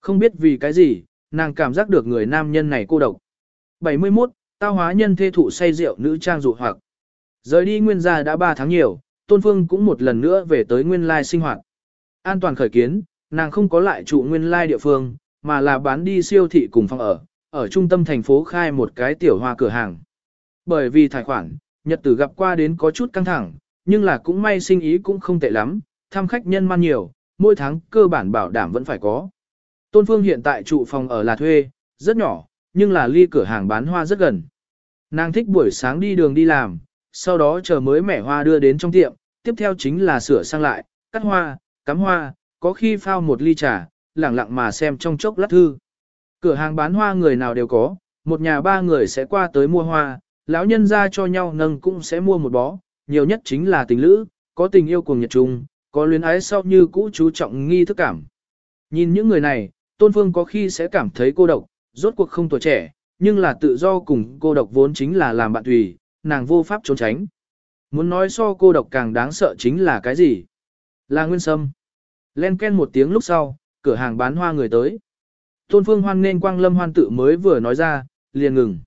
Không biết vì cái gì, nàng cảm giác được người nam nhân này cô độc. 71. Tao hóa nhân thê thụ say rượu nữ trang dụ hoặc. Rời đi nguyên gia đã 3 tháng nhiều, Tôn Phương cũng một lần nữa về tới nguyên lai sinh hoạt. An toàn khởi kiến, nàng không có lại trụ nguyên lai địa phương, mà là bán đi siêu thị cùng phòng ở, ở trung tâm thành phố khai một cái tiểu hoa cửa hàng. Bởi vì tài khoản, nhật tử gặp qua đến có chút căng thẳng, nhưng là cũng may sinh ý cũng không tệ lắm, tham khách nhân man nhiều, mỗi tháng cơ bản bảo đảm vẫn phải có. Tôn Phương hiện tại trụ phòng ở là thuê, rất nhỏ, nhưng là ly cửa hàng bán hoa rất gần. Nàng thích buổi sáng đi đường đi làm, sau đó chờ mới mẻ hoa đưa đến trong tiệm, tiếp theo chính là sửa sang lại, cắt hoa, cắm hoa, có khi phao một ly trà, lặng lặng mà xem trong chốc lát thư. Cửa hàng bán hoa người nào đều có, một nhà ba người sẽ qua tới mua hoa, lão nhân ra cho nhau nâng cũng sẽ mua một bó, nhiều nhất chính là tình lữ, có tình yêu cùng nhật trung, có luyến ái sau như cũ chú trọng nghi thức cảm. Nhìn những người này, Tôn Phương có khi sẽ cảm thấy cô độc, rốt cuộc không tuổi trẻ, nhưng là tự do cùng cô độc vốn chính là làm bạn tùy, nàng vô pháp trốn tránh. Muốn nói so cô độc càng đáng sợ chính là cái gì? Là nguyên sâm. Len ken một tiếng lúc sau, cửa hàng bán hoa người tới. Tôn Phương hoan nên quang lâm hoan tự mới vừa nói ra, liền ngừng.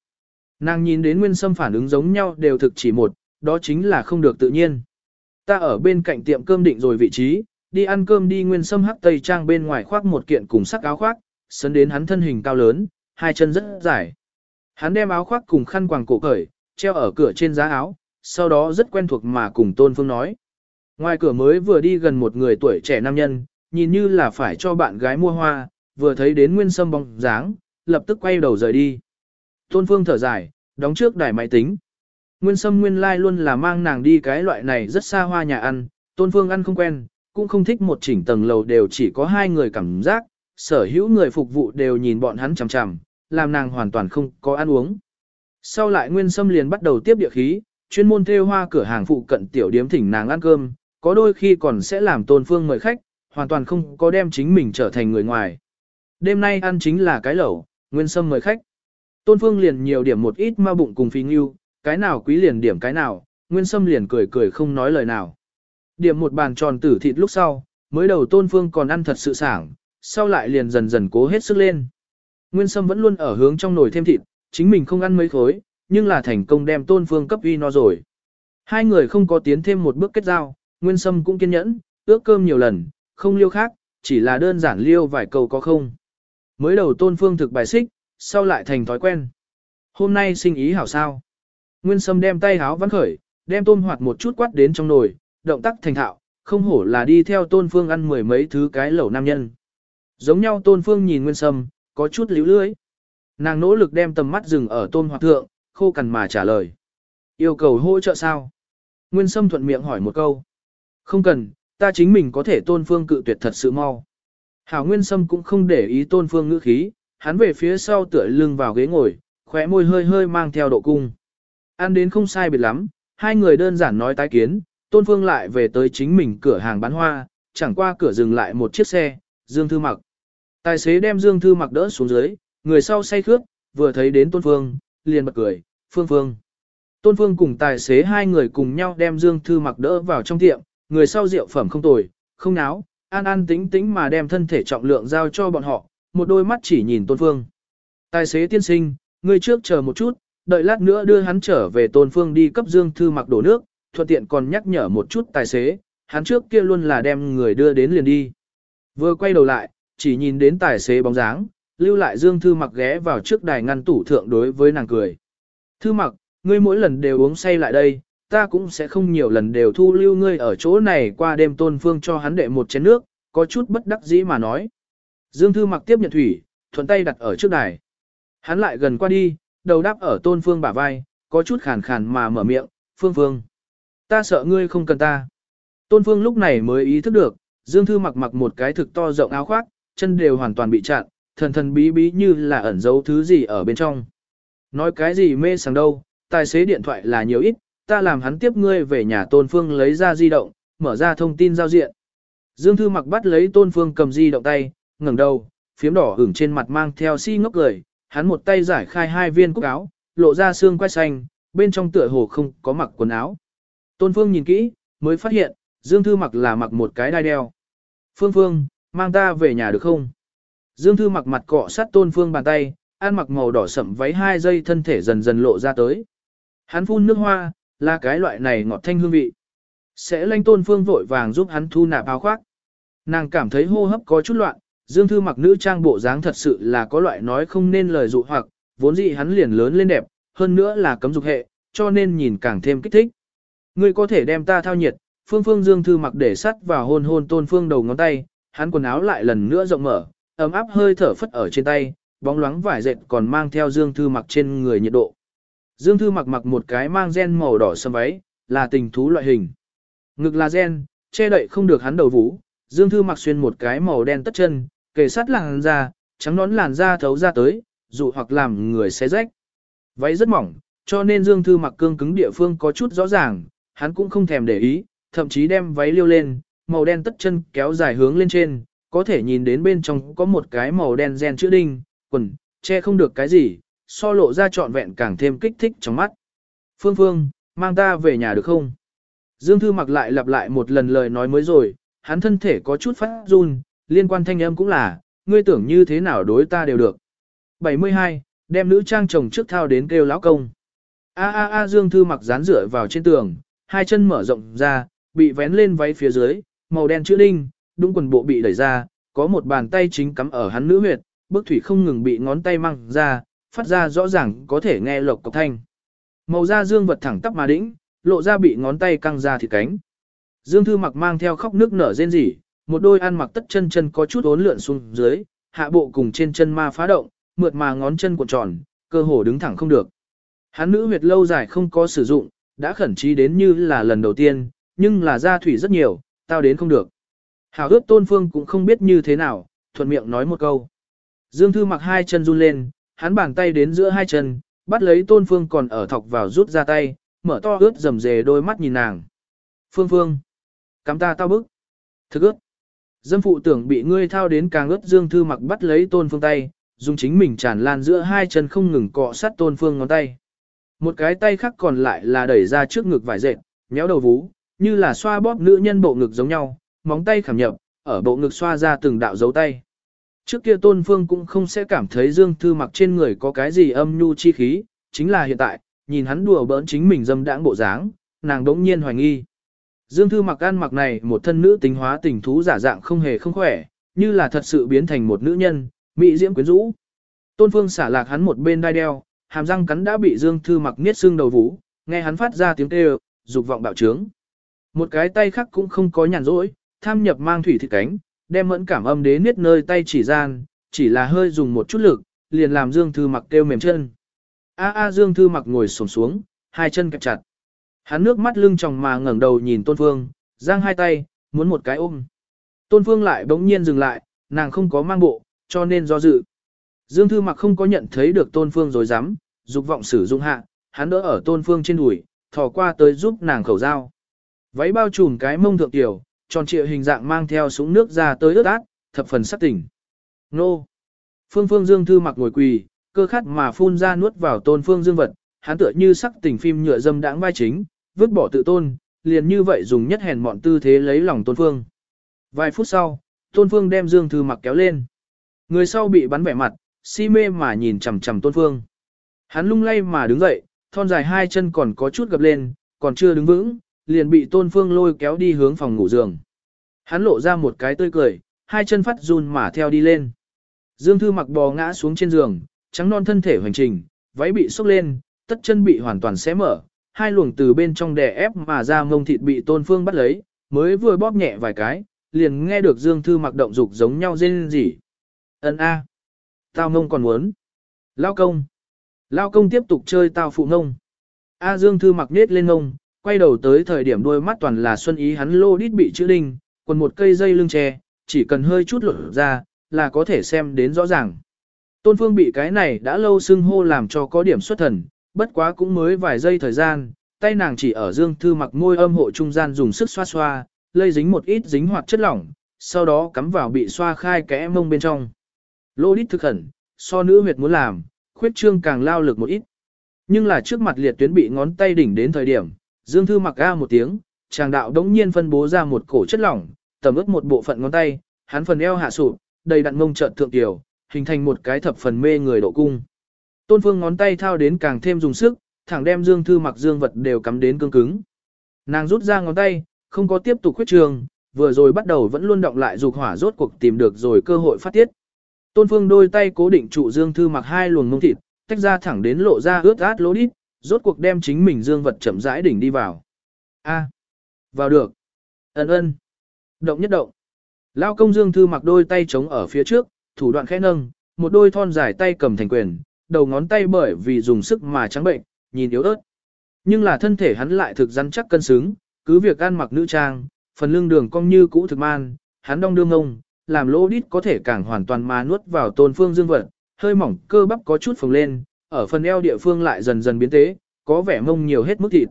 Nàng nhìn đến nguyên sâm phản ứng giống nhau đều thực chỉ một, đó chính là không được tự nhiên. Ta ở bên cạnh tiệm cơm định rồi vị trí, đi ăn cơm đi nguyên sâm hắc tây trang bên ngoài khoác một kiện cùng sắc áo khoác, sấn đến hắn thân hình cao lớn, hai chân rất dài. Hắn đem áo khoác cùng khăn quàng cổ cởi, treo ở cửa trên giá áo, sau đó rất quen thuộc mà cùng Tôn Phương nói. Ngoài cửa mới vừa đi gần một người tuổi trẻ nam nhân, nhìn như là phải cho bạn gái mua hoa, vừa thấy đến nguyên sâm bóng dáng, lập tức quay đầu rời đi. Tôn Phương thở dài, đóng trước đài máy tính. Nguyên sâm nguyên lai like luôn là mang nàng đi cái loại này rất xa hoa nhà ăn, Tôn Phương ăn không quen, cũng không thích một chỉnh tầng lầu đều chỉ có hai người cảm giác, sở hữu người phục vụ đều nhìn bọn hắn chằm chằm, làm nàng hoàn toàn không có ăn uống. Sau lại Nguyên Sâm liền bắt đầu tiếp địa khí, chuyên môn theo hoa cửa hàng phụ cận tiểu điếm thỉnh nàng ăn cơm, có đôi khi còn sẽ làm tôn phương mời khách, hoàn toàn không có đem chính mình trở thành người ngoài. Đêm nay ăn chính là cái lẩu, Nguyên Sâm mời khách. Tôn phương liền nhiều điểm một ít ma bụng cùng phí nghiêu, cái nào quý liền điểm cái nào, Nguyên Sâm liền cười cười không nói lời nào. Điểm một bàn tròn tử thịt lúc sau, mới đầu tôn phương còn ăn thật sự sảng, sau lại liền dần dần cố hết sức lên. Nguyên Sâm vẫn luôn ở hướng trong nồi thêm thịt, chính mình không ăn mấy khối, nhưng là thành công đem tôn phương cấp uy no rồi. Hai người không có tiến thêm một bước kết giao, Nguyên Sâm cũng kiên nhẫn, ước cơm nhiều lần, không liêu khác, chỉ là đơn giản liêu vài câu có không. Mới đầu tôn phương thực bài xích, sau lại thành thói quen. Hôm nay sinh ý hảo sao. Nguyên Sâm đem tay háo vắn khởi, đem tôm hoạt một chút quát đến trong nồi, động tác thành thạo, không hổ là đi theo tôn phương ăn mười mấy thứ cái lẩu nam nhân. Giống nhau tôn phương nhìn Nguyên Sâm, có chút líu lưới. Nàng nỗ lực đem tầm mắt dừng ở tôn hoạt thượng, khô cằn mà trả lời. Yêu cầu hỗ trợ sao? Nguyên Sâm thuận miệng hỏi một câu. Không cần, ta chính mình có thể tôn phương cự tuyệt thật sự mau. Hảo Nguyên Sâm cũng không để ý tôn phương ngữ khí, hắn về phía sau tựa lưng vào ghế ngồi, khóe môi hơi hơi mang theo độ cung. Ăn đến không sai biệt lắm, hai người đơn giản nói tái kiến, tôn phương lại về tới chính mình cửa hàng bán hoa, chẳng qua cửa dừng lại một chiếc xe, Dương Thư Mặc. Tài xế đem Dương Thư Mặc đỡ xuống dưới, người sau say khước, vừa thấy đến tôn phương, liền bật cười, phương phương. Tôn phương cùng tài xế hai người cùng nhau đem Dương Thư Mặc đỡ vào trong tiệm, người sau rượu phẩm không tồi, không náo, an an tính tính mà đem thân thể trọng lượng giao cho bọn họ, một đôi mắt chỉ nhìn tôn phương. Tài xế tiên sinh, người trước chờ một chút, đợi lát nữa đưa hắn trở về tôn phương đi cấp Dương Thư Mặc đổ nước, thuận tiện còn nhắc nhở một chút tài xế, hắn trước kia luôn là đem người đưa đến liền đi. Vừa quay đầu lại, chỉ nhìn đến tài xế bóng dáng, lưu lại Dương Thư Mặc ghé vào trước đài ngăn tủ thượng đối với nàng cười. Thư Mặc, ngươi mỗi lần đều uống say lại đây, ta cũng sẽ không nhiều lần đều thu lưu ngươi ở chỗ này qua đêm tôn phương cho hắn đệ một chén nước, có chút bất đắc dĩ mà nói. Dương Thư Mặc tiếp nhận thủy, thuận tay đặt ở trước đài. Hắn lại gần qua đi, đầu đáp ở tôn phương bả vai, có chút khàn khàn mà mở miệng, phương phương. Ta sợ ngươi không cần ta. Tôn phương lúc này mới ý thức được, Dương Thư mặc mặc một cái thực to rộng áo khoác, chân đều hoàn toàn bị chặn, thần thần bí bí như là ẩn giấu thứ gì ở bên trong. Nói cái gì mê sảng đâu, tài xế điện thoại là nhiều ít, ta làm hắn tiếp ngươi về nhà Tôn Phương lấy ra di động, mở ra thông tin giao diện. Dương Thư mặc bắt lấy Tôn Phương cầm di động tay, ngẩng đầu, phiếm đỏ hửng trên mặt mang theo si ngốc cười, hắn một tay giải khai hai viên cúc áo, lộ ra xương quai xanh, bên trong tựa hồ không có mặc quần áo. Tôn Phương nhìn kỹ, mới phát hiện, Dương Thư mặc là mặc một cái đai đeo. Phương Phương, mang ta về nhà được không? Dương Thư mặc mặt cọ sát tôn phương bàn tay, ăn mặc màu đỏ sậm váy hai giây thân thể dần dần lộ ra tới. Hắn phun nước hoa, là cái loại này ngọt thanh hương vị. Sẽ lanh tôn phương vội vàng giúp hắn thu nạp áo khoác. Nàng cảm thấy hô hấp có chút loạn, Dương Thư mặc nữ trang bộ dáng thật sự là có loại nói không nên lời dụ hoặc, vốn dĩ hắn liền lớn lên đẹp, hơn nữa là cấm dục hệ, cho nên nhìn càng thêm kích thích. Ngươi có thể đem ta thao nhiệt, Phương Phương Dương Thư mặc để sắt vào hôn hôn tôn phương đầu ngón tay, hắn quần áo lại lần nữa rộng mở, ấm áp hơi thở phất ở trên tay, bóng loáng vải dệt còn mang theo Dương Thư mặc trên người nhiệt độ. Dương Thư mặc mặc một cái mang gen màu đỏ sâm váy, là tình thú loại hình. Ngực là gen, che đậy không được hắn đầu vũ. Dương Thư mặc xuyên một cái màu đen tất chân, kề sát làn da, trắng nón làn da thấu ra tới, dụ hoặc làm người xé rách. Váy rất mỏng, cho nên Dương Thư mặc cương cứng địa phương có chút rõ ràng, hắn cũng không thèm để ý, thậm chí đem váy liêu lên, màu đen tất chân kéo dài hướng lên trên, có thể nhìn đến bên trong có một cái màu đen gen chữ đinh, quần, che không được cái gì, so lộ ra trọn vẹn càng thêm kích thích trong mắt. Phương Phương, mang ta về nhà được không? Dương Thư mặc lại lặp lại một lần lời nói mới rồi, hắn thân thể có chút phát run, liên quan thanh âm cũng là, ngươi tưởng như thế nào đối ta đều được. 72, đem nữ trang chồng trước thao đến kêu lão công. A a a Dương Thư mặc dán rửa vào trên tường, hai chân mở rộng ra, bị vén lên váy phía dưới, màu đen chữ đinh, đúng quần bộ bị đẩy ra, có một bàn tay chính cắm ở hắn nữ huyệt, bức thủy không ngừng bị ngón tay mang ra, phát ra rõ ràng có thể nghe lộc cọc thanh. Màu da dương vật thẳng tắp mà đĩnh, lộ ra bị ngón tay căng ra thịt cánh. Dương Thư mặc mang theo khóc nước nở rên rỉ, một đôi ăn mặc tất chân chân có chút ốn lượn xuống dưới, hạ bộ cùng trên chân ma phá động, mượt mà ngón chân cuộn tròn, cơ hồ đứng thẳng không được. Hắn nữ huyệt lâu dài không có sử dụng, đã khẩn trí đến như là lần đầu tiên, nhưng là ra thủy rất nhiều, tao đến không được. Hảo ước tôn phương cũng không biết như thế nào, thuận miệng nói một câu. Dương Thư mặc hai chân run lên, hắn bàn tay đến giữa hai chân, bắt lấy tôn phương còn ở thọc vào rút ra tay, mở to ướt rầm rề đôi mắt nhìn nàng. Phương Phương, cắm ta tao bức. Thực ướt. Dâm phụ tưởng bị ngươi thao đến càng ướt Dương Thư mặc bắt lấy tôn phương tay, dùng chính mình tràn lan giữa hai chân không ngừng cọ sát tôn phương ngón tay. Một cái tay khác còn lại là đẩy ra trước ngực vải dệt, nhéo đầu vú, như là xoa bóp nữ nhân bộ ngực giống nhau, móng tay khảm nhập, ở bộ ngực xoa ra từng đạo dấu tay. Trước kia Tôn Phương cũng không sẽ cảm thấy Dương Thư mặc trên người có cái gì âm nhu chi khí, chính là hiện tại, nhìn hắn đùa bỡn chính mình dâm đãng bộ dáng, nàng đống nhiên hoài nghi. Dương Thư mặc ăn mặc này một thân nữ tính hóa tình thú giả dạng không hề không khỏe, như là thật sự biến thành một nữ nhân, mỹ diễm quyến rũ. Tôn Phương xả lạc hắn một bên đai đeo, hàm răng cắn đã bị Dương Thư mặc niết xương đầu vũ, nghe hắn phát ra tiếng kêu, dục vọng bạo trướng. Một cái tay khác cũng không có nhàn rỗi, tham nhập mang thủy thịt cánh, đem mẫn cảm âm đế niết nơi tay chỉ gian, chỉ là hơi dùng một chút lực, liền làm Dương Thư mặc kêu mềm chân. A a Dương Thư mặc ngồi xổm xuống, hai chân kẹp chặt. Hắn nước mắt lưng tròng mà ngẩng đầu nhìn Tôn Phương, giang hai tay, muốn một cái ôm. Tôn Phương lại bỗng nhiên dừng lại, nàng không có mang bộ, cho nên do dự. Dương Thư mặc không có nhận thấy được Tôn Phương rồi dám, dục vọng sử dụng hạ, hắn đỡ ở Tôn Phương trên đùi, thò qua tới giúp nàng khẩu dao. Váy bao trùm cái mông thượng tiểu, tròn trịa hình dạng mang theo súng nước ra tới ướt át, thập phần sắc tỉnh. Nô! Phương Phương Dương Thư mặc ngồi quỳ, cơ khát mà phun ra nuốt vào tôn Phương Dương vật, hắn tựa như sắc tỉnh phim nhựa dâm đãng vai chính, vứt bỏ tự tôn, liền như vậy dùng nhất hèn mọn tư thế lấy lòng tôn Phương. Vài phút sau, tôn Phương đem Dương Thư mặc kéo lên. Người sau bị bắn vẻ mặt, si mê mà nhìn chằm chằm tôn Phương. Hắn lung lay mà đứng dậy, thon dài hai chân còn có chút gập lên, còn chưa đứng vững, liền bị tôn phương lôi kéo đi hướng phòng ngủ giường. Hắn lộ ra một cái tươi cười, hai chân phát run mà theo đi lên. Dương Thư mặc bò ngã xuống trên giường, trắng non thân thể hoành trình, váy bị sốc lên, tất chân bị hoàn toàn xé mở, hai luồng từ bên trong đè ép mà ra mông thịt bị tôn phương bắt lấy, mới vừa bóp nhẹ vài cái, liền nghe được Dương Thư mặc động dục giống nhau rên rỉ. Ấn A. Tao ngông còn muốn. Lao công. Lao công tiếp tục chơi tao phụ ngông. A Dương Thư mặc nết lên ngông, quay đầu tới thời điểm đôi mắt toàn là xuân ý hắn lô đít bị chữ đinh, còn một cây dây lưng tre, chỉ cần hơi chút lột ra, là có thể xem đến rõ ràng. Tôn Phương bị cái này đã lâu xưng hô làm cho có điểm xuất thần, bất quá cũng mới vài giây thời gian, tay nàng chỉ ở dương thư mặc môi âm hộ trung gian dùng sức xoa xoa, lây dính một ít dính hoạt chất lỏng, sau đó cắm vào bị xoa khai kẽ mông bên trong. Lô đít thực khẩn, so nữ huyệt muốn làm, khuyết trương càng lao lực một ít. Nhưng là trước mặt liệt tuyến bị ngón tay đỉnh đến thời điểm, Dương Thư mặc a một tiếng, chàng đạo đống nhiên phân bố ra một cổ chất lỏng, tầm ướt một bộ phận ngón tay, hắn phần eo hạ sụp, đầy đặn mông trợn thượng tiểu, hình thành một cái thập phần mê người độ cung. Tôn Phương ngón tay thao đến càng thêm dùng sức, thẳng đem Dương Thư mặc dương vật đều cắm đến cứng cứng. Nàng rút ra ngón tay, không có tiếp tục khuyết trường, vừa rồi bắt đầu vẫn luôn động lại dục hỏa rốt cuộc tìm được rồi cơ hội phát tiết. Tôn Phương đôi tay cố định trụ Dương Thư mặc hai luồng mông thịt, tách ra thẳng đến lộ ra ướt át lỗ đít, rốt cuộc đem chính mình dương vật chậm rãi đỉnh đi vào. A, vào được. Ân ân. Động nhất động. Lao công Dương Thư mặc đôi tay chống ở phía trước, thủ đoạn khẽ nâng, một đôi thon dài tay cầm thành quyền, đầu ngón tay bởi vì dùng sức mà trắng bệnh, nhìn yếu ớt. Nhưng là thân thể hắn lại thực rắn chắc cân xứng, cứ việc ăn mặc nữ trang, phần lưng đường cong như cũ thực man, hắn đong đương ngông, làm lỗ đít có thể càng hoàn toàn mà nuốt vào tôn phương dương vật, hơi mỏng cơ bắp có chút phồng lên, ở phần eo địa phương lại dần dần biến tế, có vẻ mông nhiều hết mức thịt.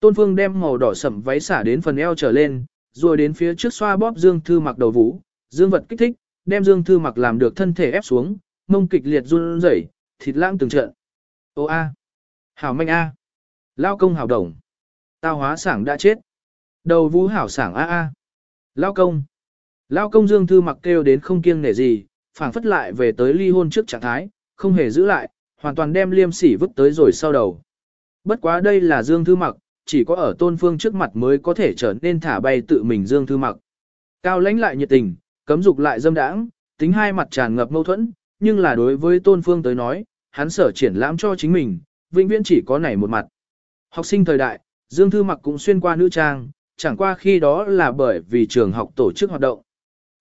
Tôn phương đem màu đỏ sẫm váy xả đến phần eo trở lên, rồi đến phía trước xoa bóp dương thư mặc đầu vũ, dương vật kích thích, đem dương thư mặc làm được thân thể ép xuống, mông kịch liệt run rẩy, thịt lãng từng trận. Ô a, hảo manh a, lao công hảo đồng, tao hóa sảng đã chết. Đầu vũ hảo sảng a a, lao công. Lao công Dương Thư mặc kêu đến không kiêng nể gì, phảng phất lại về tới ly hôn trước trạng thái, không hề giữ lại, hoàn toàn đem liêm sỉ vứt tới rồi sau đầu. Bất quá đây là Dương Thư mặc, chỉ có ở tôn phương trước mặt mới có thể trở nên thả bay tự mình Dương Thư mặc. Cao lãnh lại nhiệt tình, cấm dục lại dâm đãng, tính hai mặt tràn ngập mâu thuẫn, nhưng là đối với tôn phương tới nói, hắn sở triển lãm cho chính mình, vĩnh viễn chỉ có nảy một mặt. Học sinh thời đại, Dương Thư mặc cũng xuyên qua nữ trang, chẳng qua khi đó là bởi vì trường học tổ chức hoạt động.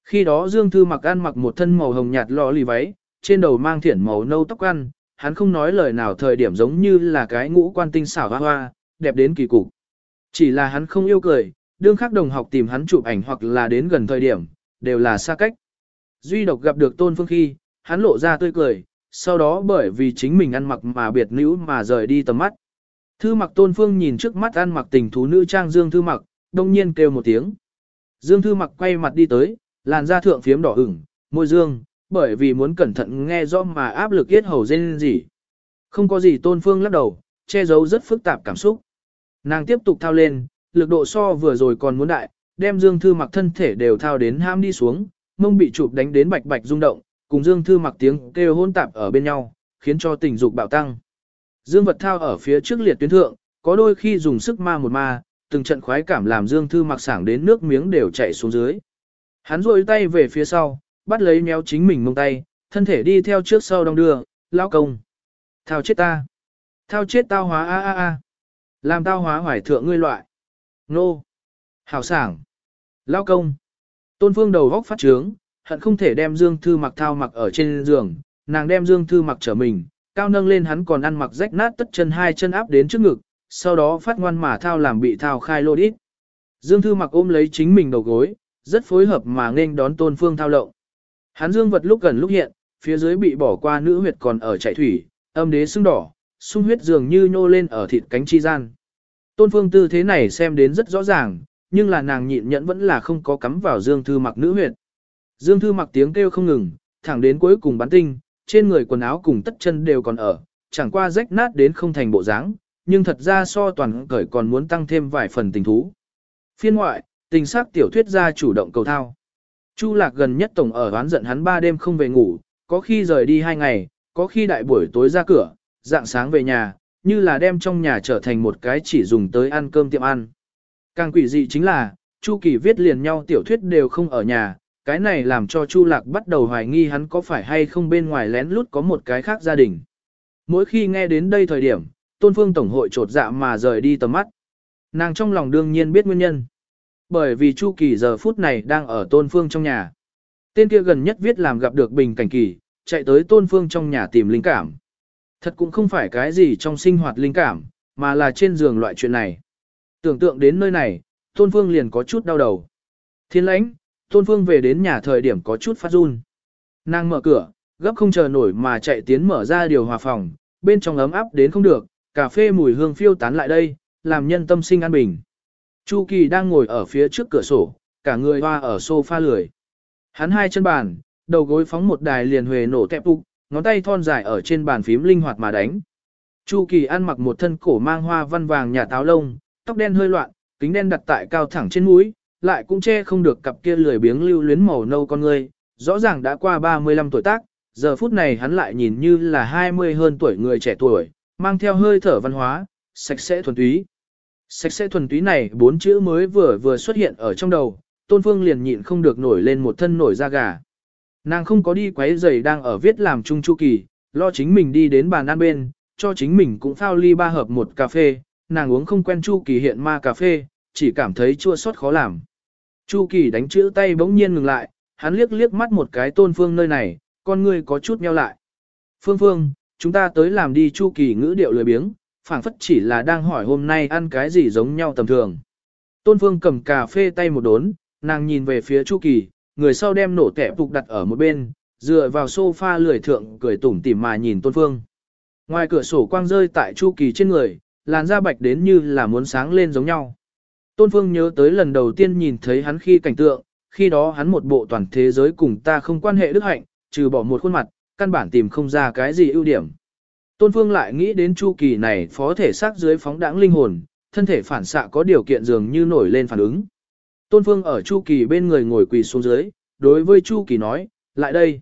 Khi đó Dương Thư mặc ăn mặc một thân màu hồng nhạt lò lì váy, trên đầu mang thiển màu nâu tóc ăn, hắn không nói lời nào thời điểm giống như là cái ngũ quan tinh xảo hoa hoa, đẹp đến kỳ cục. Chỉ là hắn không yêu cười, đương khác đồng học tìm hắn chụp ảnh hoặc là đến gần thời điểm, đều là xa cách. Duy độc gặp được Tôn Phương khi, hắn lộ ra tươi cười, sau đó bởi vì chính mình ăn mặc mà biệt nữ mà rời đi tầm mắt. Thư mặc Tôn Phương nhìn trước mắt ăn mặc tình thú nữ trang Dương Thư mặc, đông nhiên kêu một tiếng. Dương Thư mặc quay mặt đi tới, làn da thượng phiếm đỏ ửng, môi dương, bởi vì muốn cẩn thận nghe rõ mà áp lực yết hầu dên gì. Không có gì tôn phương lắc đầu, che giấu rất phức tạp cảm xúc. Nàng tiếp tục thao lên, lực độ so vừa rồi còn muốn đại, đem Dương Thư mặc thân thể đều thao đến ham đi xuống, mông bị chụp đánh đến bạch bạch rung động, cùng Dương Thư mặc tiếng kêu hôn tạp ở bên nhau, khiến cho tình dục bạo tăng. Dương vật thao ở phía trước liệt tuyến thượng, có đôi khi dùng sức ma một ma, từng trận khoái cảm làm Dương Thư mặc sảng đến nước miếng đều chảy xuống dưới. Hắn rôi tay về phía sau, bắt lấy méo chính mình mông tay, thân thể đi theo trước sau đong đưa, lao công. Thao chết ta. Thao chết tao hóa a a a. Làm tao hóa hoài thượng ngươi loại. Nô. Hảo sảng. Lao công. Tôn phương đầu góc phát trướng, hận không thể đem Dương Thư mặc thao mặc ở trên giường, nàng đem Dương Thư mặc trở mình, cao nâng lên hắn còn ăn mặc rách nát tất chân hai chân áp đến trước ngực, sau đó phát ngoan mà thao làm bị thao khai lô đít. Dương Thư mặc ôm lấy chính mình đầu gối, rất phối hợp mà nên đón tôn phương thao lộng. Hắn dương vật lúc gần lúc hiện, phía dưới bị bỏ qua nữ huyệt còn ở chảy thủy, âm đế sưng đỏ, sung huyết dường như nhô lên ở thịt cánh chi gian. Tôn phương tư thế này xem đến rất rõ ràng, nhưng là nàng nhịn nhẫn vẫn là không có cắm vào dương thư mặc nữ huyệt. Dương thư mặc tiếng kêu không ngừng, thẳng đến cuối cùng bắn tinh, trên người quần áo cùng tất chân đều còn ở, chẳng qua rách nát đến không thành bộ dáng, nhưng thật ra so toàn cởi còn muốn tăng thêm vài phần tình thú. Phiên ngoại, tình sắc tiểu thuyết gia chủ động cầu thao. Chu lạc gần nhất tổng ở oán giận hắn ba đêm không về ngủ, có khi rời đi hai ngày, có khi đại buổi tối ra cửa, dạng sáng về nhà, như là đem trong nhà trở thành một cái chỉ dùng tới ăn cơm tiệm ăn. Càng quỷ dị chính là, Chu Kỳ viết liền nhau tiểu thuyết đều không ở nhà, cái này làm cho Chu Lạc bắt đầu hoài nghi hắn có phải hay không bên ngoài lén lút có một cái khác gia đình. Mỗi khi nghe đến đây thời điểm, Tôn Phương Tổng hội trột dạ mà rời đi tầm mắt. Nàng trong lòng đương nhiên biết nguyên nhân bởi vì Chu Kỳ giờ phút này đang ở Tôn Phương trong nhà. Tên kia gần nhất viết làm gặp được Bình Cảnh Kỳ, chạy tới Tôn Phương trong nhà tìm linh cảm. Thật cũng không phải cái gì trong sinh hoạt linh cảm, mà là trên giường loại chuyện này. Tưởng tượng đến nơi này, Tôn Phương liền có chút đau đầu. Thiên lãnh, Tôn Phương về đến nhà thời điểm có chút phát run. Nàng mở cửa, gấp không chờ nổi mà chạy tiến mở ra điều hòa phòng, bên trong ấm áp đến không được, cà phê mùi hương phiêu tán lại đây, làm nhân tâm sinh an bình. Chu Kỳ đang ngồi ở phía trước cửa sổ, cả người hoa ở sofa lười. Hắn hai chân bàn, đầu gối phóng một đài liền huề nổ tẹp bụng, ngón tay thon dài ở trên bàn phím linh hoạt mà đánh. Chu Kỳ ăn mặc một thân cổ mang hoa văn vàng nhà táo lông, tóc đen hơi loạn, kính đen đặt tại cao thẳng trên mũi, lại cũng che không được cặp kia lười biếng lưu luyến màu nâu con người, rõ ràng đã qua 35 tuổi tác, giờ phút này hắn lại nhìn như là 20 hơn tuổi người trẻ tuổi, mang theo hơi thở văn hóa, sạch sẽ thuần túy. Sạch sẽ thuần túy này bốn chữ mới vừa vừa xuất hiện ở trong đầu, Tôn Phương liền nhịn không được nổi lên một thân nổi da gà. Nàng không có đi quấy giày đang ở viết làm chung chu kỳ, lo chính mình đi đến bàn ăn bên, cho chính mình cũng phao ly ba hợp một cà phê, nàng uống không quen chu kỳ hiện ma cà phê, chỉ cảm thấy chua xót khó làm. Chu kỳ đánh chữ tay bỗng nhiên ngừng lại, hắn liếc liếc mắt một cái tôn phương nơi này, con ngươi có chút nheo lại. Phương phương, chúng ta tới làm đi chu kỳ ngữ điệu lười biếng, phảng phất chỉ là đang hỏi hôm nay ăn cái gì giống nhau tầm thường. Tôn phương cầm cà phê tay một đốn, nàng nhìn về phía chu kỳ, người sau đem nổ tẻ phục đặt ở một bên, dựa vào sofa lười thượng cười tủm tỉm mà nhìn tôn phương. Ngoài cửa sổ quang rơi tại chu kỳ trên người, làn da bạch đến như là muốn sáng lên giống nhau. Tôn phương nhớ tới lần đầu tiên nhìn thấy hắn khi cảnh tượng, khi đó hắn một bộ toàn thế giới cùng ta không quan hệ đức hạnh, trừ bỏ một khuôn mặt, căn bản tìm không ra cái gì ưu điểm. Tôn Phương lại nghĩ đến chu kỳ này phó thể xác dưới phóng đãng linh hồn, thân thể phản xạ có điều kiện dường như nổi lên phản ứng. Tôn Phương ở chu kỳ bên người ngồi quỳ xuống dưới, đối với chu kỳ nói, lại đây.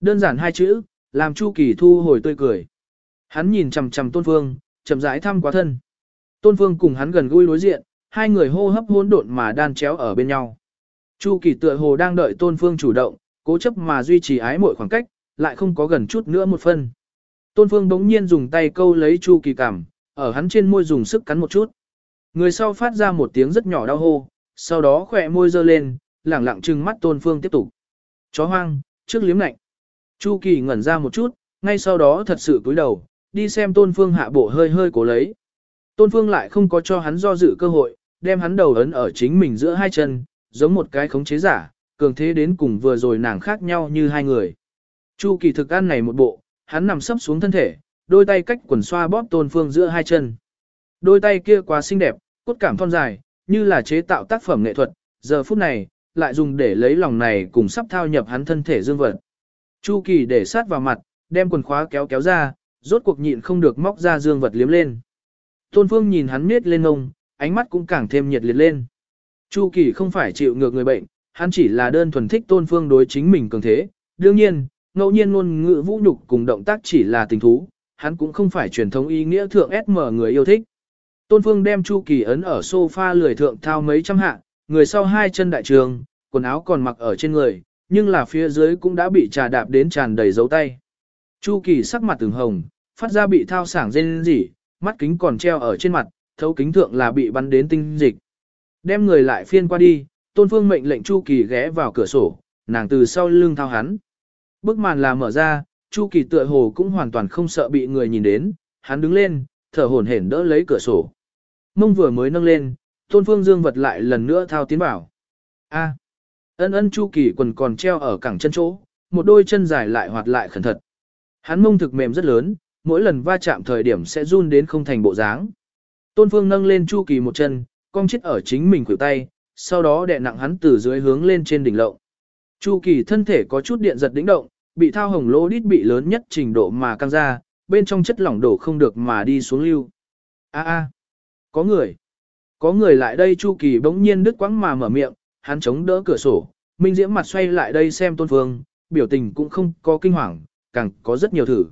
Đơn giản hai chữ, làm chu kỳ thu hồi tươi cười. Hắn nhìn chằm chằm Tôn Phương, chậm rãi thăm quá thân. Tôn Phương cùng hắn gần gũi đối diện, hai người hô hấp hỗn độn mà đan chéo ở bên nhau. Chu Kỳ tựa hồ đang đợi Tôn Phương chủ động, cố chấp mà duy trì ái mọi khoảng cách, lại không có gần chút nữa một phân. Tôn Phương bỗng nhiên dùng tay câu lấy Chu Kỳ cảm, ở hắn trên môi dùng sức cắn một chút. Người sau phát ra một tiếng rất nhỏ đau hô, sau đó khỏe môi dơ lên, lẳng lặng trừng mắt Tôn Phương tiếp tục. Chó hoang, trước liếm lạnh. Chu Kỳ ngẩn ra một chút, ngay sau đó thật sự cúi đầu, đi xem Tôn Phương hạ bộ hơi hơi cố lấy. Tôn Phương lại không có cho hắn do dự cơ hội, đem hắn đầu ấn ở chính mình giữa hai chân, giống một cái khống chế giả, cường thế đến cùng vừa rồi nàng khác nhau như hai người. Chu kỳ thực ăn này một bộ, hắn nằm sấp xuống thân thể, đôi tay cách quần xoa bóp tôn phương giữa hai chân. Đôi tay kia quá xinh đẹp, cốt cảm thon dài, như là chế tạo tác phẩm nghệ thuật, giờ phút này, lại dùng để lấy lòng này cùng sắp thao nhập hắn thân thể dương vật. Chu kỳ để sát vào mặt, đem quần khóa kéo kéo ra, rốt cuộc nhịn không được móc ra dương vật liếm lên. Tôn phương nhìn hắn miết lên ngông, ánh mắt cũng càng thêm nhiệt liệt lên. Chu Kỳ không phải chịu ngược người bệnh, hắn chỉ là đơn thuần thích tôn phương đối chính mình cường thế. Đương nhiên, ngẫu nhiên ngôn ngữ vũ nhục cùng động tác chỉ là tình thú, hắn cũng không phải truyền thống ý nghĩa thượng SM người yêu thích. Tôn phương đem Chu Kỳ ấn ở sofa lười thượng thao mấy trăm hạ, người sau hai chân đại trường, quần áo còn mặc ở trên người, nhưng là phía dưới cũng đã bị trà đạp đến tràn đầy dấu tay. Chu Kỳ sắc mặt từng hồng, phát ra bị thao sảng rên rỉ, mắt kính còn treo ở trên mặt, thấu kính thượng là bị bắn đến tinh dịch. Đem người lại phiên qua đi, Tôn Phương mệnh lệnh Chu Kỳ ghé vào cửa sổ, nàng từ sau lưng thao hắn. Bức màn là mở ra, Chu Kỳ tựa hồ cũng hoàn toàn không sợ bị người nhìn đến, hắn đứng lên, thở hổn hển đỡ lấy cửa sổ. Mông vừa mới nâng lên, Tôn Phương dương vật lại lần nữa thao tiến bảo. A. Ân ân Chu Kỳ quần còn treo ở cẳng chân chỗ, một đôi chân dài lại hoạt lại khẩn thật. Hắn mông thực mềm rất lớn, mỗi lần va chạm thời điểm sẽ run đến không thành bộ dáng. Tôn Phương nâng lên Chu Kỳ một chân, cong chết ở chính mình khuỷu tay, sau đó đè nặng hắn từ dưới hướng lên trên đỉnh lộng. Chu Kỳ thân thể có chút điện giật đĩnh động, bị thao hồng lỗ đít bị lớn nhất trình độ mà căng ra, bên trong chất lỏng đổ không được mà đi xuống lưu. A a, có người. Có người lại đây Chu Kỳ bỗng nhiên đứt quãng mà mở miệng, hắn chống đỡ cửa sổ, Minh Diễm mặt xoay lại đây xem Tôn Phương, biểu tình cũng không có kinh hoàng, càng có rất nhiều thử.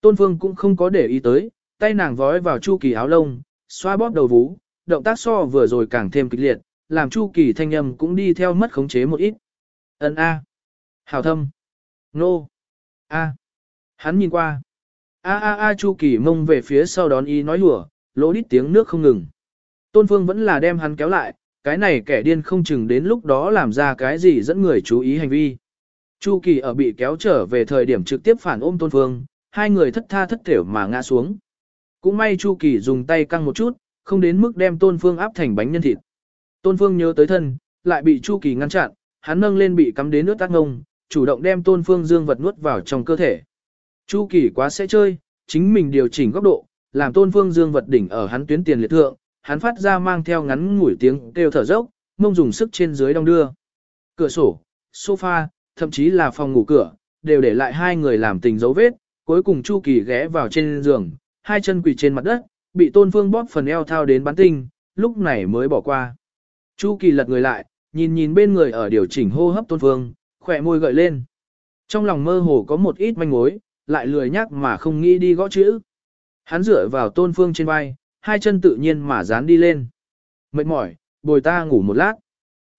Tôn Phương cũng không có để ý tới, tay nàng vói vào Chu Kỳ áo lông, xoa bóp đầu vú, động tác so vừa rồi càng thêm kịch liệt, làm Chu Kỳ thanh âm cũng đi theo mất khống chế một ít. Ân a. Hào thâm. Nô. A. Hắn nhìn qua. A a a Chu Kỳ mông về phía sau đón ý nói hùa, lỗ đít tiếng nước không ngừng. Tôn Phương vẫn là đem hắn kéo lại, cái này kẻ điên không chừng đến lúc đó làm ra cái gì dẫn người chú ý hành vi. Chu Kỳ ở bị kéo trở về thời điểm trực tiếp phản ôm Tôn Phương, hai người thất tha thất thểu mà ngã xuống. Cũng may Chu Kỳ dùng tay căng một chút, không đến mức đem Tôn Phương áp thành bánh nhân thịt. Tôn Phương nhớ tới thân, lại bị Chu Kỳ ngăn chặn, hắn nâng lên bị cắm đến nước tác ngông, chủ động đem Tôn Phương dương vật nuốt vào trong cơ thể. Chu Kỳ quá sẽ chơi, chính mình điều chỉnh góc độ, làm Tôn Phương dương vật đỉnh ở hắn tuyến tiền liệt thượng, hắn phát ra mang theo ngắn ngủi tiếng kêu thở dốc, mông dùng sức trên dưới đong đưa. Cửa sổ, sofa, thậm chí là phòng ngủ cửa, đều để lại hai người làm tình dấu vết, cuối cùng Chu Kỳ ghé vào trên giường, hai chân quỳ trên mặt đất, bị Tôn Phương bóp phần eo thao đến bắn tinh, lúc này mới bỏ qua. Chu Kỳ lật người lại, nhìn nhìn bên người ở điều chỉnh hô hấp Tôn Phương, khỏe môi gợi lên. Trong lòng mơ hồ có một ít manh mối, lại lười nhắc mà không nghĩ đi gõ chữ. Hắn dựa vào tôn phương trên vai, hai chân tự nhiên mà dán đi lên. Mệt mỏi, bồi ta ngủ một lát.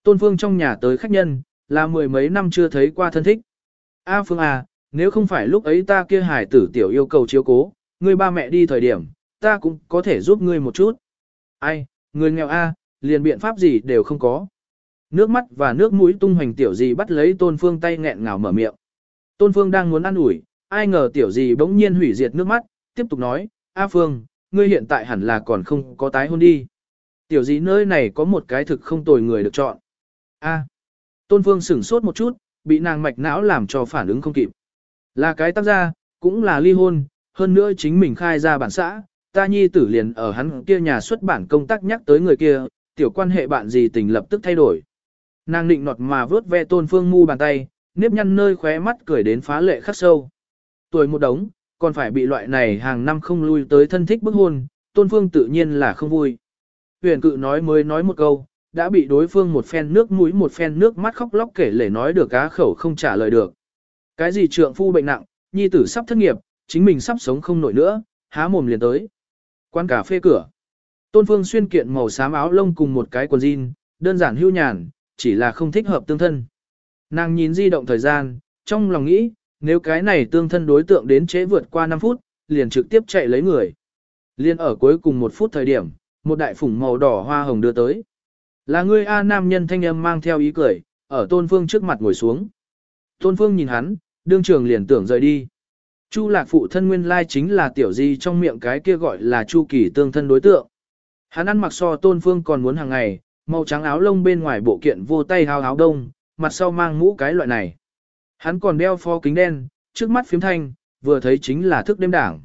Tôn phương trong nhà tới khách nhân, là mười mấy năm chưa thấy qua thân thích. A phương à, nếu không phải lúc ấy ta kia hải tử tiểu yêu cầu chiếu cố, ngươi ba mẹ đi thời điểm, ta cũng có thể giúp ngươi một chút. Ai, người nghèo A, liền biện pháp gì đều không có. Nước mắt và nước mũi tung hoành tiểu gì bắt lấy tôn phương tay nghẹn ngào mở miệng. Tôn phương đang muốn ăn ủi, ai ngờ tiểu gì bỗng nhiên hủy diệt nước mắt, tiếp tục nói, A phương, ngươi hiện tại hẳn là còn không có tái hôn đi. Tiểu gì nơi này có một cái thực không tồi người được chọn. A. Tôn phương sửng sốt một chút, bị nàng mạch não làm cho phản ứng không kịp. Là cái tác gia, cũng là ly hôn, hơn nữa chính mình khai ra bản xã, ta nhi tử liền ở hắn kia nhà xuất bản công tác nhắc tới người kia, tiểu quan hệ bạn gì tình lập tức thay đổi. Nàng định nọt mà vớt ve tôn phương mu bàn tay, nếp nhăn nơi khóe mắt cười đến phá lệ khắc sâu. Tuổi một đống, còn phải bị loại này hàng năm không lui tới thân thích bức hôn, tôn phương tự nhiên là không vui. Huyền cự nói mới nói một câu, đã bị đối phương một phen nước mũi một phen nước mắt khóc lóc kể lể nói được cá khẩu không trả lời được. Cái gì trượng phu bệnh nặng, nhi tử sắp thất nghiệp, chính mình sắp sống không nổi nữa, há mồm liền tới. Quán cà phê cửa. Tôn Phương xuyên kiện màu xám áo lông cùng một cái quần jean, đơn giản hưu nhàn, chỉ là không thích hợp tương thân. Nàng nhìn di động thời gian, trong lòng nghĩ, nếu cái này tương thân đối tượng đến trễ vượt qua 5 phút, liền trực tiếp chạy lấy người. Liên ở cuối cùng một phút thời điểm, một đại phủng màu đỏ hoa hồng đưa tới. Là người A nam nhân thanh âm mang theo ý cười, ở Tôn Phương trước mặt ngồi xuống. Tôn Phương nhìn hắn, đương trường liền tưởng rời đi. Chu lạc phụ thân nguyên lai chính là tiểu di trong miệng cái kia gọi là chu kỳ tương thân đối tượng. Hắn ăn mặc so tôn phương còn muốn hàng ngày, màu trắng áo lông bên ngoài bộ kiện vô tay hao áo đông, mặt sau mang mũ cái loại này. Hắn còn đeo pho kính đen, trước mắt phím thanh, vừa thấy chính là thức đêm đảng.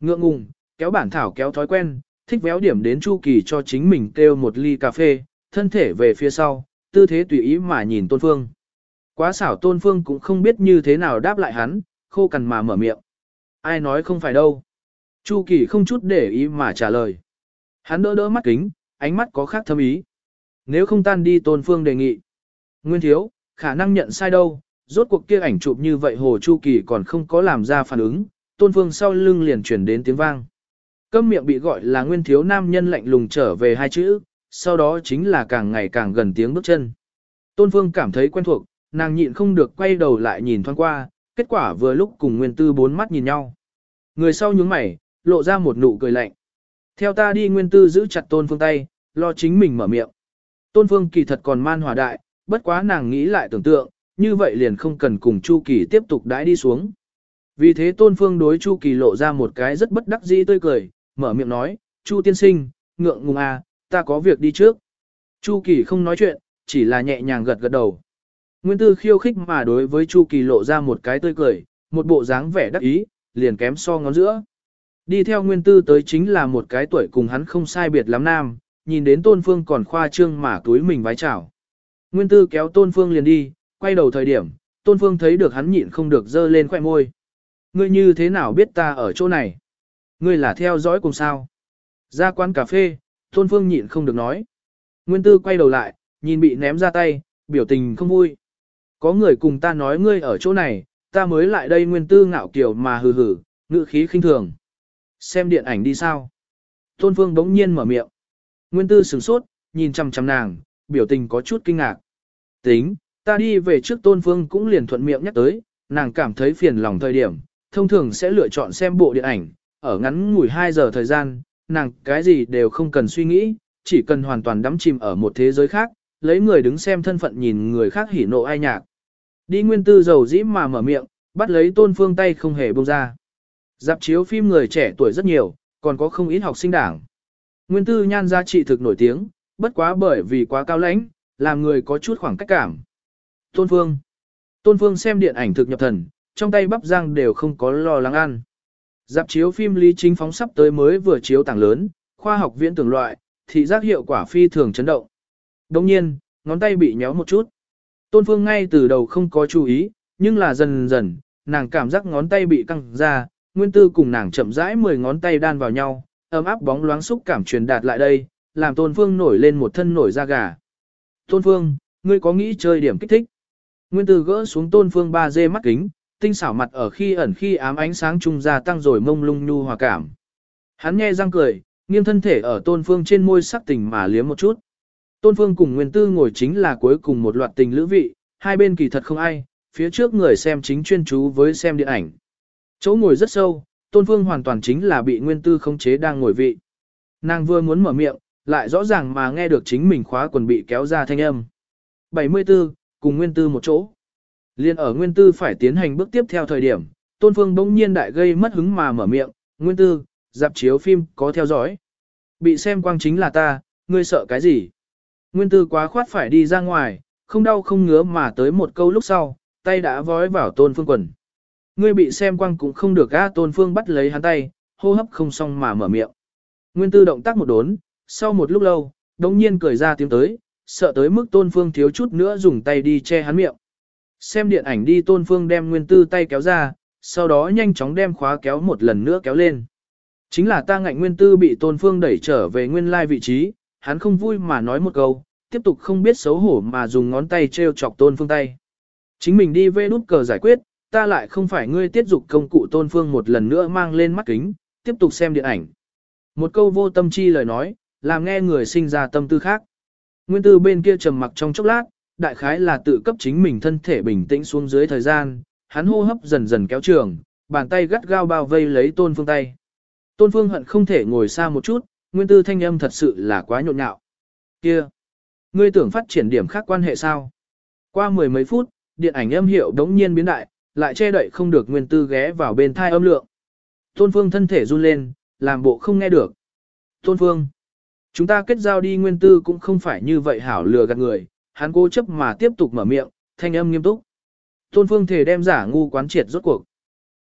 Ngượng ngùng, kéo bản thảo kéo thói quen, thích véo điểm đến chu kỳ cho chính mình kêu một ly cà phê, thân thể về phía sau, tư thế tùy ý mà nhìn tôn phương. Quá xảo tôn phương cũng không biết như thế nào đáp lại hắn, khô cằn mà mở miệng. Ai nói không phải đâu. Chu Kỳ không chút để ý mà trả lời. Hắn đỡ đỡ mắt kính, ánh mắt có khác thâm ý. Nếu không tan đi tôn phương đề nghị. Nguyên thiếu, khả năng nhận sai đâu, rốt cuộc kia ảnh chụp như vậy hồ Chu Kỳ còn không có làm ra phản ứng, tôn phương sau lưng liền chuyển đến tiếng vang. Câm miệng bị gọi là nguyên thiếu nam nhân lạnh lùng trở về hai chữ, sau đó chính là càng ngày càng gần tiếng bước chân. Tôn phương cảm thấy quen thuộc, nàng nhịn không được quay đầu lại nhìn thoáng qua, kết quả vừa lúc cùng nguyên tư bốn mắt nhìn nhau. Người sau nhướng mày, lộ ra một nụ cười lạnh. Theo ta đi nguyên tư giữ chặt tôn phương tay, lo chính mình mở miệng. Tôn phương kỳ thật còn man hòa đại, bất quá nàng nghĩ lại tưởng tượng, như vậy liền không cần cùng Chu Kỳ tiếp tục đãi đi xuống. Vì thế tôn phương đối Chu Kỳ lộ ra một cái rất bất đắc dĩ tươi cười, mở miệng nói, Chu tiên sinh, ngượng ngùng à, ta có việc đi trước. Chu Kỳ không nói chuyện, chỉ là nhẹ nhàng gật gật đầu. Nguyên tư khiêu khích mà đối với Chu Kỳ lộ ra một cái tươi cười, một bộ dáng vẻ đắc ý, liền kém so ngón giữa. Đi theo Nguyên tư tới chính là một cái tuổi cùng hắn không sai biệt lắm nam, nhìn đến Tôn Phương còn khoa trương mà túi mình vái chào. Nguyên tư kéo Tôn Phương liền đi, quay đầu thời điểm, Tôn Phương thấy được hắn nhịn không được dơ lên khoẻ môi. Ngươi như thế nào biết ta ở chỗ này? Ngươi là theo dõi cùng sao? Ra quán cà phê, Tôn Phương nhịn không được nói. Nguyên tư quay đầu lại, nhìn bị ném ra tay, biểu tình không vui. Có người cùng ta nói ngươi ở chỗ này, ta mới lại đây nguyên tư ngạo kiểu mà hừ hừ, ngữ khí khinh thường. Xem điện ảnh đi sao? Tôn Phương bỗng nhiên mở miệng. Nguyên tư sửng sốt, nhìn chăm chăm nàng, biểu tình có chút kinh ngạc. Tính, ta đi về trước Tôn Phương cũng liền thuận miệng nhắc tới, nàng cảm thấy phiền lòng thời điểm, thông thường sẽ lựa chọn xem bộ điện ảnh, ở ngắn ngủi 2 giờ thời gian, nàng cái gì đều không cần suy nghĩ, chỉ cần hoàn toàn đắm chìm ở một thế giới khác, lấy người đứng xem thân phận nhìn người khác hỉ nộ ai nhạc. Đi nguyên tư dầu dĩ mà mở miệng, bắt lấy tôn phương tay không hề buông ra. Dạp chiếu phim người trẻ tuổi rất nhiều, còn có không ít học sinh đảng. Nguyên tư nhan giá trị thực nổi tiếng, bất quá bởi vì quá cao lãnh, làm người có chút khoảng cách cảm. Tôn phương. Tôn phương xem điện ảnh thực nhập thần, trong tay bắp rang đều không có lo lắng ăn. Dạp chiếu phim lý chính phóng sắp tới mới vừa chiếu tảng lớn, khoa học viễn tưởng loại, thị giác hiệu quả phi thường chấn động. Đồng nhiên, ngón tay bị nhéo một chút. Tôn Phương ngay từ đầu không có chú ý, nhưng là dần dần, nàng cảm giác ngón tay bị căng ra, nguyên tư cùng nàng chậm rãi 10 ngón tay đan vào nhau, ấm áp bóng loáng xúc cảm truyền đạt lại đây, làm Tôn Phương nổi lên một thân nổi da gà. Tôn Phương, ngươi có nghĩ chơi điểm kích thích? Nguyên Tư gỡ xuống Tôn Phương 3D mắt kính, tinh xảo mặt ở khi ẩn khi ám ánh sáng trung gia tăng rồi mông lung nhu hòa cảm. Hắn nghe răng cười, nghiêng thân thể ở Tôn Phương trên môi sắc tình mà liếm một chút. Tôn Phương cùng Nguyên Tư ngồi chính là cuối cùng một loạt tình lữ vị, hai bên kỳ thật không ai, phía trước người xem chính chuyên chú với xem điện ảnh. Chỗ ngồi rất sâu, Tôn Phương hoàn toàn chính là bị Nguyên Tư khống chế đang ngồi vị. Nàng vừa muốn mở miệng, lại rõ ràng mà nghe được chính mình khóa quần bị kéo ra thanh âm. 74, cùng Nguyên Tư một chỗ. Liên ở Nguyên Tư phải tiến hành bước tiếp theo thời điểm, Tôn Phương bỗng nhiên đại gây mất hứng mà mở miệng, Nguyên Tư, dạp chiếu phim có theo dõi. Bị xem quang chính là ta, ngươi sợ cái gì? Nguyên Tư quá khoát phải đi ra ngoài, không đau không ngứa mà tới một câu lúc sau, tay đã vói vào Tôn Phương quần. Ngươi bị xem quang cũng không được A Tôn Phương bắt lấy hắn tay, hô hấp không xong mà mở miệng. Nguyên Tư động tác một đốn, sau một lúc lâu, đống nhiên cười ra tiếng tới, sợ tới mức Tôn Phương thiếu chút nữa dùng tay đi che hắn miệng. Xem điện ảnh đi Tôn Phương đem Nguyên Tư tay kéo ra, sau đó nhanh chóng đem khóa kéo một lần nữa kéo lên. Chính là ta ngạnh Nguyên Tư bị Tôn Phương đẩy trở về nguyên lai vị trí, hắn không vui mà nói một câu, tiếp tục không biết xấu hổ mà dùng ngón tay treo chọc Tôn Phương tay. Chính mình đi về nút cờ giải quyết, ta lại không phải ngươi tiết dục công cụ Tôn Phương một lần nữa mang lên mắt kính, tiếp tục xem điện ảnh. Một câu vô tâm chi lời nói, làm nghe người sinh ra tâm tư khác. Nguyên tư bên kia trầm mặc trong chốc lát, đại khái là tự cấp chính mình thân thể bình tĩnh xuống dưới thời gian, hắn hô hấp dần dần kéo trường, bàn tay gắt gao bao vây lấy tôn phương tay. Tôn phương hận không thể ngồi xa một chút, nguyên tư thanh âm thật sự là quá nhộn nhạo. Kia! Ngươi tưởng phát triển điểm khác quan hệ sao? Qua mười mấy phút, điện ảnh âm hiệu đống nhiên biến đại, lại che đậy không được nguyên tư ghé vào bên thai âm lượng. Tôn phương thân thể run lên, làm bộ không nghe được. Tôn phương! Chúng ta kết giao đi nguyên tư cũng không phải như vậy hảo lừa gạt người, hắn cố chấp mà tiếp tục mở miệng, thanh âm nghiêm túc. Tôn phương thể đem giả ngu quán triệt rốt cuộc.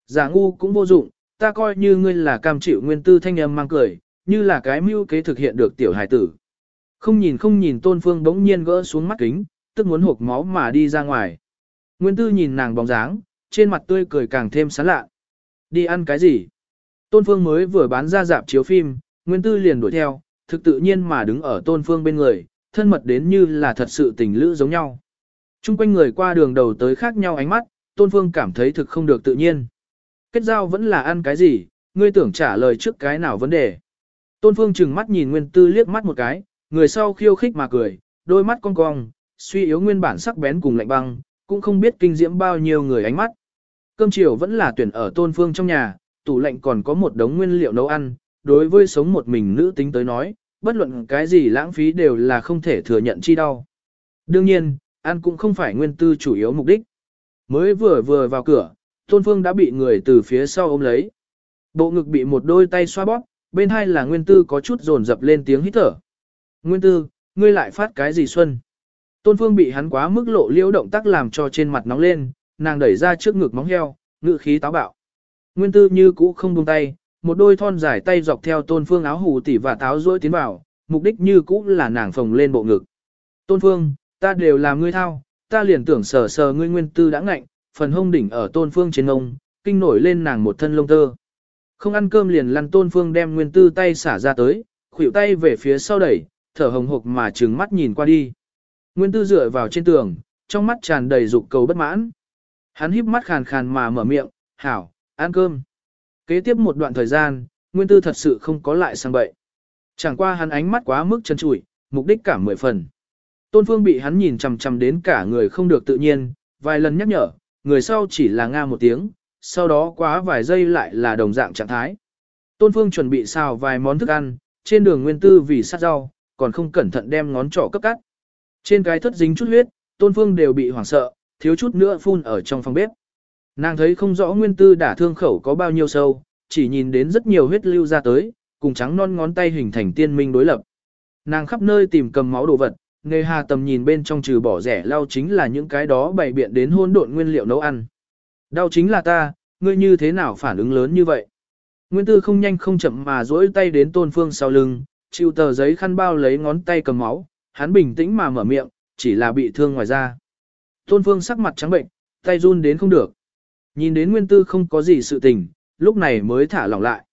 Giả ngu cũng vô dụng, ta coi như ngươi là cam chịu nguyên tư thanh âm mang cười, như là cái mưu kế thực hiện được tiểu hài tử. Không nhìn không nhìn tôn phương bỗng nhiên gỡ xuống mắt kính, tức muốn hộp máu mà đi ra ngoài. Nguyên tư nhìn nàng bóng dáng, trên mặt tươi cười càng thêm sán lạ. Đi ăn cái gì? Tôn phương mới vừa bán ra dạp chiếu phim, Nguyên tư liền đuổi theo, thực tự nhiên mà đứng ở tôn phương bên người, thân mật đến như là thật sự tình lữ giống nhau. Trung quanh người qua đường đầu tới khác nhau ánh mắt, tôn phương cảm thấy thực không được tự nhiên. Kết giao vẫn là ăn cái gì, ngươi tưởng trả lời trước cái nào vấn đề. Tôn phương chừng mắt nhìn nguyên tư liếc mắt một cái, người sau khiêu khích mà cười, đôi mắt cong cong, suy yếu nguyên bản sắc bén cùng lạnh băng, cũng không biết kinh diễm bao nhiêu người ánh mắt. Cơm chiều vẫn là tuyển ở tôn phương trong nhà, tủ lạnh còn có một đống nguyên liệu nấu ăn, đối với sống một mình nữ tính tới nói, bất luận cái gì lãng phí đều là không thể thừa nhận chi đau. Đương nhiên, ăn cũng không phải nguyên tư chủ yếu mục đích. Mới vừa vừa vào cửa, Tôn Phương đã bị người từ phía sau ôm lấy. Bộ ngực bị một đôi tay xoa bóp, bên hai là nguyên tư có chút dồn dập lên tiếng hít thở. Nguyên tư, ngươi lại phát cái gì xuân? Tôn Phương bị hắn quá mức lộ liễu động tác làm cho trên mặt nóng lên, nàng đẩy ra trước ngực móng heo, ngự khí táo bạo. Nguyên tư như cũ không buông tay, một đôi thon dài tay dọc theo tôn phương áo hủ tỉ và táo rỗi tiến vào, mục đích như cũ là nàng phồng lên bộ ngực. Tôn phương, ta đều làm ngươi thao, ta liền tưởng sờ sờ ngươi nguyên tư đã ngạnh, phần hông đỉnh ở tôn phương trên ngông, kinh nổi lên nàng một thân lông tơ. Không ăn cơm liền lăn tôn phương đem nguyên tư tay xả ra tới, khuỷu tay về phía sau đẩy, thở hồng hộc mà trừng mắt nhìn qua đi. Nguyên tư dựa vào trên tường, trong mắt tràn đầy dục cầu bất mãn. Hắn híp mắt khàn khàn mà mở miệng, hảo, ăn cơm. Kế tiếp một đoạn thời gian, Nguyên Tư thật sự không có lại sang bậy. Chẳng qua hắn ánh mắt quá mức chân trụi, mục đích cả mười phần. Tôn Phương bị hắn nhìn chằm chằm đến cả người không được tự nhiên, vài lần nhắc nhở, người sau chỉ là nga một tiếng, sau đó quá vài giây lại là đồng dạng trạng thái. Tôn Phương chuẩn bị xào vài món thức ăn, trên đường Nguyên Tư vì sát rau, còn không cẩn thận đem ngón trỏ cấp cắt. Trên cái thất dính chút huyết, Tôn Phương đều bị hoảng sợ, thiếu chút nữa phun ở trong phòng bếp. Nàng thấy không rõ nguyên tư đả thương khẩu có bao nhiêu sâu, chỉ nhìn đến rất nhiều huyết lưu ra tới, cùng trắng non ngón tay hình thành tiên minh đối lập. Nàng khắp nơi tìm cầm máu đồ vật, nghề hà tầm nhìn bên trong trừ bỏ rẻ lau chính là những cái đó bày biện đến hôn độn nguyên liệu nấu ăn. Đau chính là ta, ngươi như thế nào phản ứng lớn như vậy? Nguyên tư không nhanh không chậm mà duỗi tay đến tôn phương sau lưng, chịu tờ giấy khăn bao lấy ngón tay cầm máu, hắn bình tĩnh mà mở miệng, chỉ là bị thương ngoài da. Tôn phương sắc mặt trắng bệnh, tay run đến không được. Nhìn đến nguyên tư không có gì sự tình, lúc này mới thả lỏng lại.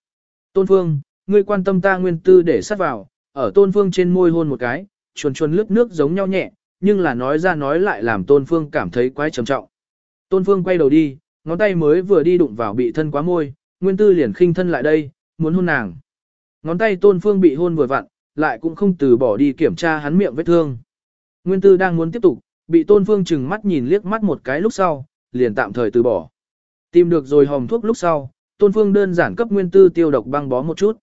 Tôn Phương, ngươi quan tâm ta nguyên tư để sát vào, ở Tôn Phương trên môi hôn một cái, chuồn chuồn lướt nước giống nhau nhẹ, nhưng là nói ra nói lại làm Tôn Phương cảm thấy quái trầm trọng. Tôn Phương quay đầu đi, ngón tay mới vừa đi đụng vào bị thân quá môi, Nguyên Tư liền khinh thân lại đây, muốn hôn nàng. Ngón tay Tôn Phương bị hôn vừa vặn, lại cũng không từ bỏ đi kiểm tra hắn miệng vết thương. Nguyên Tư đang muốn tiếp tục, bị Tôn Phương chừng mắt nhìn liếc mắt một cái lúc sau, liền tạm thời từ bỏ. Tìm được rồi hồng thuốc lúc sau, Tôn Phương đơn giản cấp Nguyên Tư tiêu độc băng bó một chút.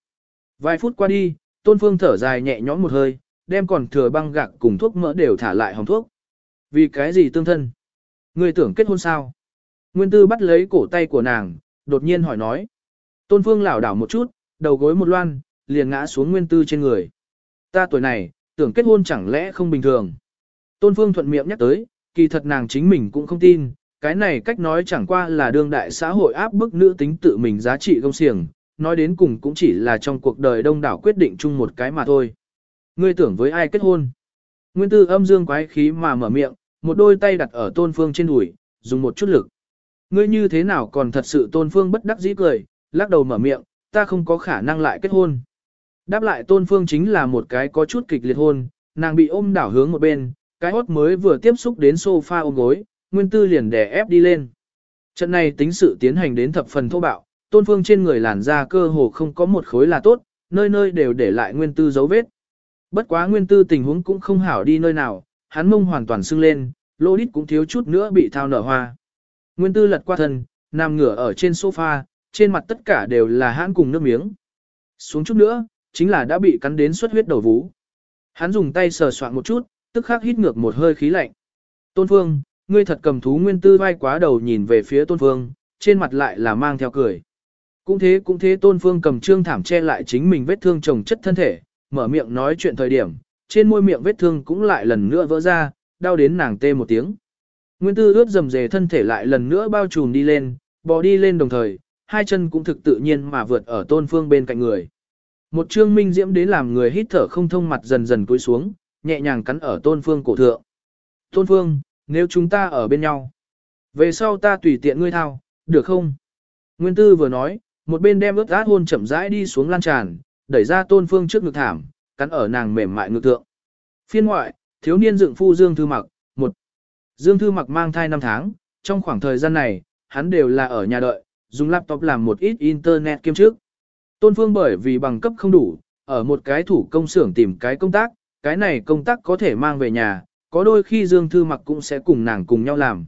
Vài phút qua đi, Tôn Phương thở dài nhẹ nhõm một hơi, đem còn thừa băng gạc cùng thuốc mỡ đều thả lại hồng thuốc. Vì cái gì tương thân? Người tưởng kết hôn sao? Nguyên Tư bắt lấy cổ tay của nàng, đột nhiên hỏi nói. Tôn Phương lảo đảo một chút, đầu gối một loan, liền ngã xuống Nguyên Tư trên người. Ta tuổi này, tưởng kết hôn chẳng lẽ không bình thường. Tôn Phương thuận miệng nhắc tới, kỳ thật nàng chính mình cũng không tin, cái này cách nói chẳng qua là đương đại xã hội áp bức nữ tính tự mình giá trị công xiềng, nói đến cùng cũng chỉ là trong cuộc đời đông đảo quyết định chung một cái mà thôi. Ngươi tưởng với ai kết hôn? Nguyên tư âm dương quái khí mà mở miệng, một đôi tay đặt ở tôn phương trên đùi, dùng một chút lực. Ngươi như thế nào còn thật sự tôn phương bất đắc dĩ cười, lắc đầu mở miệng, ta không có khả năng lại kết hôn. Đáp lại tôn phương chính là một cái có chút kịch liệt hôn, nàng bị ôm đảo hướng một bên, cái hốt mới vừa tiếp xúc đến sofa ôm gối, nguyên tư liền đè ép đi lên. Trận này tính sự tiến hành đến thập phần thô bạo, tôn phương trên người làn da cơ hồ không có một khối là tốt, nơi nơi đều để lại nguyên tư dấu vết. Bất quá nguyên tư tình huống cũng không hảo đi nơi nào, hắn mông hoàn toàn sưng lên, lô đít cũng thiếu chút nữa bị thao nở hoa. Nguyên tư lật qua thân, nằm ngửa ở trên sofa, trên mặt tất cả đều là hãn cùng nước miếng. Xuống chút nữa, chính là đã bị cắn đến xuất huyết đầu vú. Hắn dùng tay sờ soạn một chút, tức khắc hít ngược một hơi khí lạnh. Tôn Phương, ngươi thật cầm thú nguyên tư vai quá đầu nhìn về phía Tôn Phương, trên mặt lại là mang theo cười. Cũng thế cũng thế Tôn Phương cầm trương thảm che lại chính mình vết thương chồng chất thân thể, mở miệng nói chuyện thời điểm, trên môi miệng vết thương cũng lại lần nữa vỡ ra, đau đến nàng tê một tiếng. Nguyên tư ướt dầm dề thân thể lại lần nữa bao trùm đi lên, bò đi lên đồng thời, hai chân cũng thực tự nhiên mà vượt ở tôn phương bên cạnh người. Một trương minh diễm đến làm người hít thở không thông mặt dần dần cúi xuống, nhẹ nhàng cắn ở tôn phương cổ thượng. Tôn phương, nếu chúng ta ở bên nhau, về sau ta tùy tiện ngươi thao, được không? Nguyên tư vừa nói, một bên đem ướt át hôn chậm rãi đi xuống lan tràn, đẩy ra tôn phương trước ngực thảm, cắn ở nàng mềm mại ngực thượng. Phiên ngoại, thiếu niên dựng phu Dương Thư Mặc, một Dương Thư Mặc mang thai 5 tháng, trong khoảng thời gian này, hắn đều là ở nhà đợi, dùng laptop làm một ít internet kiêm trước. Tôn Phương bởi vì bằng cấp không đủ, ở một cái thủ công xưởng tìm cái công tác, cái này công tác có thể mang về nhà, có đôi khi Dương Thư Mặc cũng sẽ cùng nàng cùng nhau làm.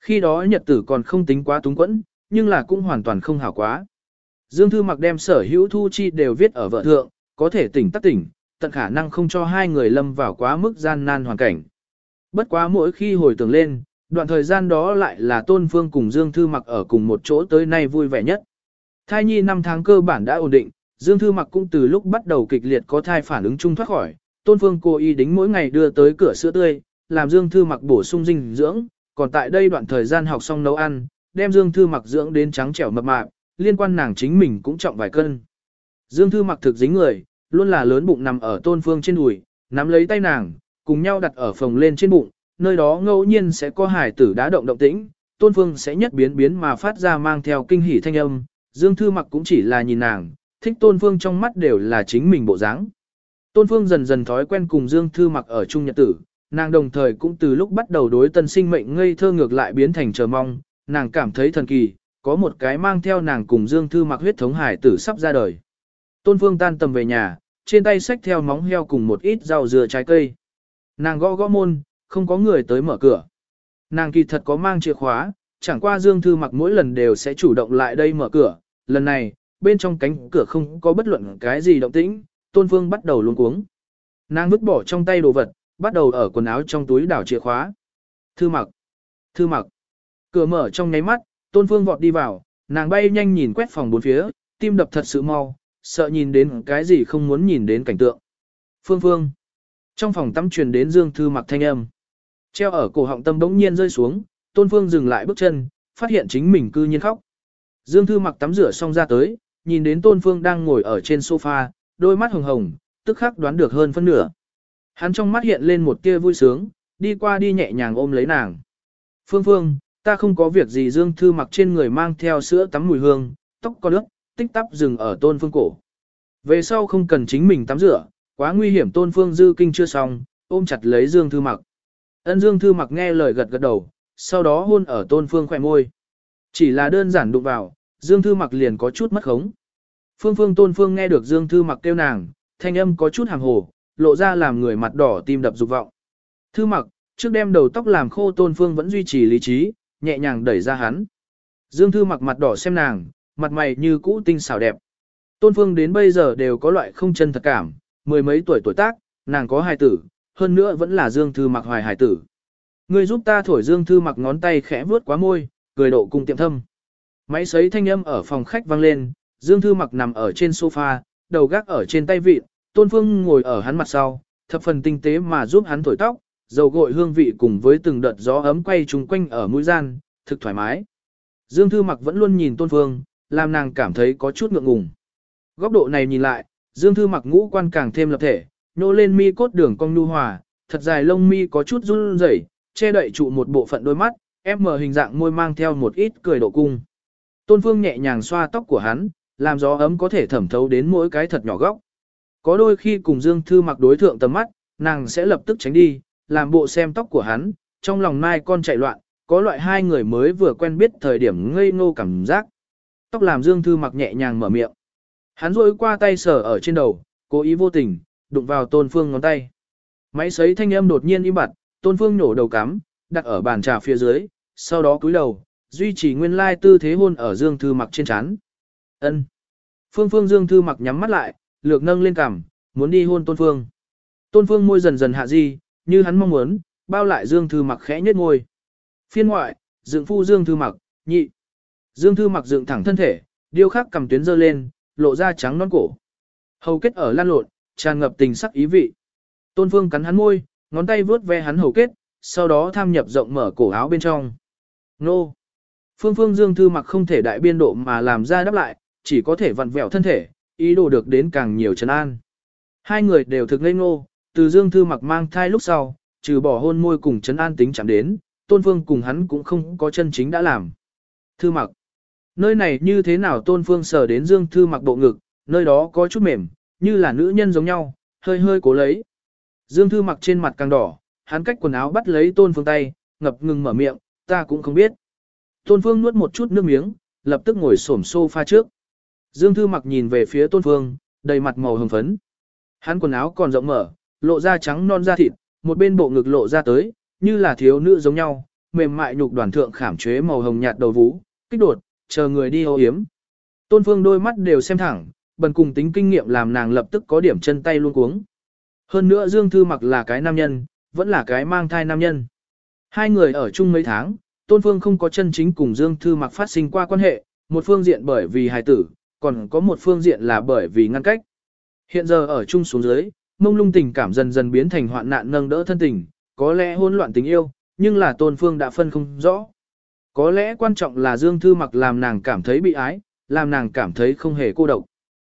Khi đó nhật tử còn không tính quá túng quẫn, nhưng là cũng hoàn toàn không hảo quá. Dương Thư Mặc đem sở hữu thu chi đều viết ở vợ thượng, có thể tỉnh tắc tỉnh, tận khả năng không cho hai người lâm vào quá mức gian nan hoàn cảnh. Bất quá mỗi khi hồi tưởng lên, đoạn thời gian đó lại là Tôn Phương cùng Dương Thư Mặc ở cùng một chỗ tới nay vui vẻ nhất. Thai nhi 5 tháng cơ bản đã ổn định, Dương Thư Mặc cũng từ lúc bắt đầu kịch liệt có thai phản ứng chung thoát khỏi, Tôn Phương cố ý đính mỗi ngày đưa tới cửa sữa tươi, làm Dương Thư Mặc bổ sung dinh dưỡng, còn tại đây đoạn thời gian học xong nấu ăn, đem Dương Thư Mặc dưỡng đến trắng trẻo mập mạp, liên quan nàng chính mình cũng trọng vài cân. Dương Thư Mặc thực dính người, luôn là lớn bụng nằm ở Tôn Phương trên đùi, nắm lấy tay nàng, cùng nhau đặt ở phòng lên trên bụng, nơi đó ngẫu nhiên sẽ có hải tử đá động động tĩnh, Tôn Phương sẽ nhất biến biến mà phát ra mang theo kinh hỉ thanh âm, Dương Thư Mặc cũng chỉ là nhìn nàng, thích Tôn Phương trong mắt đều là chính mình bộ dáng. Tôn Phương dần dần thói quen cùng Dương Thư Mặc ở chung nhật tử, nàng đồng thời cũng từ lúc bắt đầu đối tân sinh mệnh ngây thơ ngược lại biến thành chờ mong, nàng cảm thấy thần kỳ, có một cái mang theo nàng cùng Dương Thư Mặc huyết thống hải tử sắp ra đời. Tôn Phương tan tầm về nhà, trên tay xách theo móng heo cùng một ít rau dừa trái cây. Nàng gõ gõ môn, không có người tới mở cửa. Nàng kỳ thật có mang chìa khóa, chẳng qua Dương Thư Mặc mỗi lần đều sẽ chủ động lại đây mở cửa. Lần này, bên trong cánh cửa không có bất luận cái gì động tĩnh, Tôn Phương bắt đầu luống cuống. Nàng vứt bỏ trong tay đồ vật, bắt đầu ở quần áo trong túi đảo chìa khóa. Thư Mặc, Thư Mặc. Cửa mở trong nháy mắt, Tôn Phương vọt đi vào, nàng bay nhanh nhìn quét phòng bốn phía, tim đập thật sự mau, sợ nhìn đến cái gì không muốn nhìn đến cảnh tượng. Phương Phương. Trong phòng tắm truyền đến Dương Thư mặc thanh âm. Treo ở cổ họng tâm bỗng nhiên rơi xuống, Tôn Phương dừng lại bước chân, phát hiện chính mình cư nhiên khóc. Dương Thư mặc tắm rửa xong ra tới, nhìn đến Tôn Phương đang ngồi ở trên sofa, đôi mắt hồng hồng, tức khắc đoán được hơn phân nửa. Hắn trong mắt hiện lên một tia vui sướng, đi qua đi nhẹ nhàng ôm lấy nàng. Phương Phương, ta không có việc gì Dương Thư mặc trên người mang theo sữa tắm mùi hương, tóc có nước, tích tắp dừng ở tôn phương cổ. Về sau không cần chính mình tắm rửa, quá nguy hiểm tôn phương dư kinh chưa xong, ôm chặt lấy Dương Thư Mặc. Ân Dương Thư mặc nghe lời gật gật đầu, sau đó hôn ở Tôn Phương khỏe môi. Chỉ là đơn giản đụng vào, Dương Thư mặc liền có chút mất khống. Phương Phương Tôn Phương nghe được Dương Thư mặc kêu nàng, thanh âm có chút hàng hồ, lộ ra làm người mặt đỏ tim đập dục vọng. Thư mặc, trước đem đầu tóc làm khô Tôn Phương vẫn duy trì lý trí, nhẹ nhàng đẩy ra hắn. Dương Thư mặc mặt đỏ xem nàng, mặt mày như cũ tinh xảo đẹp. Tôn Phương đến bây giờ đều có loại không chân thật cảm, mười mấy tuổi tuổi tác, nàng có hài tử, hơn nữa vẫn là Dương Thư mặc hoài hài tử. Người giúp ta thổi Dương Thư mặc ngón tay khẽ vuốt quá môi, cười độ cùng tiệm thâm. Máy sấy thanh âm ở phòng khách vang lên, Dương Thư mặc nằm ở trên sofa, đầu gác ở trên tay vịt, Tôn Phương ngồi ở hắn mặt sau, thập phần tinh tế mà giúp hắn thổi tóc, dầu gội hương vị cùng với từng đợt gió ấm quay trùng quanh ở mũi gian, thực thoải mái. Dương Thư mặc vẫn luôn nhìn Tôn Phương, làm nàng cảm thấy có chút ngượng ngùng. Góc độ này nhìn lại, Dương Thư mặc ngũ quan càng thêm lập thể, nô lên mi cốt đường cong nhu hòa, thật dài lông mi có chút run rẩy, che đậy trụ một bộ phận đôi mắt, em mở hình dạng môi mang theo một ít cười độ cung. Tôn Phương nhẹ nhàng xoa tóc của hắn, làm gió ấm có thể thẩm thấu đến mỗi cái thật nhỏ góc. Có đôi khi cùng Dương Thư mặc đối thượng tầm mắt, nàng sẽ lập tức tránh đi, làm bộ xem tóc của hắn, trong lòng mai con chạy loạn, có loại hai người mới vừa quen biết thời điểm ngây ngô cảm giác. Tóc làm Dương Thư mặc nhẹ nhàng mở miệng. Hắn rôi qua tay sờ ở trên đầu, cố ý vô tình, đụng vào Tôn Phương ngón tay. Máy sấy thanh âm đột nhiên im bặt, Tôn Phương nổ đầu cắm, đặt ở bàn trà phía dưới, sau đó cúi đầu, duy trì nguyên lai tư thế hôn ở Dương Thư mặc trên chán. Ân. Phương Phương Dương Thư mặc nhắm mắt lại, lược nâng lên cằm, muốn đi hôn Tôn Phương. Tôn Phương môi dần dần hạ di, như hắn mong muốn, bao lại Dương Thư mặc khẽ nhếch môi. Phiên ngoại, dựng phu Dương Thư mặc, nhị. Dương Thư mặc dựng thẳng thân thể, điêu khắc cầm tuyến dơ lên, lộ ra trắng non cổ. Hầu kết ở lan lộn, tràn ngập tình sắc ý vị. Tôn Phương cắn hắn môi, ngón tay vướt ve hắn hầu kết, sau đó tham nhập rộng mở cổ áo bên trong. Nô! Phương Phương Dương Thư mặc không thể đại biên độ mà làm ra đáp lại, chỉ có thể vặn vẹo thân thể, ý đồ được đến càng nhiều trấn an. Hai người đều thực ngây ngô, từ Dương Thư mặc mang thai lúc sau, trừ bỏ hôn môi cùng trấn an tính chạm đến, Tôn Phương cùng hắn cũng không có chân chính đã làm. Thư mặc. Nơi này như thế nào Tôn Phương sờ đến Dương Thư mặc bộ ngực, nơi đó có chút mềm, như là nữ nhân giống nhau, hơi hơi cố lấy. Dương Thư mặc trên mặt càng đỏ, hắn cách quần áo bắt lấy Tôn Phương tay, ngập ngừng mở miệng, ta cũng không biết. Tôn Phương nuốt một chút nước miếng, lập tức ngồi xổm sofa trước. Dương Thư mặc nhìn về phía Tôn Phương, đầy mặt màu hồng phấn. Hắn quần áo còn rộng mở, lộ ra trắng non da thịt, một bên bộ ngực lộ ra tới, như là thiếu nữ giống nhau, mềm mại nhục đoàn thượng khảm chế màu hồng nhạt đầu vũ, kích đột, chờ người đi ô yếm. Tôn Phương đôi mắt đều xem thẳng, bần cùng tính kinh nghiệm làm nàng lập tức có điểm chân tay luôn cuống. Hơn nữa Dương Thư mặc là cái nam nhân, vẫn là cái mang thai nam nhân. Hai người ở chung mấy tháng, Tôn Phương không có chân chính cùng Dương Thư mặc phát sinh qua quan hệ, một phương diện bởi vì hài tử, còn có một phương diện là bởi vì ngăn cách. Hiện giờ ở chung xuống dưới, mông lung tình cảm dần dần biến thành hoạn nạn nâng đỡ thân tình, có lẽ hỗn loạn tình yêu, nhưng là Tôn Phương đã phân không rõ. Có lẽ quan trọng là Dương Thư mặc làm nàng cảm thấy bị ái, làm nàng cảm thấy không hề cô độc.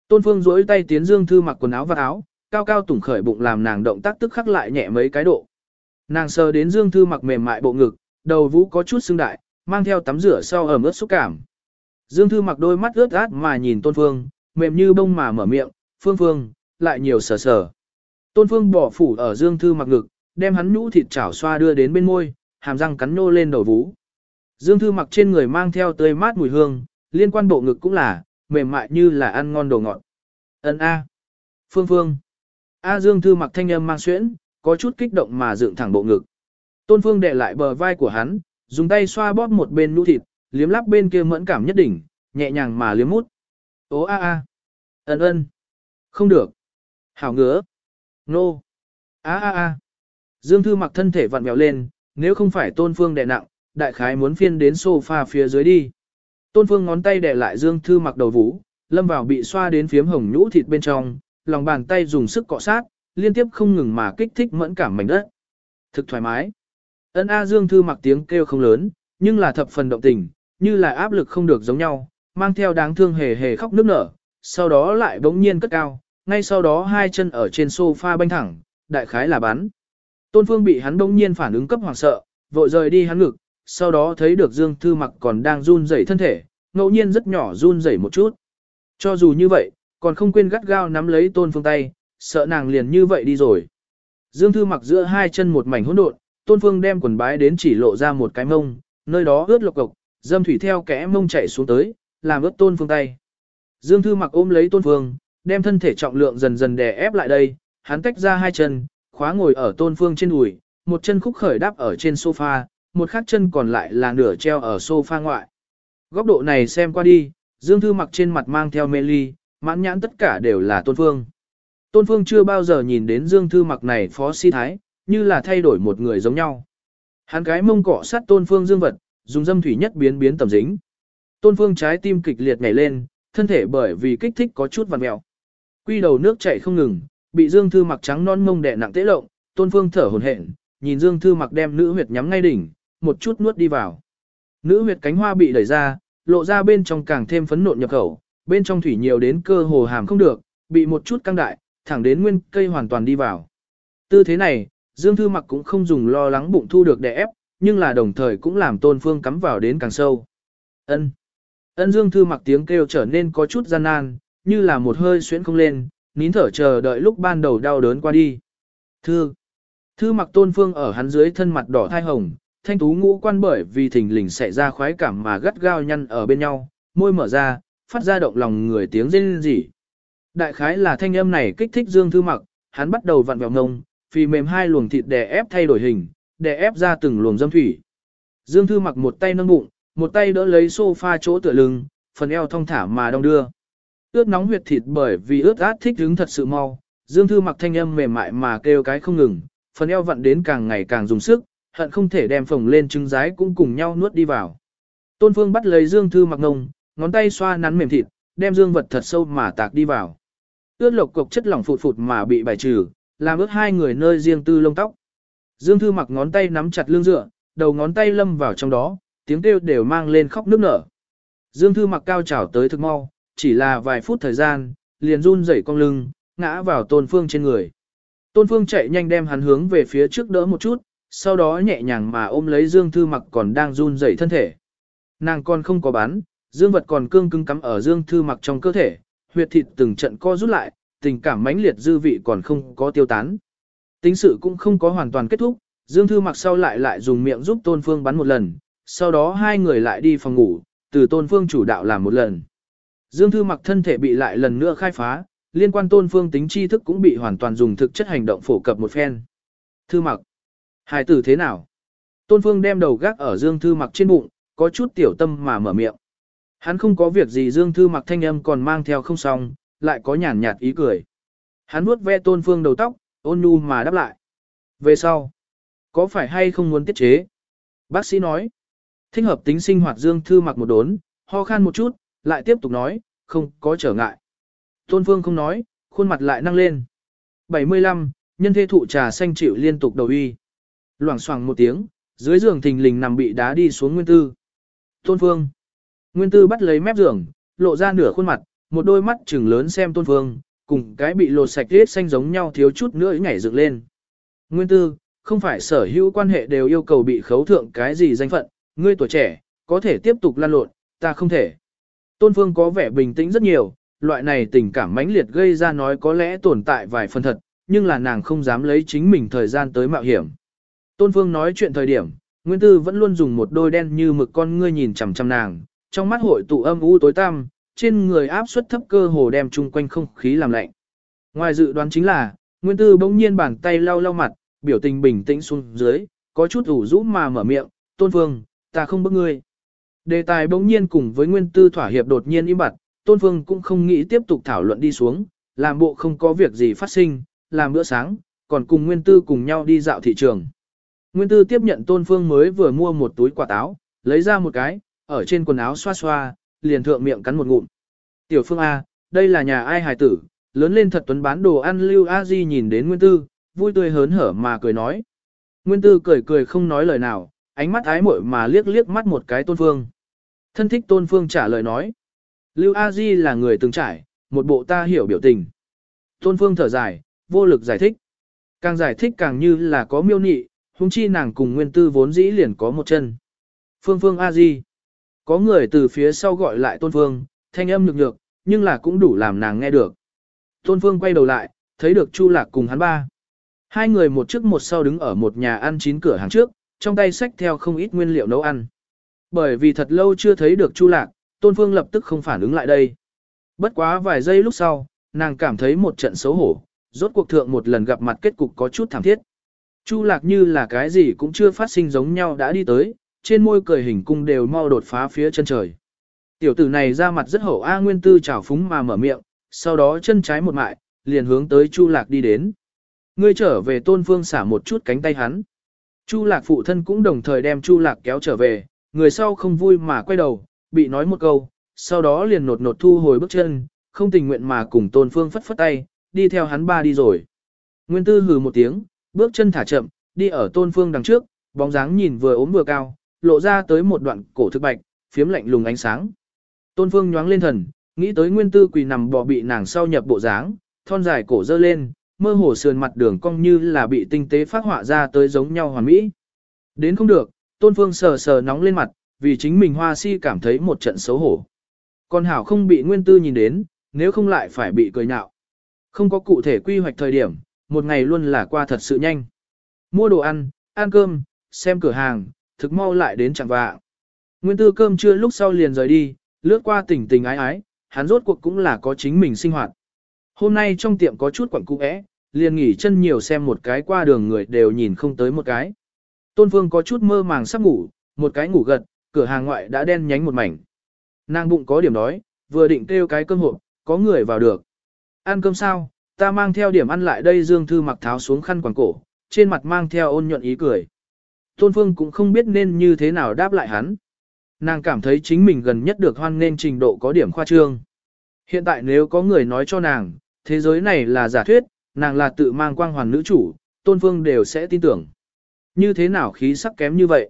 Tôn Phương duỗi tay tiến Dương Thư mặc quần áo và áo, cao cao tủng khởi bụng làm nàng động tác tức khắc lại nhẹ mấy cái độ. Nàng sờ đến Dương Thư mặc mềm mại bộ ngực, đầu vũ có chút sưng đại, mang theo tắm rửa sau ẩm ướt xúc cảm. Dương Thư mặc đôi mắt ướt át mà nhìn Tôn Phương, mềm như bông mà mở miệng, Phương Phương, lại nhiều sờ sờ. Tôn Phương bỏ phủ ở Dương Thư mặc ngực, đem hắn nhũ thịt chảo xoa đưa đến bên môi, hàm răng cắn nô lên đầu vú. Dương Thư mặc trên người mang theo tươi mát mùi hương, liên quan bộ ngực cũng là, mềm mại như là ăn ngon đồ ngọt. Ấn A. Phương Phương. A Dương Thư mặc thanh âm mang xuyễn, có chút kích động mà dựng thẳng bộ ngực. Tôn Phương để lại bờ vai của hắn, dùng tay xoa bóp một bên nhũ thịt, liếm lắp bên kia mẫn cảm nhất đỉnh, nhẹ nhàng mà liếm mút. Ô a a. Ấn ơn. Không được. Hảo ngứa. Nô. A a a. Dương Thư mặc thân thể vặn vẹo lên, nếu không phải Tôn Phương đè nặng, đại khái muốn phiên đến sofa phía dưới đi. Tôn Phương ngón tay đè lại Dương Thư mặc đầu vũ, lâm vào bị xoa đến phiếm hồng nhũ thịt bên trong, lòng bàn tay dùng sức cọ sát, liên tiếp không ngừng mà kích thích mẫn cảm mảnh đất. Thực thoải mái. Ân A Dương Thư mặc tiếng kêu không lớn, nhưng là thập phần động tình, như là áp lực không được giống nhau, mang theo đáng thương hề hề khóc nức nở, sau đó lại bỗng nhiên cất cao, ngay sau đó hai chân ở trên sofa banh thẳng, đại khái là bắn. Tôn Phương bị hắn bỗng nhiên phản ứng cấp hoàng sợ, vội rời đi hắn ngực, sau đó thấy được Dương Thư mặc còn đang run rẩy thân thể, ngẫu nhiên rất nhỏ run rẩy một chút. Cho dù như vậy, còn không quên gắt gao nắm lấy Tôn Phương tay, sợ nàng liền như vậy đi rồi. Dương Thư mặc giữa hai chân một mảnh hỗn độn, Tôn Phương đem quần bái đến chỉ lộ ra một cái mông, nơi đó ướt lộc cộc, dâm thủy theo kẽ mông chạy xuống tới, làm ướt Tôn Phương tay. Dương Thư mặc ôm lấy Tôn Phương, đem thân thể trọng lượng dần dần đè ép lại đây, hắn tách ra hai chân, khóa ngồi ở Tôn Phương trên đùi, một chân khúc khởi đáp ở trên sofa, một khác chân còn lại là nửa treo ở sofa ngoại. Góc độ này xem qua đi, Dương Thư mặc trên mặt mang theo mê ly, mãn nhãn tất cả đều là Tôn Phương. Tôn Phương chưa bao giờ nhìn đến Dương Thư mặc này phó si thái, như là thay đổi một người giống nhau. Hắn cái mông cọ sát Tôn Phương dương vật, dùng dâm thủy nhất biến biến tầm dính. Tôn Phương trái tim kịch liệt nhảy lên, thân thể bởi vì kích thích có chút vặn mèo. Quy đầu nước chảy không ngừng, bị Dương Thư mặc trắng non mông đè nặng tế lộng, Tôn Phương thở hổn hển, nhìn Dương Thư mặc đem nữ huyệt nhắm ngay đỉnh, một chút nuốt đi vào. Nữ huyệt cánh hoa bị đẩy ra, lộ ra bên trong càng thêm phấn nộn nhập khẩu, bên trong thủy nhiều đến cơ hồ hàm không được, bị một chút căng đại, thẳng đến nguyên cây hoàn toàn đi vào. Tư thế này, Dương Thư Mặc cũng không dùng lo lắng bụng thu được đè ép, nhưng là đồng thời cũng làm Tôn Phương cắm vào đến càng sâu. Ân. Ân Dương Thư Mặc tiếng kêu trở nên có chút gian nan, như là một hơi xuyến không lên, nín thở chờ đợi lúc ban đầu đau đớn qua đi. Thư. Thư Mặc Tôn Phương ở hắn dưới thân mặt đỏ thai hồng, thanh tú ngũ quan bởi vì thình lình xảy ra khoái cảm mà gắt gao nhăn ở bên nhau, môi mở ra, phát ra động lòng người tiếng rên rỉ. Đại khái là thanh âm này kích thích Dương Thư Mặc, hắn bắt đầu vặn vẹo ngông, phì mềm hai luồng thịt đè ép thay đổi hình, để ép ra từng luồng dâm thủy. Dương Thư Mặc một tay nâng bụng, một tay đỡ lấy sofa chỗ tựa lưng, phần eo thong thả mà đong đưa. Ướt nóng huyệt thịt bởi vì ướt át thích hứng thật sự mau, Dương Thư Mặc thanh âm mềm mại mà kêu cái không ngừng, phần eo vặn đến càng ngày càng dùng sức, hận không thể đem phồng lên trứng rái cũng cùng nhau nuốt đi vào. Tôn Phương bắt lấy Dương Thư Mặc ngông, ngón tay xoa nắn mềm thịt, đem dương vật thật sâu mà tạc đi vào. Ướt lộc cục chất lỏng phụt phụt mà bị bài trừ, làm ướt hai người nơi riêng tư lông tóc. Dương Thư mặc ngón tay nắm chặt lưng dựa, đầu ngón tay lâm vào trong đó, tiếng kêu đều mang lên khóc nức nở. Dương Thư mặc cao trào tới thực mau, chỉ là vài phút thời gian, liền run rẩy cong lưng, ngã vào Tôn Phương trên người. Tôn Phương chạy nhanh đem hắn hướng về phía trước đỡ một chút, sau đó nhẹ nhàng mà ôm lấy Dương Thư mặc còn đang run rẩy thân thể. Nàng còn không có bán, dương vật còn cương cứng cắm ở dương thư mặc trong cơ thể, huyệt thịt từng trận co rút lại, tình cảm mãnh liệt dư vị còn không có tiêu tán. Tính sự cũng không có hoàn toàn kết thúc, dương thư mặc sau lại lại dùng miệng giúp tôn phương bắn một lần, sau đó hai người lại đi phòng ngủ, từ tôn phương chủ đạo làm một lần. Dương thư mặc thân thể bị lại lần nữa khai phá, liên quan tôn phương tính tri thức cũng bị hoàn toàn dùng thực chất hành động phổ cập một phen. Thư mặc, hài tử thế nào? Tôn phương đem đầu gác ở dương thư mặc trên bụng, có chút tiểu tâm mà mở miệng. Hắn không có việc gì Dương Thư mặc thanh âm còn mang theo không xong, lại có nhàn nhạt ý cười. Hắn nuốt ve tôn phương đầu tóc, ôn nhu mà đáp lại. Về sau, có phải hay không muốn tiết chế? Bác sĩ nói, thích hợp tính sinh hoạt Dương Thư mặc một đốn, ho khan một chút, lại tiếp tục nói, không có trở ngại. Tôn phương không nói, khuôn mặt lại năng lên. 75, nhân thê thụ trà xanh chịu liên tục đầu y. Loảng xoảng một tiếng, dưới giường thình lình nằm bị đá đi xuống nguyên tư. Tôn phương. Nguyên tư bắt lấy mép giường, lộ ra nửa khuôn mặt, một đôi mắt trừng lớn xem tôn phương, cùng cái bị lột sạch tuyết xanh giống nhau thiếu chút nữa nhảy dựng lên. Nguyên tư, không phải sở hữu quan hệ đều yêu cầu bị khấu thượng cái gì danh phận, ngươi tuổi trẻ, có thể tiếp tục lan lộn, ta không thể. Tôn phương có vẻ bình tĩnh rất nhiều, loại này tình cảm mãnh liệt gây ra nói có lẽ tồn tại vài phần thật, nhưng là nàng không dám lấy chính mình thời gian tới mạo hiểm. Tôn phương nói chuyện thời điểm, Nguyên Tư vẫn luôn dùng một đôi đen như mực con ngươi nhìn chằm chằm nàng, trong mắt hội tụ âm u tối tăm, trên người áp suất thấp cơ hồ đem chung quanh không khí làm lạnh. Ngoài dự đoán chính là, Nguyên Tư bỗng nhiên bàn tay lau lau mặt, biểu tình bình tĩnh xuống dưới, có chút ủ rũ mà mở miệng, Tôn Phương, ta không bức ngươi. Đề tài bỗng nhiên cùng với Nguyên Tư thỏa hiệp đột nhiên im bặt, Tôn Phương cũng không nghĩ tiếp tục thảo luận đi xuống, làm bộ không có việc gì phát sinh, làm bữa sáng, còn cùng Nguyên Tư cùng nhau đi dạo thị trường. Nguyên Tư tiếp nhận Tôn Phương mới vừa mua một túi quả táo, lấy ra một cái, ở trên quần áo xoa xoa, liền thượng miệng cắn một ngụm. Tiểu Phương A, đây là nhà ai hài tử, lớn lên thật tuấn bán đồ ăn Lưu A Di nhìn đến Nguyên Tư, vui tươi hớn hở mà cười nói. Nguyên Tư cười cười không nói lời nào, ánh mắt ái muội mà liếc liếc mắt một cái Tôn Phương. Thân thích Tôn Phương trả lời nói. Lưu A Di là người từng trải, một bộ ta hiểu biểu tình. Tôn Phương thở dài, vô lực giải thích. Càng giải thích càng như là có miêu nị, huống chi nàng cùng Nguyên Tư vốn dĩ liền có một chân. Phương Phương A Di. Có người từ phía sau gọi lại Tôn Phương, thanh âm nhược nhược, nhưng là cũng đủ làm nàng nghe được. Tôn Phương quay đầu lại, thấy được Chu Lạc cùng hắn ba. Hai người một trước một sau đứng ở một nhà ăn chín cửa hàng trước, trong tay xách theo không ít nguyên liệu nấu ăn. Bởi vì thật lâu chưa thấy được Chu Lạc, Tôn Phương lập tức không phản ứng lại đây. Bất quá vài giây lúc sau, nàng cảm thấy một trận xấu hổ, rốt cuộc thượng một lần gặp mặt kết cục có chút thảm thiết. Chu Lạc như là cái gì cũng chưa phát sinh giống nhau đã đi tới, trên môi cười hình cung đều mau đột phá phía chân trời. Tiểu tử này ra mặt rất hậu A Nguyên Tư chảo phúng mà mở miệng, sau đó chân trái một mại, liền hướng tới Chu Lạc đi đến. Ngươi trở về Tôn Phương xả một chút cánh tay hắn. Chu Lạc phụ thân cũng đồng thời đem Chu Lạc kéo trở về, người sau không vui mà quay đầu, bị nói một câu, sau đó liền nột nột thu hồi bước chân, không tình nguyện mà cùng Tôn Phương phất phất tay, đi theo hắn ba đi rồi. Nguyên Tư hừ một tiếng, bước chân thả chậm, đi ở Tôn Phương đằng trước, bóng dáng nhìn vừa ốm vừa cao, lộ ra tới một đoạn cổ thực bạch, phiếm lạnh lùng ánh sáng. Tôn Phương nhoáng lên thần, nghĩ tới Nguyên Tư quỳ nằm bò bị nàng sau nhập bộ dáng, thon dài cổ dơ lên, mơ hồ sườn mặt đường cong như là bị tinh tế phát họa ra tới giống nhau hoàn mỹ. Đến không được, Tôn Phương sờ sờ nóng lên mặt, vì chính mình hoa si cảm thấy một trận xấu hổ. Còn Hảo không bị Nguyên Tư nhìn đến, nếu không lại phải bị cười nhạo. Không có cụ thể quy hoạch thời điểm, một ngày luôn là qua thật sự nhanh. Mua đồ ăn, ăn cơm, xem cửa hàng, thực mau lại đến chẳng vạ. Nguyên Tư cơm trưa lúc sau liền rời đi, lướt qua tỉnh tình ái ái, hắn rốt cuộc cũng là có chính mình sinh hoạt. Hôm nay trong tiệm có chút quẩn cung ẽ, liền nghỉ chân nhiều xem một cái qua đường người đều nhìn không tới một cái. Tôn Phương có chút mơ màng sắp ngủ, một cái ngủ gật, cửa hàng ngoại đã đen nhánh một mảnh. Nàng bụng có điểm đói, vừa định kêu cái cơm hộp, có người vào được. Ăn cơm sao, ta mang theo điểm ăn lại đây Dương Thư mặc tháo xuống khăn quàng cổ, trên mặt mang theo ôn nhuận ý cười. Tôn Phương cũng không biết nên như thế nào đáp lại hắn. Nàng cảm thấy chính mình gần nhất được hoan nên trình độ có điểm khoa trương. Hiện tại nếu có người nói cho nàng, thế giới này là giả thuyết, nàng là tự mang quang hoàn nữ chủ, Tôn Phương đều sẽ tin tưởng. Như thế nào khí sắc kém như vậy?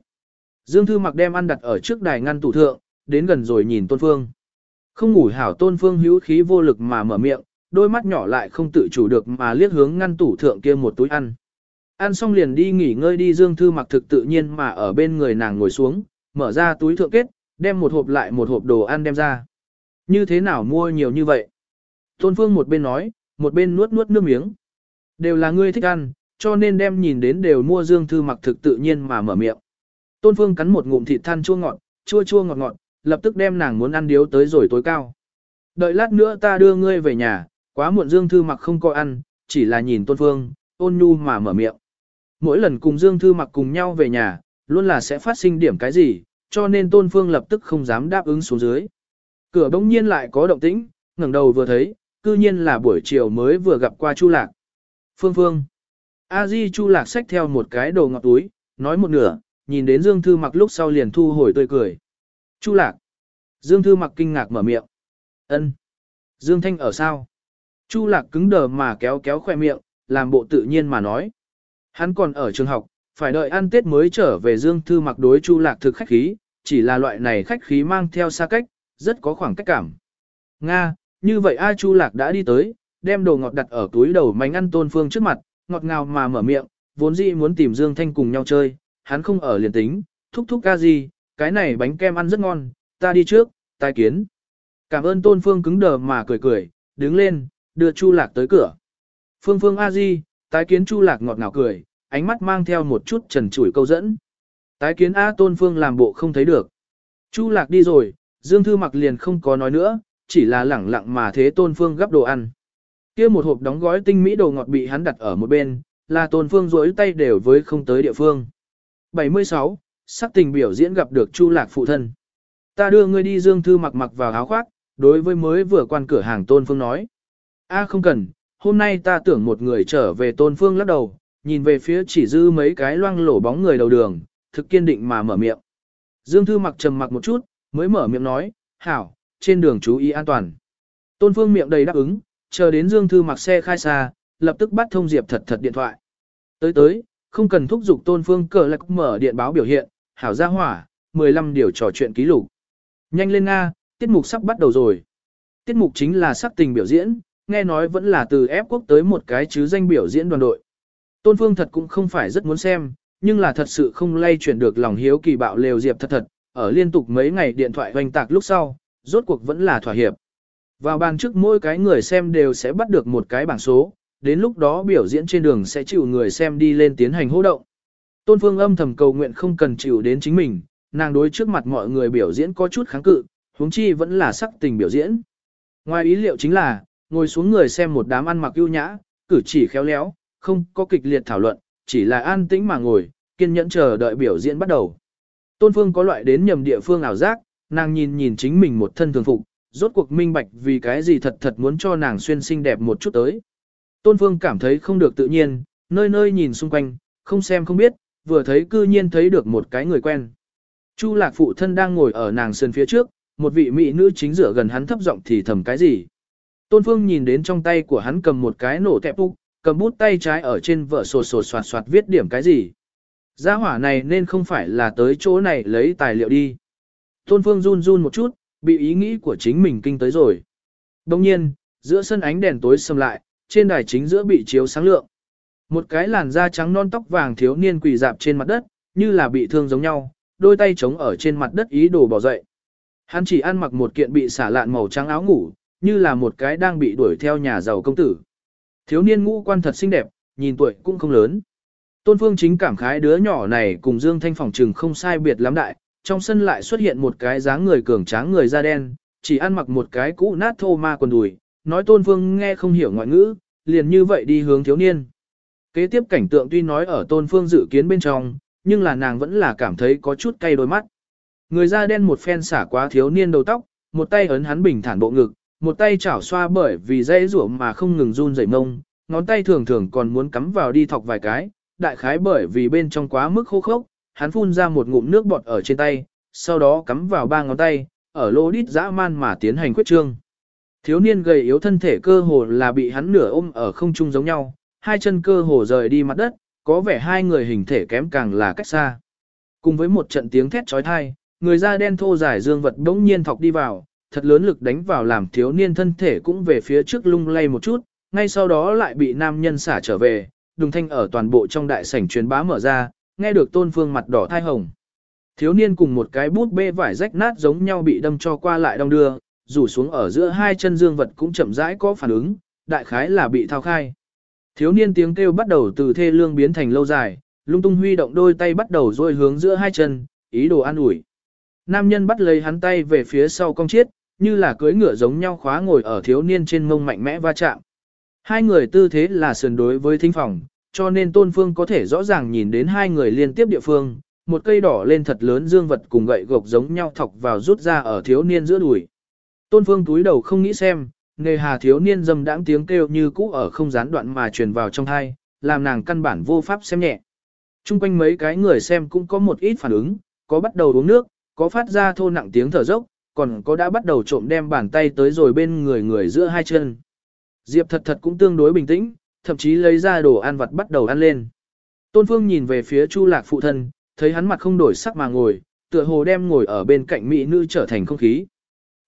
Dương Thư mặc đem ăn đặt ở trước đài ngăn tủ thượng, đến gần rồi nhìn Tôn Phương. Không ngủ hảo Tôn Phương hữu khí vô lực mà mở miệng, đôi mắt nhỏ lại không tự chủ được mà liếc hướng ngăn tủ thượng kia một túi ăn. Ăn xong liền đi nghỉ ngơi đi Dương Thư mặc thực tự nhiên mà ở bên người nàng ngồi xuống, mở ra túi thượng kết, đem một hộp lại một hộp đồ ăn đem ra. Như thế nào mua nhiều như vậy? Tôn Phương một bên nói, một bên nuốt nuốt nước miếng. Đều là ngươi thích ăn, cho nên đem nhìn đến đều mua Dương Thư mặc thực tự nhiên mà mở miệng. Tôn Phương cắn một ngụm thịt than chua ngọt, chua chua ngọt ngọt, lập tức đem nàng muốn ăn điếu tới rồi tối cao. Đợi lát nữa ta đưa ngươi về nhà, quá muộn Dương Thư mặc không có ăn, chỉ là nhìn Tôn Phương, ôn nhu mà mở miệng. Mỗi lần cùng Dương Thư mặc cùng nhau về nhà, luôn là sẽ phát sinh điểm cái gì, cho nên Tôn Phương lập tức không dám đáp ứng xuống dưới. Cửa bỗng nhiên lại có động tĩnh, ngẩng đầu vừa thấy, cư nhiên là buổi chiều mới vừa gặp qua Chu Lạc. Phương Phương. A Di Chu Lạc xách theo một cái đồ ngọc túi, nói một nửa, nhìn đến Dương Thư mặc lúc sau liền thu hồi tươi cười. Chu Lạc. Dương Thư mặc kinh ngạc mở miệng. Ân. Dương Thanh ở sao? Chu Lạc cứng đờ mà kéo kéo khoe miệng, làm bộ tự nhiên mà nói. Hắn còn ở trường học, phải đợi ăn Tết mới trở về Dương Thư mặc đối Chu Lạc thực khách khí, chỉ là loại này khách khí mang theo xa cách, rất có khoảng cách cảm. Nga, như vậy A Chu Lạc đã đi tới, đem đồ ngọt đặt ở túi đầu mảnh ăn tôn phương trước mặt, ngọt ngào mà mở miệng, vốn dĩ muốn tìm Dương Thanh cùng nhau chơi, hắn không ở liền tính, thúc thúc ca gì, cái này bánh kem ăn rất ngon, ta đi trước, tai kiến. Cảm ơn tôn phương cứng đờ mà cười cười, đứng lên, đưa Chu Lạc tới cửa. Phương Phương A Di, tái kiến Chu Lạc ngọt ngào cười, ánh mắt mang theo một chút trần trụi câu dẫn. Tái kiến A Tôn Phương làm bộ không thấy được. Chu Lạc đi rồi, Dương Thư mặc liền không có nói nữa, chỉ là lẳng lặng mà thế Tôn Phương gấp đồ ăn. kia một hộp đóng gói tinh mỹ đồ ngọt bị hắn đặt ở một bên, là Tôn Phương rối tay đều với không tới địa phương. 76. Sắc tình biểu diễn gặp được Chu Lạc phụ thân. Ta đưa ngươi đi Dương Thư mặc mặc vào áo khoác, đối với mới vừa quan cửa hàng Tôn Phương nói. A không cần, hôm nay ta tưởng một người trở về Tôn Phương lắc đầu, nhìn về phía chỉ dư mấy cái loang lổ bóng người đầu đường, thực kiên định mà mở miệng. Dương Thư mặc trầm mặc một chút, mới mở miệng nói, hảo, trên đường chú ý an toàn. Tôn Phương miệng đầy đáp ứng, chờ đến Dương Thư mặc xe khai xa, lập tức bắt thông Diệp thật thật điện thoại. Tới tới, không cần thúc giục Tôn Phương cờ lạc mở điện báo biểu hiện, hảo ra hỏa, 15 điều trò chuyện ký lục. Nhanh lên Nga, tiết mục sắp bắt đầu rồi. Tiết mục chính là sắc tình biểu diễn, nghe nói vẫn là từ ép quốc tới một cái chứ danh biểu diễn đoàn đội. Tôn Phương thật cũng không phải rất muốn xem, nhưng là thật sự không lay chuyển được lòng hiếu kỳ bạo lều Diệp thật thật, ở liên tục mấy ngày điện thoại hoành tạc lúc sau, rốt cuộc vẫn là thỏa hiệp. Vào bàn trước mỗi cái người xem đều sẽ bắt được một cái bảng số, đến lúc đó biểu diễn trên đường sẽ chịu người xem đi lên tiến hành hô động. Tôn Phương âm thầm cầu nguyện không cần chịu đến chính mình, nàng đối trước mặt mọi người biểu diễn có chút kháng cự, huống chi vẫn là sắc tình biểu diễn. Ngoài ý liệu chính là, ngồi xuống người xem một đám ăn mặc ưu nhã, cử chỉ khéo léo, không có kịch liệt thảo luận, chỉ là an tĩnh mà ngồi, kiên nhẫn chờ đợi biểu diễn bắt đầu. Tôn Phương có loại đến nhầm địa phương ảo giác, nàng nhìn nhìn chính mình một thân thường phục, rốt cuộc minh bạch vì cái gì thật thật muốn cho nàng xuyên xinh đẹp một chút tới. Tôn Phương cảm thấy không được tự nhiên, nơi nơi nhìn xung quanh, không xem không biết, vừa thấy cư nhiên thấy được một cái người quen. Chu lạc phụ thân đang ngồi ở nàng sân phía trước, một vị mỹ nữ chính giữa gần hắn thấp giọng thì thầm cái gì. Tôn Phương nhìn đến trong tay của hắn cầm một cái nổ tẹp úc, cầm bút tay trái ở trên vợ sổ sổ soạt soạt viết điểm cái gì. Gia hỏa này nên không phải là tới chỗ này lấy tài liệu đi. Tôn Phương run run một chút, bị ý nghĩ của chính mình kinh tới rồi. Đồng nhiên, giữa sân ánh đèn tối sầm lại, trên đài chính giữa bị chiếu sáng lượng. Một cái làn da trắng non tóc vàng thiếu niên quỳ dạp trên mặt đất, như là bị thương giống nhau, đôi tay chống ở trên mặt đất ý đồ bỏ dậy. Hắn chỉ ăn mặc một kiện bị xả lạn màu trắng áo ngủ, như là một cái đang bị đuổi theo nhà giàu công tử. Thiếu niên ngũ quan thật xinh đẹp, nhìn tuổi cũng không lớn. Tôn Phương chính cảm khái đứa nhỏ này cùng Dương Thanh phòng trừng không sai biệt lắm đại, trong sân lại xuất hiện một cái dáng người cường tráng người da đen, chỉ ăn mặc một cái cũ nát thô ma quần đùi, nói Tôn Phương nghe không hiểu ngoại ngữ, liền như vậy đi hướng thiếu niên. Kế tiếp cảnh tượng tuy nói ở Tôn Phương dự kiến bên trong, nhưng là nàng vẫn là cảm thấy có chút cay đôi mắt. Người da đen một phen xả quá thiếu niên đầu tóc, một tay ấn hắn bình thản bộ ngực, một tay chảo xoa bởi vì dây rủa mà không ngừng run rẩy mông, ngón tay thường thường còn muốn cắm vào đi thọc vài cái, đại khái bởi vì bên trong quá mức khô khốc, hắn phun ra một ngụm nước bọt ở trên tay, sau đó cắm vào ba ngón tay, ở lô đít dã man mà tiến hành quyết trương. Thiếu niên gầy yếu thân thể cơ hồ là bị hắn nửa ôm ở không trung giống nhau, hai chân cơ hồ rời đi mặt đất, có vẻ hai người hình thể kém càng là cách xa. Cùng với một trận tiếng thét trói thai, người da đen thô dài dương vật bỗng nhiên thọc đi vào, thật lớn lực đánh vào làm thiếu niên thân thể cũng về phía trước lung lay một chút, ngay sau đó lại bị nam nhân xả trở về, đùng thanh ở toàn bộ trong đại sảnh truyền bá mở ra, nghe được tôn phương mặt đỏ thai hồng. Thiếu niên cùng một cái bút bê vải rách nát giống nhau bị đâm cho qua lại đong đưa, rủ xuống ở giữa hai chân dương vật cũng chậm rãi có phản ứng, đại khái là bị thao khai. Thiếu niên tiếng kêu bắt đầu từ thê lương biến thành lâu dài, lung tung huy động đôi tay bắt đầu rôi hướng giữa hai chân, ý đồ an ủi. Nam nhân bắt lấy hắn tay về phía sau cong chiết, như là cưỡi ngựa giống nhau khóa ngồi ở thiếu niên trên mông mạnh mẽ va chạm. Hai người tư thế là sườn đối với thính phòng, cho nên tôn phương có thể rõ ràng nhìn đến hai người liên tiếp địa phương, một cây đỏ lên thật lớn dương vật cùng gậy gộc giống nhau thọc vào rút ra ở thiếu niên giữa đùi. Tôn phương túi đầu không nghĩ xem, nghề hà thiếu niên dâm đãng tiếng kêu như cũ ở không gián đoạn mà truyền vào trong thai, làm nàng căn bản vô pháp xem nhẹ. Trung quanh mấy cái người xem cũng có một ít phản ứng, có bắt đầu uống nước, có phát ra thô nặng tiếng thở dốc, còn có đã bắt đầu trộm đem bàn tay tới rồi bên người người giữa hai chân. Diệp thật thật cũng tương đối bình tĩnh, thậm chí lấy ra đồ ăn vặt bắt đầu ăn lên. Tôn Phương nhìn về phía Chu Lạc phụ thân, thấy hắn mặt không đổi sắc mà ngồi, tựa hồ đem ngồi ở bên cạnh mỹ nữ trở thành không khí.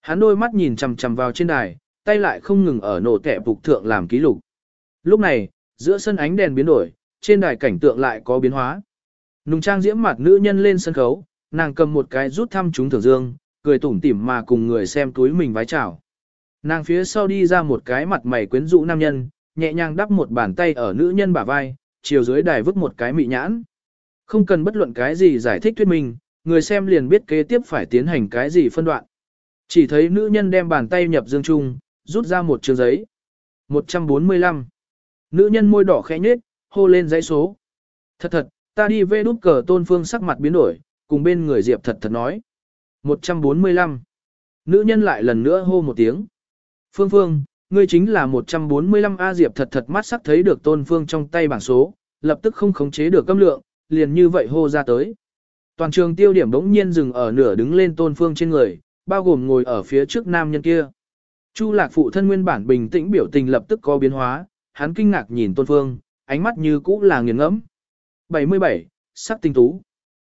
Hắn đôi mắt nhìn chằm chằm vào trên đài, tay lại không ngừng ở nổ kẻ phục thượng làm ký lục. Lúc này, giữa sân ánh đèn biến đổi, trên đài cảnh tượng lại có biến hóa. Nùng trang diễm mặt nữ nhân lên sân khấu, nàng cầm một cái rút thăm chúng thưởng dương, cười tủm tỉm mà cùng người xem túi mình vái chào. Nàng phía sau đi ra một cái mặt mày quyến rũ nam nhân, nhẹ nhàng đắp một bàn tay ở nữ nhân bả vai, chiều dưới đài vứt một cái mị nhãn. Không cần bất luận cái gì giải thích thuyết minh, người xem liền biết kế tiếp phải tiến hành cái gì phân đoạn. Chỉ thấy nữ nhân đem bàn tay nhập dương trung, rút ra một trường giấy. 145. Nữ nhân môi đỏ khẽ nhếch, hô lên dãy số. Thật thật, ta đi về đút cờ tôn phương sắc mặt biến đổi, cùng bên người Diệp thật thật nói. 145. Nữ nhân lại lần nữa hô một tiếng. Phương Phương, ngươi chính là 145 A Diệp thật thật mắt sắc thấy được tôn phương trong tay bảng số, lập tức không khống chế được câm lượng, liền như vậy hô ra tới. Toàn trường tiêu điểm bỗng nhiên dừng ở nửa đứng lên tôn phương trên người, bao gồm ngồi ở phía trước nam nhân kia. Chu lạc phụ thân nguyên bản bình tĩnh biểu tình lập tức có biến hóa, hắn kinh ngạc nhìn tôn phương, ánh mắt như cũ là nghiền ngẫm. 77. Sắc tinh tú.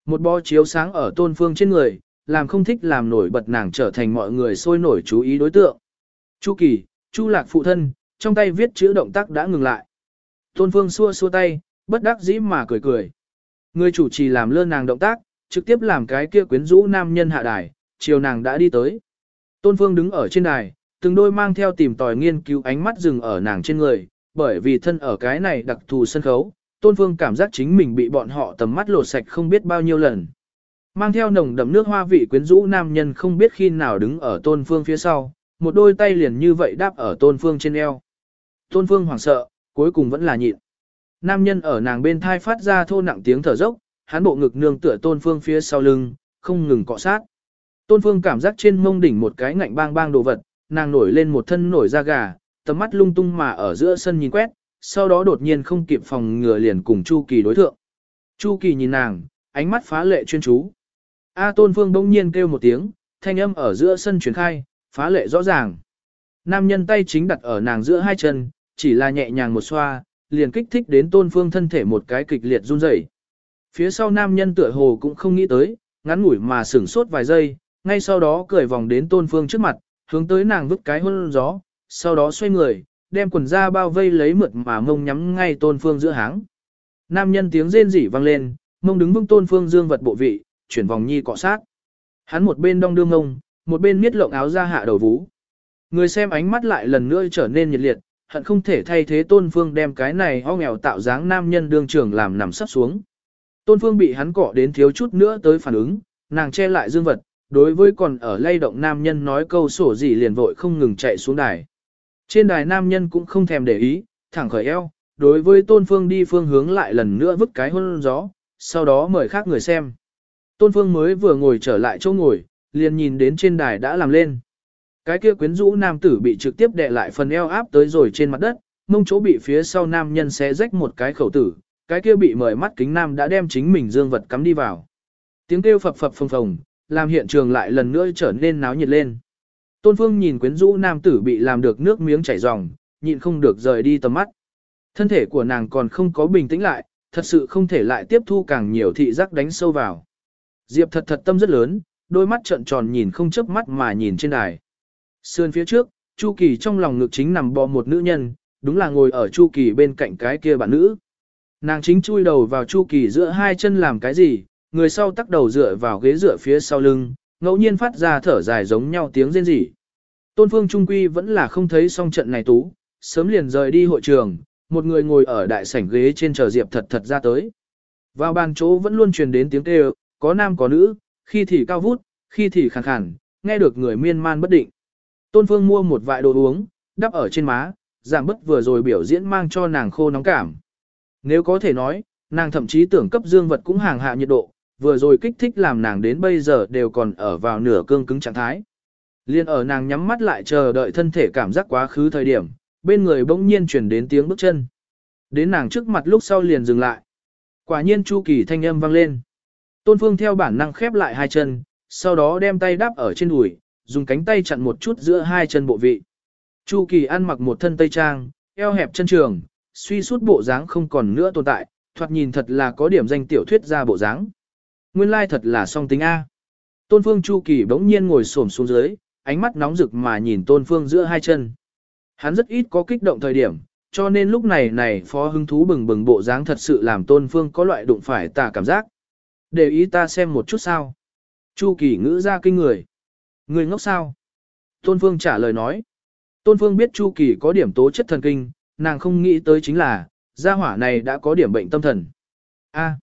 Một bó chiếu sáng ở tôn phương trên người, làm không thích làm nổi bật nàng trở thành mọi người sôi nổi chú ý đối tượng. Chu kỳ, chu lạc phụ thân, trong tay viết chữ động tác đã ngừng lại. Tôn phương xua xua tay, bất đắc dĩ mà cười cười. Người chủ trì làm lơ nàng động tác, trực tiếp làm cái kia quyến rũ nam nhân hạ đài, chiều nàng đã đi tới. Tôn phương đứng ở trên đài, từng đôi mang theo tìm tòi nghiên cứu ánh mắt dừng ở nàng trên người, bởi vì thân ở cái này đặc thù sân khấu, Tôn Phương cảm giác chính mình bị bọn họ tầm mắt lột sạch không biết bao nhiêu lần. Mang theo nồng đậm nước hoa vị quyến rũ nam nhân không biết khi nào đứng ở Tôn Phương phía sau, một đôi tay liền như vậy đáp ở Tôn Phương trên eo. Tôn Phương hoảng sợ, cuối cùng vẫn là nhịn. Nam nhân ở nàng bên thai phát ra thô nặng tiếng thở dốc, hắn bộ ngực nương tựa Tôn Phương phía sau lưng, không ngừng cọ sát. Tôn Phương cảm giác trên mông đỉnh một cái ngạnh bang bang đồ vật, nàng nổi lên một thân nổi da gà, tầm mắt lung tung mà ở giữa sân nhìn quét, sau đó đột nhiên không kịp phòng ngừa liền cùng Chu Kỳ đối thượng. Chu Kỳ nhìn nàng, ánh mắt phá lệ chuyên chú. A Tôn Phương bỗng nhiên kêu một tiếng, thanh âm ở giữa sân truyền khai, phá lệ rõ ràng. Nam nhân tay chính đặt ở nàng giữa hai chân, chỉ là nhẹ nhàng một xoa, liền kích thích đến Tôn Phương thân thể một cái kịch liệt run rẩy. Phía sau nam nhân tựa hồ cũng không nghĩ tới, ngắn ngủi mà sửng sốt vài giây, ngay sau đó cười vòng đến Tôn Phương trước mặt, hướng tới nàng vứt cái hôn gió, sau đó xoay người, đem quần da bao vây lấy mượt mà mông nhắm ngay tôn phương giữa háng. Nam nhân tiếng rên rỉ vang lên, mông đứng vững tôn phương dương vật bộ vị, chuyển vòng nhi cọ sát. Hắn một bên đong đương ngông, một bên miết lộng áo ra hạ đầu vú. Người xem ánh mắt lại lần nữa trở nên nhiệt liệt, hận không thể thay thế tôn phương đem cái này ho nghèo tạo dáng nam nhân đương trưởng làm nằm sắp xuống. Tôn phương bị hắn cọ đến thiếu chút nữa tới phản ứng, nàng che lại dương vật, đối với còn ở lay động nam nhân nói câu sổ gì liền vội không ngừng chạy xuống đài. Trên đài nam nhân cũng không thèm để ý, thẳng khởi eo, đối với tôn phương đi phương hướng lại lần nữa vứt cái hôn gió, sau đó mời khác người xem. Tôn phương mới vừa ngồi trở lại chỗ ngồi, liền nhìn đến trên đài đã làm lên. Cái kia quyến rũ nam tử bị trực tiếp đè lại phần eo áp tới rồi trên mặt đất, mông chỗ bị phía sau nam nhân xé rách một cái khẩu tử, cái kia bị mời mắt kính nam đã đem chính mình dương vật cắm đi vào. Tiếng kêu phập phập phồng phồng, làm hiện trường lại lần nữa trở nên náo nhiệt lên. Tôn Phương nhìn quyến rũ nam tử bị làm được nước miếng chảy ròng, nhịn không được rời đi tầm mắt. Thân thể của nàng còn không có bình tĩnh lại, thật sự không thể lại tiếp thu càng nhiều thị giác đánh sâu vào. Diệp thật thật tâm rất lớn, đôi mắt trợn tròn nhìn không chớp mắt mà nhìn trên đài. Sườn phía trước, Chu Kỳ trong lòng ngực chính nằm bò một nữ nhân, đúng là ngồi ở Chu Kỳ bên cạnh cái kia bạn nữ. Nàng chính chui đầu vào Chu Kỳ giữa hai chân làm cái gì, người sau tắc đầu dựa vào ghế dựa phía sau lưng, ngẫu nhiên phát ra thở dài giống nhau tiếng rên rỉ. Tôn Phương Trung Quy vẫn là không thấy xong trận này tú, sớm liền rời đi hội trường, một người ngồi ở đại sảnh ghế trên chờ Diệp thật thật ra tới. Vào bàn chỗ vẫn luôn truyền đến tiếng kêu, có nam có nữ, khi thì cao vút, khi thì khàn khàn, nghe được người miên man bất định. Tôn Phương mua một vại đồ uống, đắp ở trên má, giảm bớt vừa rồi biểu diễn mang cho nàng khô nóng cảm. Nếu có thể nói, nàng thậm chí tưởng cấp dương vật cũng hàng hạ nhiệt độ, vừa rồi kích thích làm nàng đến bây giờ đều còn ở vào nửa cương cứng trạng thái. Liên ở nàng nhắm mắt lại chờ đợi thân thể cảm giác quá khứ thời điểm, bên người bỗng nhiên chuyển đến tiếng bước chân. Đến nàng trước mặt lúc sau liền dừng lại. Quả nhiên Chu Kỳ thanh âm vang lên. Tôn Phương theo bản năng khép lại hai chân, sau đó đem tay đáp ở trên đùi, dùng cánh tay chặn một chút giữa hai chân bộ vị. Chu Kỳ ăn mặc một thân tây trang, eo hẹp chân trường, suy sút bộ dáng không còn nữa tồn tại, thoạt nhìn thật là có điểm danh tiểu thuyết ra bộ dáng. Nguyên lai thật là song tính A. Tôn Phương Chu Kỳ bỗng nhiên ngồi xổm xuống dưới, ánh mắt nóng rực mà nhìn Tôn Phương giữa hai chân. Hắn rất ít có kích động thời điểm, cho nên lúc này này phó hứng thú bừng bừng bộ dáng thật sự làm Tôn Phương có loại đụng phải tà cảm giác. Để ý ta xem một chút sao. Chu Kỳ ngữ ra kinh người. Người ngốc sao? Tôn Phương trả lời nói. Tôn Phương biết Chu Kỳ có điểm tố chất thần kinh, nàng không nghĩ tới chính là, gia hỏa này đã có điểm bệnh tâm thần. A.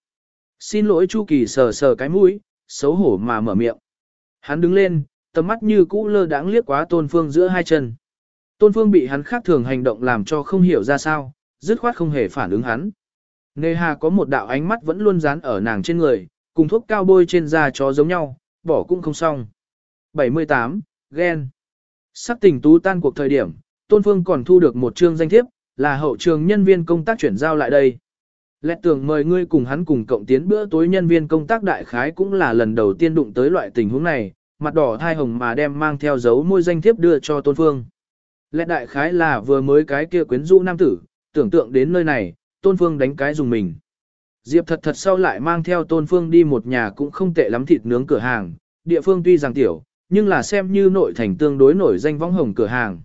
Xin lỗi Chu Kỳ sờ sờ cái mũi, xấu hổ mà mở miệng. Hắn đứng lên, tầm mắt như cũ lơ đãng liếc quá Tôn Phương giữa hai chân. Tôn Phương bị hắn khác thường hành động làm cho không hiểu ra sao, dứt khoát không hề phản ứng hắn. Nề hà có một đạo ánh mắt vẫn luôn dán ở nàng trên người, cùng thuốc cao bôi trên da chó giống nhau, bỏ cũng không xong. 78. Gen. Sắc tình tú tan cuộc thời điểm, Tôn Phương còn thu được một chương danh thiếp, là hậu trường nhân viên công tác chuyển giao lại đây. Lẹt tưởng mời ngươi cùng hắn cùng cộng tiến bữa tối nhân viên công tác đại khái cũng là lần đầu tiên đụng tới loại tình huống này, mặt đỏ thai hồng mà đem mang theo dấu môi danh thiếp đưa cho tôn phương. Lẹt đại khái là vừa mới cái kia quyến rũ nam tử, tưởng tượng đến nơi này, tôn phương đánh cái dùng mình. Diệp thật thật sau lại mang theo tôn phương đi một nhà cũng không tệ lắm thịt nướng cửa hàng, địa phương tuy rằng tiểu, nhưng là xem như nội thành tương đối nổi danh vong hồng cửa hàng.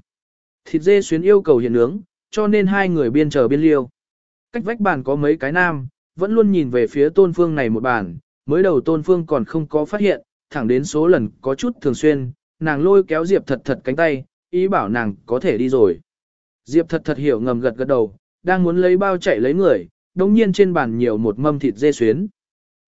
Thịt dê xuyến yêu cầu hiện nướng, cho nên hai người biên chờ biên liêu. Cách vách bàn có mấy cái nam, vẫn luôn nhìn về phía tôn phương này một bàn, mới đầu tôn phương còn không có phát hiện, thẳng đến số lần có chút thường xuyên, nàng lôi kéo Diệp thật thật cánh tay, ý bảo nàng có thể đi rồi. Diệp thật thật hiểu ngầm gật gật đầu, đang muốn lấy bao chạy lấy người, đồng nhiên trên bàn nhiều một mâm thịt dê xuyến.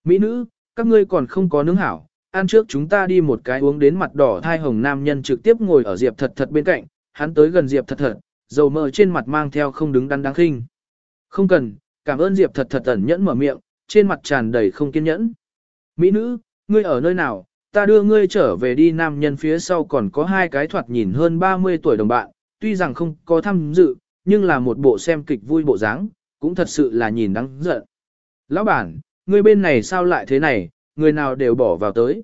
Mỹ nữ, các ngươi còn không có nướng hảo, ăn trước chúng ta đi một cái uống đến mặt đỏ thai hồng nam nhân trực tiếp ngồi ở Diệp thật thật bên cạnh, hắn tới gần Diệp thật thật, dầu mỡ trên mặt mang theo không đứng đắn đáng khinh. Không cần, cảm ơn Diệp thật thật ẩn nhẫn mở miệng, trên mặt tràn đầy không kiên nhẫn. Mỹ nữ, ngươi ở nơi nào, ta đưa ngươi trở về đi nam nhân phía sau còn có hai cái thoạt nhìn hơn 30 tuổi đồng bạn, tuy rằng không có tham dự, nhưng là một bộ xem kịch vui bộ dáng, cũng thật sự là nhìn đáng giận. Lão bản, người bên này sao lại thế này, người nào đều bỏ vào tới.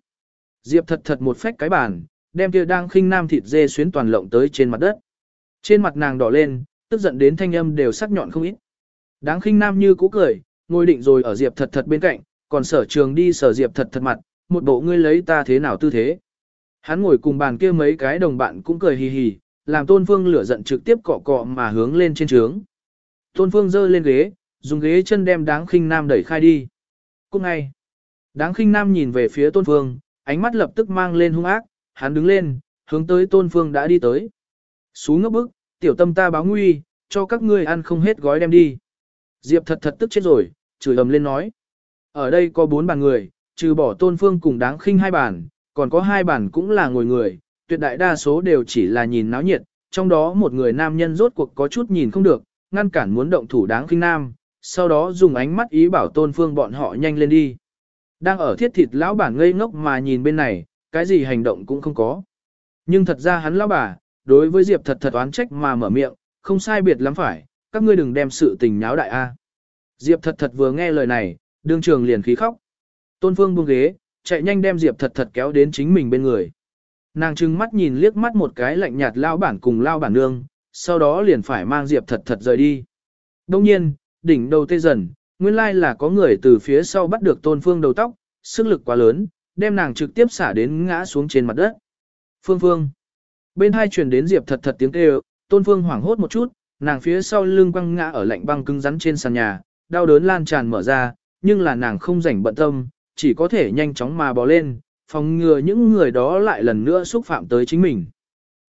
Diệp thật thật một phách cái bàn, đem kia đang khinh nam thịt dê xuyến toàn lộng tới trên mặt đất. Trên mặt nàng đỏ lên, tức giận đến thanh âm đều sắc nhọn không ít. Đáng khinh nam như cũ cười, ngồi định rồi ở Diệp thật thật bên cạnh, còn sở trường đi sở Diệp thật thật mặt, một bộ ngươi lấy ta thế nào tư thế. Hắn ngồi cùng bàn kia mấy cái đồng bạn cũng cười hì hì, làm tôn phương lửa giận trực tiếp cọ cọ mà hướng lên trên trướng. Tôn phương giơ lên ghế, dùng ghế chân đem đáng khinh nam đẩy khai đi. Cũng ngay, đáng khinh nam nhìn về phía tôn phương, ánh mắt lập tức mang lên hung ác, hắn đứng lên, hướng tới tôn phương đã đi tới. Xú ngốc bức, tiểu tâm ta báo nguy, cho các ngươi ăn không hết gói đem đi. Diệp thật thật tức chết rồi, chửi ầm lên nói. Ở đây có bốn bàn người, trừ bỏ tôn phương cùng đáng khinh hai bàn, còn có hai bàn cũng là ngồi người, tuyệt đại đa số đều chỉ là nhìn náo nhiệt, trong đó một người nam nhân rốt cuộc có chút nhìn không được, ngăn cản muốn động thủ đáng khinh nam, sau đó dùng ánh mắt ý bảo tôn phương bọn họ nhanh lên đi. Đang ở thiết thịt lão bản ngây ngốc mà nhìn bên này, cái gì hành động cũng không có. Nhưng thật ra hắn lão bà, đối với Diệp thật thật oán trách mà mở miệng, không sai biệt lắm phải, các ngươi đừng đem sự tình nháo đại a. Diệp thật thật vừa nghe lời này, đương trường liền khí khóc. Tôn Phương buông ghế, chạy nhanh đem Diệp thật thật kéo đến chính mình bên người. Nàng trừng mắt nhìn liếc mắt một cái lạnh nhạt lao bản cùng lao bản nương, sau đó liền phải mang Diệp thật thật rời đi. Đông nhiên, đỉnh đầu tê dần, nguyên lai là có người từ phía sau bắt được Tôn Phương đầu tóc, sức lực quá lớn, đem nàng trực tiếp xả đến ngã xuống trên mặt đất. Phương Phương. Bên hai truyền đến Diệp thật thật tiếng kêu, Tôn Phương hoảng hốt một chút, nàng phía sau lưng quăng ngã ở lạnh băng cứng rắn trên sàn nhà, đau đớn lan tràn mở ra, nhưng là nàng không rảnh bận tâm, chỉ có thể nhanh chóng mà bò lên, phòng ngừa những người đó lại lần nữa xúc phạm tới chính mình.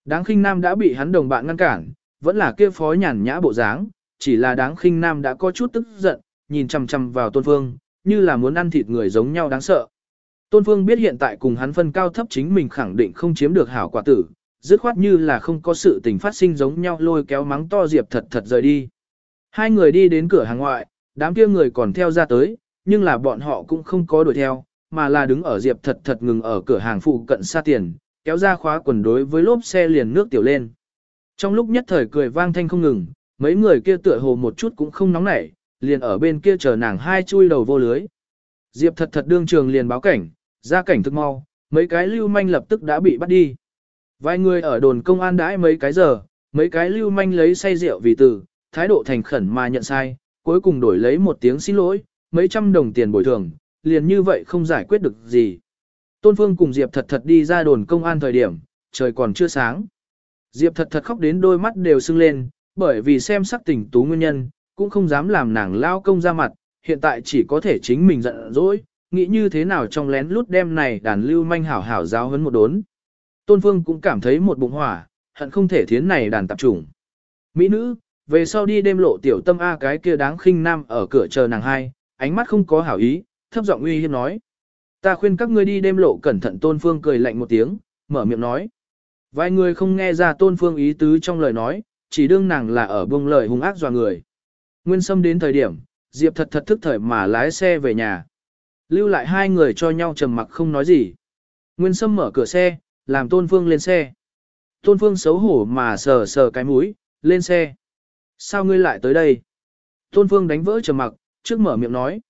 Đáng khinh nam đã bị hắn đồng bạn ngăn cản, vẫn là kia phó nhàn nhã bộ dáng, chỉ là đáng khinh nam đã có chút tức giận, nhìn chằm chằm vào tôn phương, như là muốn ăn thịt người giống nhau đáng sợ. Tôn phương biết hiện tại cùng hắn phân cao thấp chính mình khẳng định không chiếm được hảo quả tử, dứt khoát như là không có sự tình phát sinh giống nhau lôi kéo mắng to Diệp thật thật rời đi. Hai người đi đến cửa hàng ngoại, đám kia người còn theo ra tới, nhưng là bọn họ cũng không có đuổi theo, mà là đứng ở Diệp thật thật ngừng ở cửa hàng phụ cận xa tiền, kéo ra khóa quần đối với lốp xe liền nước tiểu lên. Trong lúc nhất thời cười vang thanh không ngừng, mấy người kia tựa hồ một chút cũng không nóng nảy, liền ở bên kia chờ nàng hai chui đầu vô lưới. Diệp thật thật đương trường liền báo cảnh, ra cảnh thức mau, mấy cái lưu manh lập tức đã bị bắt đi. Vài người ở đồn công an đãi mấy cái giờ, mấy cái lưu manh lấy say rượu vì từ, thái độ thành khẩn mà nhận sai, cuối cùng đổi lấy một tiếng xin lỗi, mấy trăm đồng tiền bồi thường, liền như vậy không giải quyết được gì. Tôn Phương cùng Diệp thật thật đi ra đồn công an thời điểm, trời còn chưa sáng. Diệp thật thật khóc đến đôi mắt đều sưng lên, bởi vì xem sắc tình tú nguyên nhân, cũng không dám làm nàng lao công ra mặt, hiện tại chỉ có thể chính mình giận dỗi, nghĩ như thế nào trong lén lút đêm này đàn lưu manh hảo hảo giáo hấn một đốn. Tôn Phương cũng cảm thấy một bụng hỏa, hận không thể thiến này đàn tạp trùng. Mỹ nữ, về sau đi đêm lộ tiểu tâm A cái kia đáng khinh nam ở cửa chờ nàng hai, ánh mắt không có hảo ý, thấp giọng uy hiếp nói. Ta khuyên các ngươi đi đêm lộ cẩn thận Tôn Phương cười lạnh một tiếng, mở miệng nói. Vài người không nghe ra Tôn Phương ý tứ trong lời nói, chỉ đương nàng là ở buông lời hung ác dọa người. Nguyên Sâm đến thời điểm, Diệp thật thật thức thời mà lái xe về nhà. Lưu lại hai người cho nhau trầm mặc không nói gì. Nguyên Sâm mở cửa xe, làm Tôn Phương lên xe. Tôn Phương xấu hổ mà sờ sờ cái mũi, lên xe. Sao ngươi lại tới đây? Tôn Phương đánh vỡ trầm mặc, trước mở miệng nói.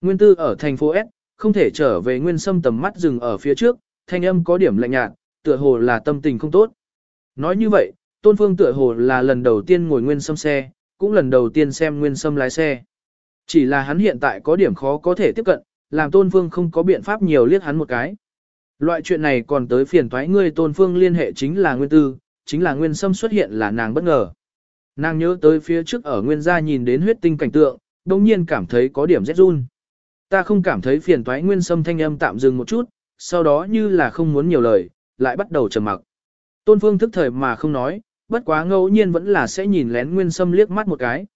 Nguyên tư ở thành phố S, không thể trở về nguyên sâm tầm mắt dừng ở phía trước, thanh âm có điểm lạnh nhạt, tựa hồ là tâm tình không tốt. Nói như vậy, Tôn Phương tựa hồ là lần đầu tiên ngồi nguyên sâm xe, cũng lần đầu tiên xem nguyên sâm lái xe. Chỉ là hắn hiện tại có điểm khó có thể tiếp cận, làm Tôn Phương không có biện pháp nhiều liếc hắn một cái. Loại chuyện này còn tới phiền thoái ngươi Tôn Phương liên hệ chính là nguyên tư, chính là nguyên sâm xuất hiện là nàng bất ngờ. Nàng nhớ tới phía trước ở nguyên gia nhìn đến huyết tinh cảnh tượng, đồng nhiên cảm thấy có điểm rét run. Ta không cảm thấy phiền toái nguyên sâm thanh âm tạm dừng một chút, sau đó như là không muốn nhiều lời, lại bắt đầu trầm mặc. Tôn Phương thức thời mà không nói, bất quá ngẫu nhiên vẫn là sẽ nhìn lén Nguyên Sâm liếc mắt một cái.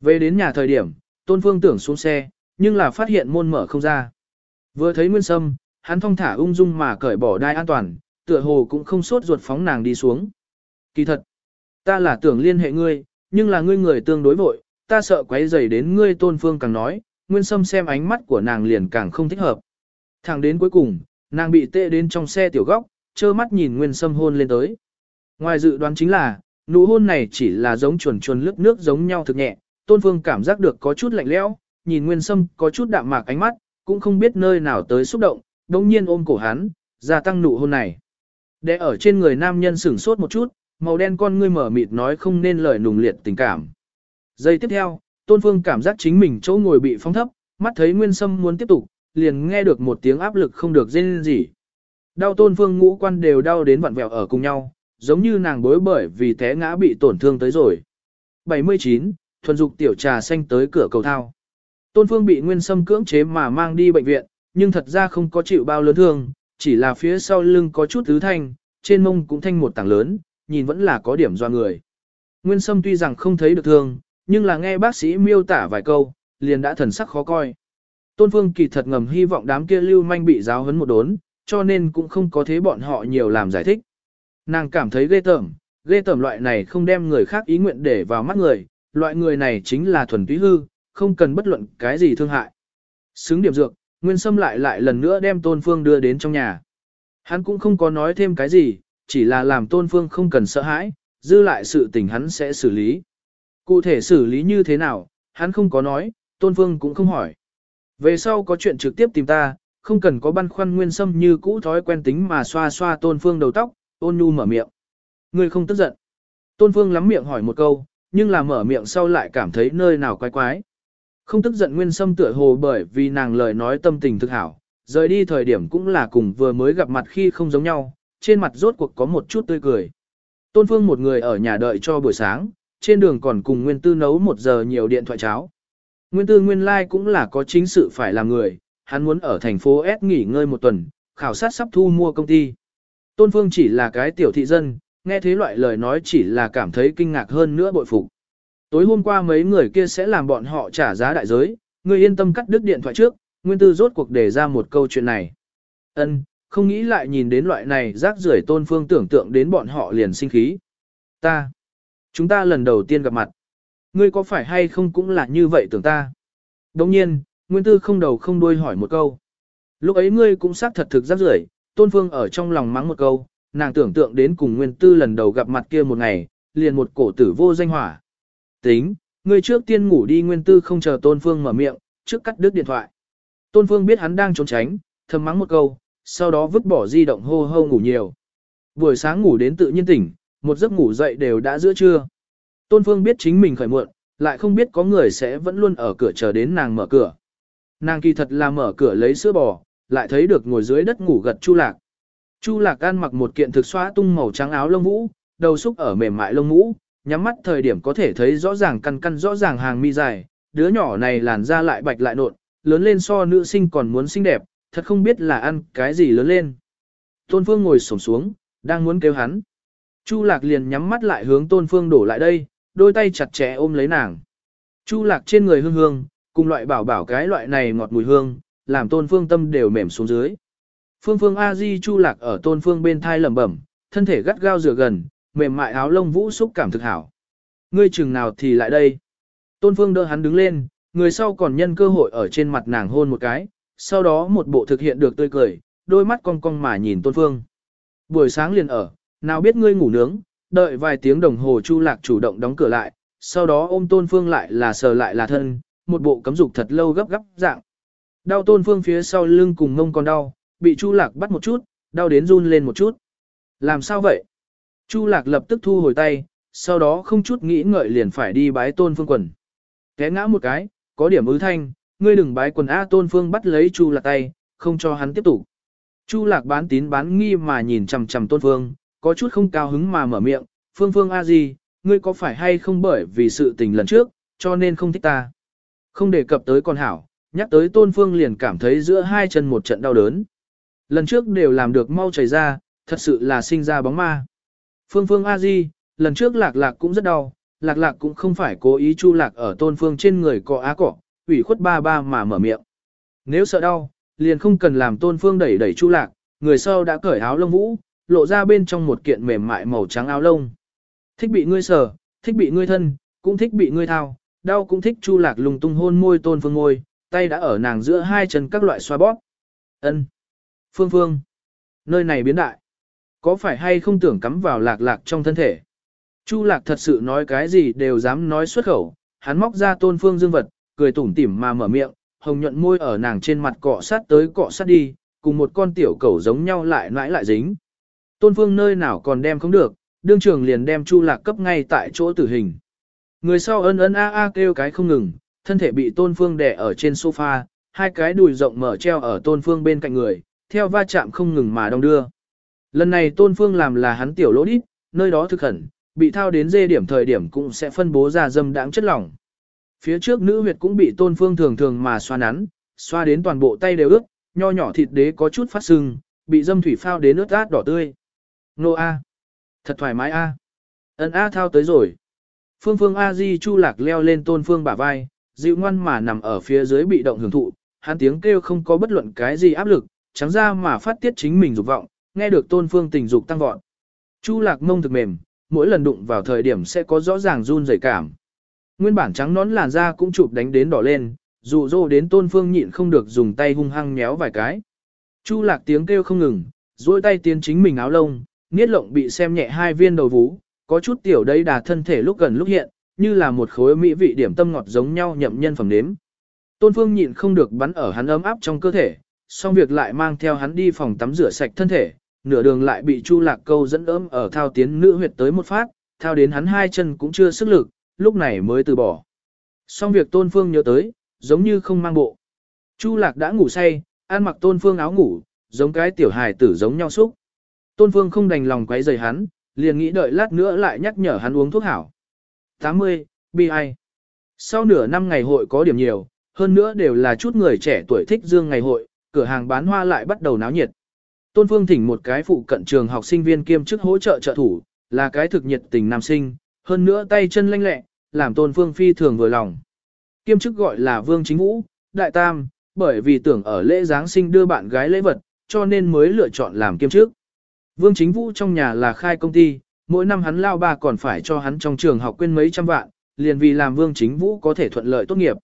Về đến nhà thời điểm, Tôn Phương tưởng xuống xe, nhưng là phát hiện môn mở không ra. Vừa thấy Nguyên Sâm, hắn thong thả ung dung mà cởi bỏ đai an toàn, tựa hồ cũng không sốt ruột phóng nàng đi xuống. Kỳ thật, ta là tưởng liên hệ ngươi, nhưng là ngươi người tương đối vội, ta sợ quấy rầy đến ngươi Tôn Phương càng nói, Nguyên Sâm xem ánh mắt của nàng liền càng không thích hợp. Thẳng đến cuối cùng, nàng bị tê đến trong xe tiểu góc, trơ mắt nhìn Nguyên Sâm hôn lên tới. Ngoài dự đoán chính là, nụ hôn này chỉ là giống chuồn chuồn lướt nước giống nhau thực nhẹ, Tôn Phương cảm giác được có chút lạnh lẽo, nhìn Nguyên Sâm có chút đạm mạc ánh mắt, cũng không biết nơi nào tới xúc động, đồng nhiên ôm cổ hắn, gia tăng nụ hôn này. Để ở trên người nam nhân sửng sốt một chút, màu đen con ngươi mở mịt nói không nên lời nùng liệt tình cảm. Giây tiếp theo, Tôn Phương cảm giác chính mình chỗ ngồi bị phóng thấp, mắt thấy Nguyên Sâm muốn tiếp tục, liền nghe được một tiếng áp lực không được rên gì. Đau Tôn Phương ngũ quan đều đau đến vặn vẹo ở cùng nhau, giống như nàng bối bởi vì té ngã bị tổn thương tới rồi. 79. Thuần dục tiểu trà xanh tới cửa cầu thao. Tôn Phương bị Nguyên Sâm cưỡng chế mà mang đi bệnh viện, nhưng thật ra không có chịu bao lớn thương, chỉ là phía sau lưng có chút thứ thanh, trên mông cũng thanh một tảng lớn, nhìn vẫn là có điểm do người. Nguyên Sâm tuy rằng không thấy được thương, nhưng là nghe bác sĩ miêu tả vài câu, liền đã thần sắc khó coi. Tôn Phương kỳ thật ngầm hy vọng đám kia lưu manh bị giáo huấn một đốn, cho nên cũng không có thế bọn họ nhiều làm giải thích. Nàng cảm thấy ghê tởm, ghê tởm loại này không đem người khác ý nguyện để vào mắt người, loại người này chính là thuần túy hư, không cần bất luận cái gì thương hại. Xứng điểm dược, Nguyên Sâm lại lại lần nữa đem Tôn Phương đưa đến trong nhà. Hắn cũng không có nói thêm cái gì, chỉ là làm Tôn Phương không cần sợ hãi, dư lại sự tình hắn sẽ xử lý. Cụ thể xử lý như thế nào, hắn không có nói, Tôn Phương cũng không hỏi. Về sau có chuyện trực tiếp tìm ta, không cần có băn khoăn Nguyên Sâm như cũ thói quen tính mà xoa xoa Tôn Phương đầu tóc, ôn nhu mở miệng. người không tức giận. Tôn Phương lắm miệng hỏi một câu, nhưng là mở miệng sau lại cảm thấy nơi nào quái quái. Không tức giận Nguyên Sâm tựa hồ bởi vì nàng lời nói tâm tình thực hảo, rời đi thời điểm cũng là cùng vừa mới gặp mặt khi không giống nhau, trên mặt rốt cuộc có một chút tươi cười. Tôn Phương một người ở nhà đợi cho buổi sáng, trên đường còn cùng Nguyên Tư nấu một giờ nhiều điện thoại cháo. Nguyên Tư nguyên lai like cũng là có chính sự phải làm người, hắn muốn ở thành phố S nghỉ ngơi một tuần, khảo sát sắp thu mua công ty. Tôn Phương chỉ là cái tiểu thị dân, nghe thế loại lời nói chỉ là cảm thấy kinh ngạc hơn nữa bội phục. Tối hôm qua mấy người kia sẽ làm bọn họ trả giá đại giới, người yên tâm cắt đứt điện thoại trước, Nguyên Tư rốt cuộc đề ra một câu chuyện này. Ân, không nghĩ lại nhìn đến loại này rác rưởi Tôn Phương tưởng tượng đến bọn họ liền sinh khí. Ta, chúng ta lần đầu tiên gặp mặt. Ngươi có phải hay không cũng là như vậy tưởng ta? Đồng nhiên, Nguyên Tư không đầu không đuôi hỏi một câu. Lúc ấy ngươi cũng xác thật thực rắc rưởi, Tôn Phương ở trong lòng mắng một câu, nàng tưởng tượng đến cùng Nguyên Tư lần đầu gặp mặt kia một ngày, liền một cổ tử vô danh hỏa. Tính, ngươi trước tiên ngủ đi Nguyên Tư không chờ Tôn Phương mở miệng, trước cắt đứt điện thoại. Tôn Phương biết hắn đang trốn tránh, thầm mắng một câu, sau đó vứt bỏ di động hô hô ngủ nhiều. Buổi sáng ngủ đến tự nhiên tỉnh, một giấc ngủ dậy đều đã giữa trưa. Tôn Phương biết chính mình khởi muộn, lại không biết có người sẽ vẫn luôn ở cửa chờ đến nàng mở cửa. Nàng kỳ thật là mở cửa lấy sữa bò, lại thấy được ngồi dưới đất ngủ gật Chu Lạc. Chu Lạc ăn mặc một kiện thực xóa tung màu trắng áo lông vũ, đầu xúc ở mềm mại lông vũ, nhắm mắt thời điểm có thể thấy rõ ràng căn căn rõ ràng hàng mi dài, đứa nhỏ này làn da lại bạch lại nộn, lớn lên so nữ sinh còn muốn xinh đẹp, thật không biết là ăn cái gì lớn lên. Tôn Phương ngồi xổm xuống, đang muốn kêu hắn. Chu Lạc liền nhắm mắt lại hướng Tôn Phương đổ lại đây, đôi tay chặt chẽ ôm lấy nàng. Chu Lạc trên người hương hương, cùng loại bảo bảo cái loại này ngọt mùi hương, làm tôn phương tâm đều mềm xuống dưới. Phương phương A-di chu lạc ở tôn phương bên thai lẩm bẩm, thân thể gắt gao rửa gần, mềm mại áo lông vũ xúc cảm thực hảo. Ngươi chừng nào thì lại đây. Tôn phương đỡ hắn đứng lên, người sau còn nhân cơ hội ở trên mặt nàng hôn một cái, sau đó một bộ thực hiện được tươi cười, đôi mắt cong cong mà nhìn tôn phương. Buổi sáng liền ở, nào biết ngươi ngủ nướng, đợi vài tiếng đồng hồ chu lạc chủ động đóng cửa lại, sau đó ôm tôn phương lại là sờ lại là thân, một bộ cấm dục thật lâu gấp gấp dạng. Đau tôn phương phía sau lưng cùng ngông còn đau, bị Chu Lạc bắt một chút, đau đến run lên một chút. Làm sao vậy? Chu Lạc lập tức thu hồi tay, sau đó không chút nghĩ ngợi liền phải đi bái tôn phương quần. Té ngã một cái, có điểm ứ thanh, ngươi đừng bái quần A tôn phương bắt lấy Chu Lạc tay, không cho hắn tiếp tục. Chu Lạc bán tín bán nghi mà nhìn chằm chằm tôn phương, có chút không cao hứng mà mở miệng, phương phương A gì, ngươi có phải hay không bởi vì sự tình lần trước, cho nên không thích ta. Không đề cập tới con hảo, nhắc tới tôn phương liền cảm thấy giữa hai chân một trận đau đớn. Lần trước đều làm được mau chảy ra, thật sự là sinh ra bóng ma. Phương phương a di, lần trước lạc lạc cũng rất đau, lạc lạc cũng không phải cố ý chu lạc ở tôn phương trên người cọ á cọ, ủy khuất ba ba mà mở miệng. Nếu sợ đau, liền không cần làm tôn phương đẩy đẩy chu lạc, người sau đã cởi áo lông vũ, lộ ra bên trong một kiện mềm mại màu trắng áo lông. Thích bị ngươi sờ, thích bị ngươi thân, cũng thích bị ngươi thao, đau cũng thích chu lạc lùng tung hôn môi tôn phương ngôi, tay đã ở nàng giữa hai chân các loại xoa bóp. ân Phương phương. Nơi này biến đại. Có phải hay không tưởng cắm vào lạc lạc trong thân thể? Chu lạc thật sự nói cái gì đều dám nói xuất khẩu, hắn móc ra tôn phương dương vật, cười tủm tỉm mà mở miệng, hồng nhuận môi ở nàng trên mặt cọ sát tới cọ sát đi, cùng một con tiểu cẩu giống nhau lại nãi lại dính. Tôn phương nơi nào còn đem không được, đương trường liền đem chu lạc cấp ngay tại chỗ tử hình. Người sau ân ân a a kêu cái không ngừng, thân thể bị tôn phương đè ở trên sofa, hai cái đùi rộng mở treo ở tôn phương bên cạnh người, theo va chạm không ngừng mà đong đưa. Lần này tôn phương làm là hắn tiểu lỗ đít, nơi đó thực khẩn, bị thao đến dê điểm thời điểm cũng sẽ phân bố ra dâm đãng chất lỏng. Phía trước nữ huyệt cũng bị tôn phương thường thường mà xoa nắn, xoa đến toàn bộ tay đều ướt, nho nhỏ thịt đế có chút phát sưng, bị dâm thủy phao đến ướt át đỏ tươi. Nô A. Thật thoải mái A. Ấn A thao tới rồi. Phương phương A di chu lạc leo lên tôn phương bả vai, dịu ngoan mà nằm ở phía dưới bị động hưởng thụ, hắn tiếng kêu không có bất luận cái gì áp lực, trắng ra mà phát tiết chính mình dục vọng, nghe được tôn phương tình dục tăng vọt. Chu lạc mông thực mềm, mỗi lần đụng vào thời điểm sẽ có rõ ràng run rẩy cảm. Nguyên bản trắng nón làn da cũng chụp đánh đến đỏ lên, dụ dỗ đến tôn phương nhịn không được dùng tay hung hăng nhéo vài cái. Chu lạc tiếng kêu không ngừng, duỗi tay tiến chính mình áo lông, niết lộng bị xem nhẹ hai viên đầu vú, có chút tiểu đây đà thân thể lúc gần lúc hiện, như là một khối mỹ vị điểm tâm ngọt giống nhau nhậm nhân phẩm nếm. Tôn phương nhịn không được bắn ở hắn ấm áp trong cơ thể, xong việc lại mang theo hắn đi phòng tắm rửa sạch thân thể, nửa đường lại bị Chu Lạc Câu dẫn ấm ở thao tiến nữ huyệt tới một phát, thao đến hắn hai chân cũng chưa sức lực, lúc này mới từ bỏ. Xong việc Tôn Phương nhớ tới, giống như không mang bộ. Chu Lạc đã ngủ say, ăn mặc Tôn Phương áo ngủ, giống cái tiểu hài tử giống nhau xúc. Tôn Phương không đành lòng quấy rầy hắn, liền nghĩ đợi lát nữa lại nhắc nhở hắn uống thuốc hảo. 80, bi ai. Sau nửa năm ngày hội có điểm nhiều, hơn nữa đều là chút người trẻ tuổi thích dương ngày hội, cửa hàng bán hoa lại bắt đầu náo nhiệt. Tôn Phương thỉnh một cái phụ cận trường học sinh viên kiêm chức hỗ trợ trợ thủ, là cái thực nhiệt tình nam sinh, hơn nữa tay chân lanh lẹ, làm Tôn Phương phi thường vừa lòng. Kiêm chức gọi là Vương Chính Vũ, Đại Tam, bởi vì tưởng ở lễ Giáng sinh đưa bạn gái lễ vật, cho nên mới lựa chọn làm kiêm chức. Vương Chính Vũ trong nhà là khai công ty, mỗi năm hắn lao ba còn phải cho hắn trong trường học quên mấy trăm vạn, liền vì làm Vương Chính Vũ có thể thuận lợi tốt nghiệp.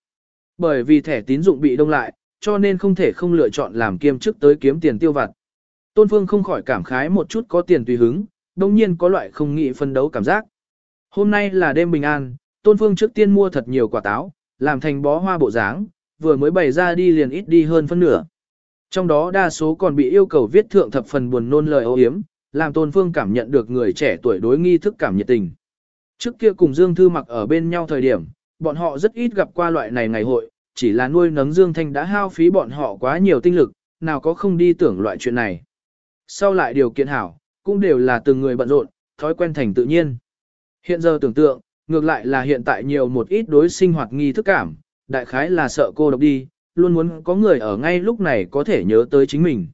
Bởi vì thẻ tín dụng bị đông lại, cho nên không thể không lựa chọn làm kiêm chức tới kiếm tiền tiêu vặt. Tôn Phương không khỏi cảm khái một chút có tiền tùy hứng, đồng nhiên có loại không nghĩ phân đấu cảm giác. Hôm nay là đêm bình an, Tôn Phương trước tiên mua thật nhiều quả táo, làm thành bó hoa bộ dáng, vừa mới bày ra đi liền ít đi hơn phân nửa. Trong đó đa số còn bị yêu cầu viết thượng thập phần buồn nôn lời ô hiếm, làm Tôn Phương cảm nhận được người trẻ tuổi đối nghi thức cảm nhiệt tình. Trước kia cùng Dương Thư mặc ở bên nhau thời điểm, bọn họ rất ít gặp qua loại này ngày hội, chỉ là nuôi nấng Dương Thanh đã hao phí bọn họ quá nhiều tinh lực, nào có không đi tưởng loại chuyện này. Sau lại điều kiện hảo, cũng đều là từng người bận rộn, thói quen thành tự nhiên. Hiện giờ tưởng tượng, ngược lại là hiện tại nhiều một ít đối sinh hoạt nghi thức cảm, đại khái là sợ cô độc đi, luôn muốn có người ở ngay lúc này có thể nhớ tới chính mình.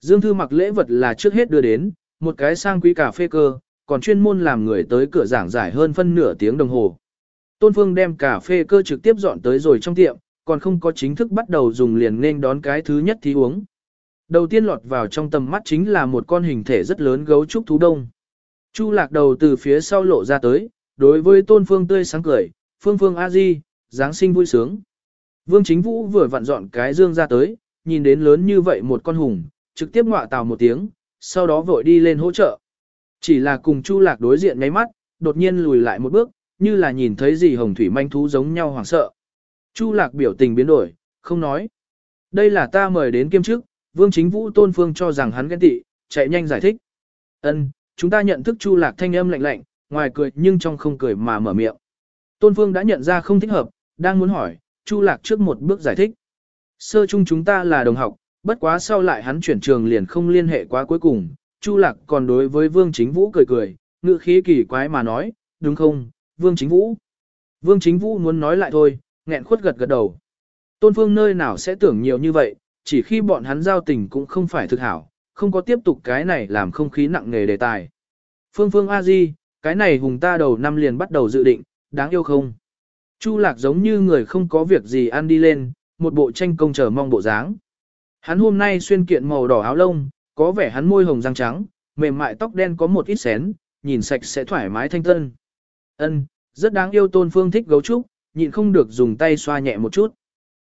Dương Thư mặc lễ vật là trước hết đưa đến, một cái sang quý cà phê cơ, còn chuyên môn làm người tới cửa giảng giải hơn phân nửa tiếng đồng hồ. Tôn Phương đem cà phê cơ trực tiếp dọn tới rồi trong tiệm, còn không có chính thức bắt đầu dùng liền nên đón cái thứ nhất thí uống. Đầu tiên lọt vào trong tầm mắt chính là một con hình thể rất lớn gấu trúc thú đông. Chu lạc đầu từ phía sau lộ ra tới, đối với tôn phương tươi sáng cười, phương phương a di, Giáng sinh vui sướng. Vương chính vũ vừa vặn dọn cái dương ra tới, nhìn đến lớn như vậy một con hùng, trực tiếp ngọa tào một tiếng, sau đó vội đi lên hỗ trợ. Chỉ là cùng chu lạc đối diện ngáy mắt, đột nhiên lùi lại một bước, như là nhìn thấy gì hồng thủy manh thú giống nhau hoảng sợ. Chu lạc biểu tình biến đổi, không nói. Đây là ta mời đến kiêm chức, Vương Chính Vũ Tôn Phương cho rằng hắn ghen tị, chạy nhanh giải thích. Ân, chúng ta nhận thức Chu Lạc thanh âm lạnh lạnh, ngoài cười nhưng trong không cười mà mở miệng. Tôn Phương đã nhận ra không thích hợp, đang muốn hỏi, Chu Lạc trước một bước giải thích. Sơ chung chúng ta là đồng học, bất quá sau lại hắn chuyển trường liền không liên hệ quá cuối cùng, Chu Lạc còn đối với Vương Chính Vũ cười cười, ngựa khí kỳ quái mà nói, đúng không, Vương Chính Vũ. Vương Chính Vũ muốn nói lại thôi, nghẹn khuất gật gật đầu. Tôn Phương nơi nào sẽ tưởng nhiều như vậy, chỉ khi bọn hắn giao tình cũng không phải thực hảo, không có tiếp tục cái này làm không khí nặng nề đề tài. Phương Phương A Di, cái này hùng ta đầu năm liền bắt đầu dự định, đáng yêu không? Chu lạc giống như người không có việc gì ăn đi lên, một bộ tranh công chờ mong bộ dáng. Hắn hôm nay xuyên kiện màu đỏ áo lông, có vẻ hắn môi hồng răng trắng, mềm mại tóc đen có một ít xén, nhìn sạch sẽ thoải mái thanh tân. Ân, rất đáng yêu tôn phương thích gấu trúc, nhịn không được dùng tay xoa nhẹ một chút.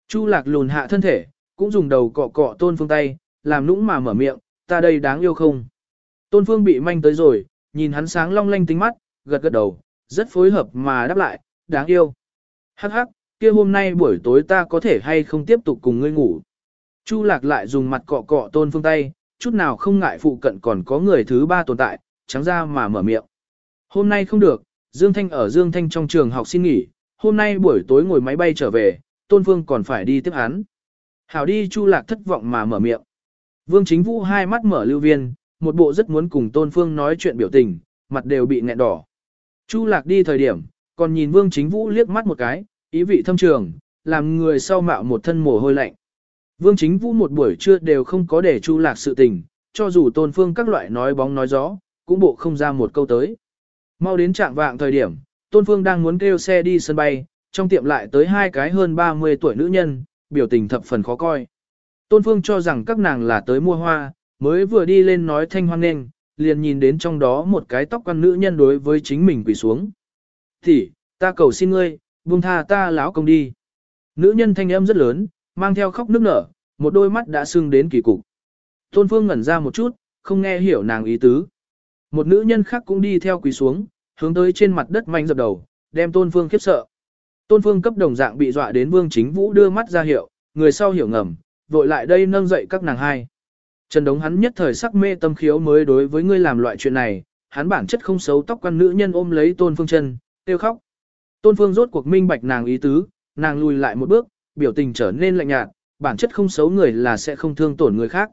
Chu lạc lùn hạ thân thể, cũng dùng đầu cọ cọ tôn phương tay, làm nũng mà mở miệng, ta đây đáng yêu không? Tôn phương bị manh tới rồi, nhìn hắn sáng long lanh tính mắt, gật gật đầu, rất phối hợp mà đáp lại, đáng yêu. Hắc hắc, kia hôm nay buổi tối ta có thể hay không tiếp tục cùng ngươi ngủ. Chu lạc lại dùng mặt cọ cọ tôn phương tay, chút nào không ngại phụ cận còn có người thứ ba tồn tại, trắng ra mà mở miệng. Hôm nay không được, Dương Thanh ở Dương Thanh trong trường học xin nghỉ, hôm nay buổi tối ngồi máy bay trở về, Tôn Phương còn phải đi tiếp hắn. Hảo đi Chu Lạc thất vọng mà mở miệng. Vương Chính Vũ hai mắt mở lưu viên, một bộ rất muốn cùng Tôn Phương nói chuyện biểu tình, mặt đều bị nghẹn đỏ. Chu Lạc đi thời điểm, còn nhìn Vương Chính Vũ liếc mắt một cái, ý vị thâm trường, làm người sau mạo một thân mồ hôi lạnh. Vương Chính Vũ một buổi trưa đều không có để Chu Lạc sự tình, cho dù Tôn Phương các loại nói bóng nói gió, cũng bộ không ra một câu tới. Mau đến trạng vạng thời điểm, Tôn Phương đang muốn kêu xe đi sân bay, trong tiệm lại tới hai cái hơn 30 tuổi nữ nhân, biểu tình thập phần khó coi. Tôn Phương cho rằng các nàng là tới mua hoa, mới vừa đi lên nói thanh hoan nghênh, liền nhìn đến trong đó một cái tóc quan nữ nhân đối với chính mình quỳ xuống. Thì, ta cầu xin ngươi, buông tha ta lão công đi. Nữ nhân thanh âm rất lớn, mang theo khóc nước nở, một đôi mắt đã sưng đến kỳ cục. Tôn Phương ngẩn ra một chút, không nghe hiểu nàng ý tứ. Một nữ nhân khác cũng đi theo quỳ xuống, hướng tới trên mặt đất manh dập đầu, đem Tôn Phương khiếp sợ. Tôn Phương cấp đồng dạng bị dọa đến Vương Chính Vũ đưa mắt ra hiệu, người sau hiểu ngầm, vội lại đây nâng dậy các nàng hai. Trần Đống hắn nhất thời sắc mê tâm khiếu mới đối với ngươi làm loại chuyện này, hắn bản chất không xấu tóc quan nữ nhân ôm lấy Tôn Phương chân, tiêu khóc. Tôn Phương rốt cuộc minh bạch nàng ý tứ, nàng lùi lại một bước, biểu tình trở nên lạnh nhạt, bản chất không xấu người là sẽ không thương tổn người khác.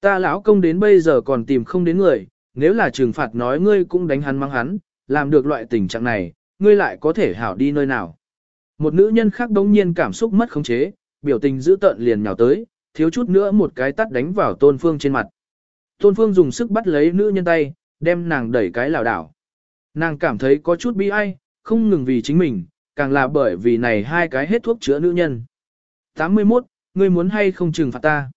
Ta lão công đến bây giờ còn tìm không đến người, nếu là trừng phạt nói ngươi cũng đánh hắn mang hắn, làm được loại tình trạng này, ngươi lại có thể hảo đi nơi nào. Một nữ nhân khác đống nhiên cảm xúc mất khống chế, biểu tình dữ tợn liền nhào tới, thiếu chút nữa một cái tắt đánh vào tôn phương trên mặt. Tôn phương dùng sức bắt lấy nữ nhân tay, đem nàng đẩy cái lảo đảo. Nàng cảm thấy có chút bi ai, không ngừng vì chính mình, càng là bởi vì này hai cái hết thuốc chữa nữ nhân. 81, ngươi muốn hay không trừng phạt ta?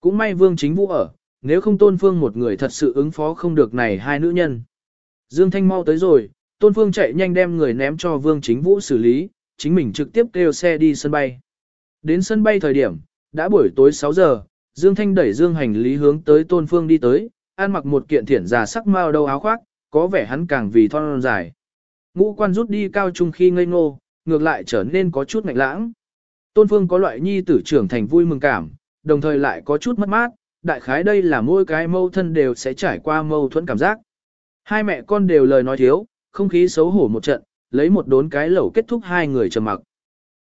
Cũng may vương chính vũ ở, nếu không tôn phương một người thật sự ứng phó không được này hai nữ nhân. Dương Thanh mau tới rồi, tôn phương chạy nhanh đem người ném cho vương chính vũ xử lý, chính mình trực tiếp kêu xe đi sân bay. Đến sân bay thời điểm, đã buổi tối 6 giờ, Dương Thanh đẩy Dương hành lý hướng tới tôn phương đi tới, ăn mặc một kiện thiển già sắc mao đầu áo khoác, có vẻ hắn càng vì thon dài. Ngũ quan rút đi cao trung khi ngây ngô, ngược lại trở nên có chút ngạnh lãng. Tôn Phương có loại nhi tử trưởng thành vui mừng cảm, đồng thời lại có chút mất mát, đại khái đây là mỗi cái mâu thân đều sẽ trải qua mâu thuẫn cảm giác. Hai mẹ con đều lời nói thiếu, không khí xấu hổ một trận, lấy một đốn cái lẩu kết thúc hai người trầm mặc.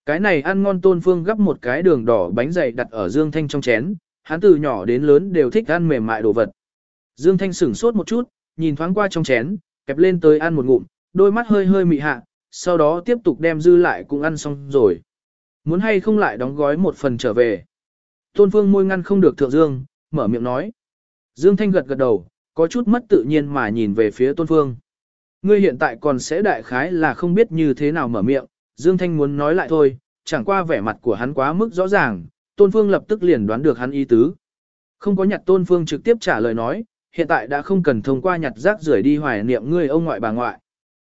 Cái này ăn ngon Tôn Phương gấp một cái đường đỏ bánh dày đặt ở Dương Thanh trong chén, hắn từ nhỏ đến lớn đều thích ăn mềm mại đồ vật. Dương Thanh sửng sốt một chút, nhìn thoáng qua trong chén, kẹp lên tới ăn một ngụm, đôi mắt hơi hơi mị hạ, sau đó tiếp tục đem dư lại cũng ăn xong rồi. Muốn hay không lại đóng gói một phần trở về. Tôn Phương môi ngăn không được thượng Dương, mở miệng nói. Dương Thanh gật gật đầu, có chút mất tự nhiên mà nhìn về phía Tôn Phương. Ngươi hiện tại còn sẽ đại khái là không biết như thế nào mở miệng, Dương Thanh muốn nói lại thôi, chẳng qua vẻ mặt của hắn quá mức rõ ràng, Tôn Phương lập tức liền đoán được hắn ý tứ. Không có nhặt Tôn Phương trực tiếp trả lời nói, hiện tại đã không cần thông qua nhặt rác rưởi đi hoài niệm ngươi ông ngoại bà ngoại.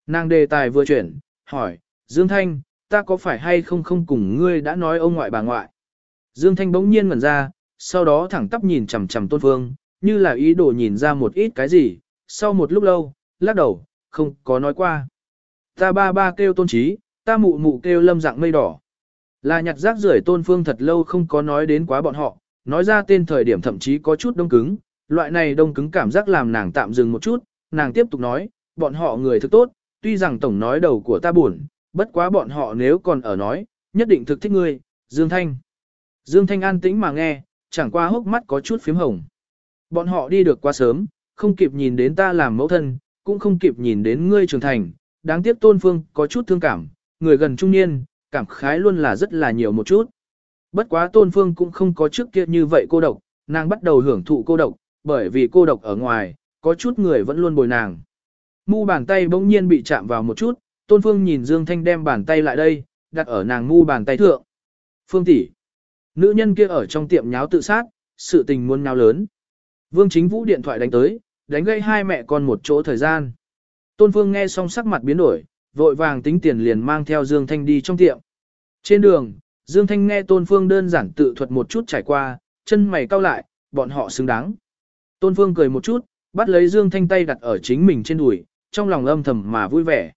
Nàng đề tài vừa chuyển, hỏi, Dương Thanh, ta có phải hay không không cùng ngươi đã nói ông ngoại bà ngoại. Dương Thanh bỗng nhiên ngẩn ra, sau đó thẳng tắp nhìn chằm chằm Tôn Phương, như là ý đồ nhìn ra một ít cái gì, sau một lúc lâu, lắc đầu, không có nói qua. Ta ba ba kêu tôn trí, ta mụ mụ kêu lâm dạng mây đỏ. Là nhặt rác rưởi Tôn Phương thật lâu không có nói đến quá bọn họ, nói ra tên thời điểm thậm chí có chút đông cứng, loại này đông cứng cảm giác làm nàng tạm dừng một chút, nàng tiếp tục nói, bọn họ người thực tốt, tuy rằng tổng nói đầu của ta buồn, bất quá bọn họ nếu còn ở nói, nhất định thực thích ngươi, Dương Thanh. Dương Thanh an tĩnh mà nghe, chẳng qua hốc mắt có chút phím hồng. Bọn họ đi được quá sớm, không kịp nhìn đến ta làm mẫu thân, cũng không kịp nhìn đến ngươi trưởng thành, đáng tiếc tôn phương có chút thương cảm, người gần trung niên, cảm khái luôn là rất là nhiều một chút. Bất quá tôn phương cũng không có trước kia như vậy cô độc, nàng bắt đầu hưởng thụ cô độc, bởi vì cô độc ở ngoài, có chút người vẫn luôn bồi nàng. Mu bàn tay bỗng nhiên bị chạm vào một chút, Tôn Phương nhìn Dương Thanh đem bàn tay lại đây, đặt ở nàng mu bàn tay thượng. Phương tỷ, nữ nhân kia ở trong tiệm nháo tự sát, sự tình muôn nháo lớn. Vương Chính Vũ điện thoại đánh tới, đánh gây hai mẹ con một chỗ thời gian. Tôn Phương nghe xong sắc mặt biến đổi, vội vàng tính tiền liền mang theo Dương Thanh đi trong tiệm. Trên đường, Dương Thanh nghe Tôn Phương đơn giản tự thuật một chút trải qua, chân mày cau lại, bọn họ xứng đáng. Tôn Phương cười một chút, bắt lấy Dương Thanh tay đặt ở chính mình trên đùi, trong lòng âm thầm mà vui vẻ.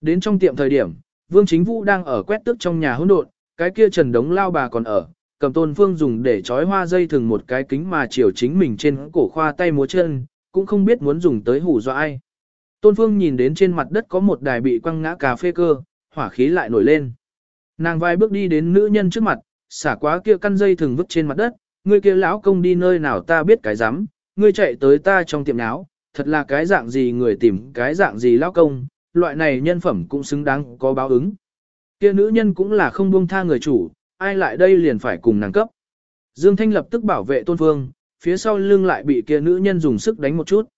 Đến trong tiệm thời điểm, Vương Chính Vũ đang ở quét tước trong nhà hỗn độn, cái kia Trần Đống lao bà còn ở, cầm Tôn Phương dùng để trói hoa dây thường một cái kính mà chiều chính mình trên cổ khoa tay múa chân, cũng không biết muốn dùng tới hù dọa ai. Tôn Phương nhìn đến trên mặt đất có một đài bị quăng ngã cà phê cơ, hỏa khí lại nổi lên. Nàng vai bước đi đến nữ nhân trước mặt, xả quá kia căn dây thường vứt trên mặt đất, người kia lão công đi nơi nào ta biết cái rắm ngươi chạy tới ta trong tiệm áo, thật là cái dạng gì người tìm cái dạng gì lao công, loại này nhân phẩm cũng xứng đáng có báo ứng. Kia nữ nhân cũng là không buông tha người chủ, ai lại đây liền phải cùng nàng cấp. Dương Thanh lập tức bảo vệ Tôn Phương, phía sau lưng lại bị kia nữ nhân dùng sức đánh một chút.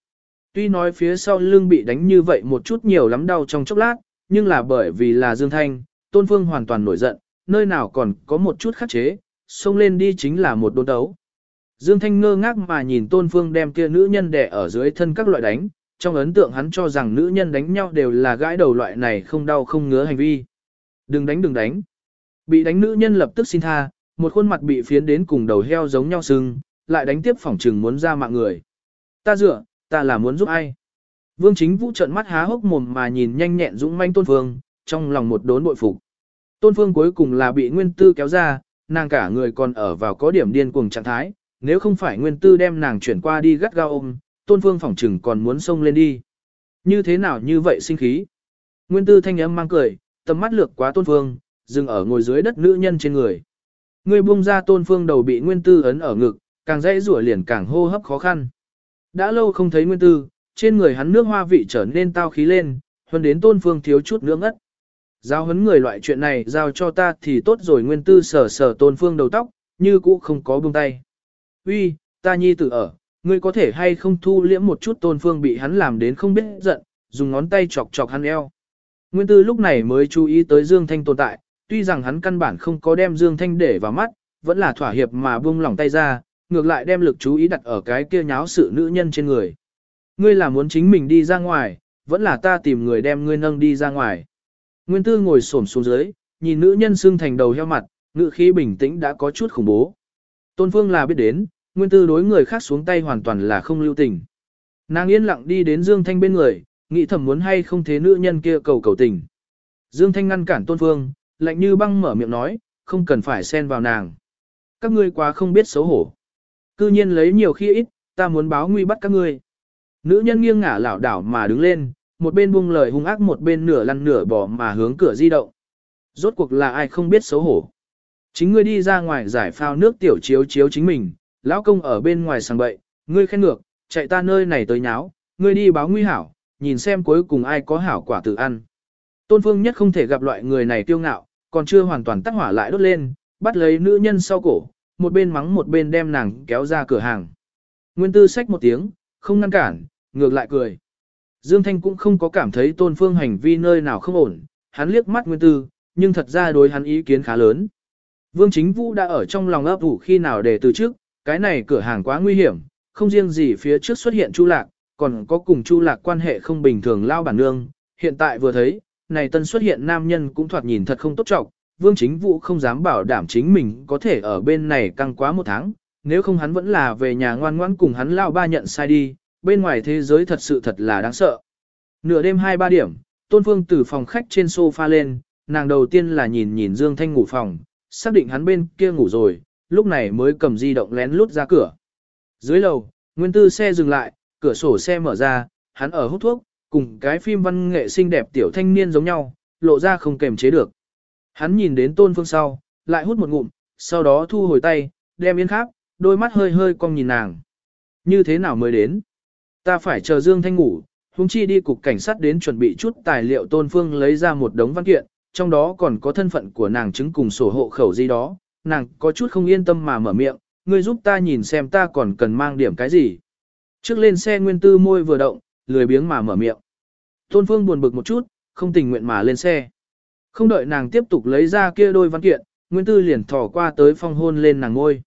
Tuy nói phía sau lưng bị đánh như vậy một chút nhiều lắm đau trong chốc lát, nhưng là bởi vì là Dương Thanh, Tôn Phương hoàn toàn nổi giận, nơi nào còn có một chút khắc chế, xông lên đi chính là một đốn đấu. Dương Thanh ngơ ngác mà nhìn Tôn Phương đem kia nữ nhân đè ở dưới thân các loại đánh, trong ấn tượng hắn cho rằng nữ nhân đánh nhau đều là gãi đầu loại này không đau không ngứa hành vi. Đừng đánh đừng đánh. Bị đánh nữ nhân lập tức xin tha, một khuôn mặt bị phiến đến cùng đầu heo giống nhau sưng, lại đánh tiếp phỏng trừng muốn ra mạng người. Ta dựa, ta là muốn giúp ai? Vương chính vũ trợn mắt há hốc mồm mà nhìn nhanh nhẹn dũng manh Tôn Phương, trong lòng một đốn bội phục. Tôn Phương cuối cùng là bị Nguyên Tư kéo ra, nàng cả người còn ở vào có điểm điên cuồng trạng thái, nếu không phải Nguyên Tư đem nàng chuyển qua đi gắt gao ôm, Tôn Phương phỏng chừng còn muốn xông lên đi. Như thế nào như vậy sinh khí? Nguyên Tư thanh âm mang cười, tầm mắt lược quá Tôn Phương, dừng ở ngồi dưới đất nữ nhân trên người. Người buông ra Tôn Phương đầu bị Nguyên Tư ấn ở ngực, càng dãy rủa liền càng hô hấp khó khăn. Đã lâu không thấy Nguyên Tư, trên người hắn nước hoa vị trở nên tao khí lên, hơn đến Tôn Phương thiếu chút nữa ngất. Giao hấn người loại chuyện này giao cho ta thì tốt rồi Nguyên Tư sờ sờ Tôn Phương đầu tóc, như cũ không có buông tay. Uy, ta nhi tử ở, ngươi có thể hay không thu liễm một chút tôn phương bị hắn làm đến không biết giận, dùng ngón tay chọc chọc hắn eo. Nguyên tư lúc này mới chú ý tới Dương Thanh tồn tại, tuy rằng hắn căn bản không có đem Dương Thanh để vào mắt, vẫn là thỏa hiệp mà buông lỏng tay ra, ngược lại đem lực chú ý đặt ở cái kia nháo sự nữ nhân trên người. Ngươi là muốn chính mình đi ra ngoài, vẫn là ta tìm người đem ngươi nâng đi ra ngoài. Nguyên tư ngồi xổm xuống dưới, nhìn nữ nhân xương thành đầu heo mặt, ngự khí bình tĩnh đã có chút khủng bố. Tôn Phương là biết đến, nguyên tư đối người khác xuống tay hoàn toàn là không lưu tình. Nàng yên lặng đi đến Dương Thanh bên người, nghĩ thầm muốn hay không thế nữ nhân kia cầu cầu tình. Dương Thanh ngăn cản Tôn Phương, lạnh như băng mở miệng nói, không cần phải xen vào nàng. Các ngươi quá không biết xấu hổ. Cư nhiên lấy nhiều khi ít, ta muốn báo nguy bắt các ngươi. Nữ nhân nghiêng ngả lảo đảo mà đứng lên, một bên buông lời hung ác một bên nửa lăn nửa bỏ mà hướng cửa di động. Rốt cuộc là ai không biết xấu hổ. Chính ngươi đi ra ngoài giải phao nước tiểu chiếu chiếu chính mình, lão công ở bên ngoài sàng bậy, ngươi khen ngược, chạy ta nơi này tới nháo, ngươi đi báo nguy hảo, nhìn xem cuối cùng ai có hảo quả tự ăn. Tôn Phương nhất không thể gặp loại người này tiêu ngạo, còn chưa hoàn toàn tắt hỏa lại đốt lên, bắt lấy nữ nhân sau cổ, một bên mắng một bên đem nàng kéo ra cửa hàng. Nguyên tư xách một tiếng, không ngăn cản, ngược lại cười. Dương Thanh cũng không có cảm thấy Tôn Phương hành vi nơi nào không ổn, hắn liếc mắt Nguyên tư, nhưng thật ra đối hắn ý kiến khá lớn. Vương Chính Vũ đã ở trong lòng ấp ủ khi nào để từ trước, cái này cửa hàng quá nguy hiểm, không riêng gì phía trước xuất hiện Chu Lạc, còn có cùng Chu Lạc quan hệ không bình thường lao bản nương, hiện tại vừa thấy, này tân xuất hiện nam nhân cũng thoạt nhìn thật không tốt trọng, Vương Chính Vũ không dám bảo đảm chính mình có thể ở bên này căng quá một tháng, nếu không hắn vẫn là về nhà ngoan ngoãn cùng hắn lao ba nhận sai đi, bên ngoài thế giới thật sự thật là đáng sợ. Nửa đêm 2-3 điểm, Tôn Phương từ phòng khách trên sofa lên, nàng đầu tiên là nhìn nhìn Dương Thanh ngủ phòng, xác định hắn bên kia ngủ rồi, lúc này mới cầm di động lén lút ra cửa. Dưới lầu, nguyên tư xe dừng lại, cửa sổ xe mở ra, hắn ở hút thuốc, cùng cái phim văn nghệ xinh đẹp tiểu thanh niên giống nhau, lộ ra không kềm chế được. Hắn nhìn đến tôn phương sau, lại hút một ngụm, sau đó thu hồi tay, đem yên khắp, đôi mắt hơi hơi cong nhìn nàng. Như thế nào mới đến? Ta phải chờ Dương Thanh ngủ, huống chi đi cục cảnh sát đến chuẩn bị chút tài liệu tôn phương lấy ra một đống văn kiện, trong đó còn có thân phận của nàng chứng cùng sổ hộ khẩu gì đó, nàng có chút không yên tâm mà mở miệng, ngươi giúp ta nhìn xem ta còn cần mang điểm cái gì. Trước lên xe nguyên tư môi vừa động, lười biếng mà mở miệng. Tôn Phương buồn bực một chút, không tình nguyện mà lên xe. Không đợi nàng tiếp tục lấy ra kia đôi văn kiện, Nguyên Tư liền thỏ qua tới phong hôn lên nàng ngôi.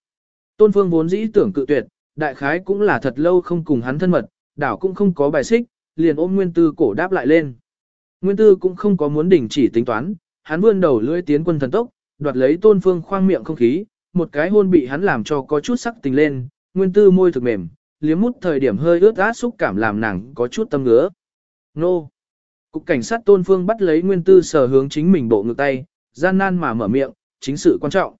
Tôn Phương vốn dĩ tưởng cự tuyệt, đại khái cũng là thật lâu không cùng hắn thân mật, đảo cũng không có bài xích, liền ôm Nguyên Tư cổ đáp lại lên. Nguyên Tư cũng không có muốn đình chỉ tính toán, hắn vươn đầu lưỡi tiến quân thần tốc, đoạt lấy Tôn Phương khoang miệng không khí, một cái hôn bị hắn làm cho có chút sắc tình lên, Nguyên Tư môi thực mềm, liếm mút thời điểm hơi ướt át xúc cảm làm nàng có chút tâm ngứa. Nô! Cục cảnh sát Tôn Phương bắt lấy Nguyên Tư sở hướng chính mình bộ ngực tay, gian nan mà mở miệng, chính sự quan trọng.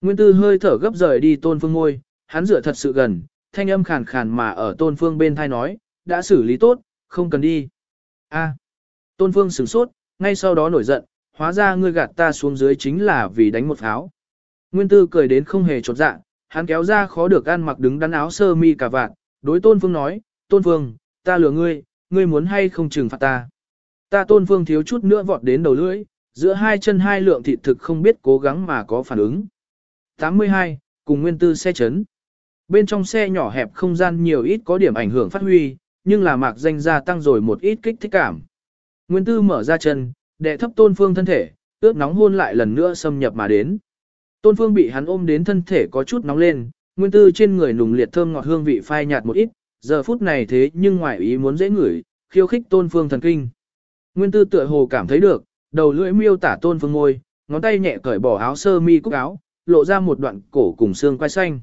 Nguyên Tư hơi thở gấp rời đi Tôn Phương ngôi, hắn dựa thật sự gần, thanh âm khàn khàn mà ở Tôn Phương bên thai nói, đã xử lý tốt, không cần đi. A. Tôn Phương sửng sốt, ngay sau đó nổi giận, hóa ra ngươi gạt ta xuống dưới chính là vì đánh một pháo. Nguyên Tư cười đến không hề chột dạ, hắn kéo ra khó được ăn mặc đứng đắn áo sơ mi cả vạt, đối Tôn Phương nói, Tôn Phương, ta lừa ngươi, ngươi muốn hay không trừng phạt ta. Ta Tôn Phương thiếu chút nữa vọt đến đầu lưỡi, giữa hai chân hai lượng thịt thực không biết cố gắng mà có phản ứng. 82, cùng Nguyên Tư xe chấn. Bên trong xe nhỏ hẹp không gian nhiều ít có điểm ảnh hưởng phát huy, nhưng là mạc danh gia tăng rồi một ít kích thích cảm. Nguyên Tư mở ra chân, đệ thấp Tôn Phương thân thể, ướt nóng hôn lại lần nữa xâm nhập mà đến. Tôn Phương bị hắn ôm đến thân thể có chút nóng lên, Nguyên Tư trên người nùng liệt thơm ngọt hương vị phai nhạt một ít, giờ phút này thế nhưng ngoại ý muốn dễ ngửi, khiêu khích Tôn Phương thần kinh. Nguyên Tư tựa hồ cảm thấy được, đầu lưỡi miêu tả Tôn Phương ngôi, ngón tay nhẹ cởi bỏ áo sơ mi cúc áo, lộ ra một đoạn cổ cùng xương quai xanh.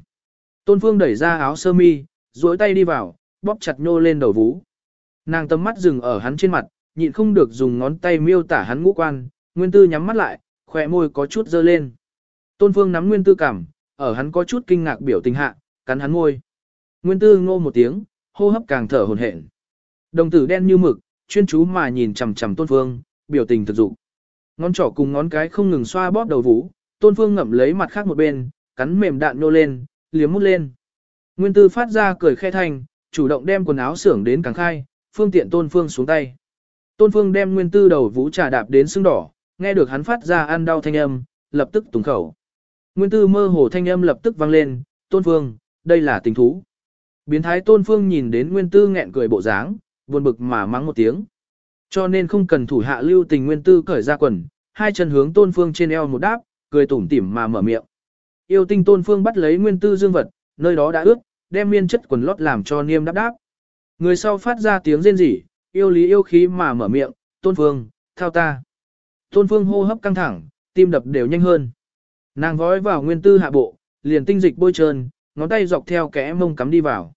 Tôn Phương đẩy ra áo sơ mi, duỗi tay đi vào, bóp chặt nhô lên đầu vú. Nàng tầm mắt dừng ở hắn trên mặt, nhịn không được dùng ngón tay miêu tả hắn ngũ quan, Nguyên Tư nhắm mắt lại, khỏe môi có chút dơ lên. Tôn Phương nắm Nguyên Tư cảm, ở hắn có chút kinh ngạc biểu tình hạ, cắn hắn môi. Nguyên Tư ngô một tiếng, hô hấp càng thở hồn hển. Đồng tử đen như mực, chuyên chú mà nhìn chằm chằm Tôn Phương, biểu tình thực dụng. Ngón trỏ cùng ngón cái không ngừng xoa bóp đầu vũ, Tôn Phương ngậm lấy mặt khác một bên, cắn mềm đạn nô lên, liếm mút lên. Nguyên Tư phát ra cười khẽ thanh, chủ động đem quần áo xưởng đến càng khai, phương tiện Tôn Phương xuống tay. Tôn Phương đem Nguyên Tư đầu vũ trà đạp đến sưng đỏ, nghe được hắn phát ra ăn đau thanh âm, lập tức tùng khẩu. Nguyên Tư mơ hồ thanh âm lập tức vang lên, Tôn Phương, đây là tình thú. Biến thái Tôn Phương nhìn đến Nguyên Tư nghẹn cười bộ dáng, buồn bực mà mắng một tiếng. Cho nên không cần thủ hạ lưu tình Nguyên Tư cởi ra quần, hai chân hướng Tôn Phương trên eo một đáp, cười tủm tỉm mà mở miệng. Yêu tinh Tôn Phương bắt lấy Nguyên Tư dương vật, nơi đó đã ướt, đem miên chất quần lót làm cho niêm đáp đáp. Người sau phát ra tiếng rên rỉ, yêu lý yêu khí mà mở miệng, Tôn Phương, thao ta. Tôn Phương hô hấp căng thẳng, tim đập đều nhanh hơn. Nàng vói vào nguyên tư hạ bộ, liền tinh dịch bôi trơn, ngón tay dọc theo kẽ mông cắm đi vào.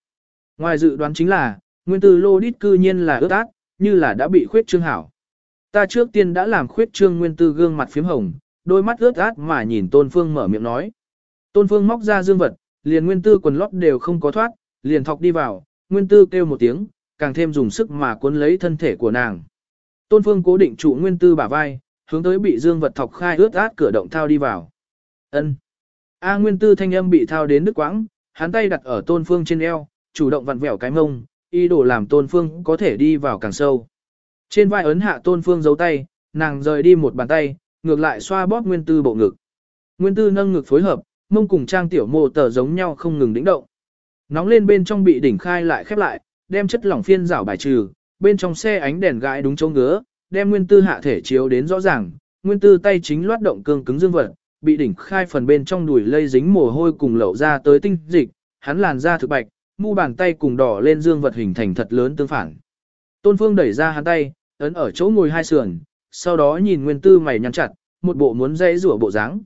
Ngoài dự đoán chính là, nguyên tư lô đít cư nhiên là ướt át, như là đã bị khuyết trương hảo. Ta trước tiên đã làm khuyết trương nguyên tư gương mặt phím hồng, đôi mắt ướt át mà nhìn Tôn Phương mở miệng nói. Tôn Phương móc ra dương vật, liền nguyên tư quần lót đều không có thoát, liền thọc đi vào, nguyên tư kêu một tiếng, càng thêm dùng sức mà cuốn lấy thân thể của nàng. Tôn Phương cố định trụ nguyên tư bả vai, hướng tới bị dương vật thọc khai ướt át cửa động thao đi vào. Ân. A Nguyên Tư thanh âm bị thao đến nước quãng, hắn tay đặt ở Tôn Phương trên eo, chủ động vặn vẹo cái mông, ý đồ làm Tôn Phương có thể đi vào càng sâu. Trên vai ấn hạ Tôn Phương giấu tay, nàng rời đi một bàn tay, ngược lại xoa bóp Nguyên Tư bộ ngực. Nguyên Tư nâng ngực phối hợp, mông cùng trang tiểu mô tờ giống nhau không ngừng đĩnh động. Nóng lên bên trong bị đỉnh khai lại khép lại, đem chất lỏng phiên rảo bài trừ, bên trong xe ánh đèn gãi đúng chỗ ngứa, đem Nguyên Tư hạ thể chiếu đến rõ ràng, Nguyên Tư tay chính loát động cương cứng dương vật, bị đỉnh khai phần bên trong đùi lây dính mồ hôi cùng lậu ra tới tinh dịch, hắn làn da thực bạch, mu bàn tay cùng đỏ lên dương vật hình thành thật lớn tương phản. Tôn Phương đẩy ra hắn tay, ấn ở chỗ ngồi hai sườn, sau đó nhìn Nguyên Tư mày nhăn chặt, một bộ muốn dễ rủa bộ dáng.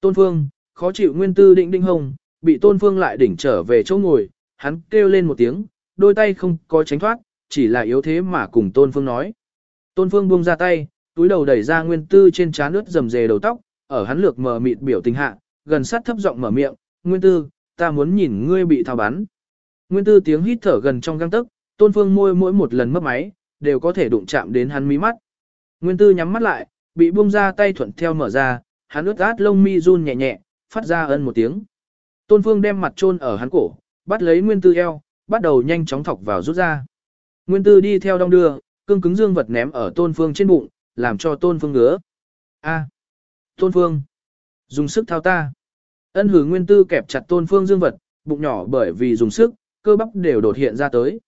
Tôn Phương, khó chịu Nguyên Tư định đinh hồng, bị Tôn Phương lại đỉnh trở về chỗ ngồi, hắn kêu lên một tiếng, đôi tay không có tránh thoát, chỉ là yếu thế mà cùng Tôn Phương nói. Tôn Phương buông ra tay, túi đầu đẩy ra Nguyên Tư trên trán nước rầm rề đầu tóc, ở hắn lược mờ mịt biểu tình hạ, gần sát thấp giọng mở miệng, Nguyên Tư, ta muốn nhìn ngươi bị thao bắn. Nguyên Tư tiếng hít thở gần trong gang tức, tôn phương môi mỗi một lần mất máy, đều có thể đụng chạm đến hắn mí mắt. Nguyên Tư nhắm mắt lại, bị buông ra tay thuận theo mở ra, hắn ướt át lông mi run nhẹ nhẹ, phát ra ân một tiếng. Tôn phương đem mặt chôn ở hắn cổ, bắt lấy Nguyên Tư eo, bắt đầu nhanh chóng thọc vào rút ra. Nguyên Tư đi theo đong đưa, cương cứng dương vật ném ở tôn phương trên bụng, làm cho tôn phương ngứa. A. Tôn Phương. Dùng sức thao ta. Ân hử nguyên tư kẹp chặt Tôn Phương dương vật, bụng nhỏ bởi vì dùng sức, cơ bắp đều đột hiện ra tới.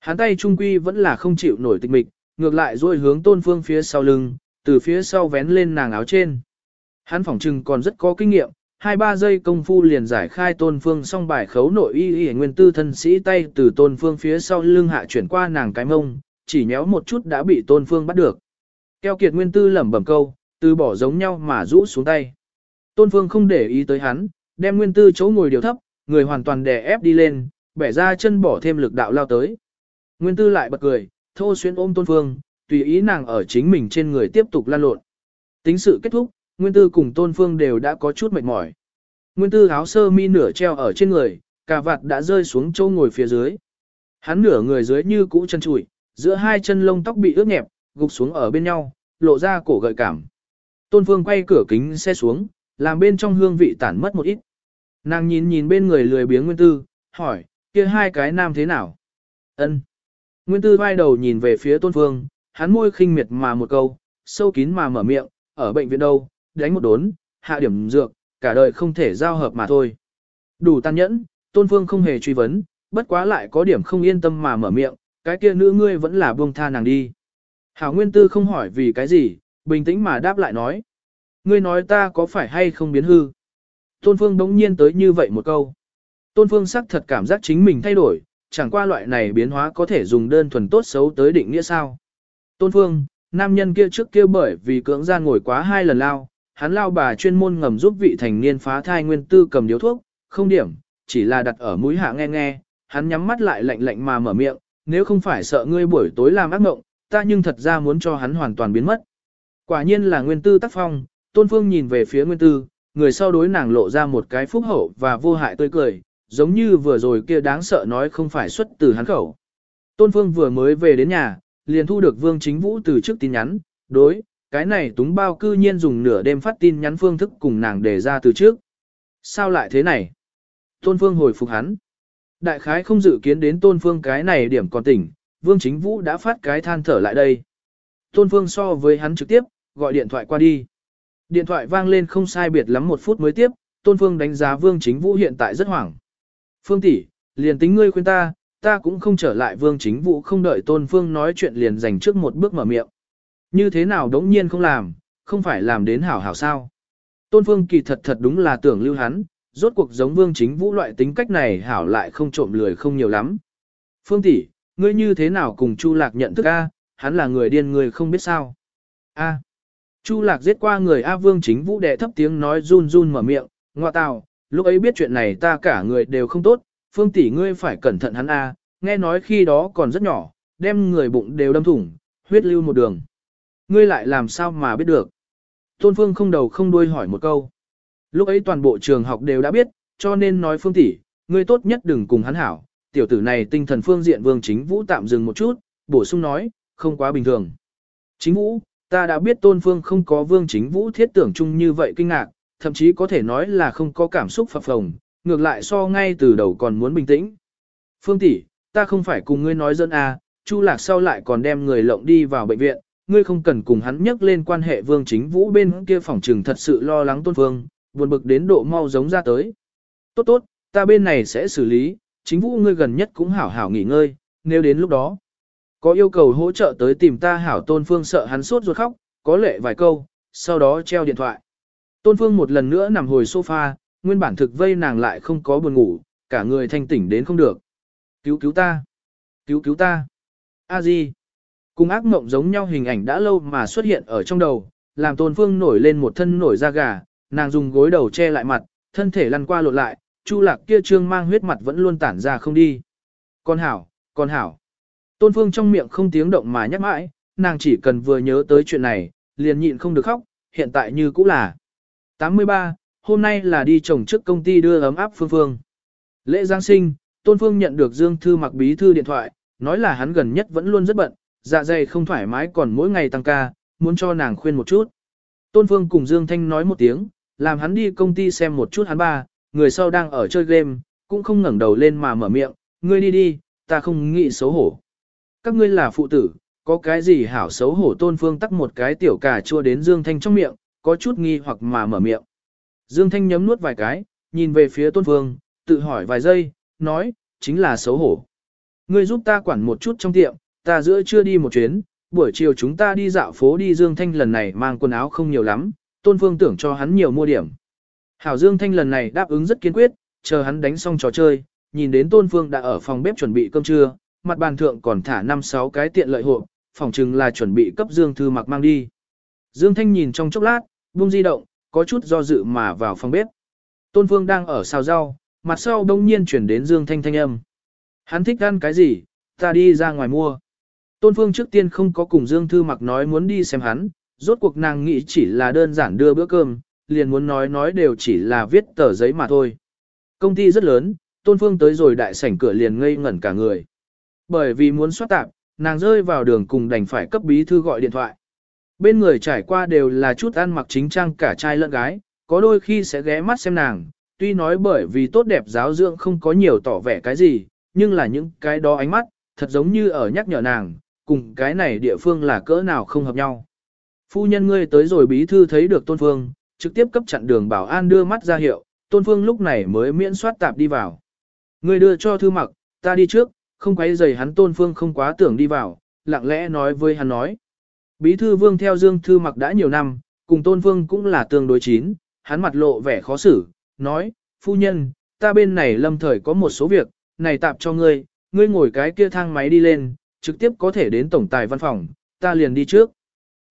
Hắn tay trung quy vẫn là không chịu nổi tịch mịch, ngược lại duỗi hướng tôn phương phía sau lưng, từ phía sau vén lên nàng áo trên. Hắn phỏng trừng còn rất có kinh nghiệm, hai ba giây công phu liền giải khai tôn phương xong bài khấu nội y y nguyên tư thân sĩ tay từ tôn phương phía sau lưng hạ chuyển qua nàng cái mông, chỉ nhéo một chút đã bị tôn phương bắt được. Keo kiệt nguyên tư lẩm bẩm câu, từ bỏ giống nhau mà rũ xuống tay. Tôn phương không để ý tới hắn, đem nguyên tư chỗ ngồi điều thấp, người hoàn toàn đè ép đi lên, bẻ ra chân bỏ thêm lực đạo lao tới. Nguyên tư lại bật cười, thô xuyên ôm tôn phương, tùy ý nàng ở chính mình trên người tiếp tục lan lộn. Tính sự kết thúc, Nguyên tư cùng tôn phương đều đã có chút mệt mỏi. Nguyên tư áo sơ mi nửa treo ở trên người, cà vạt đã rơi xuống châu ngồi phía dưới. Hắn nửa người dưới như cũ chân trụi, giữa hai chân lông tóc bị ướt nhẹp, gục xuống ở bên nhau, lộ ra cổ gợi cảm. Tôn phương quay cửa kính xe xuống, làm bên trong hương vị tản mất một ít. Nàng nhìn nhìn bên người lười biếng Nguyên tư, hỏi, kia hai cái nam thế nào? Ân. Nguyên tư vai đầu nhìn về phía tôn phương, hắn môi khinh miệt mà một câu, sâu kín mà mở miệng, ở bệnh viện đâu, đánh một đốn, hạ điểm dược, cả đời không thể giao hợp mà thôi. Đủ tàn nhẫn, tôn phương không hề truy vấn, bất quá lại có điểm không yên tâm mà mở miệng, cái kia nữ ngươi vẫn là buông tha nàng đi. Hảo Nguyên Tư không hỏi vì cái gì, bình tĩnh mà đáp lại nói. Ngươi nói ta có phải hay không biến hư? Tôn Phương đống nhiên tới như vậy một câu. Tôn Phương sắc thật cảm giác chính mình thay đổi, chẳng qua loại này biến hóa có thể dùng đơn thuần tốt xấu tới định nghĩa sao. Tôn Phương, nam nhân kia trước kia bởi vì cưỡng gian ngồi quá hai lần lao, hắn lao bà chuyên môn ngầm giúp vị thành niên phá thai nguyên tư cầm điếu thuốc, không điểm, chỉ là đặt ở mũi hạ nghe nghe, hắn nhắm mắt lại lạnh lạnh mà mở miệng, nếu không phải sợ ngươi buổi tối làm ác mộng, ta nhưng thật ra muốn cho hắn hoàn toàn biến mất. Quả nhiên là nguyên tư tác phong, tôn phương nhìn về phía nguyên tư, người sau đối nàng lộ ra một cái phúc hậu và vô hại tươi cười, giống như vừa rồi kia đáng sợ nói không phải xuất từ hắn khẩu. Tôn phương vừa mới về đến nhà, liền thu được vương chính vũ từ trước tin nhắn, đối, cái này túng bao cư nhiên dùng nửa đêm phát tin nhắn phương thức cùng nàng đề ra từ trước. Sao lại thế này? Tôn Phương hồi phục hắn. Đại khái không dự kiến đến Tôn Phương cái này điểm còn tỉnh, Vương Chính Vũ đã phát cái than thở lại đây. Tôn Phương so với hắn trực tiếp, gọi điện thoại qua đi. Điện thoại vang lên không sai biệt lắm một phút mới tiếp, Tôn Phương đánh giá Vương Chính Vũ hiện tại rất hoảng. Phương tỷ, liền tính ngươi khuyên ta, ta cũng không trở lại Vương Chính Vũ không đợi Tôn Phương nói chuyện liền dành trước một bước mở miệng. Như thế nào đống nhiên không làm, không phải làm đến hảo hảo sao. Tôn Phương kỳ thật thật đúng là tưởng lưu hắn, rốt cuộc giống Vương Chính Vũ loại tính cách này hảo lại không trộm lười không nhiều lắm. Phương tỷ, ngươi như thế nào cùng Chu Lạc nhận thức a? Hắn là người điên người không biết sao. A. Chu Lạc giết qua người A Vương Chính Vũ đệ thấp tiếng nói run run mở miệng, ngoa tào, lúc ấy biết chuyện này ta cả người đều không tốt, Phương tỷ ngươi phải cẩn thận hắn A, nghe nói khi đó còn rất nhỏ, đem người bụng đều đâm thủng, huyết lưu một đường. Ngươi lại làm sao mà biết được? Tôn Phương không đầu không đuôi hỏi một câu. Lúc ấy toàn bộ trường học đều đã biết, cho nên nói Phương tỷ, ngươi tốt nhất đừng cùng hắn hảo. Tiểu tử này tinh thần phương diện Vương Chính Vũ tạm dừng một chút, bổ sung nói, không quá bình thường. Chính Vũ, ta đã biết Tôn Phương không có Vương Chính Vũ thiết tưởng chung như vậy kinh ngạc, thậm chí có thể nói là không có cảm xúc phập phồng, ngược lại so ngay từ đầu còn muốn bình tĩnh. Phương tỷ, ta không phải cùng ngươi nói dân à, Chu Lạc sau lại còn đem người lộng đi vào bệnh viện, ngươi không cần cùng hắn nhắc lên quan hệ vương chính vũ bên kia phòng trừng thật sự lo lắng tôn phương, buồn bực đến độ mau giống ra tới. Tốt tốt, ta bên này sẽ xử lý, chính vũ ngươi gần nhất cũng hảo hảo nghỉ ngơi, nếu đến lúc đó. Có yêu cầu hỗ trợ tới tìm ta hảo tôn phương sợ hắn sốt ruột khóc, có lệ vài câu, sau đó treo điện thoại. Tôn phương một lần nữa nằm hồi sofa, nguyên bản thực vây nàng lại không có buồn ngủ, cả người thanh tỉnh đến không được. Cứu cứu ta! Cứu cứu ta! A Di! Cùng ác mộng giống nhau hình ảnh đã lâu mà xuất hiện ở trong đầu, làm tôn phương nổi lên một thân nổi da gà, nàng dùng gối đầu che lại mặt, thân thể lăn qua lộn lại, chu lạc kia trương mang huyết mặt vẫn luôn tản ra không đi. Con hảo, con hảo. Tôn phương trong miệng không tiếng động mà nhắc mãi, nàng chỉ cần vừa nhớ tới chuyện này, liền nhịn không được khóc, hiện tại như cũ là. 83, hôm nay là đi chồng trước công ty đưa ấm áp phương phương. Lễ Giáng sinh, Tôn Phương nhận được Dương Thư mặc bí thư điện thoại, nói là hắn gần nhất vẫn luôn rất bận, dạ dày không thoải mái còn mỗi ngày tăng ca, muốn cho nàng khuyên một chút. Tôn Phương cùng Dương Thanh nói một tiếng, làm hắn đi công ty xem một chút hắn ba, người sau đang ở chơi game, cũng không ngẩng đầu lên mà mở miệng, ngươi đi đi, ta không nghĩ xấu hổ. Các ngươi là phụ tử, có cái gì hảo xấu hổ Tôn Phương tắc một cái tiểu cà chua đến Dương Thanh trong miệng, có chút nghi hoặc mà mở miệng. Dương Thanh nhấm nuốt vài cái, nhìn về phía Tôn Phương, tự hỏi vài giây, nói, chính là xấu hổ. Ngươi giúp ta quản một chút trong tiệm, ta giữa chưa đi một chuyến, buổi chiều chúng ta đi dạo phố đi Dương Thanh lần này mang quần áo không nhiều lắm, Tôn Phương tưởng cho hắn nhiều mua điểm. Hảo Dương Thanh lần này đáp ứng rất kiên quyết, chờ hắn đánh xong trò chơi, nhìn đến Tôn Phương đã ở phòng bếp chuẩn bị cơm trưa, mặt bàn thượng còn thả 5-6 cái tiện lợi hộp, phòng chừng là chuẩn bị cấp Dương Thư mặc mang đi. Dương Thanh nhìn trong chốc lát, buông di động, có chút do dự mà vào phòng bếp. Tôn Phương đang ở xào rau, mặt sau đông nhiên chuyển đến Dương Thanh thanh âm. Hắn thích ăn cái gì, ta đi ra ngoài mua. Tôn Phương trước tiên không có cùng Dương Thư mặc nói muốn đi xem hắn, rốt cuộc nàng nghĩ chỉ là đơn giản đưa bữa cơm, liền muốn nói nói đều chỉ là viết tờ giấy mà thôi. Công ty rất lớn, Tôn Phương tới rồi đại sảnh cửa liền ngây ngẩn cả người. Bởi vì muốn soát tạp, nàng rơi vào đường cùng đành phải cấp bí thư gọi điện thoại. Bên người trải qua đều là chút ăn mặc chính trang cả trai lẫn gái, có đôi khi sẽ ghé mắt xem nàng, tuy nói bởi vì tốt đẹp giáo dưỡng không có nhiều tỏ vẻ cái gì, nhưng là những cái đó ánh mắt, thật giống như ở nhắc nhở nàng, cùng cái này địa phương là cỡ nào không hợp nhau. Phu nhân ngươi tới rồi bí thư thấy được Tôn Phương, trực tiếp cấp chặn đường bảo an đưa mắt ra hiệu, Tôn Phương lúc này mới miễn soát tạp đi vào. Ngươi đưa cho thư mặc, ta đi trước, không quấy rầy hắn Tôn Phương không quá tưởng đi vào, lặng lẽ nói với hắn nói. Bí thư vương theo Dương Thư mặc đã nhiều năm, cùng Tôn Phương cũng là tương đối chín, hắn mặt lộ vẻ khó xử, nói, phu nhân, ta bên này lâm thời có một số việc, này tạp cho ngươi, ngươi ngồi cái kia thang máy đi lên, trực tiếp có thể đến tổng tài văn phòng, ta liền đi trước.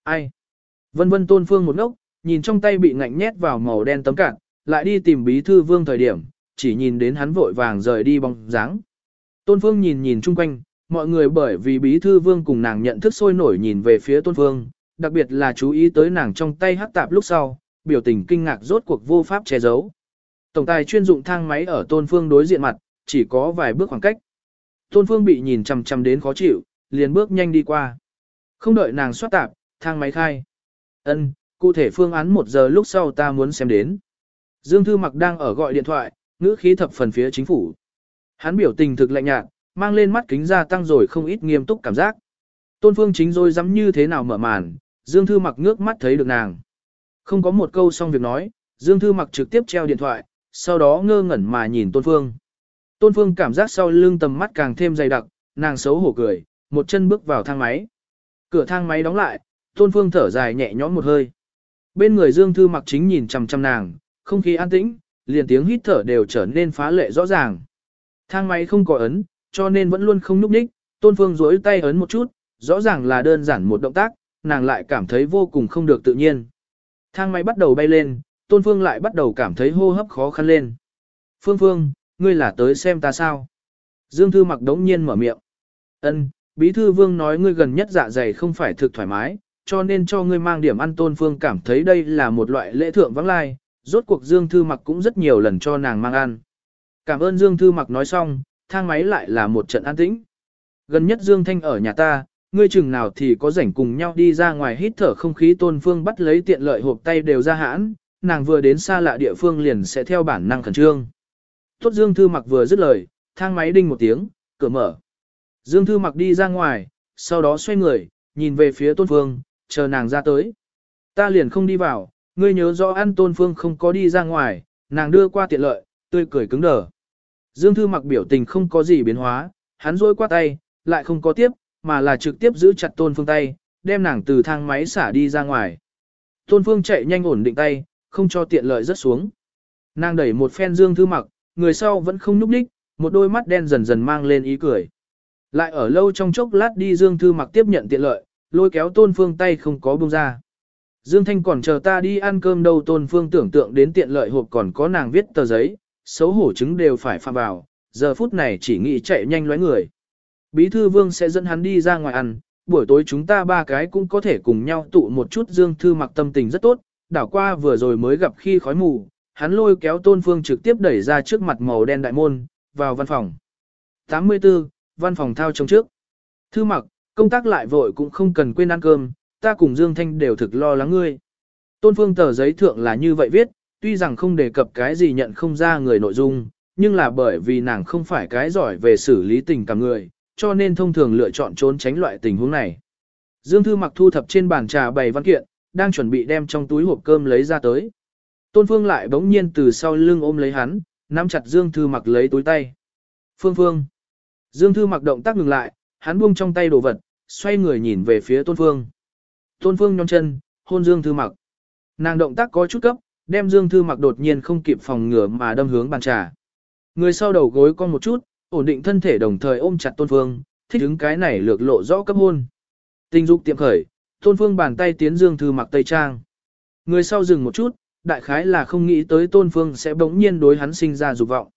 Ai? Vân vân Tôn Phương một ngốc, nhìn trong tay bị ngạnh nhét vào màu đen tấm cạn, lại đi tìm bí thư vương thời điểm, chỉ nhìn đến hắn vội vàng rời đi bóng dáng. Tôn Phương nhìn nhìn chung quanh, mọi người bởi vì bí thư vương cùng nàng nhận thức sôi nổi nhìn về phía Tôn Phương, đặc biệt là chú ý tới nàng trong tay hắc tạp lúc sau, biểu tình kinh ngạc rốt cuộc vô pháp che giấu. Tổng tài chuyên dụng thang máy ở Tôn Phương đối diện mặt, chỉ có vài bước khoảng cách. Tôn Phương bị nhìn chằm chằm đến khó chịu, liền bước nhanh đi qua. Không đợi nàng soát tạp, thang máy khai. Ân, cụ thể phương án một giờ lúc sau ta muốn xem đến. Dương Thư Mặc đang ở gọi điện thoại, ngữ khí thập phần phía chính phủ. Hắn biểu tình thực lạnh nhạt, mang lên mắt kính ra tăng rồi không ít nghiêm túc cảm giác. Tôn Phương chính rồi dám như thế nào mở màn, Dương Thư Mặc ngước mắt thấy được nàng. Không có một câu xong việc nói, Dương Thư Mặc trực tiếp treo điện thoại, sau đó ngơ ngẩn mà nhìn Tôn Phương. Tôn Phương cảm giác sau lưng tầm mắt càng thêm dày đặc, nàng xấu hổ cười, một chân bước vào thang máy. Cửa thang máy đóng lại, Tôn Phương thở dài nhẹ nhõm một hơi. Bên người Dương Thư mặc chính nhìn chằm chằm nàng, không khí an tĩnh, liền tiếng hít thở đều trở nên phá lệ rõ ràng. Thang máy không có ấn, cho nên vẫn luôn không núp đích, Tôn Phương duỗi tay ấn một chút, rõ ràng là đơn giản một động tác, nàng lại cảm thấy vô cùng không được tự nhiên. Thang máy bắt đầu bay lên, Tôn Phương lại bắt đầu cảm thấy hô hấp khó khăn lên. Phương Phương, ngươi là tới xem ta sao? Dương Thư mặc đống nhiên mở miệng. Ân, Bí Thư Vương nói ngươi gần nhất dạ dày không phải thực thoải mái, cho nên cho ngươi mang điểm ăn Tôn Phương cảm thấy đây là một loại lễ thượng vắng lai, rốt cuộc Dương Thư mặc cũng rất nhiều lần cho nàng mang ăn. Cảm ơn Dương Thư mặc nói xong, thang máy lại là một trận an tĩnh. Gần nhất Dương Thanh ở nhà ta, ngươi chừng nào thì có rảnh cùng nhau đi ra ngoài hít thở không khí Tôn Phương bắt lấy tiện lợi hộp tay đều ra hãn, nàng vừa đến xa lạ địa phương liền sẽ theo bản năng khẩn trương. Tốt Dương Thư mặc vừa dứt lời, thang máy đinh một tiếng, cửa mở. Dương Thư mặc đi ra ngoài, sau đó xoay người, nhìn về phía Tôn Phương, chờ nàng ra tới. Ta liền không đi vào, ngươi nhớ rõ ăn Tôn Phương không có đi ra ngoài, nàng đưa qua tiện lợi, tươi cười cứng đờ. Dương Thư mặc biểu tình không có gì biến hóa, hắn rôi qua tay, lại không có tiếp, mà là trực tiếp giữ chặt Tôn Phương tay, đem nàng từ thang máy xả đi ra ngoài. Tôn Phương chạy nhanh ổn định tay, không cho tiện lợi rất xuống. Nàng đẩy một phen Dương Thư mặc, người sau vẫn không núp đích, một đôi mắt đen dần dần mang lên ý cười. Lại ở lâu trong chốc lát đi Dương Thư mặc tiếp nhận tiện lợi, lôi kéo Tôn Phương tay không có buông ra. Dương Thanh còn chờ ta đi ăn cơm đâu Tôn Phương tưởng tượng đến tiện lợi hộp còn có nàng viết tờ giấy, xấu hổ chứng đều phải phạm vào, giờ phút này chỉ nghĩ chạy nhanh lóe người. Bí thư vương sẽ dẫn hắn đi ra ngoài ăn, buổi tối chúng ta ba cái cũng có thể cùng nhau tụ một chút Dương Thư mặc tâm tình rất tốt, đảo qua vừa rồi mới gặp khi khói mù, hắn lôi kéo Tôn Phương trực tiếp đẩy ra trước mặt màu đen đại môn, vào văn phòng. 84, văn phòng thao trong trước. Thư mặc, công tác lại vội cũng không cần quên ăn cơm, ta cùng Dương Thanh đều thực lo lắng ngươi. Tôn Phương tờ giấy thượng là như vậy viết, tuy rằng không đề cập cái gì nhận không ra người nội dung, nhưng là bởi vì nàng không phải cái giỏi về xử lý tình cảm người, cho nên thông thường lựa chọn trốn tránh loại tình huống này. Dương Thư mặc thu thập trên bàn trà bày văn kiện, đang chuẩn bị đem trong túi hộp cơm lấy ra tới. Tôn Phương lại bỗng nhiên từ sau lưng ôm lấy hắn, nắm chặt Dương Thư mặc lấy túi tay. Phương Phương. Dương Thư mặc động tác ngừng lại, hắn buông trong tay đồ vật, xoay người nhìn về phía Tôn Phương. Tôn Phương nhón chân, hôn Dương Thư Mặc. Nàng động tác có chút cấp, đem Dương Thư Mặc đột nhiên không kịp phòng ngừa mà đâm hướng bàn trà. Người sau đầu gối con một chút, ổn định thân thể đồng thời ôm chặt Tôn Phương, thích ứng cái này lược lộ rõ cấp hôn. Tình dục tiệm khởi, Tôn Phương bàn tay tiến Dương Thư Mặc tây trang. Người sau dừng một chút, đại khái là không nghĩ tới Tôn Phương sẽ bỗng nhiên đối hắn sinh ra dục vọng.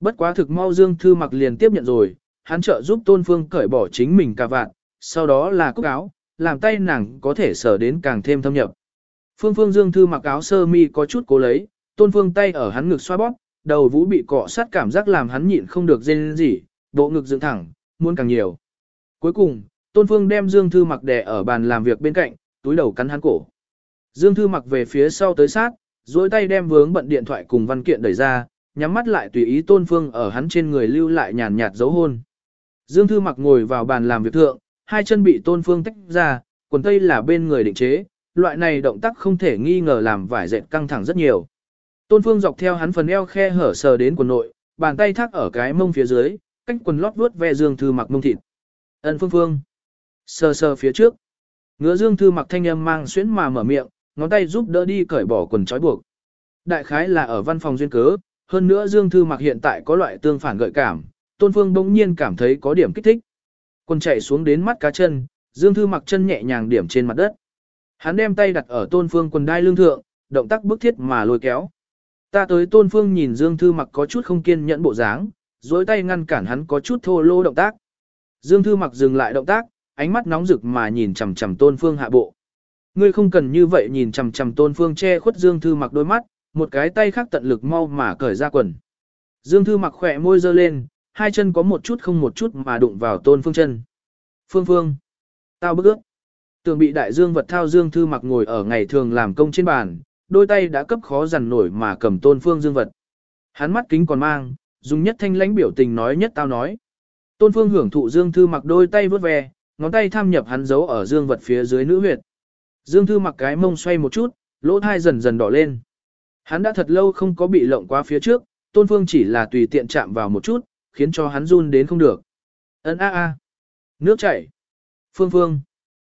Bất quá thực mau Dương Thư Mặc liền tiếp nhận rồi, hắn trợ giúp Tôn Phương cởi bỏ chính mình cả vạn, sau đó là cúc áo, làm tay nàng có thể sở đến càng thêm thâm nhập. Phương Phương Dương Thư mặc áo sơ mi có chút cố lấy, Tôn Phương tay ở hắn ngực xoa bóp, đầu vũ bị cọ sát cảm giác làm hắn nhịn không được dên gì, bộ ngực dựng thẳng, muốn càng nhiều. Cuối cùng, Tôn Phương đem Dương Thư mặc đè ở bàn làm việc bên cạnh, túi đầu cắn hắn cổ. Dương Thư mặc về phía sau tới sát, duỗi tay đem vướng bận điện thoại cùng văn kiện đẩy ra, nhắm mắt lại tùy ý Tôn Phương ở hắn trên người lưu lại nhàn nhạt dấu hôn. Dương Thư mặc ngồi vào bàn làm việc thượng, hai chân bị Tôn Phương tách ra, quần tây là bên người định chế, loại này động tác không thể nghi ngờ làm vải dệt căng thẳng rất nhiều. Tôn Phương dọc theo hắn phần eo khe hở sờ đến quần nội, bàn tay thắt ở cái mông phía dưới, cách quần lót vuốt ve Dương Thư mặc mông thịt. Ân Phương Phương. Sờ sờ phía trước. Ngứa Dương Thư mặc thanh âm mang xuyến mà mở miệng, ngón tay giúp đỡ đi cởi bỏ quần trói buộc. Đại khái là ở văn phòng duyên cớ, hơn nữa Dương Thư mặc hiện tại có loại tương phản gợi cảm, Tôn Phương bỗng nhiên cảm thấy có điểm kích thích. Quần chạy xuống đến mắt cá chân, Dương Thư mặc chân nhẹ nhàng điểm trên mặt đất. Hắn đem tay đặt ở Tôn Phương quần đai lưng thượng, động tác bức thiết mà lôi kéo. Ta tới Tôn Phương nhìn Dương Thư mặc có chút không kiên nhẫn bộ dáng, duỗi tay ngăn cản hắn có chút thô lô động tác. Dương Thư mặc dừng lại động tác, ánh mắt nóng rực mà nhìn chằm chằm Tôn Phương hạ bộ. Ngươi không cần như vậy nhìn chằm chằm Tôn Phương che khuất Dương Thư mặc đôi mắt, một cái tay khác tận lực mau mà cởi ra quần. Dương Thư mặc khỏe môi dơ lên, hai chân có một chút không một chút mà đụng vào Tôn Phương chân. Phương Phương, tao bức ước. Tường bị đại dương vật thao dương thư mặc ngồi ở ngày thường làm công trên bàn, đôi tay đã cấp khó dằn nổi mà cầm tôn phương dương vật. Hắn mắt kính còn mang, dùng nhất thanh lãnh biểu tình nói nhất tao nói. Tôn phương hưởng thụ dương thư mặc đôi tay vớt ve, ngón tay tham nhập hắn giấu ở dương vật phía dưới nữ huyệt. Dương thư mặc cái mông xoay một chút, lỗ thai dần dần đỏ lên. Hắn đã thật lâu không có bị lộng qua phía trước, tôn phương chỉ là tùy tiện chạm vào một chút, khiến cho hắn run đến không được. Ấn a a. Nước chảy. Phương phương.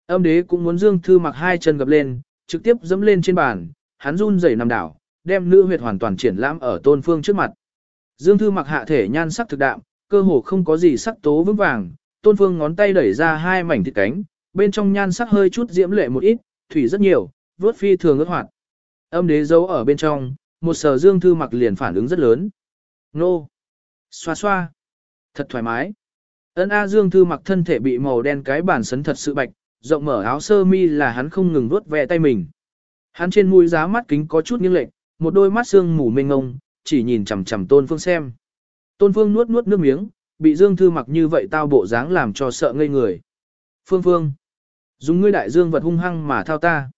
Âm đế cũng muốn Dương Thư mặc hai chân gập lên, trực tiếp dẫm lên trên bàn, hắn run rẩy nằm đảo, đem nữ huyệt hoàn toàn triển lãm ở tôn phương trước mặt. Dương Thư mặc hạ thể nhan sắc thực đạm, cơ hồ không có gì sắc tố vững vàng, tôn phương ngón tay đẩy ra hai mảnh thịt cánh, bên trong nhan sắc hơi chút diễm lệ một ít, thủy rất nhiều, vớt phi thường ước hoạt. Âm đế giấu ở bên trong, một sở Dương Thư mặc liền phản ứng rất lớn. Nô! Xoa xoa! Thật thoải mái! ấn A Dương Thư mặc thân thể bị màu đen cái bản sấn thật sự bạch, rộng mở áo sơ mi là hắn không ngừng vuốt ve tay mình. Hắn trên mũi giá mắt kính có chút nghiêng lệch, một đôi mắt xương mù mênh ngông, chỉ nhìn chằm chằm Tôn Phương xem. Tôn Phương nuốt nuốt nước miếng, bị Dương Thư mặc như vậy tao bộ dáng làm cho sợ ngây người. Phương Phương, dùng ngươi đại dương vật hung hăng mà thao ta.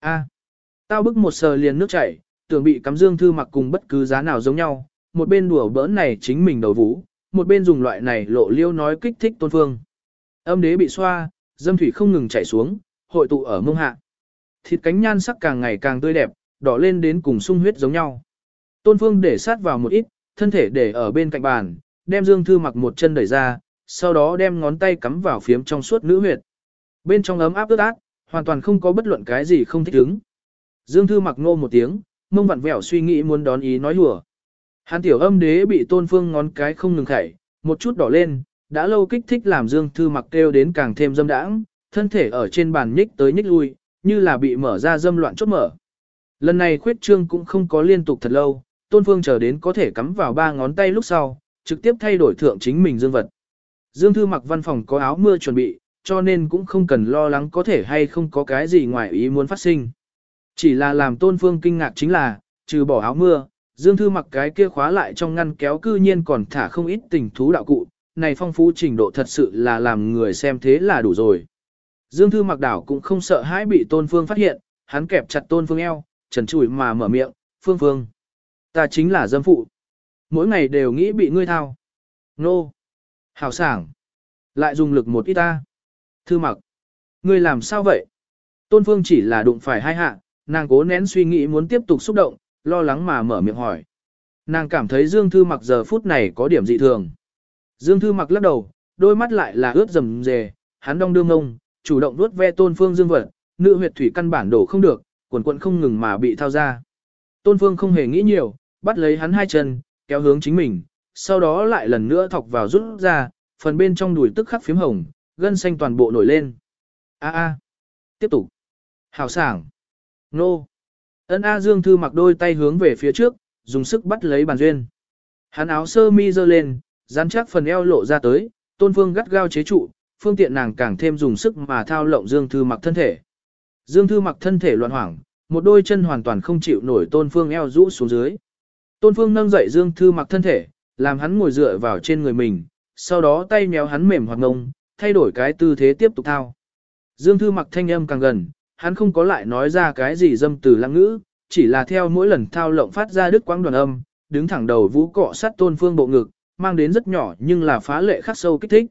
A, tao bức một sờ liền nước chảy, tưởng bị cắm Dương Thư mặc cùng bất cứ giá nào giống nhau, một bên đùa bỡn này chính mình đầu vũ, một bên dùng loại này lộ liêu nói kích thích Tôn Phương. Âm đế bị xoa, dâm thủy không ngừng chảy xuống, hội tụ ở mông hạ. Thịt cánh nhan sắc càng ngày càng tươi đẹp, đỏ lên đến cùng sung huyết giống nhau. Tôn Phương để sát vào một ít, thân thể để ở bên cạnh bàn, đem Dương Thư mặc một chân đẩy ra, sau đó đem ngón tay cắm vào phiếm trong suốt nữ huyệt. Bên trong ấm áp ướt át, hoàn toàn không có bất luận cái gì không thích ứng. Dương Thư mặc ngô một tiếng, mông vặn vẹo suy nghĩ muốn đón ý nói hùa. Hàn tiểu âm đế bị Tôn Phương ngón cái không ngừng khẩy, một chút đỏ lên, đã lâu kích thích làm Dương Thư mặc kêu đến càng thêm dâm đãng, thân thể ở trên bàn nhích tới nhích lui, như là bị mở ra dâm loạn chốt mở. Lần này khuyết trương cũng không có liên tục thật lâu, Tôn Phương chờ đến có thể cắm vào ba ngón tay lúc sau, trực tiếp thay đổi thượng chính mình dương vật. Dương Thư mặc văn phòng có áo mưa chuẩn bị, cho nên cũng không cần lo lắng có thể hay không có cái gì ngoài ý muốn phát sinh. Chỉ là làm Tôn Phương kinh ngạc chính là, trừ bỏ áo mưa, Dương Thư mặc cái kia khóa lại trong ngăn kéo cư nhiên còn thả không ít tình thú đạo cụ, này phong phú trình độ thật sự là làm người xem thế là đủ rồi. Dương Thư mặc đảo cũng không sợ hãi bị Tôn Phương phát hiện, hắn kẹp chặt Tôn Phương eo, trần trụi mà mở miệng, Phương Phương. Ta chính là dâm phụ. Mỗi ngày đều nghĩ bị ngươi thao. Nô. Hào sảng. Lại dùng lực một ít ta. Thư mặc. Ngươi làm sao vậy? Tôn Phương chỉ là đụng phải hai hạ, nàng cố nén suy nghĩ muốn tiếp tục xúc động, lo lắng mà mở miệng hỏi. Nàng cảm thấy Dương Thư mặc giờ phút này có điểm dị thường. Dương Thư mặc lắc đầu, đôi mắt lại là ướt rầm rề, hắn đong đương ngông, chủ động vuốt ve tôn phương dương vật, nữ huyệt thủy căn bản đổ không được, quần quần không ngừng mà bị thao ra. Tôn phương không hề nghĩ nhiều, bắt lấy hắn hai chân, kéo hướng chính mình, sau đó lại lần nữa thọc vào rút ra, phần bên trong đùi tức khắc phím hồng, gân xanh toàn bộ nổi lên. A a. Tiếp tục. Hảo sảng. Nô. Ân A Dương Thư mặc đôi tay hướng về phía trước, dùng sức bắt lấy bàn duyên. Hắn áo sơ mi giơ lên, dán chắc phần eo lộ ra tới, tôn phương gắt gao chế trụ, phương tiện nàng càng thêm dùng sức mà thao lộng Dương Thư mặc thân thể. Dương Thư mặc thân thể loạn hoảng, một đôi chân hoàn toàn không chịu nổi tôn phương eo rũ xuống dưới. Tôn phương nâng dậy Dương Thư mặc thân thể, làm hắn ngồi dựa vào trên người mình, sau đó tay méo hắn mềm hoặc ngông, thay đổi cái tư thế tiếp tục thao. Dương Thư mặc thanh âm càng gần, hắn không có lại nói ra cái gì dâm từ lăng ngữ, chỉ là theo mỗi lần thao lộng phát ra đứt quãng đoàn âm, đứng thẳng đầu vũ cọ sát tôn phương bộ ngực, mang đến rất nhỏ nhưng là phá lệ khắc sâu kích thích.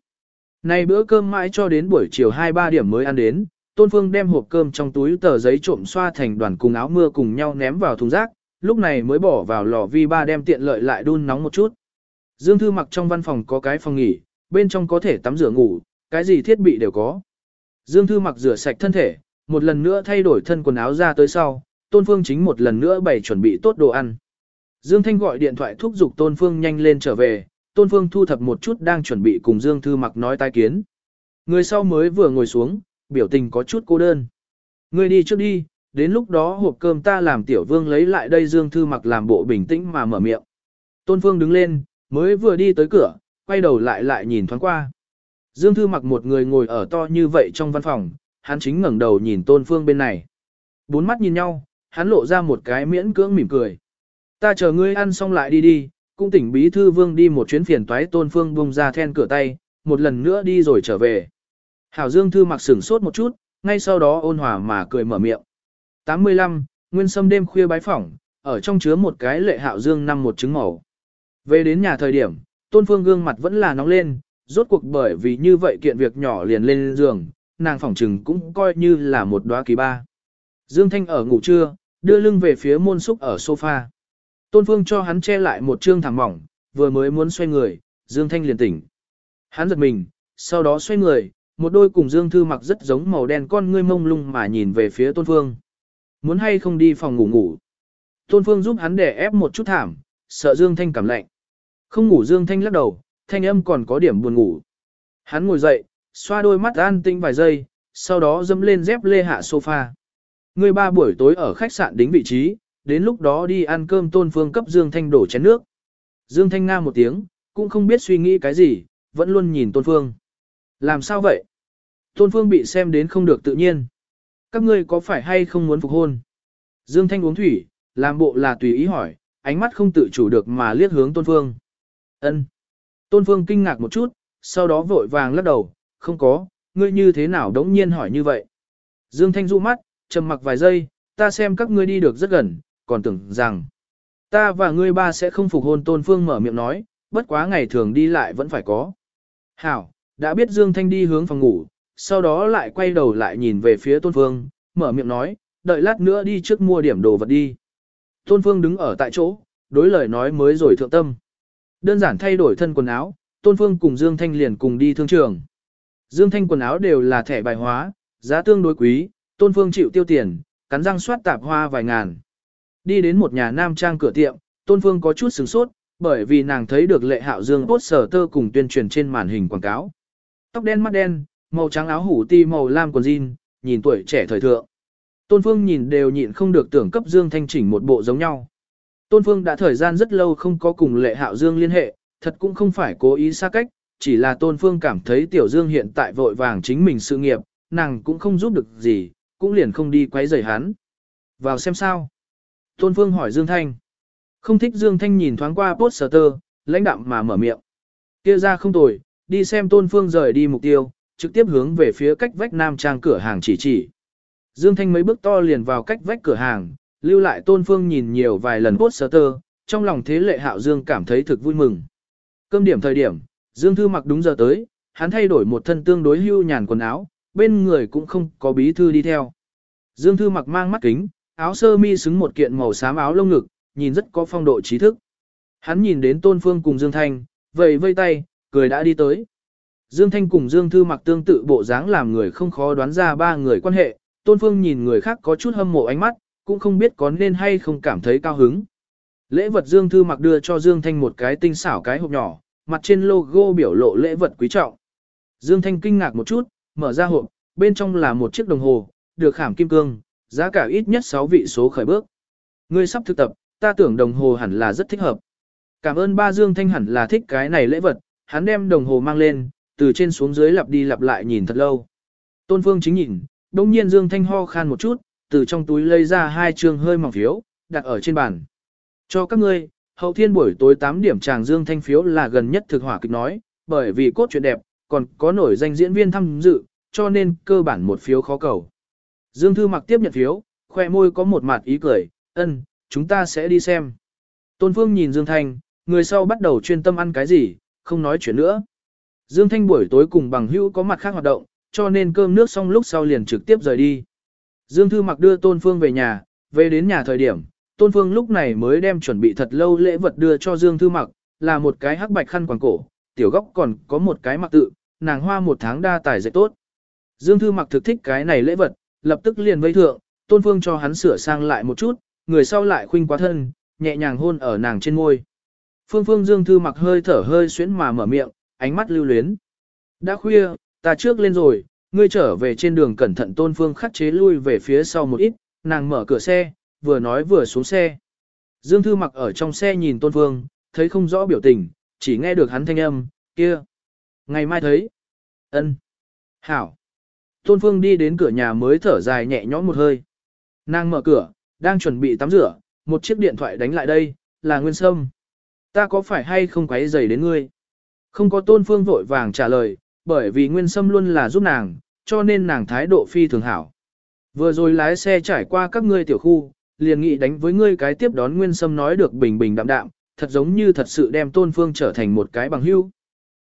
Này bữa cơm mãi cho đến buổi chiều 2-3 điểm mới ăn đến, tôn phương đem hộp cơm trong túi tờ giấy trộm xoa thành đoàn cùng áo mưa cùng nhau ném vào thùng rác, lúc này mới bỏ vào lò vi ba đem tiện lợi lại đun nóng một chút. Dương Thư mặc trong văn phòng có cái phòng nghỉ, bên trong có thể tắm rửa ngủ, cái gì thiết bị đều có. Dương Thư mặc rửa sạch thân thể, một lần nữa thay đổi thân quần áo ra tới sau, Tôn Phương chính một lần nữa bày chuẩn bị tốt đồ ăn. Dương Thanh gọi điện thoại thúc giục Tôn Phương nhanh lên trở về, Tôn Phương thu thập một chút đang chuẩn bị cùng Dương Thư mặc nói tai kiến. Người sau mới vừa ngồi xuống, biểu tình có chút cô đơn. Người đi trước đi, đến lúc đó hộp cơm ta làm tiểu vương lấy lại đây Dương Thư mặc làm bộ bình tĩnh mà mở miệng. Tôn Phương đứng lên, mới vừa đi tới cửa, quay đầu lại lại nhìn thoáng qua. Dương Thư mặc một người ngồi ở to như vậy trong văn phòng, hắn chính ngẩng đầu nhìn Tôn Phương bên này. Bốn mắt nhìn nhau, hắn lộ ra một cái miễn cưỡng mỉm cười. Ta chờ ngươi ăn xong lại đi đi, cũng tỉnh bí thư vương đi một chuyến phiền toái Tôn Phương bung ra then cửa tay, một lần nữa đi rồi trở về. Hảo Dương Thư mặc sửng sốt một chút, ngay sau đó ôn hòa mà cười mở miệng. 85, Nguyên Sâm đêm khuya bái phỏng, ở trong chứa một cái lệ hạo dương năm một trứng màu. Về đến nhà thời điểm, Tôn Phương gương mặt vẫn là nóng lên, rốt cuộc bởi vì như vậy kiện việc nhỏ liền lên giường, nàng phỏng trừng cũng coi như là một đóa kỳ ba. Dương Thanh ở ngủ trưa, đưa lưng về phía môn xúc ở sofa. Tôn Phương cho hắn che lại một trương thảm mỏng, vừa mới muốn xoay người, Dương Thanh liền tỉnh. Hắn giật mình, sau đó xoay người, một đôi cùng Dương Thư mặc rất giống màu đen con ngươi mông lung mà nhìn về phía Tôn Phương. Muốn hay không đi phòng ngủ ngủ. Tôn Phương giúp hắn để ép một chút thảm, sợ Dương Thanh cảm lạnh. Không ngủ Dương Thanh lắc đầu, thanh âm còn có điểm buồn ngủ. Hắn ngồi dậy, xoa đôi mắt an tinh vài giây, sau đó dâm lên dép lê hạ sofa. Người ba buổi tối ở khách sạn đính vị trí, đến lúc đó đi ăn cơm tôn phương cấp Dương Thanh đổ chén nước. Dương Thanh nga một tiếng, cũng không biết suy nghĩ cái gì, vẫn luôn nhìn tôn phương. Làm sao vậy? Tôn phương bị xem đến không được tự nhiên. Các ngươi có phải hay không muốn phục hôn? Dương Thanh uống thủy, làm bộ là tùy ý hỏi, ánh mắt không tự chủ được mà liếc hướng tôn phương. Ân. Tôn Phương kinh ngạc một chút, sau đó vội vàng lắc đầu, không có, ngươi như thế nào đống nhiên hỏi như vậy. Dương Thanh du mắt, trầm mặc vài giây, ta xem các ngươi đi được rất gần, còn tưởng rằng ta và ngươi ba sẽ không phục hôn Tôn Phương mở miệng nói, bất quá ngày thường đi lại vẫn phải có. Hảo, đã biết Dương Thanh đi hướng phòng ngủ, sau đó lại quay đầu lại nhìn về phía Tôn Phương, mở miệng nói, đợi lát nữa đi trước mua điểm đồ vật đi. Tôn Phương đứng ở tại chỗ, đối lời nói mới rồi thượng tâm. Đơn giản thay đổi thân quần áo, Tôn Phương cùng Dương Thanh liền cùng đi thương trường. Dương Thanh quần áo đều là thẻ bài hóa, giá tương đối quý, Tôn Phương chịu tiêu tiền, cắn răng soát tạp hoa vài ngàn. Đi đến một nhà nam trang cửa tiệm, Tôn Phương có chút sửng sốt, bởi vì nàng thấy được lệ hạo dương bốt sở tơ cùng tuyên truyền trên màn hình quảng cáo. Tóc đen mắt đen, màu trắng áo hủ ti màu lam quần jean, nhìn tuổi trẻ thời thượng. Tôn Phương nhìn đều nhịn không được tưởng cấp Dương Thanh chỉnh một bộ giống nhau. Tôn Phương đã thời gian rất lâu không có cùng Lệ Hạo Dương liên hệ, thật cũng không phải cố ý xa cách, chỉ là Tôn Phương cảm thấy Tiểu Dương hiện tại vội vàng chính mình sự nghiệp, nàng cũng không giúp được gì, cũng liền không đi quấy rầy hắn. Vào xem sao. Tôn Phương hỏi Dương Thanh. Không thích Dương Thanh nhìn thoáng qua poster, lãnh đạm mà mở miệng. Kia ra không tồi, đi xem Tôn Phương rời đi mục tiêu, trực tiếp hướng về phía cách vách nam trang cửa hàng chỉ chỉ. Dương Thanh mấy bước to liền vào cách vách cửa hàng, lưu lại tôn phương nhìn nhiều vài lần bốt sơ tơ, trong lòng thế lệ hạo dương cảm thấy thực vui mừng. Cơm điểm thời điểm, Dương Thư mặc đúng giờ tới, hắn thay đổi một thân tương đối hưu nhàn quần áo, bên người cũng không có bí thư đi theo. Dương Thư mặc mang mắt kính, áo sơ mi xứng một kiện màu xám áo lông ngực, nhìn rất có phong độ trí thức. Hắn nhìn đến Tôn Phương cùng Dương Thanh, vầy vây tay, cười đã đi tới. Dương Thanh cùng Dương Thư mặc tương tự bộ dáng làm người không khó đoán ra ba người quan hệ, Tôn Phương nhìn người khác có chút hâm mộ ánh mắt, cũng không biết có nên hay không cảm thấy cao hứng. Lễ vật Dương Thư mặc đưa cho Dương Thanh một cái tinh xảo cái hộp nhỏ, mặt trên logo biểu lộ lễ vật quý trọng. Dương Thanh kinh ngạc một chút, mở ra hộp, bên trong là một chiếc đồng hồ, được khảm kim cương, giá cả ít nhất 6 vị số khởi bước. Ngươi sắp thực tập, ta tưởng đồng hồ hẳn là rất thích hợp. Cảm ơn ba Dương Thanh hẳn là thích cái này lễ vật, hắn đem đồng hồ mang lên, từ trên xuống dưới lặp đi lặp lại nhìn thật lâu. Tôn Phương chính nhìn, đông nhiên Dương Thanh ho khan một chút, từ trong túi lấy ra hai trường hơi mỏng phiếu, đặt ở trên bàn. Cho các ngươi, hậu thiên buổi tối 8 điểm chàng Dương Thanh phiếu là gần nhất thực hỏa kịch nói, bởi vì cốt truyện đẹp, còn có nổi danh diễn viên tham dự, cho nên cơ bản một phiếu khó cầu. Dương Thư mặc tiếp nhận phiếu, khoe môi có một mặt ý cười, ân, chúng ta sẽ đi xem. Tôn Phương nhìn Dương Thanh, người sau bắt đầu chuyên tâm ăn cái gì, không nói chuyện nữa. Dương Thanh buổi tối cùng bằng hữu có mặt khác hoạt động, cho nên cơm nước xong lúc sau liền trực tiếp rời đi. Dương Thư mặc đưa Tôn Phương về nhà, về đến nhà thời điểm, Tôn Phương lúc này mới đem chuẩn bị thật lâu lễ vật đưa cho Dương Thư mặc, là một cái hắc bạch khăn quàng cổ, tiểu góc còn có một cái mặc tự, nàng hoa một tháng đa tài dạy tốt. Dương Thư mặc thực thích cái này lễ vật, lập tức liền vây thượng, Tôn Phương cho hắn sửa sang lại một chút, người sau lại khuynh quá thân, nhẹ nhàng hôn ở nàng trên môi. Phương Phương Dương Thư mặc hơi thở hơi xuyến mà mở miệng, ánh mắt lưu luyến. Đã khuya, ta trước lên rồi, ngươi trở về trên đường cẩn thận Tôn Phương khắc chế lui về phía sau một ít, nàng mở cửa xe, vừa nói vừa xuống xe. Dương Thư mặc ở trong xe nhìn Tôn Phương, thấy không rõ biểu tình, chỉ nghe được hắn thanh âm, kia. Ngày mai thấy. ân, Hảo. Tôn Phương đi đến cửa nhà mới thở dài nhẹ nhõm một hơi. Nàng mở cửa, đang chuẩn bị tắm rửa, một chiếc điện thoại đánh lại đây, là Nguyên Sâm. Ta có phải hay không quấy rầy đến ngươi? Không có Tôn Phương vội vàng trả lời, bởi vì Nguyên Sâm luôn là giúp nàng, cho nên nàng thái độ phi thường hảo. Vừa rồi lái xe trải qua các ngươi tiểu khu, liền nghĩ đánh với ngươi cái tiếp đón Nguyên Sâm nói được bình bình đạm đạm, thật giống như thật sự đem Tôn Phương trở thành một cái bằng hữu.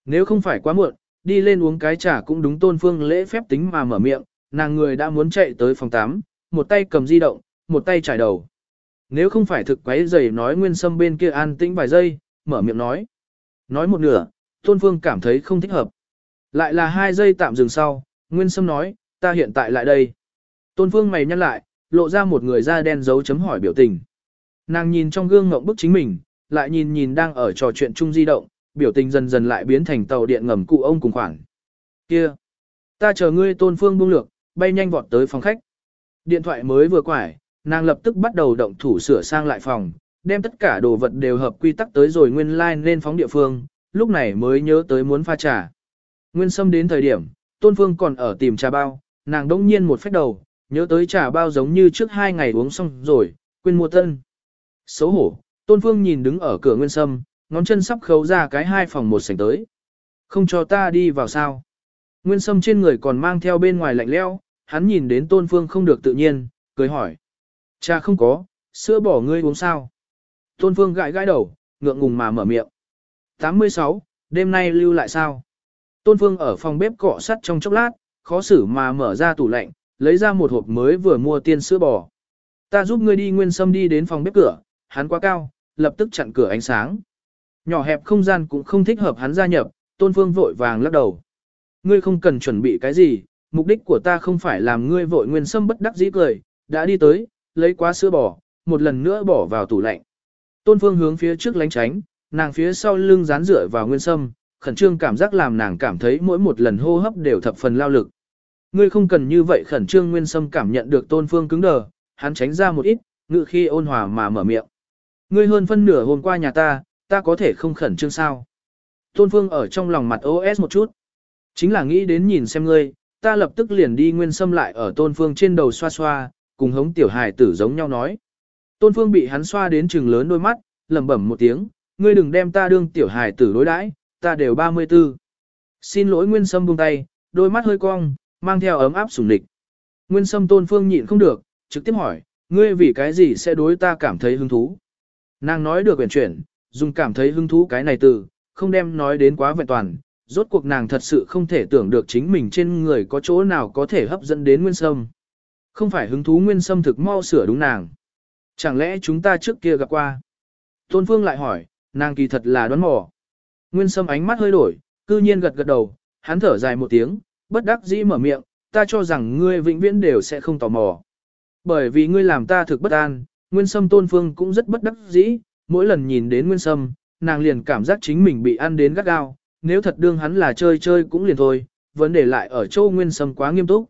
Nếu không phải quá muộn, đi lên uống cái trà cũng đúng Tôn Phương lễ phép tính mà mở miệng, nàng người đã muốn chạy tới phòng 8, một tay cầm di động, một tay trải đầu. Nếu không phải thực quấy giày nói Nguyên Sâm bên kia an tĩnh vài giây, mở miệng nói. Nói một nửa, Tôn Phương cảm thấy không thích hợp. Lại là hai giây tạm dừng sau, Nguyên Sâm nói, ta hiện tại lại đây. Tôn Phương mày nhăn lại, lộ ra một người da đen dấu chấm hỏi biểu tình. Nàng nhìn trong gương ngộng bức chính mình, lại nhìn nhìn đang ở trò chuyện chung di động, biểu tình dần dần lại biến thành tàu điện ngầm cụ ông cùng khoảng. Kia! Ta chờ ngươi Tôn Phương buông lược, bay nhanh vọt tới phòng khách. Điện thoại mới vừa quải, nàng lập tức bắt đầu động thủ sửa sang lại phòng, đem tất cả đồ vật đều hợp quy tắc tới rồi nguyên lai like lên phóng địa phương, lúc này mới nhớ tới muốn pha trà. Nguyên Sâm đến thời điểm, Tôn Phương còn ở tìm trà bao, nàng đông nhiên một phép đầu, nhớ tới trà bao giống như trước hai ngày uống xong rồi, quên mua tân. Xấu hổ, Tôn Phương nhìn đứng ở cửa Nguyên Sâm, ngón chân sắp khấu ra cái hai phòng một sảnh tới. Không cho ta đi vào sao. Nguyên Sâm trên người còn mang theo bên ngoài lạnh leo, hắn nhìn đến Tôn Phương không được tự nhiên, cười hỏi. Cha không có, sữa bỏ ngươi uống sao? Tôn Phương gãi gãi đầu, ngượng ngùng mà mở miệng. 86, đêm nay lưu lại sao? Tôn Phương ở phòng bếp cọ sắt trong chốc lát, khó xử mà mở ra tủ lạnh, lấy ra một hộp mới vừa mua tiên sữa bò. Ta giúp ngươi đi nguyên sâm đi đến phòng bếp cửa, hắn quá cao, lập tức chặn cửa ánh sáng. Nhỏ hẹp không gian cũng không thích hợp hắn gia nhập, Tôn Phương vội vàng lắc đầu. Ngươi không cần chuẩn bị cái gì, mục đích của ta không phải làm ngươi vội nguyên sâm bất đắc dĩ cười, đã đi tới, lấy quá sữa bò, một lần nữa bỏ vào tủ lạnh. Tôn Phương hướng phía trước lánh tránh, nàng phía sau lưng dán dựa vào nguyên sâm, khẩn trương cảm giác làm nàng cảm thấy mỗi một lần hô hấp đều thập phần lao lực. Ngươi không cần như vậy khẩn trương nguyên sâm cảm nhận được Tôn Phương cứng đờ, hắn tránh ra một ít, ngự khi ôn hòa mà mở miệng. Ngươi hơn phân nửa hôm qua nhà ta, ta có thể không khẩn trương sao? Tôn Phương ở trong lòng mặt OS một chút. Chính là nghĩ đến nhìn xem ngươi, ta lập tức liền đi nguyên sâm lại ở Tôn Phương trên đầu xoa xoa, cùng hống tiểu hài tử giống nhau nói. Tôn Phương bị hắn xoa đến trừng lớn đôi mắt, lẩm bẩm một tiếng, ngươi đừng đem ta đương tiểu hài tử đối đãi, ta đều 34. Xin lỗi Nguyên Sâm buông tay, đôi mắt hơi cong, mang theo ấm áp sủng địch. Nguyên Sâm Tôn Phương nhịn không được, trực tiếp hỏi, ngươi vì cái gì sẽ đối ta cảm thấy hứng thú? Nàng nói được quyển chuyển, dùng cảm thấy hứng thú cái này từ, không đem nói đến quá vẹn toàn, rốt cuộc nàng thật sự không thể tưởng được chính mình trên người có chỗ nào có thể hấp dẫn đến Nguyên Sâm. Không phải hứng thú nguyên sâm thực mau sửa đúng nàng. Chẳng lẽ chúng ta trước kia gặp qua? Tôn Phương lại hỏi, nàng kỳ thật là đoán mò. Nguyên sâm ánh mắt hơi đổi, cư nhiên gật gật đầu, hắn thở dài một tiếng, bất đắc dĩ mở miệng, ta cho rằng ngươi vĩnh viễn đều sẽ không tò mò. Bởi vì ngươi làm ta thực bất an, Nguyên Sâm Tôn Phương cũng rất bất đắc dĩ, mỗi lần nhìn đến Nguyên Sâm, nàng liền cảm giác chính mình bị ăn đến gắt gao, nếu thật đương hắn là chơi chơi cũng liền thôi, vấn đề lại ở chỗ Nguyên Sâm quá nghiêm túc.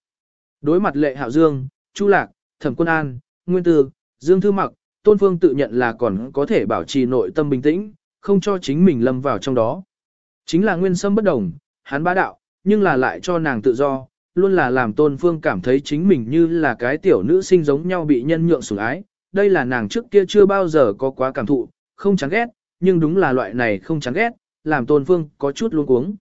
Đối mặt lệ hạo dương, Chu Lạc, Thẩm Quân An, Nguyên Tư, Dương Thư Mặc, Tôn Phương tự nhận là còn có thể bảo trì nội tâm bình tĩnh, không cho chính mình lâm vào trong đó. Chính là Nguyên Sâm bất đồng, hắn bá đạo, nhưng là lại cho nàng tự do, luôn là làm Tôn Phương cảm thấy chính mình như là cái tiểu nữ sinh giống nhau bị nhân nhượng sủng ái. Đây là nàng trước kia chưa bao giờ có quá cảm thụ, không chán ghét, nhưng đúng là loại này không chán ghét, làm Tôn Phương có chút luống cuống.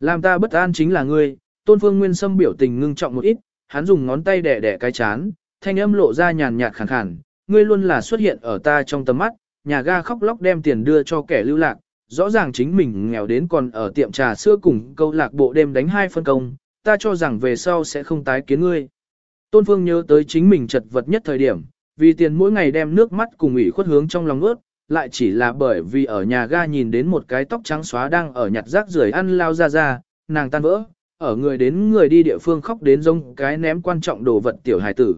Làm ta bất an chính là ngươi, Tôn Phương Nguyên Sâm biểu tình ngưng trọng một ít, hắn dùng ngón tay đẻ đẻ cái chán, thanh âm lộ ra nhàn nhạt khàn khàn, ngươi luôn là xuất hiện ở ta trong tầm mắt, nhà ga khóc lóc đem tiền đưa cho kẻ lưu lạc, rõ ràng chính mình nghèo đến còn ở tiệm trà sữa cùng câu lạc bộ đêm đánh hai phân công, ta cho rằng về sau sẽ không tái kiến ngươi. Tôn Phương nhớ tới chính mình chật vật nhất thời điểm, vì tiền mỗi ngày đem nước mắt cùng ủy khuất hướng trong lòng ướt, lại chỉ là bởi vì ở nhà ga nhìn đến một cái tóc trắng xóa đang ở nhặt rác rưởi ăn lao ra ra, nàng tan vỡ, ở người đến người đi địa phương khóc đến giống cái ném quan trọng đồ vật tiểu hài tử.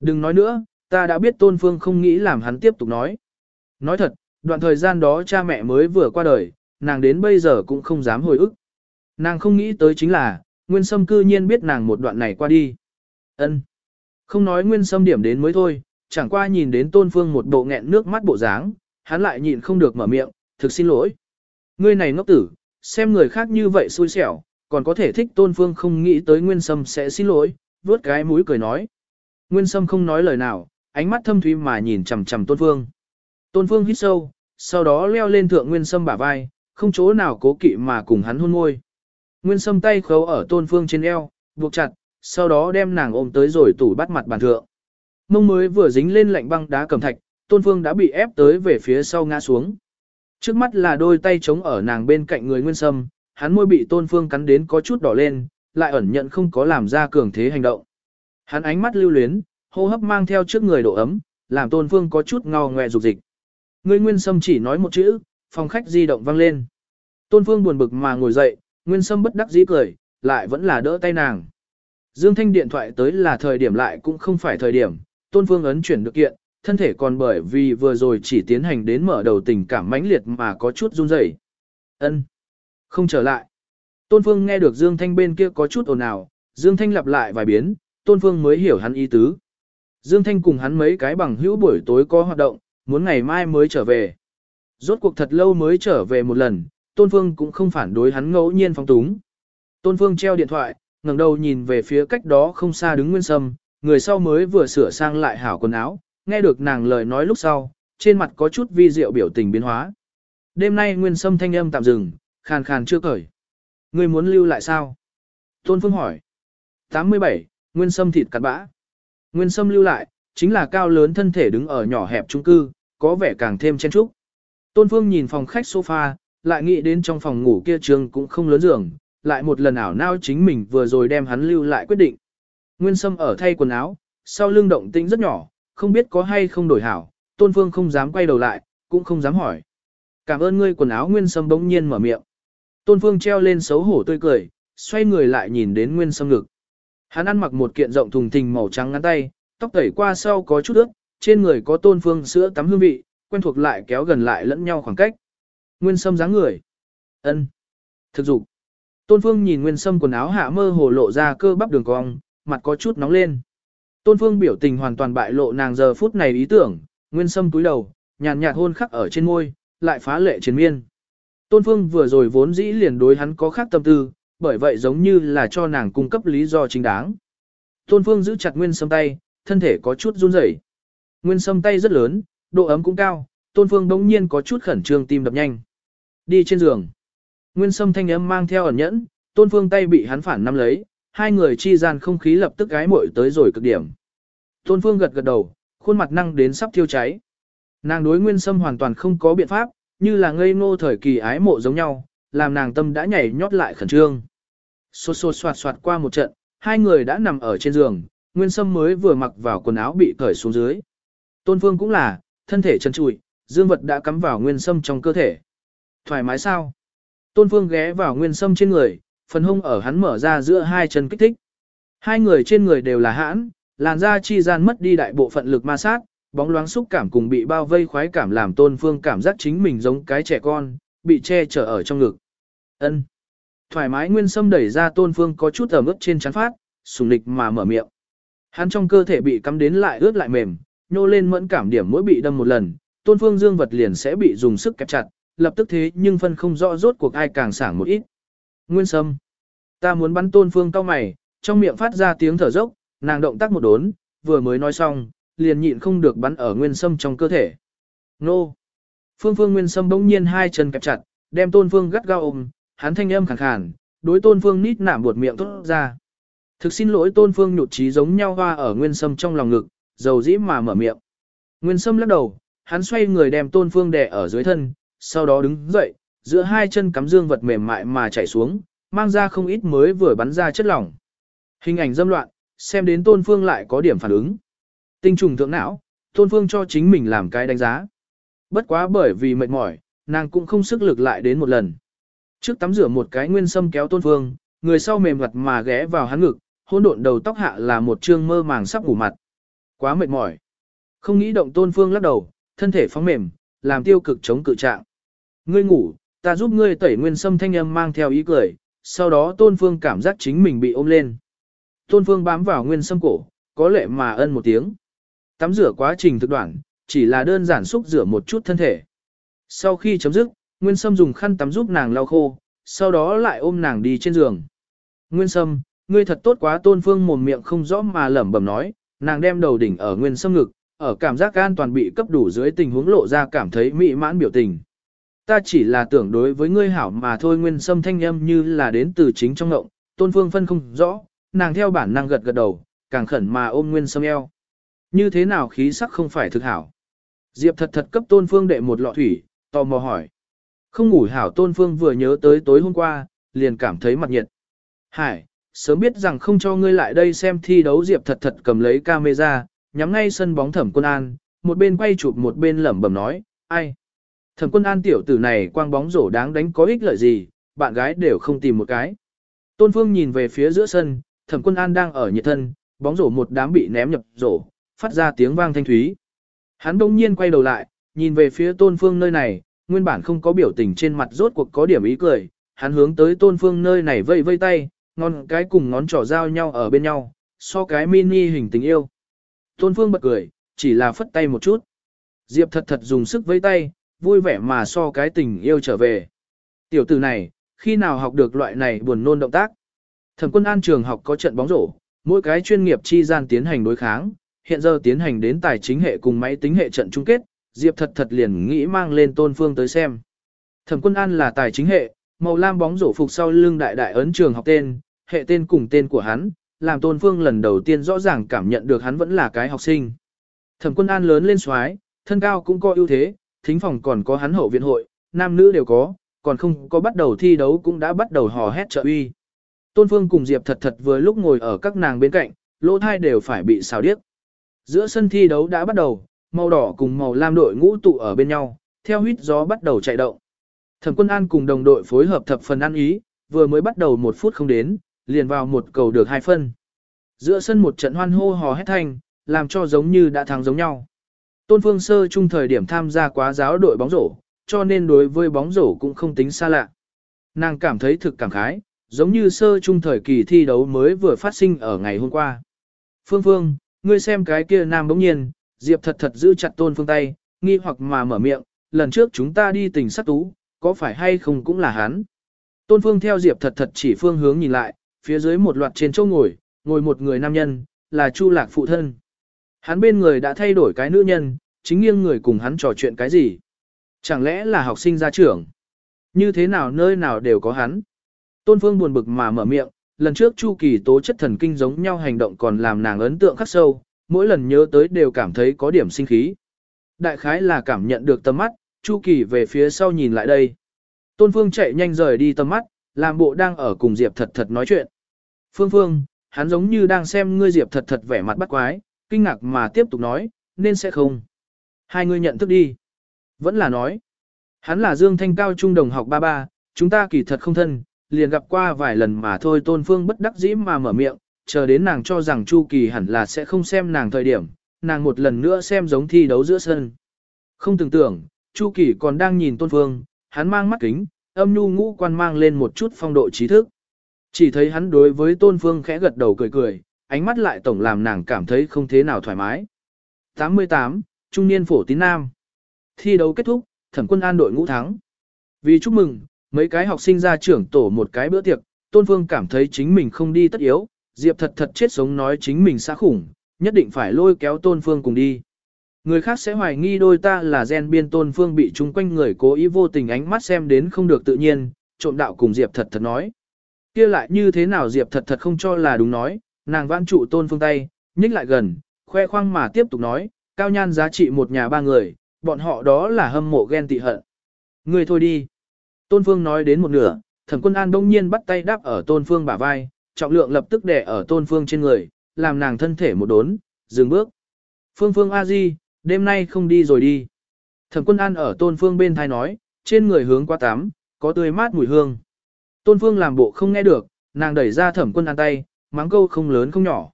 Đừng nói nữa, ta đã biết Tôn Phương không nghĩ làm hắn tiếp tục nói. Nói thật, đoạn thời gian đó cha mẹ mới vừa qua đời, nàng đến bây giờ cũng không dám hồi ức. Nàng không nghĩ tới chính là, Nguyên Sâm cư nhiên biết nàng một đoạn này qua đi. Ân, Không nói Nguyên Sâm điểm đến mới thôi, chẳng qua nhìn đến Tôn Phương một bộ nghẹn nước mắt bộ dáng, hắn lại nhịn không được mở miệng, thực xin lỗi. Ngươi này ngốc tử, xem người khác như vậy xui xẻo, còn có thể thích Tôn Phương không nghĩ tới Nguyên Sâm sẽ xin lỗi, vuốt cái mũi cười nói. Nguyên Sâm không nói lời nào, ánh mắt thâm thúy mà nhìn chằm chằm Tôn Phương. Tôn Phương hít sâu, sau đó leo lên thượng Nguyên Sâm bả vai, không chỗ nào cố kỵ mà cùng hắn hôn môi. Nguyên Sâm tay khấu ở Tôn Phương trên eo, buộc chặt, sau đó đem nàng ôm tới rồi tủ bắt mặt bàn thượng. Mông mới vừa dính lên lạnh băng đá cầm thạch, Tôn Phương đã bị ép tới về phía sau ngã xuống. Trước mắt là đôi tay chống ở nàng bên cạnh người Nguyên Sâm, hắn môi bị Tôn Phương cắn đến có chút đỏ lên, lại ẩn nhận không có làm ra cường thế hành động. Hắn ánh mắt lưu luyến, hô hấp mang theo trước người độ ấm, làm Tôn Phương có chút ngao ngoe dục dịch. Ngươi Nguyên Sâm chỉ nói một chữ, phòng khách di động vang lên. Tôn Phương buồn bực mà ngồi dậy, Nguyên Sâm bất đắc dĩ cười, lại vẫn là đỡ tay nàng. Dương Thanh điện thoại tới là thời điểm lại cũng không phải thời điểm, Tôn Phương ấn chuyển được kiện, thân thể còn bởi vì vừa rồi chỉ tiến hành đến mở đầu tình cảm mãnh liệt mà có chút run rẩy. Ân, Không trở lại. Tôn Phương nghe được Dương Thanh bên kia có chút ồn ào, Dương Thanh lặp lại vài biến, Tôn Phương mới hiểu hắn ý tứ. Dương Thanh cùng hắn mấy cái bằng hữu buổi tối có hoạt động, muốn ngày mai mới trở về. Rốt cuộc thật lâu mới trở về một lần, Tôn Phương cũng không phản đối hắn ngẫu nhiên phong túng. Tôn Phương treo điện thoại, ngẩng đầu nhìn về phía cách đó không xa đứng Nguyên Sâm, người sau mới vừa sửa sang lại hảo quần áo, nghe được nàng lời nói lúc sau, trên mặt có chút vi diệu biểu tình biến hóa. Đêm nay Nguyên Sâm thanh âm tạm dừng, khàn khàn chưa cởi. Người muốn lưu lại sao? Tôn Phương hỏi. 87, Nguyên Sâm thịt cắt bã. Nguyên Sâm lưu lại, chính là cao lớn thân thể đứng ở nhỏ hẹp trung cư, có vẻ càng thêm chen trúc. Tôn Phương nhìn phòng khách sofa, lại nghĩ đến trong phòng ngủ kia trường cũng không lớn giường, lại một lần ảo nao chính mình vừa rồi đem hắn lưu lại quyết định. Nguyên Sâm ở thay quần áo, sau lưng động tĩnh rất nhỏ, không biết có hay không đổi hảo, Tôn Phương không dám quay đầu lại, cũng không dám hỏi. Cảm ơn ngươi quần áo Nguyên Sâm bỗng nhiên mở miệng. Tôn Phương treo lên xấu hổ tươi cười, xoay người lại nhìn đến Nguyên Sâm ngực. Hắn ăn mặc một kiện rộng thùng thình màu trắng ngắn tay, tóc tẩy qua sau có chút ướt, trên người có Tôn Phương sữa tắm hương vị, quen thuộc lại kéo gần lại lẫn nhau khoảng cách. Nguyên Sâm dáng người. ân, Thực dụng. Tôn Phương nhìn Nguyên Sâm quần áo hạ mơ hồ lộ ra cơ bắp đường cong, mặt có chút nóng lên. Tôn Phương biểu tình hoàn toàn bại lộ nàng giờ phút này ý tưởng, Nguyên Sâm túi đầu, nhàn nhạt hôn khắc ở trên môi, lại phá lệ chiến miên. Tôn Phương vừa rồi vốn dĩ liền đối hắn có khác tâm tư, bởi vậy giống như là cho nàng cung cấp lý do chính đáng. Tôn Phương giữ chặt Nguyên Sâm tay, thân thể có chút run rẩy. Nguyên Sâm tay rất lớn, độ ấm cũng cao, Tôn Phương đống nhiên có chút khẩn trương tim đập nhanh. Đi trên giường. Nguyên Sâm thanh âm mang theo ẩn nhẫn, Tôn Phương tay bị hắn phản nắm lấy, hai người chi gian không khí lập tức gái muội tới rồi cực điểm. Tôn Phương gật gật đầu, khuôn mặt năng đến sắp thiêu cháy. Nàng đối Nguyên Sâm hoàn toàn không có biện pháp, như là ngây ngô thời kỳ ái mộ giống nhau, làm nàng tâm đã nhảy nhót lại khẩn trương. Xô xô soạt soạt qua một trận, hai người đã nằm ở trên giường, Nguyên Sâm mới vừa mặc vào quần áo bị cởi xuống dưới. Tôn Phương cũng là, thân thể chân trụi, dương vật đã cắm vào Nguyên Sâm trong cơ thể. Thoải mái sao? Tôn Phương ghé vào Nguyên Sâm trên người, phần hông ở hắn mở ra giữa hai chân kích thích. Hai người trên người đều là hãn, làn da chi gian mất đi đại bộ phận lực ma sát, bóng loáng xúc cảm cùng bị bao vây khoái cảm làm tôn phương cảm giác chính mình giống cái trẻ con, bị che chở ở trong ngực. ân Thoải mái nguyên sâm đẩy ra tôn phương có chút ẩm ướt trên chắn phát, sùng lịch mà mở miệng. Hắn trong cơ thể bị cắm đến lại ướt lại mềm, nhô lên mẫn cảm điểm mỗi bị đâm một lần, tôn phương dương vật liền sẽ bị dùng sức kẹp chặt, lập tức thế nhưng phân không rõ rốt cuộc ai càng sảng một ít. Nguyên sâm. Ta muốn bắn tôn phương cao mày, trong miệng phát ra tiếng thở dốc, nàng động tác một đốn, vừa mới nói xong, liền nhịn không được bắn ở nguyên sâm trong cơ thể. Nô! Phương phương nguyên sâm bỗng nhiên hai chân kẹp chặt, đem tôn phương gắt gao ôm, hắn thanh âm khàn khàn, đối tôn phương nít nảm buột miệng tốt ra. Thực xin lỗi tôn phương nhụt chí giống nhau hoa ở nguyên sâm trong lòng ngực, dầu dĩ mà mở miệng. Nguyên sâm lắc đầu, hắn xoay người đem tôn phương đè ở dưới thân, sau đó đứng dậy, giữa hai chân cắm dương vật mềm mại mà chảy xuống, mang ra không ít mới vừa bắn ra chất lỏng. Hình ảnh dâm loạn, xem đến tôn phương lại có điểm phản ứng. Tinh trùng thượng não, tôn phương cho chính mình làm cái đánh giá. Bất quá bởi vì mệt mỏi, nàng cũng không sức lực lại đến một lần. Trước tắm rửa một cái nguyên sâm kéo tôn phương, người sau mềm mặt mà ghé vào hắn ngực, hỗn độn đầu tóc hạ là một trương mơ màng sắp ngủ mặt. Quá mệt mỏi. Không nghĩ động tôn phương lắc đầu, thân thể phóng mềm, làm tiêu cực chống cự trạng. Ngươi ngủ, ta giúp ngươi tẩy nguyên sâm thanh âm mang theo ý cười, sau đó tôn phương cảm giác chính mình bị ôm lên. Tôn phương bám vào nguyên sâm cổ, có lệ mà ân một tiếng. Tắm rửa quá trình thực đoạn, chỉ là đơn giản xúc rửa một chút thân thể. Sau khi chấm dứt, Nguyên Sâm dùng khăn tắm giúp nàng lau khô, sau đó lại ôm nàng đi trên giường. Nguyên Sâm, ngươi thật tốt quá tôn phương mồm miệng không rõ mà lẩm bẩm nói, nàng đem đầu đỉnh ở Nguyên Sâm ngực, ở cảm giác an toàn bị cấp đủ dưới tình huống lộ ra cảm thấy mỹ mãn biểu tình. Ta chỉ là tưởng đối với ngươi hảo mà thôi Nguyên Sâm thanh âm như là đến từ chính trong ngộng, tôn phương phân không rõ, nàng theo bản năng gật gật đầu, càng khẩn mà ôm Nguyên Sâm eo. Như thế nào khí sắc không phải thực hảo? Diệp thật thật cấp tôn phương đệ một lọ thủy, tò mò hỏi. Không ngủ hảo tôn phương vừa nhớ tới tối hôm qua, liền cảm thấy mặt nhiệt. Hải, sớm biết rằng không cho ngươi lại đây xem thi đấu Diệp thật thật cầm lấy camera, nhắm ngay sân bóng thẩm quân an, một bên quay chụp một bên lẩm bẩm nói, ai? Thẩm quân an tiểu tử này quang bóng rổ đáng đánh có ích lợi gì, bạn gái đều không tìm một cái. Tôn phương nhìn về phía giữa sân, thẩm quân an đang ở nhiệt thân, bóng rổ một đám bị ném nhập rổ, phát ra tiếng vang thanh thúy. Hắn đông nhiên quay đầu lại, nhìn về phía tôn phương nơi này, nguyên bản không có biểu tình trên mặt rốt cuộc có điểm ý cười, hắn hướng tới tôn phương nơi này vây vây tay, ngón cái cùng ngón trỏ giao nhau ở bên nhau, so cái mini hình tình yêu. Tôn phương bật cười, chỉ là phất tay một chút. Diệp thật thật dùng sức với tay, vui vẻ mà so cái tình yêu trở về. Tiểu tử này, khi nào học được loại này buồn nôn động tác? Thẩm quân an trường học có trận bóng rổ, mỗi cái chuyên nghiệp chi gian tiến hành đối kháng, hiện giờ tiến hành đến tài chính hệ cùng máy tính hệ trận chung kết, Diệp thật thật liền nghĩ mang lên tôn phương tới xem. Thẩm quân an là tài chính hệ, màu lam bóng rổ phục sau lưng đại đại ấn trường học tên, hệ tên cùng tên của hắn, làm tôn phương lần đầu tiên rõ ràng cảm nhận được hắn vẫn là cái học sinh. Thẩm quân an lớn lên xoái, thân cao cũng có ưu thế, thính phòng còn có hắn hậu viện hội, nam nữ đều có, còn không có bắt đầu thi đấu cũng đã bắt đầu hò hét trợ uy. Tôn phương cùng Diệp thật thật vừa lúc ngồi ở các nàng bên cạnh, lỗ thai đều phải bị xào điếc. Giữa sân thi đấu đã bắt đầu, màu đỏ cùng màu lam đội ngũ tụ ở bên nhau, theo huyết gió bắt đầu chạy động. Thẩm quân an cùng đồng đội phối hợp thập phần ăn ý, vừa mới bắt đầu một phút không đến, liền vào một cầu được hai phân. Giữa sân một trận hoan hô hò hét thanh, làm cho giống như đã thắng giống nhau. Tôn Phương Sơ trung thời điểm tham gia quá giáo đội bóng rổ, cho nên đối với bóng rổ cũng không tính xa lạ. Nàng cảm thấy thực cảm khái, giống như sơ trung thời kỳ thi đấu mới vừa phát sinh ở ngày hôm qua. Phương Phương, ngươi xem cái kia nam bỗng nhiên, Diệp thật thật giữ chặt tôn phương tay, nghi hoặc mà mở miệng, lần trước chúng ta đi tỉnh sát tú, có phải hay không cũng là hắn. Tôn phương theo Diệp thật thật chỉ phương hướng nhìn lại, phía dưới một loạt trên chỗ ngồi, ngồi một người nam nhân, là Chu Lạc phụ thân. Hắn bên người đã thay đổi cái nữ nhân, chính nghiêng người cùng hắn trò chuyện cái gì. Chẳng lẽ là học sinh gia trưởng? Như thế nào nơi nào đều có hắn? Tôn phương buồn bực mà mở miệng, lần trước Chu Kỳ tố chất thần kinh giống nhau hành động còn làm nàng ấn tượng khắc sâu, mỗi lần nhớ tới đều cảm thấy có điểm sinh khí. Đại khái là cảm nhận được tầm mắt, Chu Kỳ về phía sau nhìn lại đây. Tôn Phương chạy nhanh rời đi tầm mắt, làm bộ đang ở cùng Diệp thật thật nói chuyện. Phương Phương, hắn giống như đang xem ngươi Diệp thật thật vẻ mặt bắt quái, kinh ngạc mà tiếp tục nói, nên sẽ không. Hai người nhận thức đi. Vẫn là nói. Hắn là Dương Thanh Cao Trung đồng học ba ba, chúng ta kỳ thật không thân, liền gặp qua vài lần mà thôi tôn phương bất đắc dĩ mà mở miệng, chờ đến nàng cho rằng Chu Kỳ hẳn là sẽ không xem nàng thời điểm, nàng một lần nữa xem giống thi đấu giữa sân. Không tưởng tưởng, Chu Kỳ còn đang nhìn tôn phương, hắn mang mắt kính, âm nhu ngũ quan mang lên một chút phong độ trí thức. Chỉ thấy hắn đối với tôn phương khẽ gật đầu cười cười, ánh mắt lại tổng làm nàng cảm thấy không thế nào thoải mái. 88. Trung niên phổ tín nam. Thi đấu kết thúc, thẩm quân an đội ngũ thắng. Vì chúc mừng, mấy cái học sinh ra trưởng tổ một cái bữa tiệc, tôn phương cảm thấy chính mình không đi tất yếu, diệp thật thật chết sống nói chính mình xa khủng, nhất định phải lôi kéo tôn phương cùng đi. Người khác sẽ hoài nghi đôi ta là gen biên tôn phương bị chúng quanh người cố ý vô tình ánh mắt xem đến không được tự nhiên, trộm đạo cùng Diệp thật thật nói. kia lại như thế nào Diệp thật thật không cho là đúng nói, nàng vãn trụ tôn phương tay, nhích lại gần, khoe khoang mà tiếp tục nói, cao nhan giá trị một nhà ba người, bọn họ đó là hâm mộ ghen tị hận. Người thôi đi. Tôn phương nói đến một nửa, thẩm quân an đông nhiên bắt tay đáp ở tôn phương bả vai, trọng lượng lập tức đè ở tôn phương trên người, làm nàng thân thể một đốn, dừng bước. Phương phương a di, đêm nay không đi rồi đi. Thẩm quân an ở tôn phương bên thai nói, trên người hướng qua tắm, có tươi mát mùi hương. Tôn phương làm bộ không nghe được, nàng đẩy ra thẩm quân an tay, mắng câu không lớn không nhỏ.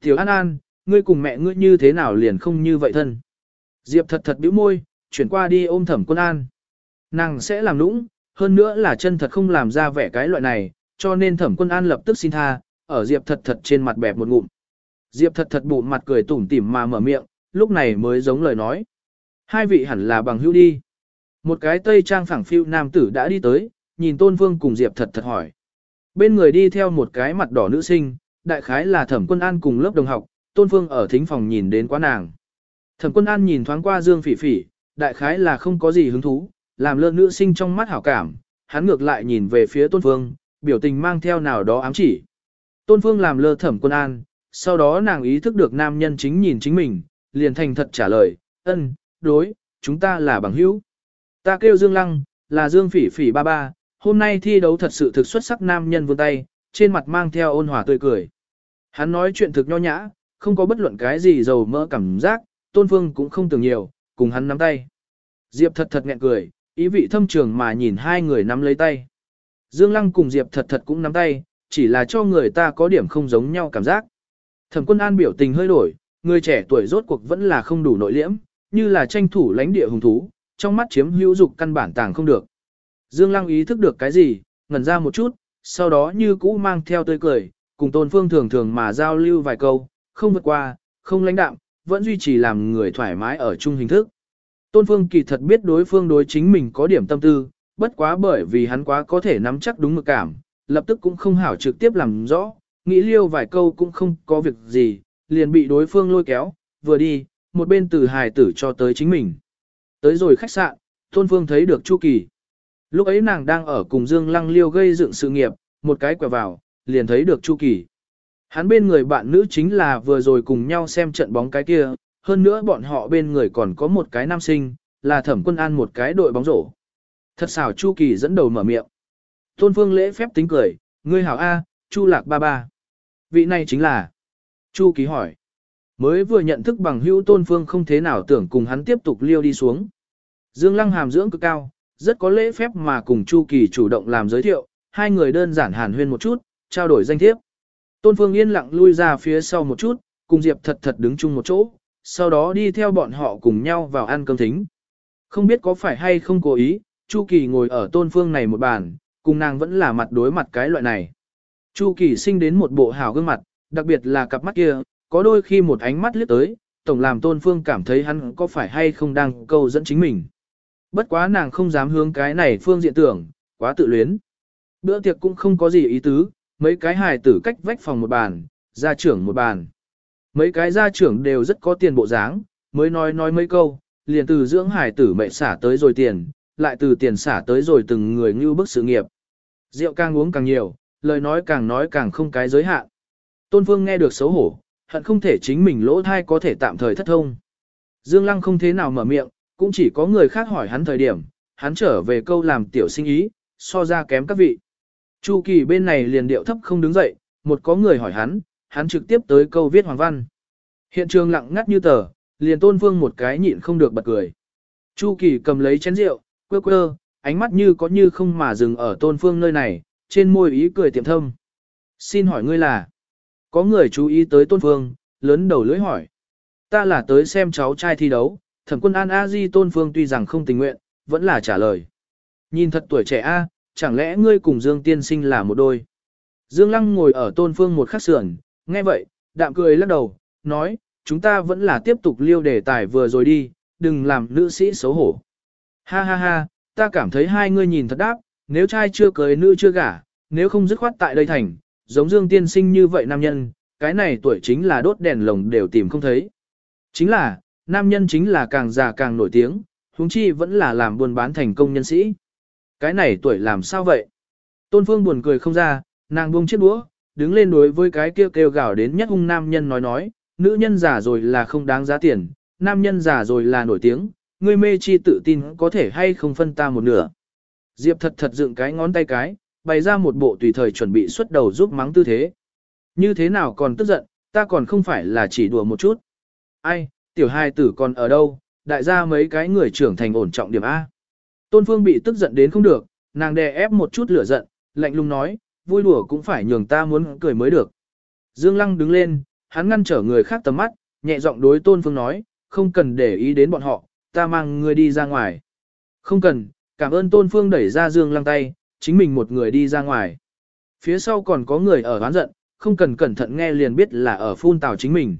Tiểu an an, ngươi cùng mẹ ngươi như thế nào liền không như vậy thân. Diệp thật thật bĩu môi, chuyển qua đi ôm thẩm quân an. Nàng sẽ làm lũng, hơn nữa là chân thật không làm ra vẻ cái loại này, cho nên thẩm quân an lập tức xin tha, ở Diệp thật thật trên mặt bẹp một ngụm. Diệp thật thật bụng mặt cười tủm tỉm mà mở miệng, lúc này mới giống lời nói. Hai vị hẳn là bằng hữu đi. Một cái tây trang phẳng phiu nam tử đã đi tới, nhìn Tôn vương cùng Diệp thật thật hỏi. Bên người đi theo một cái mặt đỏ nữ sinh, đại khái là thẩm quân an cùng lớp đồng học, Tôn vương ở thính phòng nhìn đến quá nàng. Thẩm quân an nhìn thoáng qua Dương Phỉ Phỉ, đại khái là không có gì hứng thú, làm lơ nữ sinh trong mắt hảo cảm, hắn ngược lại nhìn về phía Tôn vương biểu tình mang theo nào đó ám chỉ. Tôn vương làm lơ thẩm quân an, sau đó nàng ý thức được nam nhân chính nhìn chính mình, liền thành thật trả lời, ân, đối, chúng ta là bằng hữu. Ta kêu Dương Lăng, là Dương Phỉ Phỉ ba ba, hôm nay thi đấu thật sự thực xuất sắc nam nhân vươn tay, trên mặt mang theo ôn hòa tươi cười. Hắn nói chuyện thực nho nhã, không có bất luận cái gì dầu mỡ cảm giác, Tôn Phương cũng không tưởng nhiều, cùng hắn nắm tay. Diệp thật thật nghẹn cười, ý vị thâm trường mà nhìn hai người nắm lấy tay. Dương Lăng cùng Diệp thật thật cũng nắm tay, chỉ là cho người ta có điểm không giống nhau cảm giác. Thẩm quân an biểu tình hơi đổi, người trẻ tuổi rốt cuộc vẫn là không đủ nội liễm, như là tranh thủ lãnh địa hùng thú, trong mắt chiếm hữu dục căn bản tàng không được. Dương Lăng ý thức được cái gì, ngẩn ra một chút, sau đó như cũ mang theo tươi cười, cùng Tôn Phương thường thường mà giao lưu vài câu, không vượt qua, không lãnh đạm, vẫn duy trì làm người thoải mái ở chung hình thức. Tôn Phương kỳ thật biết đối phương đối chính mình có điểm tâm tư, bất quá bởi vì hắn quá có thể nắm chắc đúng mực cảm, lập tức cũng không hảo trực tiếp làm rõ, nghĩ liêu vài câu cũng không có việc gì, liền bị đối phương lôi kéo, vừa đi, một bên từ hài tử cho tới chính mình. Tới rồi khách sạn, Tôn Phương thấy được Chu Kỳ. Lúc ấy nàng đang ở cùng Dương Lăng Liêu gây dựng sự nghiệp, một cái quẹo vào, liền thấy được Chu Kỳ. Hắn bên người bạn nữ chính là vừa rồi cùng nhau xem trận bóng cái kia, hơn nữa bọn họ bên người còn có một cái nam sinh, là thẩm quân an một cái đội bóng rổ. Thật xảo Chu Kỳ dẫn đầu mở miệng. Tôn Phương lễ phép tính cười, ngươi hảo A, Chu Lạc ba ba. Vị này chính là. Chu Kỳ hỏi. Mới vừa nhận thức bằng hữu Tôn Phương không thế nào tưởng cùng hắn tiếp tục liêu đi xuống. Dương Lăng hàm dưỡng cực cao, rất có lễ phép mà cùng Chu Kỳ chủ động làm giới thiệu, hai người đơn giản hàn huyên một chút, trao đổi danh thiếp. Tôn Phương yên lặng lui ra phía sau một chút, cùng Diệp thật thật đứng chung một chỗ, sau đó đi theo bọn họ cùng nhau vào ăn cơm thính. Không biết có phải hay không cố ý, Chu Kỳ ngồi ở Tôn Phương này một bàn, cùng nàng vẫn là mặt đối mặt cái loại này. Chu Kỳ sinh đến một bộ hào gương mặt, đặc biệt là cặp mắt kia, có đôi khi một ánh mắt liếc tới, tổng làm Tôn Phương cảm thấy hắn có phải hay không đang câu dẫn chính mình. Bất quá nàng không dám hướng cái này phương diện tưởng, quá tự luyến. Bữa tiệc cũng không có gì ý tứ, mấy cái hài tử cách vách phòng một bàn, gia trưởng một bàn. Mấy cái gia trưởng đều rất có tiền bộ dáng, mới nói nói mấy câu, liền từ dưỡng hài tử mẹ xả tới rồi tiền, lại từ tiền xả tới rồi từng người như bức sự nghiệp. Rượu càng uống càng nhiều, lời nói càng nói càng không cái giới hạn. Tôn Phương nghe được xấu hổ, hận không thể chính mình lỗ thai có thể tạm thời thất thông. Dương Lăng không thế nào mở miệng, cũng chỉ có người khác hỏi hắn thời điểm, hắn trở về câu làm tiểu sinh ý, so ra kém các vị. Chu Kỳ bên này liền điệu thấp không đứng dậy, một có người hỏi hắn, hắn trực tiếp tới câu viết hoàng văn. Hiện trường lặng ngắt như tờ, liền tôn vương một cái nhịn không được bật cười. Chu Kỳ cầm lấy chén rượu, quơ quơ, ánh mắt như có như không mà dừng ở tôn phương nơi này, trên môi ý cười tiệm thâm. Xin hỏi ngươi là? Có người chú ý tới Tôn Phương, lớn đầu lưỡi hỏi. Ta là tới xem cháu trai thi đấu, thẩm quân An A Di Tôn Phương tuy rằng không tình nguyện, vẫn là trả lời. Nhìn thật tuổi trẻ A, chẳng lẽ ngươi cùng Dương Tiên Sinh là một đôi? Dương Lăng ngồi ở Tôn Phương một khắc sườn, nghe vậy, đạm cười lắc đầu, nói, chúng ta vẫn là tiếp tục liêu đề tài vừa rồi đi, đừng làm nữ sĩ xấu hổ. Ha ha ha, ta cảm thấy hai ngươi nhìn thật đáp, nếu trai chưa cưới nữ chưa gả, nếu không dứt khoát tại đây thành, giống Dương Tiên Sinh như vậy nam nhân, cái này tuổi chính là đốt đèn lồng đều tìm không thấy. Chính là, nam nhân chính là càng già càng nổi tiếng, huống chi vẫn là làm buôn bán thành công nhân sĩ. Cái này tuổi làm sao vậy? Tôn Phương buồn cười không ra, nàng buông chiếc đũa, đứng lên đối với cái kêu kêu gào đến nhất hung nam nhân nói nói, nữ nhân già rồi là không đáng giá tiền, nam nhân già rồi là nổi tiếng, ngươi mê chi tự tin có thể hay không phân ta một nửa. Diệp thật thật dựng cái ngón tay cái, bày ra một bộ tùy thời chuẩn bị xuất đầu giúp mắng tư thế. Như thế nào còn tức giận, ta còn không phải là chỉ đùa một chút. Ai, tiểu hai tử còn ở đâu, đại gia mấy cái người trưởng thành ổn trọng điểm A. Tôn Phương bị tức giận đến không được, nàng đè ép một chút lửa giận, lạnh lùng nói, vui đùa cũng phải nhường ta muốn cười mới được. Dương Lăng đứng lên, hắn ngăn trở người khác tầm mắt, nhẹ giọng đối Tôn Phương nói, không cần để ý đến bọn họ, ta mang người đi ra ngoài. Không cần, cảm ơn Tôn Phương đẩy ra Dương Lăng tay, chính mình một người đi ra ngoài. Phía sau còn có người ở oán giận, không cần cẩn thận nghe liền biết là ở phun tào chính mình.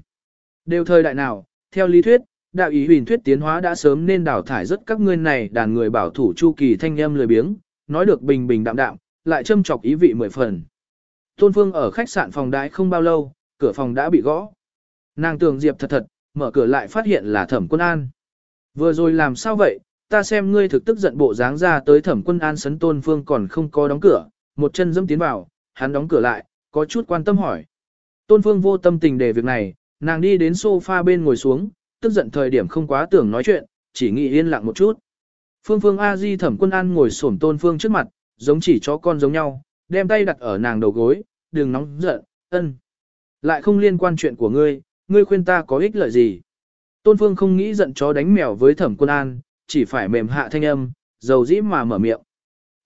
Đều thời đại nào, theo lý thuyết, đạo ý huyền thuyết tiến hóa đã sớm nên đào thải rất các ngươi này đàn người bảo thủ chu kỳ thanh em lười biếng, nói được bình bình đạm đạm, lại châm chọc ý vị mười phần. Tôn Phương ở khách sạn phòng đãi không bao lâu, cửa phòng đã bị gõ. Nàng tường Diệp thật thật, mở cửa lại phát hiện là thẩm quân an. Vừa rồi làm sao vậy, ta xem ngươi thực tức giận bộ dáng ra tới thẩm quân an sấn Tôn Phương còn không có đóng cửa, một chân dẫm tiến vào, hắn đóng cửa lại, có chút quan tâm hỏi. Tôn Phương vô tâm tình để việc này, nàng đi đến sofa bên ngồi xuống, tức giận thời điểm không quá tưởng nói chuyện, chỉ nghĩ yên lặng một chút. Phương Phương A Di thẩm quân an ngồi xổm Tôn Phương trước mặt, giống chỉ chó con giống nhau, đem tay đặt ở nàng đầu gối, đừng nóng giận, ân. Lại không liên quan chuyện của ngươi, ngươi khuyên ta có ích lợi gì. Tôn Phương không nghĩ giận chó đánh mèo với thẩm quân an, chỉ phải mềm hạ thanh âm, dầu dĩ mà mở miệng.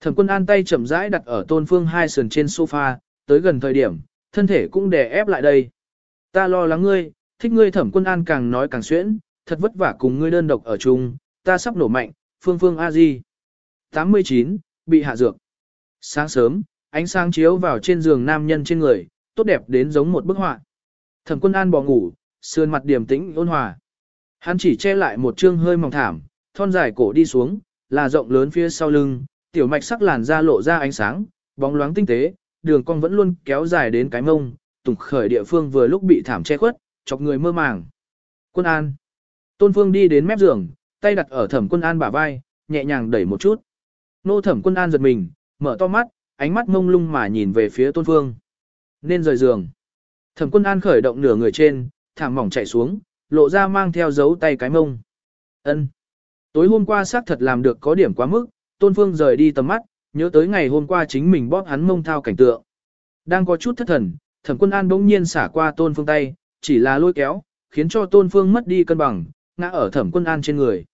Thẩm quân an tay chậm rãi đặt ở Tôn Phương hai sườn trên sofa, tới gần thời điểm, thân thể cũng đè ép lại đây. Ta lo lắng ngươi, thích ngươi thẩm quân an càng nói càng xuyễn, thật vất vả cùng ngươi đơn độc ở chung, ta sắp nổ mạnh, phương phương a di. 89, bị hạ dược. Sáng sớm, ánh sáng chiếu vào trên giường nam nhân trên người, tốt đẹp đến giống một bức họa. Thẩm quân an bò ngủ, sườn mặt điềm tĩnh ôn hòa. Hắn chỉ che lại một trương hơi mỏng thảm, thon dài cổ đi xuống, là rộng lớn phía sau lưng, tiểu mạch sắc làn da lộ ra ánh sáng, bóng loáng tinh tế, đường cong vẫn luôn kéo dài đến cái mông, tùng khởi địa phương vừa lúc bị thảm che khuất, chọc người mơ màng. Quân an. Tôn Phương đi đến mép giường, tay đặt ở thẩm quân an bả vai, nhẹ nhàng đẩy một chút. Nô thẩm quân an giật mình, mở to mắt, ánh mắt mông lung mà nhìn về phía Tôn Phương. Nên rời giường. Thẩm quân an khởi động nửa người trên, thảm mỏng chạy xuống, lộ ra mang theo dấu tay cái mông. Ân. Tối hôm qua xác thật làm được có điểm quá mức, Tôn Phương rời đi tầm mắt, nhớ tới ngày hôm qua chính mình bóp hắn mông thao cảnh tượng. Đang có chút thất thần, thẩm quân an bỗng nhiên xả qua Tôn Phương tay, chỉ là lôi kéo, khiến cho Tôn Phương mất đi cân bằng, ngã ở thẩm quân an trên người.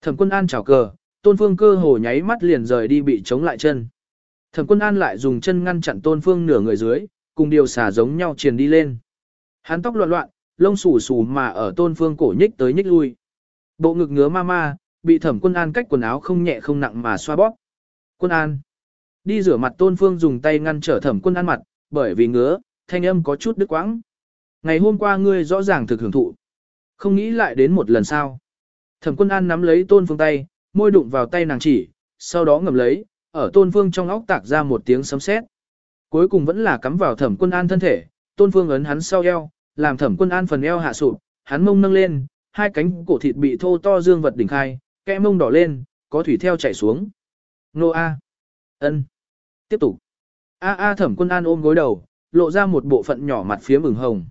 Thẩm quân an chào cờ, Tôn Phương cơ hồ nháy mắt liền rời đi bị chống lại chân. Thẩm quân an lại dùng chân ngăn chặn Tôn Phương nửa người dưới, cùng điều xả giống nhau truyền đi lên. Hắn tóc loạn loạn, lông xù xù mà ở Tôn Phương cổ nhích tới nhích lui. Bộ ngực ngứa ma ma, bị thẩm quân an cách quần áo không nhẹ không nặng mà xoa bóp. Quân an. Đi rửa mặt Tôn Phương dùng tay ngăn trở thẩm quân an mặt, bởi vì ngứa, thanh âm có chút đứt quãng. Ngày hôm qua ngươi rõ ràng thực hưởng thụ. Không nghĩ lại đến một lần sau. Thẩm quân an nắm lấy Tôn Phương tay, môi đụng vào tay nàng chỉ, sau đó ngầm lấy, ở Tôn Phương trong óc tạc ra một tiếng sấm sét. Cuối cùng vẫn là cắm vào thẩm quân an thân thể, Tôn Phương ấn hắn sau eo, làm thẩm quân an phần eo hạ sụp, hắn mông nâng lên, hai cánh cổ thịt bị thô to dương vật đỉnh khai, kẽ mông đỏ lên, có thủy theo chảy xuống. Nô A. ân Tiếp tục. A A thẩm quân an ôm gối đầu, lộ ra một bộ phận nhỏ mặt phía mừng hồng.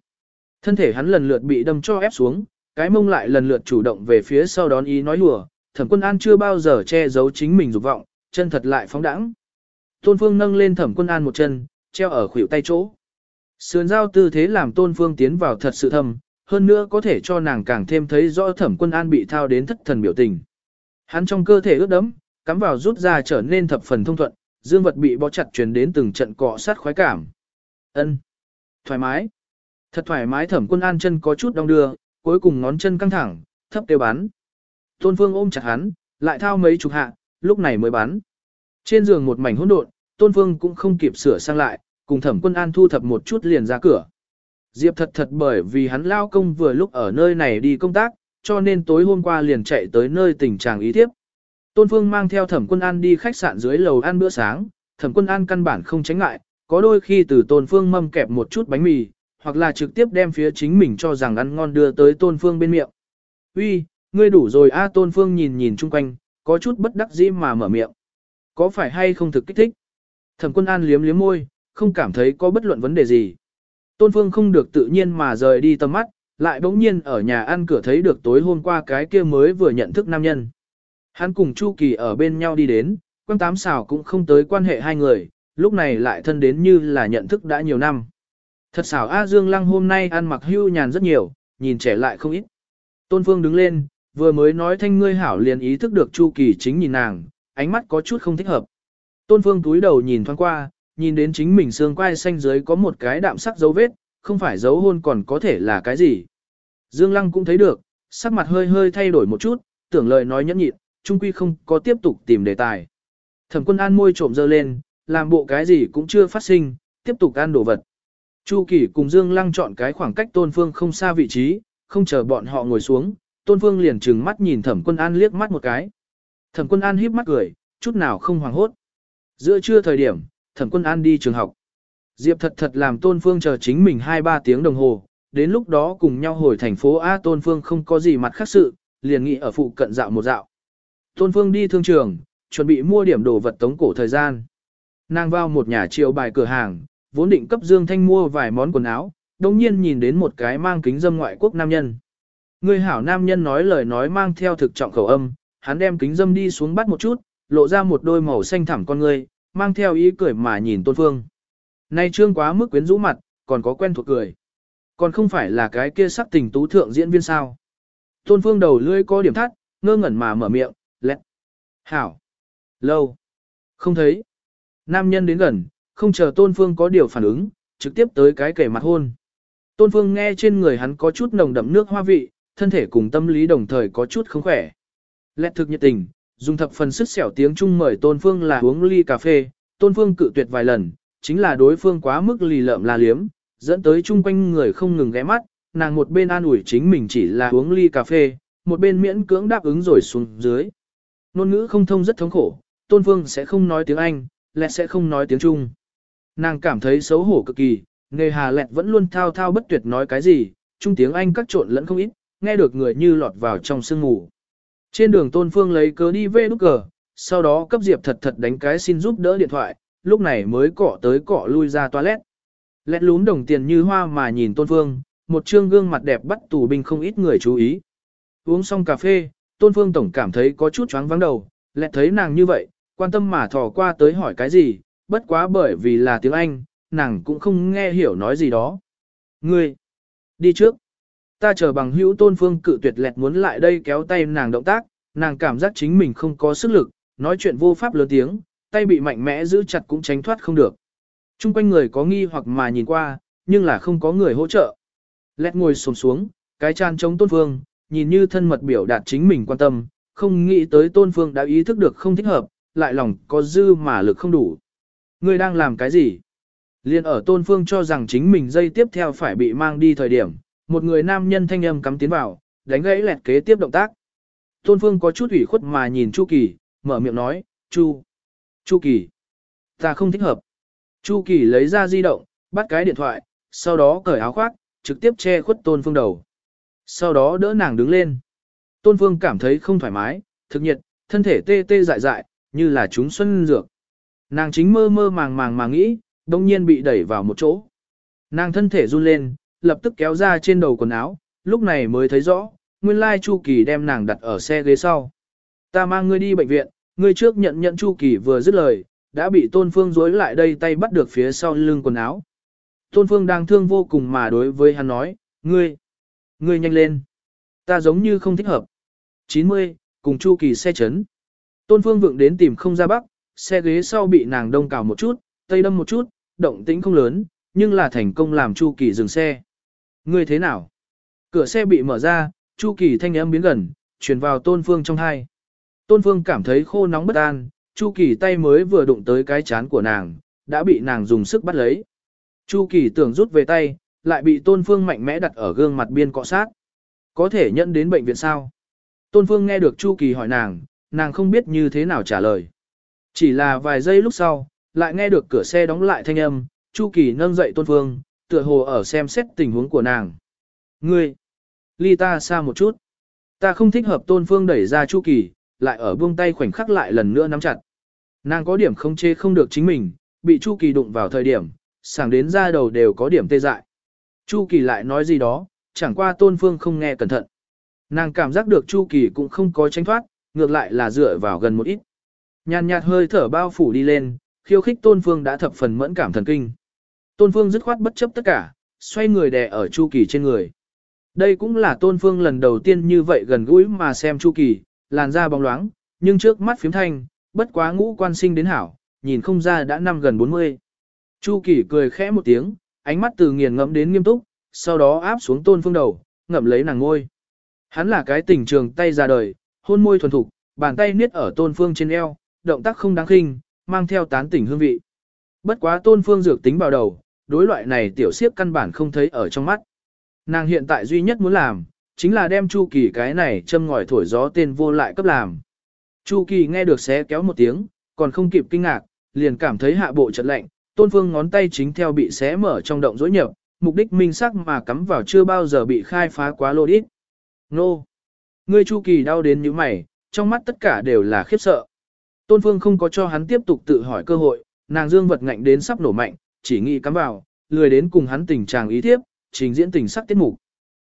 Thân thể hắn lần lượt bị đâm cho ép xuống, cái mông lại lần lượt chủ động về phía sau đón ý nói lùa, thẩm quân an chưa bao giờ che giấu chính mình dục vọng, chân thật lại phóng đãng. Tôn Phương nâng lên thẩm quân an một chân, treo ở khuỷu tay chỗ. Sườn giao tư thế làm Tôn Phương tiến vào thật sự thâm, hơn nữa có thể cho nàng càng thêm thấy rõ thẩm quân an bị thao đến thất thần biểu tình. Hắn trong cơ thể ướt đẫm, cắm vào rút ra trở nên thập phần thông thuận, dương vật bị bó chặt truyền đến từng trận cọ sát khoái cảm. ân Thoải mái. Thật thoải mái thẩm quân an chân có chút đong đưa, cuối cùng ngón chân căng thẳng, thấp tiêu bắn. Tôn Phương ôm chặt hắn, lại thao mấy chục hạ, lúc này mới bắn. Trên giường một mảnh hỗn độn, Tôn Phương cũng không kịp sửa sang lại, cùng thẩm quân an thu thập một chút liền ra cửa. Diệp thật thật bởi vì hắn lao công vừa lúc ở nơi này đi công tác, cho nên tối hôm qua liền chạy tới nơi tình trạng ý tiếp. Tôn Phương mang theo thẩm quân an đi khách sạn dưới lầu ăn bữa sáng, thẩm quân an căn bản không tránh ngại, có đôi khi từ Tôn Phương mâm kẹp một chút bánh mì, hoặc là trực tiếp đem phía chính mình cho rằng ăn ngon đưa tới Tôn Phương bên miệng. Uy, ngươi đủ rồi a Tôn Phương nhìn nhìn chung quanh, có chút bất đắc dĩ mà mở miệng. Có phải hay không thực kích thích? Thẩm quân an liếm liếm môi, không cảm thấy có bất luận vấn đề gì. Tôn Phương không được tự nhiên mà rời đi tầm mắt, lại bỗng nhiên ở nhà ăn cửa thấy được tối hôm qua cái kia mới vừa nhận thức nam nhân. Hắn cùng Chu Kỳ ở bên nhau đi đến, quan tám xào cũng không tới quan hệ hai người, lúc này lại thân đến như là nhận thức đã nhiều năm. Thật xảo A Dương Lăng hôm nay ăn mặc hưu nhàn rất nhiều, nhìn trẻ lại không ít. Tôn Phương đứng lên, vừa mới nói thanh ngươi hảo liền ý thức được Chu Kỳ chính nhìn nàng, ánh mắt có chút không thích hợp. Tôn Phương túi đầu nhìn thoáng qua, nhìn đến chính mình xương quai xanh dưới có một cái đạm sắc dấu vết, không phải dấu hôn còn có thể là cái gì. Dương Lăng cũng thấy được, sắc mặt hơi hơi thay đổi một chút, tưởng lời nói nhẫn nhịn, trung quy không có tiếp tục tìm đề tài. Thẩm quân an môi trộm dơ lên, làm bộ cái gì cũng chưa phát sinh, tiếp tục ăn đồ vật. Chu Kỳ cùng Dương Lăng chọn cái khoảng cách Tôn Phương không xa vị trí, không chờ bọn họ ngồi xuống, Tôn Phương liền trừng mắt nhìn Thẩm Quân An liếc mắt một cái. Thẩm Quân An híp mắt cười, chút nào không hoảng hốt. Giữa trưa thời điểm, Thẩm Quân An đi trường học. Diệp thật thật làm Tôn Phương chờ chính mình 2-3 tiếng đồng hồ, đến lúc đó cùng nhau hồi thành phố A Tôn Phương không có gì mặt khác sự, liền nghĩ ở phụ cận dạo một dạo. Tôn Phương đi thương trường, chuẩn bị mua điểm đồ vật tống cổ thời gian. Nàng vào một nhà chiều bài cửa hàng, vốn định cấp Dương Thanh mua vài món quần áo, đồng nhiên nhìn đến một cái mang kính dâm ngoại quốc nam nhân. Người hảo nam nhân nói lời nói mang theo thực trọng khẩu âm, hắn đem kính dâm đi xuống bắt một chút, lộ ra một đôi màu xanh thẳm con người, mang theo ý cười mà nhìn Tôn Phương. Nay trương quá mức quyến rũ mặt, còn có quen thuộc cười. Còn không phải là cái kia sắc tình tú thượng diễn viên sao. Tôn Phương đầu lưỡi có điểm thắt, ngơ ngẩn mà mở miệng, lẹt, Hảo. Lâu. Không thấy. Nam nhân đến gần, không chờ Tôn Phương có điều phản ứng, trực tiếp tới cái kể mặt hôn. Tôn Phương nghe trên người hắn có chút nồng đậm nước hoa vị, thân thể cùng tâm lý đồng thời có chút không khỏe. Lẹt thực nhiệt tình, dùng thập phần sức xẻo tiếng Trung mời Tôn Phương là uống ly cà phê, Tôn Phương cự tuyệt vài lần, chính là đối phương quá mức lì lợm la liếm, dẫn tới chung quanh người không ngừng ghé mắt, nàng một bên an ủi chính mình chỉ là uống ly cà phê, một bên miễn cưỡng đáp ứng rồi xuống dưới. Nôn ngữ không thông rất thống khổ, Tôn Phương sẽ không nói tiếng Anh, lẹt sẽ không nói tiếng Trung. Nàng cảm thấy xấu hổ cực kỳ, nghề hà lẹt vẫn luôn thao thao bất tuyệt nói cái gì, trung tiếng Anh cắt trộn lẫn không ít, nghe được người như lọt vào trong sương ngủ. Trên đường Tôn Phương lấy cớ đi về nút cờ, sau đó cấp Diệp thật thật đánh cái xin giúp đỡ điện thoại, lúc này mới cọ tới cọ lui ra toilet. Lẹt lún đồng tiền như hoa mà nhìn Tôn Phương, một trương gương mặt đẹp bắt tù binh không ít người chú ý. Uống xong cà phê, Tôn Phương tổng cảm thấy có chút choáng vắng đầu, lẹt thấy nàng như vậy, quan tâm mà thò qua tới hỏi cái gì, bất quá bởi vì là tiếng Anh, nàng cũng không nghe hiểu nói gì đó. Ngươi, đi trước. Ta chờ bằng hữu tôn phương cự tuyệt lẹt muốn lại đây kéo tay nàng động tác, nàng cảm giác chính mình không có sức lực, nói chuyện vô pháp lớn tiếng, tay bị mạnh mẽ giữ chặt cũng tránh thoát không được. Trung quanh người có nghi hoặc mà nhìn qua, nhưng là không có người hỗ trợ. Lẹt ngồi sồn xuống, cái chan chống tôn phương, nhìn như thân mật biểu đạt chính mình quan tâm, không nghĩ tới tôn phương đã ý thức được không thích hợp, lại lòng có dư mà lực không đủ. người đang làm cái gì? Liên ở tôn phương cho rằng chính mình dây tiếp theo phải bị mang đi thời điểm, một người nam nhân thanh âm cắm tiến vào, đánh gãy lẹt kế tiếp động tác. Tôn phương có chút ủy khuất mà nhìn Chu Kỳ, mở miệng nói, Chu, Chu Kỳ, ta không thích hợp. Chu Kỳ lấy ra di động, bắt cái điện thoại, sau đó cởi áo khoác, trực tiếp che khuất tôn phương đầu. Sau đó đỡ nàng đứng lên. Tôn phương cảm thấy không thoải mái, thực nhiệt, thân thể tê tê dại dại, như là chúng xuân dược. Nàng chính mơ mơ màng màng mà nghĩ, đông nhiên bị đẩy vào một chỗ. Nàng thân thể run lên, lập tức kéo ra trên đầu quần áo, lúc này mới thấy rõ, nguyên lai Chu Kỳ đem nàng đặt ở xe ghế sau. Ta mang ngươi đi bệnh viện, ngươi trước nhận nhận Chu Kỳ vừa dứt lời, đã bị Tôn Phương dối lại đây tay bắt được phía sau lưng quần áo. Tôn Phương đang thương vô cùng mà đối với hắn nói, ngươi, ngươi nhanh lên. Ta giống như không thích hợp. 90, cùng Chu Kỳ xe chấn. Tôn Phương vượng đến tìm không ra bắc, xe ghế sau bị nàng đông cào một chút, tây đâm một chút, động tĩnh không lớn, nhưng là thành công làm Chu Kỳ dừng xe. Ngươi thế nào? Cửa xe bị mở ra, Chu Kỳ thanh âm biến gần, truyền vào Tôn Phương trong hai. Tôn Phương cảm thấy khô nóng bất an, Chu Kỳ tay mới vừa đụng tới cái chán của nàng, đã bị nàng dùng sức bắt lấy. Chu Kỳ tưởng rút về tay, lại bị Tôn Phương mạnh mẽ đặt ở gương mặt biên cọ sát. Có thể nhận đến bệnh viện sao? Tôn Phương nghe được Chu Kỳ hỏi nàng, nàng không biết như thế nào trả lời. Chỉ là vài giây lúc sau, lại nghe được cửa xe đóng lại thanh âm, Chu Kỳ nâng dậy Tôn Phương, tựa hồ ở xem xét tình huống của nàng. Ngươi, ly ta xa một chút. Ta không thích hợp Tôn Phương đẩy ra Chu Kỳ, lại ở buông tay khoảnh khắc lại lần nữa nắm chặt. Nàng có điểm không chê không được chính mình, bị Chu Kỳ đụng vào thời điểm, sảng đến ra đầu đều có điểm tê dại. Chu Kỳ lại nói gì đó, chẳng qua Tôn Phương không nghe cẩn thận. Nàng cảm giác được Chu Kỳ cũng không có tránh thoát, ngược lại là dựa vào gần một ít. Nhàn nhạt hơi thở bao phủ đi lên, khiêu khích Tôn Phương đã thập phần mẫn cảm thần kinh. Tôn Phương dứt khoát bất chấp tất cả, xoay người đè ở Chu Kỳ trên người. Đây cũng là Tôn Phương lần đầu tiên như vậy gần gũi mà xem Chu Kỳ, làn da bóng loáng, nhưng trước mắt phím thanh, bất quá ngũ quan sinh đến hảo, nhìn không ra đã năm gần 40. Chu Kỳ cười khẽ một tiếng, ánh mắt từ nghiền ngẫm đến nghiêm túc, sau đó áp xuống Tôn Phương đầu, ngậm lấy nàng ngôi. Hắn là cái tình trường tay ra đời, hôn môi thuần thục, bàn tay niết ở Tôn Phương trên eo, động tác không đáng khinh, mang theo tán tỉnh hương vị. Bất quá Tôn Phương dược tính vào đầu, đối loại này tiểu siếp căn bản không thấy ở trong mắt. Nàng hiện tại duy nhất muốn làm, chính là đem Chu Kỳ cái này châm ngòi thổi gió tên vô lại cấp làm. Chu Kỳ nghe được xé kéo một tiếng, còn không kịp kinh ngạc, liền cảm thấy hạ bộ chợt lạnh, Tôn Phương ngón tay chính theo bị xé mở trong động rối nhập, mục đích minh sắc mà cắm vào chưa bao giờ bị khai phá quá lô đít. Nô! Ngươi Chu Kỳ đau đến như mày, trong mắt tất cả đều là khiếp sợ. Tôn Phương không có cho hắn tiếp tục tự hỏi cơ hội, nàng dương vật ngạnh đến sắp nổ mạnh, chỉ nghĩ cắm vào, lười đến cùng hắn tình trạng ý tiếp, trình diễn tình sắc tiết mục.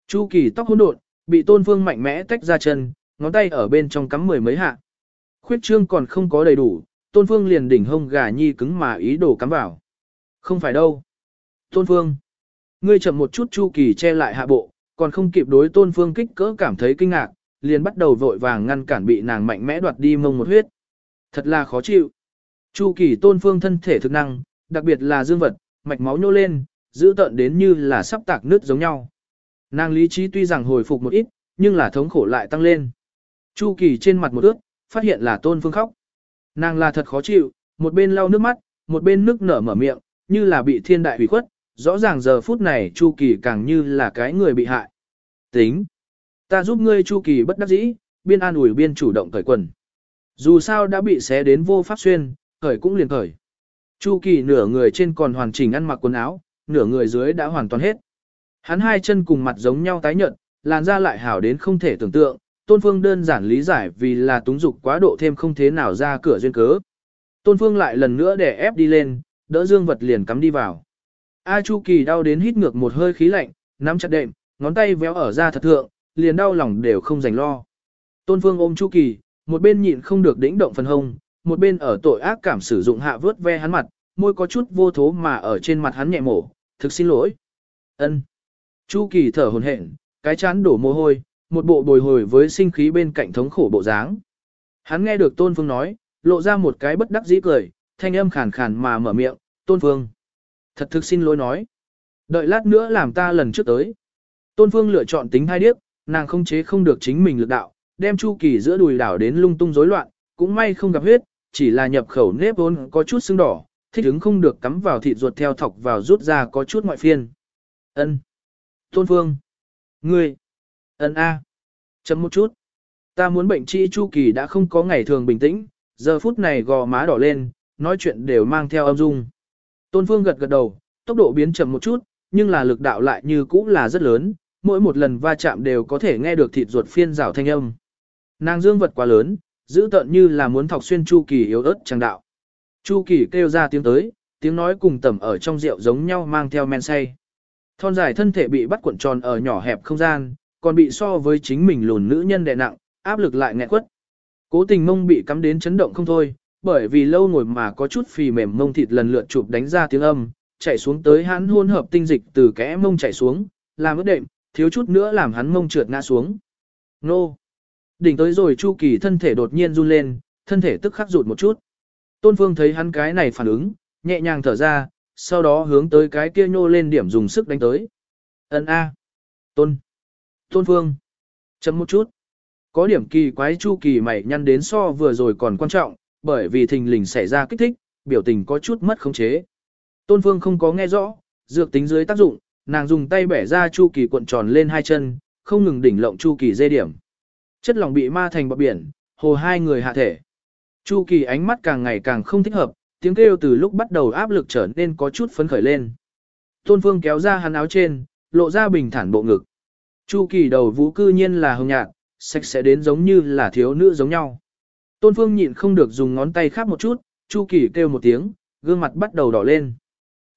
Chu Kỳ tóc hỗn độn, bị Tôn Phương mạnh mẽ tách ra chân, ngón tay ở bên trong cắm mười mấy hạ. Khuyết trương còn không có đầy đủ, Tôn Phương liền đỉnh hông gà nhi cứng mà ý đồ cắm vào. Không phải đâu. Tôn Phương. Ngươi chậm một chút Chu Kỳ che lại hạ bộ, còn không kịp đối Tôn Phương kích cỡ cảm thấy kinh ngạc, liền bắt đầu vội vàng ngăn cản bị nàng mạnh mẽ đoạt đi mông một huyết. Thật là khó chịu. Chu Kỳ Tôn Phương thân thể thực năng, đặc biệt là dương vật, mạch máu nhô lên, giữ tận đến như là sắp tạc nước giống nhau. Nàng lý trí tuy rằng hồi phục một ít, nhưng là thống khổ lại tăng lên. Chu Kỳ trên mặt một ước, phát hiện là Tôn Phương khóc. Nàng là thật khó chịu, một bên lau nước mắt, một bên nước nở mở miệng, như là bị thiên đại hủy khuất, rõ ràng giờ phút này Chu Kỳ càng như là cái người bị hại. Tính. Ta giúp ngươi Chu Kỳ bất đắc dĩ, biên an ủi biên chủ động cởi quần. Dù sao đã bị xé đến vô pháp xuyên, cởi cũng liền cởi. Chu Kỳ nửa người trên còn hoàn chỉnh ăn mặc quần áo, nửa người dưới đã hoàn toàn hết. Hắn hai chân cùng mặt giống nhau tái nhợt, làn da lại hảo đến không thể tưởng tượng, Tôn Phương đơn giản lý giải vì là túng dục quá độ thêm không thế nào ra cửa duyên cớ. Tôn Phương lại lần nữa để ép đi lên, đỡ dương vật liền cắm đi vào. A Chu Kỳ đau đến hít ngược một hơi khí lạnh, nắm chặt đệm, ngón tay véo ở da thật thượng, liền đau lòng đều không dành lo. Tôn Phương ôm Chu Kỳ, một bên nhịn không được đĩnh động phần hông, một bên ở tội ác cảm sử dụng hạ vớt ve hắn mặt, môi có chút vô thố mà ở trên mặt hắn nhẹ mổ, thực xin lỗi. Ân. Chu Kỳ thở hổn hển, cái chán đổ mồ hôi, một bộ bồi hồi với sinh khí bên cạnh thống khổ bộ dáng. Hắn nghe được Tôn Phương nói, lộ ra một cái bất đắc dĩ cười, thanh âm khàn khàn mà mở miệng, Tôn Phương. Thật thực xin lỗi nói. Đợi lát nữa làm ta lần trước tới. Tôn Phương lựa chọn tính hai điếc, nàng không chế không được chính mình lực đạo, đem Chu Kỳ giữa đùi đảo đến lung tung rối loạn, cũng may không gặp huyết, chỉ là nhập khẩu nếp vốn có chút sưng đỏ, thích ứng không được cắm vào thịt ruột theo thọc vào rút ra có chút ngoại phiên. Ân, Tôn Phương. Ngươi. Ấn A. Chấm một chút. Ta muốn bệnh trị Chu Kỳ đã không có ngày thường bình tĩnh, giờ phút này gò má đỏ lên, nói chuyện đều mang theo âm dung. Tôn Phương gật gật đầu, tốc độ biến chậm một chút, nhưng là lực đạo lại như cũ là rất lớn, mỗi một lần va chạm đều có thể nghe được thịt ruột phiên rào thanh âm. Nàng dương vật quá lớn, giữ tận như là muốn thọc xuyên Chu Kỳ yếu ớt trang đạo. Chu Kỳ kêu ra tiếng tới, tiếng nói cùng tầm ở trong rượu giống nhau mang theo men say. Thon dài thân thể bị bắt cuộn tròn ở nhỏ hẹp không gian, còn bị so với chính mình lùn nữ nhân đè nặng, áp lực lại nghẹn quất. Cố tình mông bị cắm đến chấn động không thôi, bởi vì lâu ngồi mà có chút phì mềm mông thịt lần lượt chụp đánh ra tiếng âm, chạy xuống tới hắn hôn hợp tinh dịch từ kẽ mông chạy xuống, làm ướt đệm, thiếu chút nữa làm hắn mông trượt ngã xuống. Nô! Đỉnh tới rồi Chu Kỳ thân thể đột nhiên run lên, thân thể tức khắc rụt một chút. Tôn Phương thấy hắn cái này phản ứng, nhẹ nhàng thở ra, sau đó hướng tới cái kia nhô lên điểm dùng sức đánh tới. Ấn A. Tôn. Tôn Phương. Chấm một chút. Có điểm kỳ quái chu kỳ mày nhăn đến so vừa rồi còn quan trọng, bởi vì thình lình xảy ra kích thích, biểu tình có chút mất khống chế. Tôn Phương không có nghe rõ, dược tính dưới tác dụng, nàng dùng tay bẻ ra chu kỳ cuộn tròn lên hai chân, không ngừng đỉnh lộng chu kỳ dây điểm. Chất lỏng bị ma thành bọt biển, hồ hai người hạ thể. Chu kỳ ánh mắt càng ngày càng không thích hợp, tiếng kêu từ lúc bắt đầu áp lực trở nên có chút phấn khởi lên. Tôn Phương kéo ra hắn áo trên, lộ ra bình thản bộ ngực. Chu kỳ đầu vũ cư nhiên là hồng nhạt, sạch sẽ đến giống như là thiếu nữ giống nhau. Tôn Phương nhịn không được dùng ngón tay khắp một chút, Chu kỳ kêu một tiếng, gương mặt bắt đầu đỏ lên.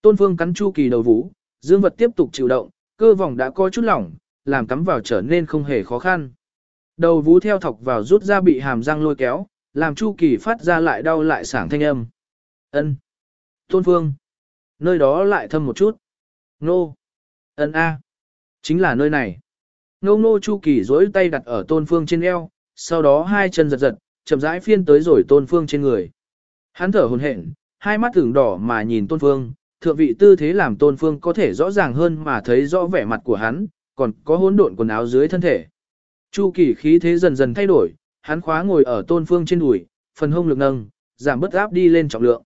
Tôn Phương cắn Chu kỳ đầu vũ, dương vật tiếp tục chịu động, cơ vòng đã có chút lỏng, làm cắm vào trở nên không hề khó khăn. Đầu vũ theo thọc vào rút ra bị hàm răng lôi kéo, làm Chu kỳ phát ra lại đau lại sảng thanh âm. Ân. Tôn Phương. Nơi đó lại thâm một chút. Nô. Ân A. Chính là nơi này. Ngô ngô Chu Kỳ dối tay đặt ở Tôn Phương trên eo, sau đó hai chân giật giật, chậm rãi phiên tới rồi Tôn Phương trên người. Hắn thở hồn hển, hai mắt tưởng đỏ mà nhìn Tôn Phương, thượng vị tư thế làm Tôn Phương có thể rõ ràng hơn mà thấy rõ vẻ mặt của hắn, còn có hỗn độn quần áo dưới thân thể. Chu Kỳ khí thế dần dần thay đổi, hắn khóa ngồi ở Tôn Phương trên đùi, phần hông lực nâng, giảm bớt áp đi lên trọng lượng.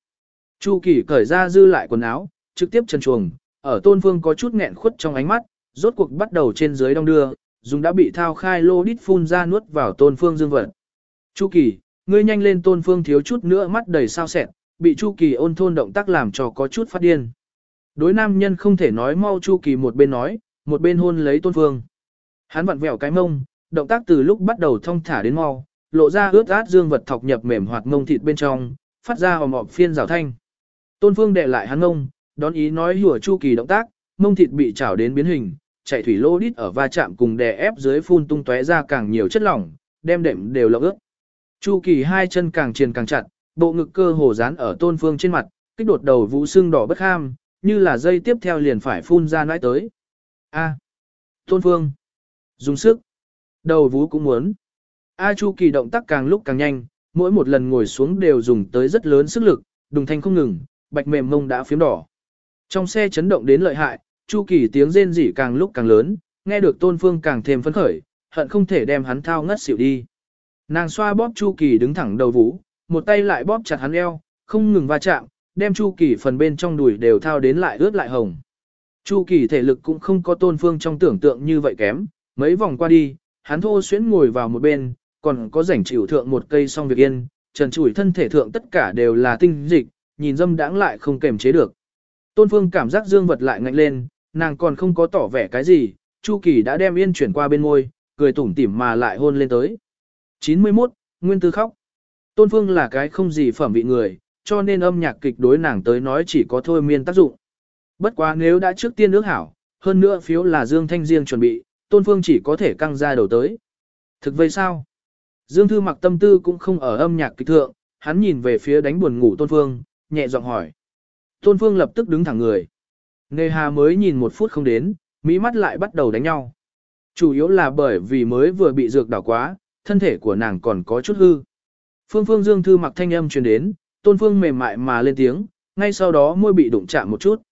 Chu Kỳ cởi ra dư lại quần áo, trực tiếp chân chuồng, ở Tôn Phương có chút nghẹn khuất trong ánh mắt, rốt cuộc bắt đầu trên dưới đông đưa, dùng đã bị thao khai lô đít phun ra nuốt vào Tôn Phương dương vật. Chu Kỳ, ngươi nhanh lên Tôn Phương thiếu chút nữa mắt đầy sao sẹn, bị Chu Kỳ ôn thôn động tác làm cho có chút phát điên. Đối nam nhân không thể nói mau Chu Kỳ một bên nói, một bên hôn lấy Tôn Phương. Hắn vặn vẹo cái mông, động tác từ lúc bắt đầu thông thả đến mau, lộ ra ướt át dương vật thọc nhập mềm hoạt mông thịt bên trong, phát ra hòm ồm phiên rào thanh. Tôn Phương đệ lại hắn ngông, đón ý nói hùa chu kỳ động tác, mông thịt bị chảo đến biến hình, chạy thủy lô đít ở va chạm cùng đè ép dưới phun tung tóe ra càng nhiều chất lỏng, đem đệm đều lộng ướt. Chu kỳ hai chân càng triền càng chặt, bộ ngực cơ hồ dán ở Tôn Phương trên mặt, kích đột đầu vũ xương đỏ bất ham, như là dây tiếp theo liền phải phun ra nãi tới. A. Tôn Phương. Dùng sức. Đầu vũ cũng muốn. A Chu kỳ động tác càng lúc càng nhanh, mỗi một lần ngồi xuống đều dùng tới rất lớn sức lực, đùng thanh không ngừng, bạch mềm mông đã phiếm đỏ. Trong xe chấn động đến lợi hại, Chu Kỳ tiếng rên rỉ càng lúc càng lớn, nghe được Tôn Phương càng thêm phấn khởi, hận không thể đem hắn thao ngất xỉu đi. Nàng xoa bóp Chu Kỳ đứng thẳng đầu vũ, một tay lại bóp chặt hắn eo, không ngừng va chạm, đem Chu Kỳ phần bên trong đùi đều thao đến lại ướt lại hồng. Chu Kỳ thể lực cũng không có Tôn Phương trong tưởng tượng như vậy kém, mấy vòng qua đi, hắn thô xuyến ngồi vào một bên, còn có rảnh chịu thượng một cây song việc yên, trần chủi thân thể thượng tất cả đều là tinh dịch, nhìn dâm đãng lại không kềm chế được. Tôn Phương cảm giác dương vật lại ngạnh lên, nàng còn không có tỏ vẻ cái gì, Chu Kỳ đã đem yên chuyển qua bên môi, cười tủm tỉm mà lại hôn lên tới. 91, Nguyên Tư khóc. Tôn Phương là cái không gì phẩm vị người, cho nên âm nhạc kịch đối nàng tới nói chỉ có thôi miên tác dụng. Bất quá nếu đã trước tiên ước hảo, hơn nữa phiếu là Dương Thanh riêng chuẩn bị, Tôn Phương chỉ có thể căng ra đầu tới. Thực vậy sao? Dương Thư mặc tâm tư cũng không ở âm nhạc kịch thượng, hắn nhìn về phía đánh buồn ngủ Tôn Phương, nhẹ giọng hỏi. Tôn Phương lập tức đứng thẳng người. Nề hà mới nhìn một phút không đến, mỹ mắt lại bắt đầu đánh nhau. Chủ yếu là bởi vì mới vừa bị dược đảo quá, thân thể của nàng còn có chút hư. Phương Phương Dương Thư mặc thanh âm truyền đến, Tôn Phương mềm mại mà lên tiếng, ngay sau đó môi bị đụng chạm một chút.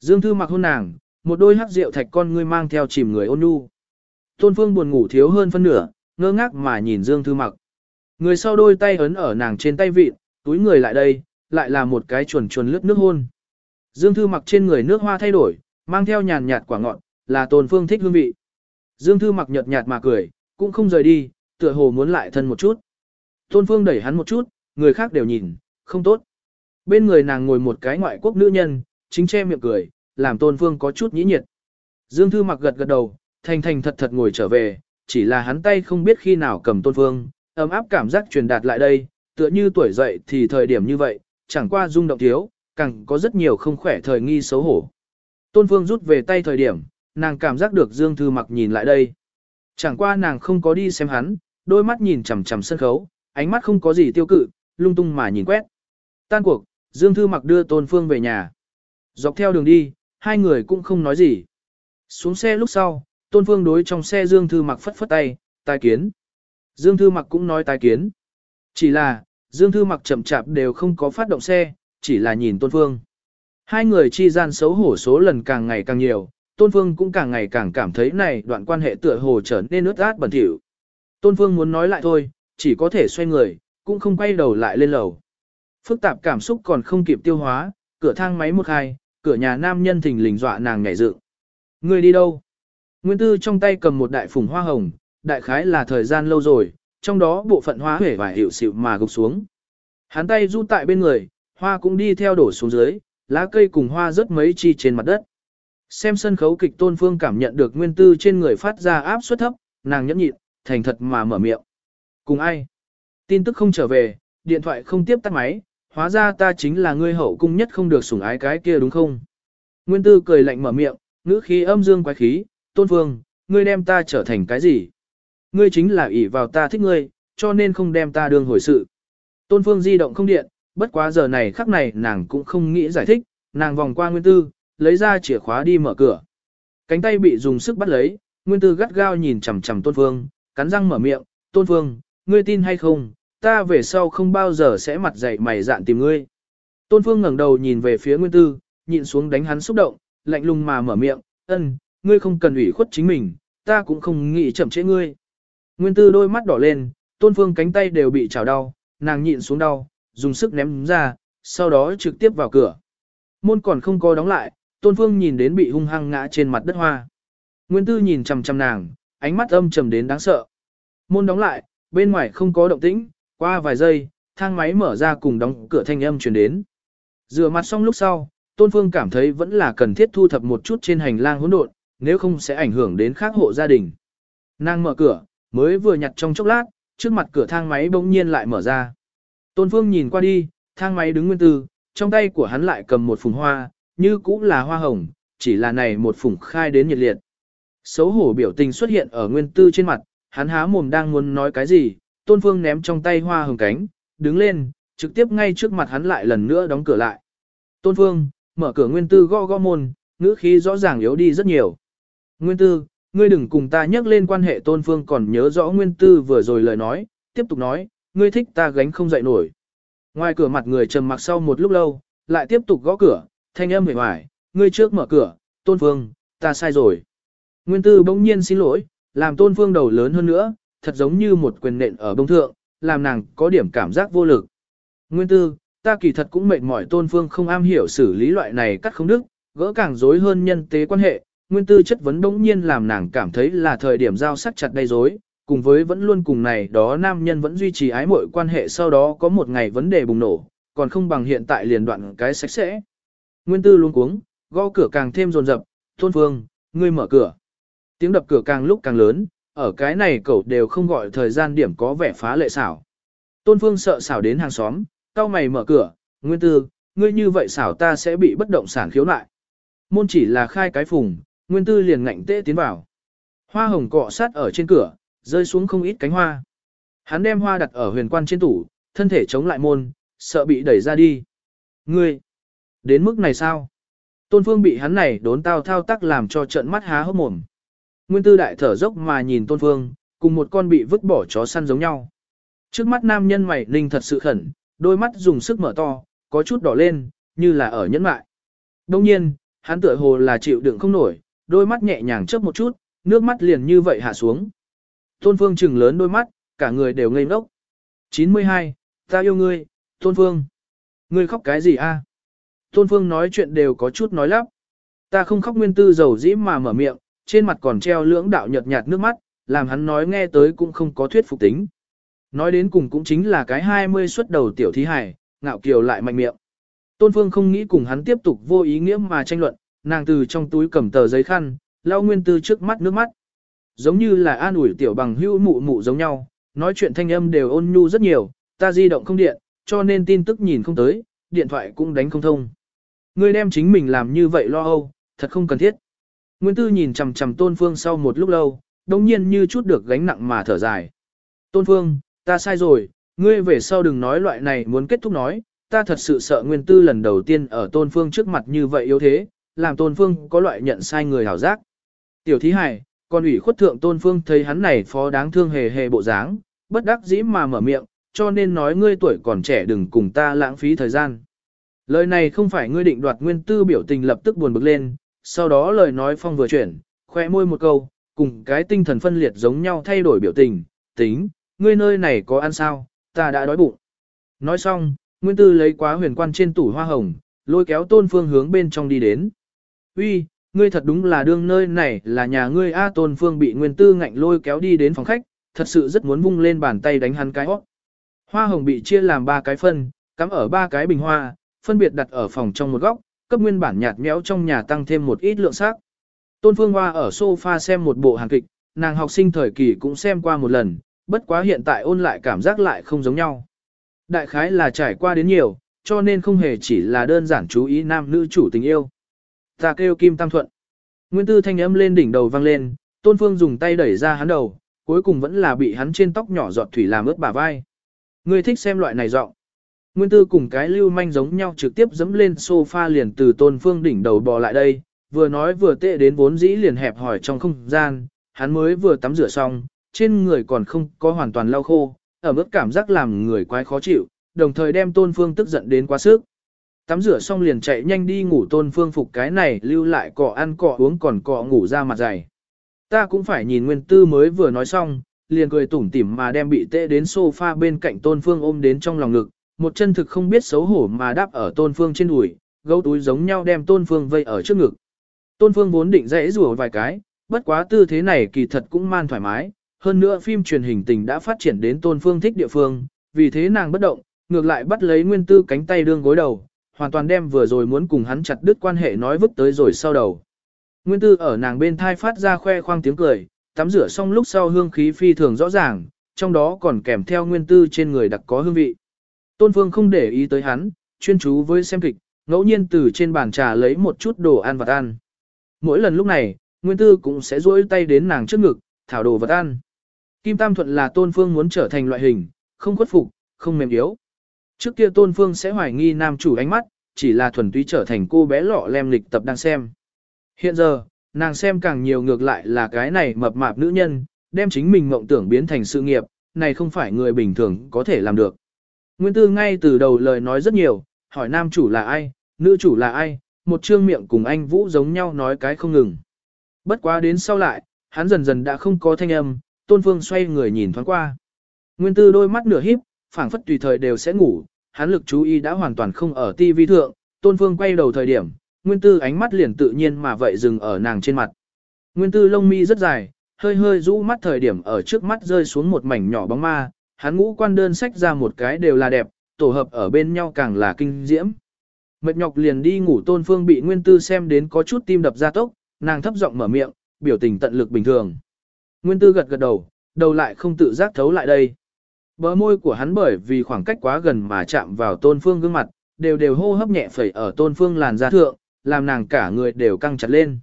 Dương Thư mặc hôn nàng, một đôi hắc rượu thạch con ngươi mang theo chìm người ôn nhu. Tôn Phương buồn ngủ thiếu hơn phân nửa, ngơ ngác mà nhìn Dương Thư mặc. Người sau đôi tay ấn ở nàng trên tay vịt, túi người lại đây, lại là một cái chuồn chuồn lướt nước hôn. Dương Thư mặc trên người nước hoa thay đổi, mang theo nhàn nhạt quả ngọt, là Tôn Phương thích hương vị. Dương Thư mặc nhợt nhạt mà cười, cũng không rời đi, tựa hồ muốn lại thân một chút. Tôn Phương đẩy hắn một chút, người khác đều nhìn, không tốt. Bên người nàng ngồi một cái ngoại quốc nữ nhân, chính che miệng cười, làm Tôn Phương có chút nhĩ nhiệt. Dương Thư mặc gật gật đầu, thành thành thật thật ngồi trở về, chỉ là hắn tay không biết khi nào cầm Tôn Phương, ấm áp cảm giác truyền đạt lại đây, tựa như tuổi dậy thì thời điểm như vậy, chẳng qua rung động thiếu, càng có rất nhiều không khỏe thời nghi xấu hổ. Tôn Phương rút về tay thời điểm, nàng cảm giác được Dương Thư Mặc nhìn lại đây. Chẳng qua nàng không có đi xem hắn, đôi mắt nhìn chằm chằm sân khấu, ánh mắt không có gì tiêu cự, lung tung mà nhìn quét. Tan cuộc, Dương Thư Mặc đưa Tôn Phương về nhà. Dọc theo đường đi, hai người cũng không nói gì. Xuống xe lúc sau, Tôn Phương đối trong xe Dương Thư Mặc phất phất tay, tai kiến. Dương Thư Mặc cũng nói tai kiến. Chỉ là, Dương Thư mặc chậm chạp đều không có phát động xe, chỉ là nhìn Tôn Phương. Hai người chi gian xấu hổ số lần càng ngày càng nhiều, Tôn Phương cũng càng ngày càng cảm thấy này đoạn quan hệ tựa hồ trở nên ướt át bẩn thỉu. Tôn Phương muốn nói lại thôi, chỉ có thể xoay người, cũng không quay đầu lại lên lầu. Phức tạp cảm xúc còn không kịp tiêu hóa, cửa thang máy một hai, cửa nhà nam nhân thình lình dọa nàng nhảy dựng. Người đi đâu? Nguyên Tư trong tay cầm một đại phùng hoa hồng, đại khái là thời gian lâu rồi, trong đó bộ phận hoa hể và hiệu xịu mà gục xuống. Hắn tay du tại bên người, hoa cũng đi theo đổ xuống dưới, lá cây cùng hoa rớt mấy chi trên mặt đất. Xem sân khấu kịch tôn phương cảm nhận được nguyên tư trên người phát ra áp suất thấp, nàng nhẫn nhịn, thành thật mà mở miệng. Cùng ai? Tin tức không trở về, điện thoại không tiếp tắt máy, hóa ra ta chính là ngươi hậu cung nhất không được sủng ái cái kia đúng không? Nguyên tư cười lạnh mở miệng, ngữ khí âm dương quái khí, tôn phương, ngươi đem ta trở thành cái gì? Ngươi chính là ỷ vào ta thích ngươi, cho nên không đem ta đương hồi sự. Tôn phương di động không điện, bất quá giờ này khắc này nàng cũng không nghĩ giải thích, nàng vòng qua Nguyên Tư, lấy ra chìa khóa đi mở cửa. Cánh tay bị dùng sức bắt lấy, Nguyên Tư gắt gao nhìn chằm chằm Tôn Phương, cắn răng mở miệng, Tôn Phương, ngươi tin hay không, ta về sau không bao giờ sẽ mặt dậy mày dạn tìm ngươi. Tôn Phương ngẩng đầu nhìn về phía Nguyên Tư, nhịn xuống đánh hắn xúc động, lạnh lùng mà mở miệng, ân, ngươi không cần ủy khuất chính mình, ta cũng không nghĩ chậm trễ ngươi. Nguyên Tư đôi mắt đỏ lên, Tôn Phương cánh tay đều bị chảo đau, nàng nhịn xuống đau, dùng sức ném ra, sau đó trực tiếp vào cửa. Môn còn không có đóng lại, Tôn Phương nhìn đến bị hung hăng ngã trên mặt đất hoa. Nguyên Tư nhìn chằm chằm nàng, ánh mắt âm trầm đến đáng sợ. Môn đóng lại, bên ngoài không có động tĩnh, qua vài giây, thang máy mở ra cùng đóng cửa thanh âm truyền đến. Rửa mặt xong lúc sau, Tôn Phương cảm thấy vẫn là cần thiết thu thập một chút trên hành lang hỗn độn, nếu không sẽ ảnh hưởng đến khác hộ gia đình. Nàng mở cửa, mới vừa nhặt trong chốc lát, trước mặt cửa thang máy bỗng nhiên lại mở ra. Tôn Phương nhìn qua đi, thang máy đứng nguyên tư, trong tay của hắn lại cầm một phùng hoa, như cũng là hoa hồng, chỉ là này một phùng khai đến nhiệt liệt. Xấu hổ biểu tình xuất hiện ở nguyên tư trên mặt, hắn há mồm đang muốn nói cái gì, Tôn Phương ném trong tay hoa hồng cánh, đứng lên, trực tiếp ngay trước mặt hắn lại lần nữa đóng cửa lại. Tôn Phương, mở cửa nguyên tư gõ gõ môn, ngữ khí rõ ràng yếu đi rất nhiều. Nguyên tư, ngươi đừng cùng ta nhắc lên quan hệ Tôn Phương còn nhớ rõ nguyên tư vừa rồi lời nói, tiếp tục nói, ngươi thích ta gánh không dậy nổi. Ngoài cửa mặt người trầm mặc sau một lúc lâu, lại tiếp tục gõ cửa, thanh âm hề hoài, ngươi trước mở cửa, tôn phương, ta sai rồi. Nguyên tư bỗng nhiên xin lỗi, làm tôn phương đầu lớn hơn nữa, thật giống như một quyền nện ở bông thượng, làm nàng có điểm cảm giác vô lực. Nguyên tư, ta kỳ thật cũng mệt mỏi tôn phương không am hiểu xử lý loại này cắt không đức, gỡ càng rối hơn nhân tế quan hệ. Nguyên tư chất vấn bỗng nhiên làm nàng cảm thấy là thời điểm giao sắc chặt đầy rối, cùng với vẫn luôn cùng này đó nam nhân vẫn duy trì ái mội quan hệ sau đó có một ngày vấn đề bùng nổ, còn không bằng hiện tại liền đoạn cái sạch sẽ. Nguyên tư luôn cuống, gõ cửa càng thêm rồn rập, thôn phương, ngươi mở cửa. Tiếng đập cửa càng lúc càng lớn, ở cái này cậu đều không gọi thời gian điểm có vẻ phá lệ xảo. Tôn phương sợ xảo đến hàng xóm, cao mày mở cửa, nguyên tư, ngươi như vậy xảo ta sẽ bị bất động sản khiếu nại. Môn chỉ là khai cái phùng, nguyên tư liền ngạnh tê tiến vào. Hoa hồng cọ sát ở trên cửa, rơi xuống không ít cánh hoa. Hắn đem hoa đặt ở huyền quan trên tủ, thân thể chống lại môn, sợ bị đẩy ra đi. Ngươi, đến mức này sao? Tôn Phương bị hắn này đốn tao thao tác làm cho trận mắt há hốc mồm. Nguyên tư đại thở dốc mà nhìn Tôn Phương, cùng một con bị vứt bỏ chó săn giống nhau. Trước mắt nam nhân mày ninh thật sự khẩn, đôi mắt dùng sức mở to, có chút đỏ lên, như là ở nhẫn mại. Đông nhiên, hắn tựa hồ là chịu đựng không nổi, đôi mắt nhẹ nhàng chớp một chút, nước mắt liền như vậy hạ xuống. Tôn Phương trừng lớn đôi mắt, cả người đều ngây ngốc. 92, ta yêu ngươi, Tôn Phương. Ngươi khóc cái gì a? Tôn Phương nói chuyện đều có chút nói lắp. Ta không khóc nguyên tư dầu dĩ mà mở miệng, trên mặt còn treo lưỡng đạo nhợt nhạt nước mắt, làm hắn nói nghe tới cũng không có thuyết phục tính. Nói đến cùng cũng chính là cái 20 xuất đầu tiểu thí hải, ngạo kiều lại mạnh miệng. Tôn Phương không nghĩ cùng hắn tiếp tục vô ý nghĩa mà tranh luận, nàng từ trong túi cầm tờ giấy khăn, lau nguyên tư trước mắt nước mắt. Giống như là an ủi tiểu bằng hữu mụ mụ giống nhau, nói chuyện thanh âm đều ôn nhu rất nhiều, ta di động không điện, cho nên tin tức nhìn không tới, điện thoại cũng đánh không thông. Ngươi đem chính mình làm như vậy lo âu, thật không cần thiết. Nguyên Tư nhìn chằm chằm Tôn Phương sau một lúc lâu, đồng nhiên như chút được gánh nặng mà thở dài. Tôn Phương, ta sai rồi, ngươi về sau đừng nói loại này muốn kết thúc nói, ta thật sự sợ Nguyên Tư lần đầu tiên ở Tôn Phương trước mặt như vậy yếu thế, làm Tôn Phương có loại nhận sai người hảo giác. Tiểu thí hải, còn ủy khuất thượng tôn phương thấy hắn này phó đáng thương hề hề bộ dáng, bất đắc dĩ mà mở miệng, cho nên nói ngươi tuổi còn trẻ đừng cùng ta lãng phí thời gian. Lời này không phải ngươi định đoạt nguyên tư biểu tình lập tức buồn bực lên, sau đó lời nói phong vừa chuyển, khoe môi một câu, cùng cái tinh thần phân liệt giống nhau thay đổi biểu tình, tính, ngươi nơi này có ăn sao, ta đã đói bụng. Nói xong, nguyên tư lấy quá huyền quan trên tủ hoa hồng, lôi kéo tôn phương hướng bên trong đi đến. Uy, ngươi thật đúng là đương nơi này là nhà ngươi A tôn phương bị nguyên tư ngạnh lôi kéo đi đến phòng khách, thật sự rất muốn vung lên bàn tay đánh hắn cái hót. Hoa hồng bị chia làm ba cái phân, cắm ở ba cái bình hoa, phân biệt đặt ở phòng trong một góc, cấp nguyên bản nhạt méo trong nhà tăng thêm một ít lượng sắc. Tôn Phương Hoa ở sofa xem một bộ hàng kịch, nàng học sinh thời kỳ cũng xem qua một lần, bất quá hiện tại ôn lại cảm giác lại không giống nhau. Đại khái là trải qua đến nhiều, cho nên không hề chỉ là đơn giản chú ý nam nữ chủ tình yêu. Ta kêu Kim Tam Thuận. Nguyên tư thanh âm lên đỉnh đầu vang lên, Tôn Phương dùng tay đẩy ra hắn đầu, cuối cùng vẫn là bị hắn trên tóc nhỏ giọt thủy làm ướt bả vai. Ngươi thích xem loại này giọng. Nguyên tư cùng cái lưu manh giống nhau trực tiếp dẫm lên sofa liền từ tôn phương đỉnh đầu bò lại đây, vừa nói vừa tệ đến vốn dĩ liền hẹp hỏi trong không gian, hắn mới vừa tắm rửa xong, trên người còn không có hoàn toàn lau khô, ở mức cảm giác làm người quái khó chịu, đồng thời đem tôn phương tức giận đến quá sức. Tắm rửa xong liền chạy nhanh đi ngủ tôn phương phục cái này lưu lại cọ ăn cọ uống còn cọ ngủ ra mặt dày. Ta cũng phải nhìn nguyên tư mới vừa nói xong, liền cười tủm tỉm mà đem bị tệ đến sofa bên cạnh tôn phương ôm đến trong lòng ngực, một chân thực không biết xấu hổ mà đáp ở tôn phương trên đùi, gấu túi giống nhau đem tôn phương vây ở trước ngực. Tôn phương vốn định dãy rùa vài cái, bất quá tư thế này kỳ thật cũng man thoải mái, hơn nữa phim truyền hình tình đã phát triển đến tôn phương thích địa phương, vì thế nàng bất động, ngược lại bắt lấy nguyên tư cánh tay đương gối đầu, hoàn toàn đem vừa rồi muốn cùng hắn chặt đứt quan hệ nói vứt tới rồi sau đầu. Nguyên tư ở nàng bên thai phát ra khoe khoang tiếng cười, tắm rửa xong lúc sau hương khí phi thường rõ ràng, trong đó còn kèm theo nguyên tư trên người đặc có hương vị. Tôn Phương không để ý tới hắn, chuyên chú với xem kịch, ngẫu nhiên từ trên bàn trà lấy một chút đồ ăn vật ăn. Mỗi lần lúc này, Nguyên Tư cũng sẽ duỗi tay đến nàng trước ngực, thảo đồ vật ăn. Kim Tam Thuận là Tôn Phương muốn trở thành loại hình, không khuất phục, không mềm yếu. Trước kia Tôn Phương sẽ hoài nghi nam chủ ánh mắt, chỉ là thuần túy trở thành cô bé lọ lem lịch tập đang xem. Hiện giờ, nàng xem càng nhiều ngược lại là cái này mập mạp nữ nhân, đem chính mình mộng tưởng biến thành sự nghiệp, này không phải người bình thường có thể làm được. Nguyên tư ngay từ đầu lời nói rất nhiều, hỏi nam chủ là ai, nữ chủ là ai, một trương miệng cùng anh Vũ giống nhau nói cái không ngừng. Bất quá đến sau lại, hắn dần dần đã không có thanh âm, tôn phương xoay người nhìn thoáng qua. Nguyên tư đôi mắt nửa híp, phảng phất tùy thời đều sẽ ngủ, hắn lực chú ý đã hoàn toàn không ở ti vi thượng, tôn phương quay đầu thời điểm, nguyên tư ánh mắt liền tự nhiên mà vậy dừng ở nàng trên mặt. Nguyên tư lông mi rất dài, hơi hơi rũ mắt thời điểm ở trước mắt rơi xuống một mảnh nhỏ bóng ma, hắn ngũ quan đơn sách ra một cái đều là đẹp, tổ hợp ở bên nhau càng là kinh diễm. Mệt nhọc liền đi ngủ tôn phương bị nguyên tư xem đến có chút tim đập ra tốc, nàng thấp giọng mở miệng, biểu tình tận lực bình thường. Nguyên tư gật gật đầu, đầu lại không tự giác thấu lại đây. Bờ môi của hắn bởi vì khoảng cách quá gần mà chạm vào tôn phương gương mặt, đều đều hô hấp nhẹ phẩy ở tôn phương làn da thượng, làm nàng cả người đều căng chặt lên.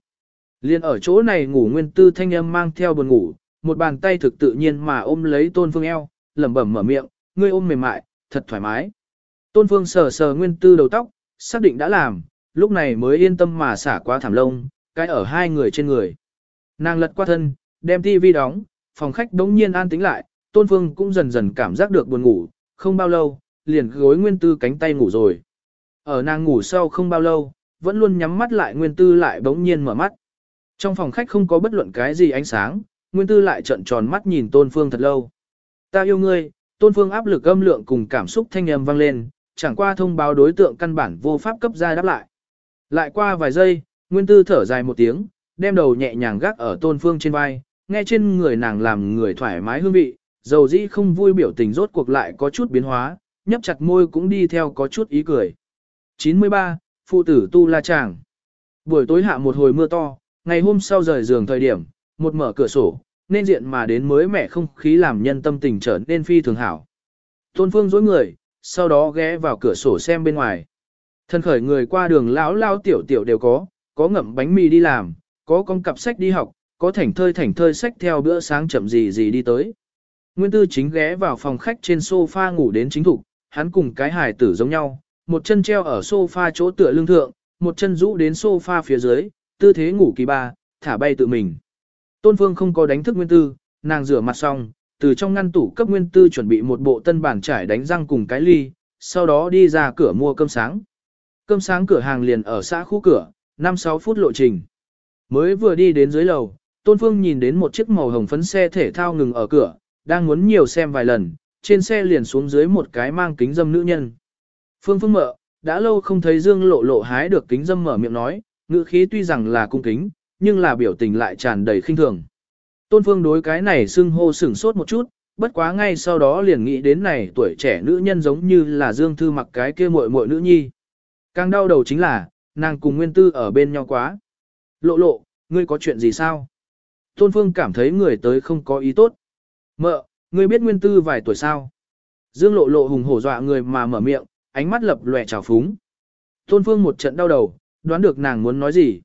Liên ở chỗ này ngủ nguyên tư thanh âm mang theo buồn ngủ, một bàn tay thực tự nhiên mà ôm lấy tôn phương eo, lẩm bẩm mở miệng, ngươi ôm mềm mại, thật thoải mái. Tôn Phương sờ sờ nguyên tư đầu tóc, xác định đã làm, lúc này mới yên tâm mà xả qua thảm lông, cái ở hai người trên người. Nàng lật qua thân, đem tivi đóng, phòng khách đống nhiên an tĩnh lại, Tôn Phương cũng dần dần cảm giác được buồn ngủ, không bao lâu, liền gối nguyên tư cánh tay ngủ rồi. Ở nàng ngủ sau không bao lâu, vẫn luôn nhắm mắt lại nguyên tư lại bỗng nhiên mở mắt. Trong phòng khách không có bất luận cái gì ánh sáng, nguyên tư lại trợn tròn mắt nhìn Tôn Phương thật lâu. Ta yêu ngươi, tôn phương áp lực âm lượng cùng cảm xúc thanh âm vang lên, chẳng qua thông báo đối tượng căn bản vô pháp cấp ra đáp lại. Lại qua vài giây, Nguyên Tư thở dài một tiếng, đem đầu nhẹ nhàng gác ở tôn phương trên vai, nghe trên người nàng làm người thoải mái hương vị, dầu dĩ không vui biểu tình rốt cuộc lại có chút biến hóa, nhấp chặt môi cũng đi theo có chút ý cười. 93. Phụ tử Tu La Tràng Buổi tối hạ một hồi mưa to, ngày hôm sau rời giường thời điểm, một mở cửa sổ, nên diện mà đến mới mẻ không khí làm nhân tâm tình trở nên phi thường hảo. Tôn Phương dối người, sau đó ghé vào cửa sổ xem bên ngoài. Thân khởi người qua đường lão lao tiểu tiểu đều có, có ngậm bánh mì đi làm, có con cặp sách đi học, có thảnh thơi thảnh thơi sách theo bữa sáng chậm gì gì đi tới. Nguyên tư chính ghé vào phòng khách trên sofa ngủ đến chính thục, hắn cùng cái hài tử giống nhau, một chân treo ở sofa chỗ tựa lưng thượng, một chân rũ đến sofa phía dưới, tư thế ngủ kỳ ba, thả bay tự mình. Tôn Phương không có đánh thức Nguyên Tư, nàng rửa mặt xong, từ trong ngăn tủ cấp nguyên tư chuẩn bị một bộ tân bản trải đánh răng cùng cái ly, sau đó đi ra cửa mua cơm sáng. Cơm sáng cửa hàng liền ở xã khu cửa, 5-6 phút lộ trình. Mới vừa đi đến dưới lầu, Tôn Phương nhìn đến một chiếc màu hồng phấn xe thể thao ngừng ở cửa, đang muốn nhiều xem vài lần, trên xe liền xuống dưới một cái mang kính dâm nữ nhân. Phương Phương mợ, đã lâu không thấy Dương lộ lộ hái được kính dâm mở miệng nói, ngữ khí tuy rằng là cung kính, nhưng là biểu tình lại tràn đầy khinh thường. Tôn Phương đối cái này xưng hô sửng sốt một chút, bất quá ngay sau đó liền nghĩ đến này tuổi trẻ nữ nhân giống như là Dương Thư mặc cái kia muội muội nữ nhi. Càng đau đầu chính là, nàng cùng Nguyên Tư ở bên nhau quá. Lộ lộ, ngươi có chuyện gì sao? Tôn Phương cảm thấy người tới không có ý tốt. Mợ, ngươi biết Nguyên Tư vài tuổi sao? Dương lộ lộ hùng hổ dọa người mà mở miệng, ánh mắt lập lòe trào phúng. Tôn Phương một trận đau đầu, đoán được nàng muốn nói gì.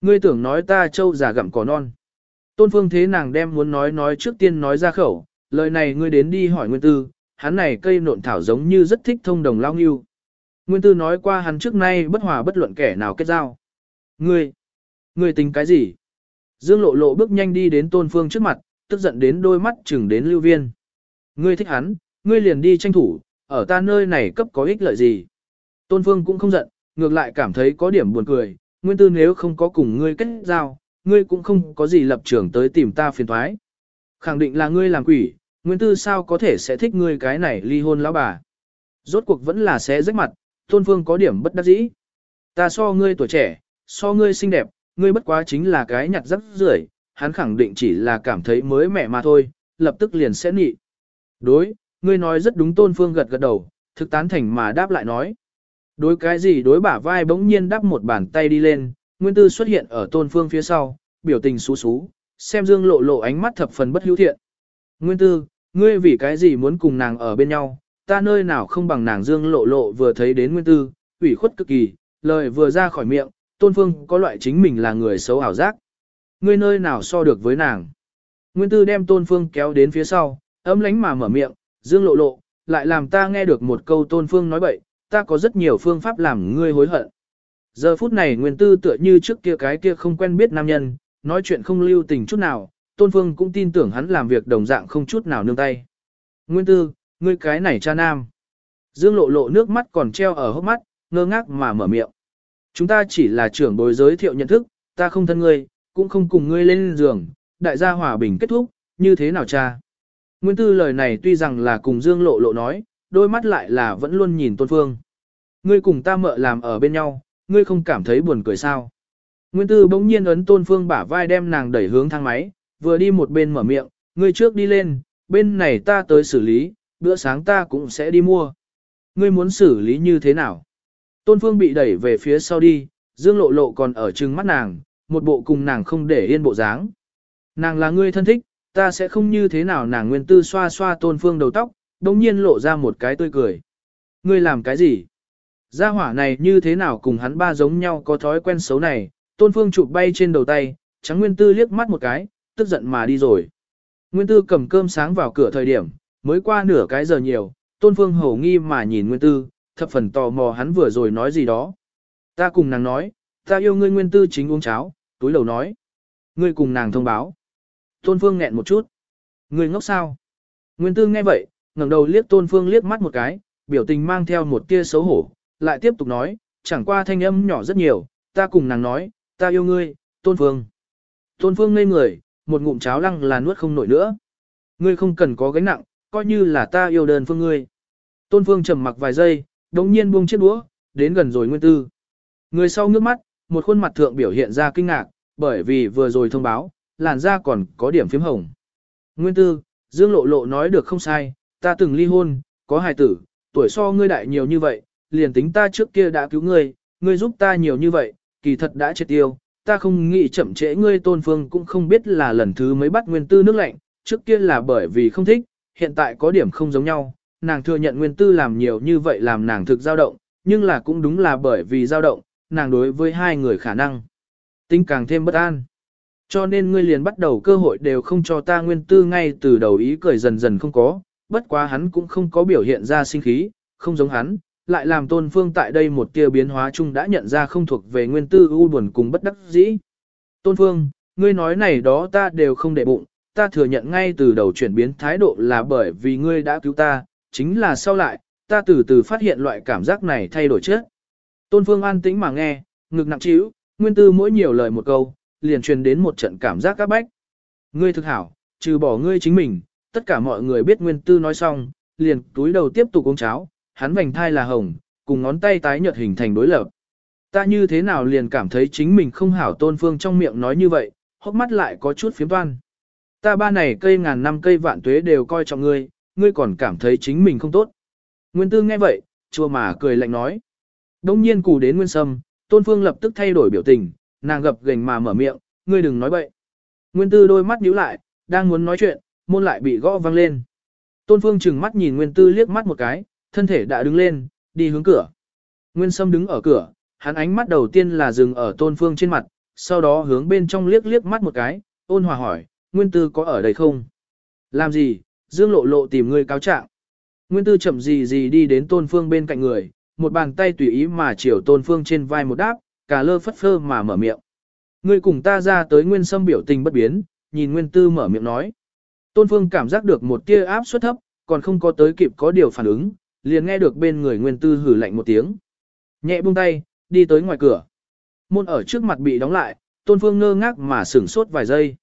Ngươi tưởng nói ta trâu già gặm cỏ non. Tôn Phương thế nàng đem muốn nói nói trước tiên nói ra khẩu, lời này ngươi đến đi hỏi Nguyên Tư, hắn này cây nộn thảo giống như rất thích thông đồng lao nghiêu. Nguyên Tư nói qua hắn trước nay bất hòa bất luận kẻ nào kết giao. Ngươi, ngươi tính cái gì? Dương lộ lộ bước nhanh đi đến Tôn Phương trước mặt, tức giận đến đôi mắt chừng đến lưu viên. Ngươi thích hắn, ngươi liền đi tranh thủ, ở ta nơi này cấp có ích lợi gì? Tôn Phương cũng không giận, ngược lại cảm thấy có điểm buồn cười, Nguyên Tư nếu không có cùng ngươi kết giao, ngươi cũng không có gì lập trường tới tìm ta phiền thoái. Khẳng định là ngươi làm quỷ, Nguyên Tư sao có thể sẽ thích ngươi cái này ly hôn lão bà. Rốt cuộc vẫn là sẽ rách mặt, Tôn Phương có điểm bất đắc dĩ. Ta so ngươi tuổi trẻ, so ngươi xinh đẹp, ngươi bất quá chính là cái nhặt rắc rưởi, hắn khẳng định chỉ là cảm thấy mới mẻ mà thôi, lập tức liền sẽ nị. Đối, ngươi nói rất đúng Tôn Phương gật gật đầu, thực tán thành mà đáp lại nói. Đối cái gì đối bả vai bỗng nhiên đắp một bàn tay đi lên, Nguyên Tư xuất hiện ở Tôn Phương phía sau, biểu tình xú xú, xem Dương lộ lộ ánh mắt thập phần bất hữu thiện. Nguyên Tư, ngươi vì cái gì muốn cùng nàng ở bên nhau, ta nơi nào không bằng nàng Dương lộ lộ vừa thấy đến Nguyên Tư, ủy khuất cực kỳ, lời vừa ra khỏi miệng, Tôn Phương có loại chính mình là người xấu ảo giác. Ngươi nơi nào so được với nàng. Nguyên Tư đem Tôn Phương kéo đến phía sau, ấm lánh mà mở miệng, Dương lộ lộ, lại làm ta nghe được một câu Tôn Phương nói bậy, ta có rất nhiều phương pháp làm ngươi hối hận. Giờ phút này Nguyên Tư tựa như trước kia cái kia không quen biết nam nhân, nói chuyện không lưu tình chút nào, Tôn Phương cũng tin tưởng hắn làm việc đồng dạng không chút nào nương tay. Nguyên Tư, ngươi cái này cha nam. Dương lộ lộ nước mắt còn treo ở hốc mắt, ngơ ngác mà mở miệng. Chúng ta chỉ là trưởng bối giới thiệu nhận thức, ta không thân ngươi, cũng không cùng ngươi lên giường, đại gia hòa bình kết thúc, như thế nào cha? Nguyên Tư lời này tuy rằng là cùng Dương lộ lộ nói, đôi mắt lại là vẫn luôn nhìn Tôn Phương. Ngươi cùng ta mợ làm ở bên nhau, ngươi không cảm thấy buồn cười sao? Nguyên Tư bỗng nhiên ấn Tôn Phương bả vai đem nàng đẩy hướng thang máy, vừa đi một bên mở miệng, ngươi trước đi lên, bên này ta tới xử lý, bữa sáng ta cũng sẽ đi mua. Ngươi muốn xử lý như thế nào? Tôn Phương bị đẩy về phía sau đi, Dương Lộ Lộ còn ở trừng mắt nàng, một bộ cùng nàng không để yên bộ dáng. Nàng là ngươi thân thích, ta sẽ không như thế nào nàng Nguyên Tư xoa xoa Tôn Phương đầu tóc, đồng nhiên lộ ra một cái tươi cười. Ngươi làm cái gì? Gia hỏa này như thế nào cùng hắn ba giống nhau có thói quen xấu này, tôn phương chụp bay trên đầu tay, trắng nguyên tư liếc mắt một cái, tức giận mà đi rồi. Nguyên tư cầm cơm sáng vào cửa thời điểm, mới qua nửa cái giờ nhiều, tôn phương hổ nghi mà nhìn nguyên tư, thập phần tò mò hắn vừa rồi nói gì đó. Ta cùng nàng nói, ta yêu ngươi nguyên tư chính uống cháo, túi lầu nói. Ngươi cùng nàng thông báo. Tôn phương nghẹn một chút. Ngươi ngốc sao? Nguyên tư nghe vậy, ngẩng đầu liếc tôn phương liếc mắt một cái, biểu tình mang theo một tia xấu hổ, lại tiếp tục nói, chẳng qua thanh âm nhỏ rất nhiều, ta cùng nàng nói, ta yêu ngươi, tôn phương. Tôn phương ngây người, một ngụm cháo lăng là nuốt không nổi nữa. Ngươi không cần có gánh nặng, coi như là ta yêu đơn phương ngươi. Tôn phương trầm mặc vài giây, đống nhiên buông chiếc đũa, đến gần rồi nguyên tư. Người sau ngước mắt, một khuôn mặt thượng biểu hiện ra kinh ngạc, bởi vì vừa rồi thông báo, làn da còn có điểm phím hồng. Nguyên tư, Dương Lộ Lộ nói được không sai, ta từng ly hôn, có hài tử, tuổi so ngươi đại nhiều như vậy, liền tính ta trước kia đã cứu ngươi, ngươi giúp ta nhiều như vậy, kỳ thật đã chết tiêu, ta không nghĩ chậm trễ ngươi tôn phương cũng không biết là lần thứ mới bắt nguyên tư nước lạnh, trước kia là bởi vì không thích, hiện tại có điểm không giống nhau, nàng thừa nhận nguyên tư làm nhiều như vậy làm nàng thực dao động, nhưng là cũng đúng là bởi vì dao động, nàng đối với hai người khả năng tính càng thêm bất an. Cho nên ngươi liền bắt đầu cơ hội đều không cho ta nguyên tư ngay từ đầu ý cười dần dần không có, bất quá hắn cũng không có biểu hiện ra sinh khí, không giống hắn, lại làm tôn phương tại đây một tia biến hóa chung đã nhận ra không thuộc về nguyên tư u buồn cùng bất đắc dĩ. Tôn phương, ngươi nói này đó ta đều không để bụng, ta thừa nhận ngay từ đầu chuyển biến thái độ là bởi vì ngươi đã cứu ta, chính là sau lại, ta từ từ phát hiện loại cảm giác này thay đổi chết. Tôn Phương an tĩnh mà nghe, ngực nặng trĩu, nguyên tư mỗi nhiều lời một câu, liền truyền đến một trận cảm giác các bách. Ngươi thực hảo, trừ bỏ ngươi chính mình, tất cả mọi người biết nguyên tư nói xong, liền túi đầu tiếp tục uống cháo, hắn vành thai là hồng, cùng ngón tay tái nhợt hình thành đối lập. Ta như thế nào liền cảm thấy chính mình không hảo tôn phương trong miệng nói như vậy, hốc mắt lại có chút phiếm toan. Ta ba này cây ngàn năm cây vạn tuế đều coi trọng ngươi, ngươi còn cảm thấy chính mình không tốt. Nguyên tư nghe vậy, chua mà cười lạnh nói. Đông nhiên cù đến nguyên sâm, tôn phương lập tức thay đổi biểu tình, nàng gập gềnh mà mở miệng, ngươi đừng nói bậy. Nguyên tư đôi mắt nhíu lại, đang muốn nói chuyện, môn lại bị gõ vang lên. Tôn phương chừng mắt nhìn nguyên tư liếc mắt một cái, thân thể đã đứng lên, đi hướng cửa. Nguyên sâm đứng ở cửa, hắn ánh mắt đầu tiên là dừng ở tôn phương trên mặt, sau đó hướng bên trong liếc liếc mắt một cái, ôn hòa hỏi, nguyên tư có ở đây không? Làm gì, dương lộ lộ tìm người cáo trạng. Nguyên tư chậm gì gì đi đến tôn phương bên cạnh người, một bàn tay tùy ý mà chiều tôn phương trên vai một đáp, cả lơ phất phơ mà mở miệng. Ngươi cùng ta ra tới nguyên sâm biểu tình bất biến, nhìn nguyên tư mở miệng nói. Tôn phương cảm giác được một tia áp suất thấp, còn không có tới kịp có điều phản ứng, liền nghe được bên người nguyên tư hử lạnh một tiếng. Nhẹ buông tay, đi tới ngoài cửa. Môn ở trước mặt bị đóng lại, tôn phương ngơ ngác mà sửng sốt vài giây.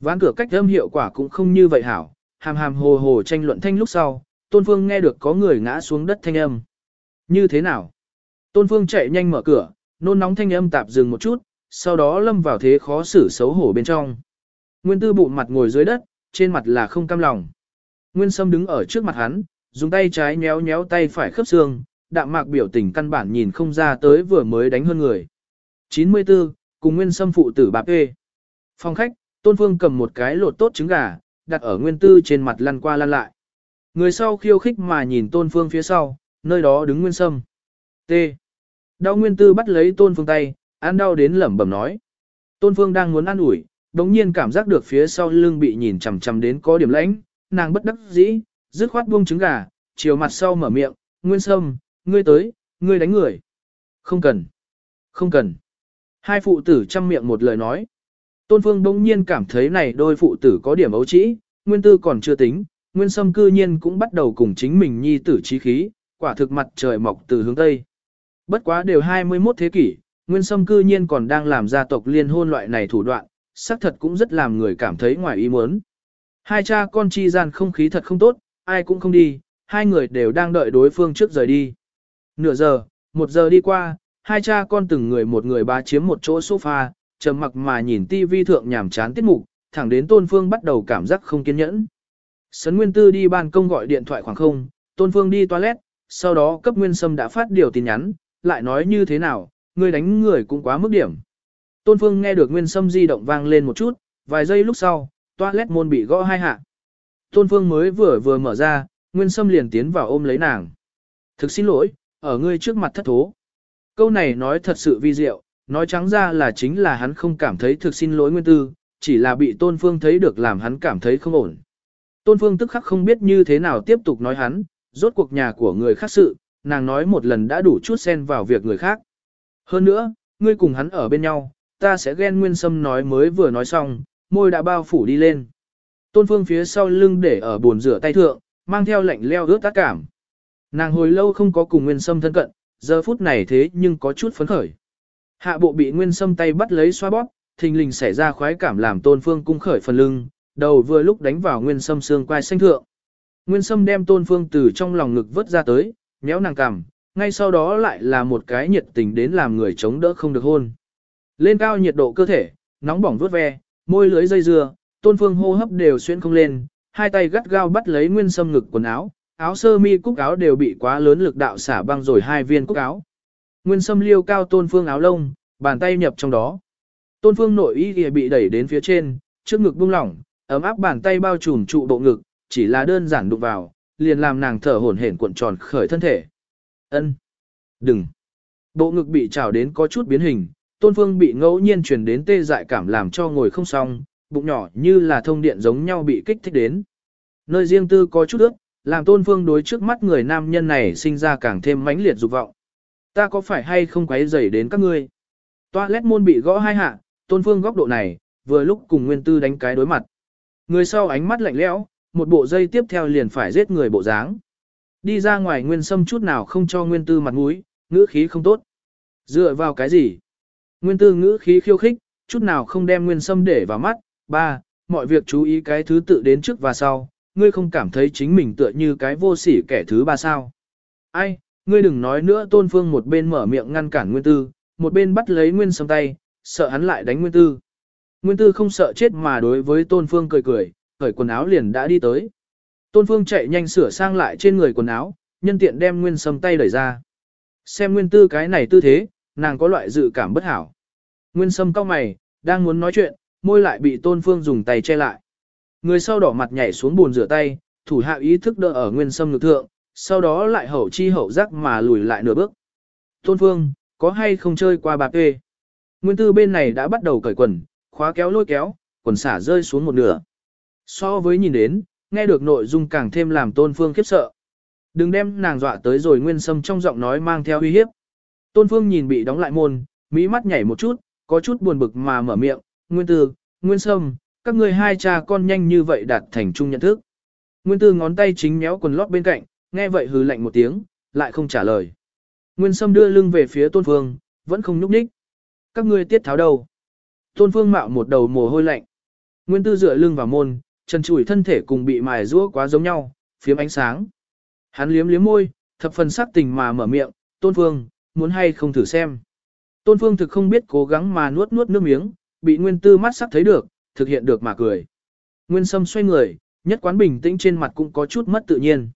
Ván cửa cách âm hiệu quả cũng không như vậy hảo, hàm hàm hồ hồ tranh luận thanh lúc sau, tôn phương nghe được có người ngã xuống đất thanh âm. Như thế nào? Tôn phương chạy nhanh mở cửa, nôn nóng thanh âm tạp dừng một chút, sau đó lâm vào thế khó xử xấu hổ bên trong. Nguyên tư bụng mặt ngồi dưới đất, trên mặt là không cam lòng. Nguyên sâm đứng ở trước mặt hắn, dùng tay trái nhéo nhéo tay phải khớp xương, đạm mạc biểu tình căn bản nhìn không ra tới vừa mới đánh hơn người. 94, cùng nguyên sâm phụ tử bạp ê. Phòng khách, Tôn Phương cầm một cái lột tốt trứng gà, đặt ở nguyên tư trên mặt lăn qua lăn lại. Người sau khiêu khích mà nhìn Tôn Phương phía sau, nơi đó đứng nguyên sâm. T. Đau nguyên tư bắt lấy Tôn Phương tay, ăn đau đến lẩm bẩm nói. Tôn Phương đang muốn ăn ủi, đống nhiên cảm giác được phía sau lưng bị nhìn chằm chằm đến có điểm lãnh, nàng bất đắc dĩ, dứt khoát buông trứng gà, chiều mặt sau mở miệng, nguyên sâm, ngươi tới, ngươi đánh người. Không cần. Không cần. Hai phụ tử chăm miệng một lời nói. Tôn Phương bỗng nhiên cảm thấy này đôi phụ tử có điểm ấu trĩ, nguyên tư còn chưa tính, nguyên sâm cư nhiên cũng bắt đầu cùng chính mình nhi tử trí khí, quả thực mặt trời mọc từ hướng Tây. Bất quá đều 21 thế kỷ, nguyên sâm cư nhiên còn đang làm gia tộc liên hôn loại này thủ đoạn, xác thật cũng rất làm người cảm thấy ngoài ý muốn. Hai cha con chi gian không khí thật không tốt, ai cũng không đi, hai người đều đang đợi đối phương trước rời đi. Nửa giờ, một giờ đi qua, hai cha con từng người một người ba chiếm một chỗ sofa, trầm mặc mà nhìn tivi thượng nhảm chán tiết mục, thẳng đến Tôn Phương bắt đầu cảm giác không kiên nhẫn. Sấn Nguyên Tư đi ban công gọi điện thoại khoảng không, Tôn Phương đi toilet, sau đó cấp Nguyên Sâm đã phát điều tin nhắn, lại nói như thế nào, ngươi đánh người cũng quá mức điểm. Tôn Phương nghe được Nguyên Sâm di động vang lên một chút, vài giây lúc sau, toilet môn bị gõ hai hạ. Tôn Phương mới vừa vừa mở ra, Nguyên Sâm liền tiến vào ôm lấy nàng. Thực xin lỗi, ở ngươi trước mặt thất thố. Câu này nói thật sự vi diệu, nói trắng ra là chính là hắn không cảm thấy thực xin lỗi nguyên tư, chỉ là bị Tôn Phương thấy được làm hắn cảm thấy không ổn. Tôn Phương tức khắc không biết như thế nào tiếp tục nói hắn, rốt cuộc nhà của người khác sự, nàng nói một lần đã đủ chút xen vào việc người khác. Hơn nữa, ngươi cùng hắn ở bên nhau, ta sẽ ghen nguyên sâm nói mới vừa nói xong, môi đã bao phủ đi lên. Tôn Phương phía sau lưng để ở bồn rửa tay thượng, mang theo lạnh leo ướt tác cảm. Nàng hồi lâu không có cùng Nguyên Sâm thân cận, giờ phút này thế nhưng có chút phấn khởi. Hạ bộ bị Nguyên Sâm tay bắt lấy xoa bóp, thình lình xảy ra khoái cảm làm Tôn Phương cung khởi phần lưng, đầu vừa lúc đánh vào Nguyên Sâm xương quai xanh thượng. Nguyên Sâm đem Tôn Phương từ trong lòng ngực vớt ra tới, nhéo nàng cằm, ngay sau đó lại là một cái nhiệt tình đến làm người chống đỡ không được hôn. Lên cao nhiệt độ cơ thể, nóng bỏng vuốt ve, môi lưới dây dưa, Tôn Phương hô hấp đều xuyên không lên, hai tay gắt gao bắt lấy Nguyên Sâm ngực quần áo, áo sơ mi cúc áo đều bị quá lớn lực đạo xả băng rồi hai viên cúc áo. Nguyên Sâm liêu cao Tôn Phương áo lông, bàn tay nhập trong đó. Tôn Phương nội y bị đẩy đến phía trên, trước ngực buông lỏng, ấm áp bàn tay bao trùm trụ bộ ngực, chỉ là đơn giản đụng vào, liền làm nàng thở hổn hển cuộn tròn khởi thân thể. Ân, Đừng! Bộ ngực bị trào đến có chút biến hình, Tôn Phương bị ngẫu nhiên truyền đến tê dại cảm làm cho ngồi không xong, bụng nhỏ như là thông điện giống nhau bị kích thích đến. Nơi riêng tư có chút ướt, làm tôn phương đối trước mắt người nam nhân này sinh ra càng thêm mãnh liệt dục vọng. Ta có phải hay không quấy rầy đến các ngươi? Toilet môn bị gõ hai hạ, tôn phương góc độ này, vừa lúc cùng nguyên tư đánh cái đối mặt. Người sau ánh mắt lạnh lẽo, một bộ dây tiếp theo liền phải giết người bộ dáng. Đi ra ngoài nguyên sâm chút nào không cho nguyên tư mặt mũi, ngữ khí không tốt. Dựa vào cái gì? Nguyên tư ngữ khí khiêu khích, chút nào không đem nguyên sâm để vào mắt. Ba, mọi việc chú ý cái thứ tự đến trước và sau, ngươi không cảm thấy chính mình tựa như cái vô sỉ kẻ thứ ba sao. Ai, ngươi đừng nói nữa tôn phương một bên mở miệng ngăn cản nguyên tư, một bên bắt lấy nguyên sâm tay, sợ hắn lại đánh nguyên tư. Nguyên tư không sợ chết mà đối với tôn phương cười cười, cởi quần áo liền đã đi tới. Tôn phương chạy nhanh sửa sang lại trên người quần áo, nhân tiện đem nguyên sâm tay đẩy ra. Xem nguyên tư cái này tư thế, nàng có loại dự cảm bất hảo. Nguyên sâm cao mày, đang muốn nói chuyện, môi lại bị tôn phương dùng tay che lại. Người sau đỏ mặt nhảy xuống bồn rửa tay, thủ hạ ý thức đỡ ở nguyên sâm ngực thượng, sau đó lại hậu chi hậu giác mà lùi lại nửa bước. Tôn phương, có hay không chơi qua bà kê? Nguyên tư bên này đã bắt đầu cởi quần, khóa kéo lôi kéo, quần xả rơi xuống một nửa. So với nhìn đến, nghe được nội dung càng thêm làm tôn phương khiếp sợ. Đừng đem nàng dọa tới rồi nguyên sâm trong giọng nói mang theo uy hiếp. Tôn phương nhìn bị đóng lại môn, mỹ mắt nhảy một chút, có chút buồn bực mà mở miệng, nguyên tư, nguyên sâm, các ngươi hai cha con nhanh như vậy đạt thành chung nhận thức. Nguyên tư ngón tay chính méo quần lót bên cạnh, nghe vậy hừ lạnh một tiếng, lại không trả lời. Nguyên sâm đưa lưng về phía tôn phương, vẫn không nhúc nhích. Các ngươi tiết tháo đầu. Tôn phương mạo một đầu mồ hôi lạnh. Nguyên tư dựa lưng vào môn, chân trụi thân thể cùng bị mài rũa quá giống nhau, phiếm ánh sáng. Hắn liếm liếm môi, thập phần sắc tình mà mở miệng, tôn phương, muốn hay không thử xem. Tôn phương thực không biết cố gắng mà nuốt nuốt nước miếng, bị nguyên tư mắt sắc thấy được, thực hiện được mà cười. Nguyên sâm xoay người, nhất quán bình tĩnh trên mặt cũng có chút mất tự nhiên.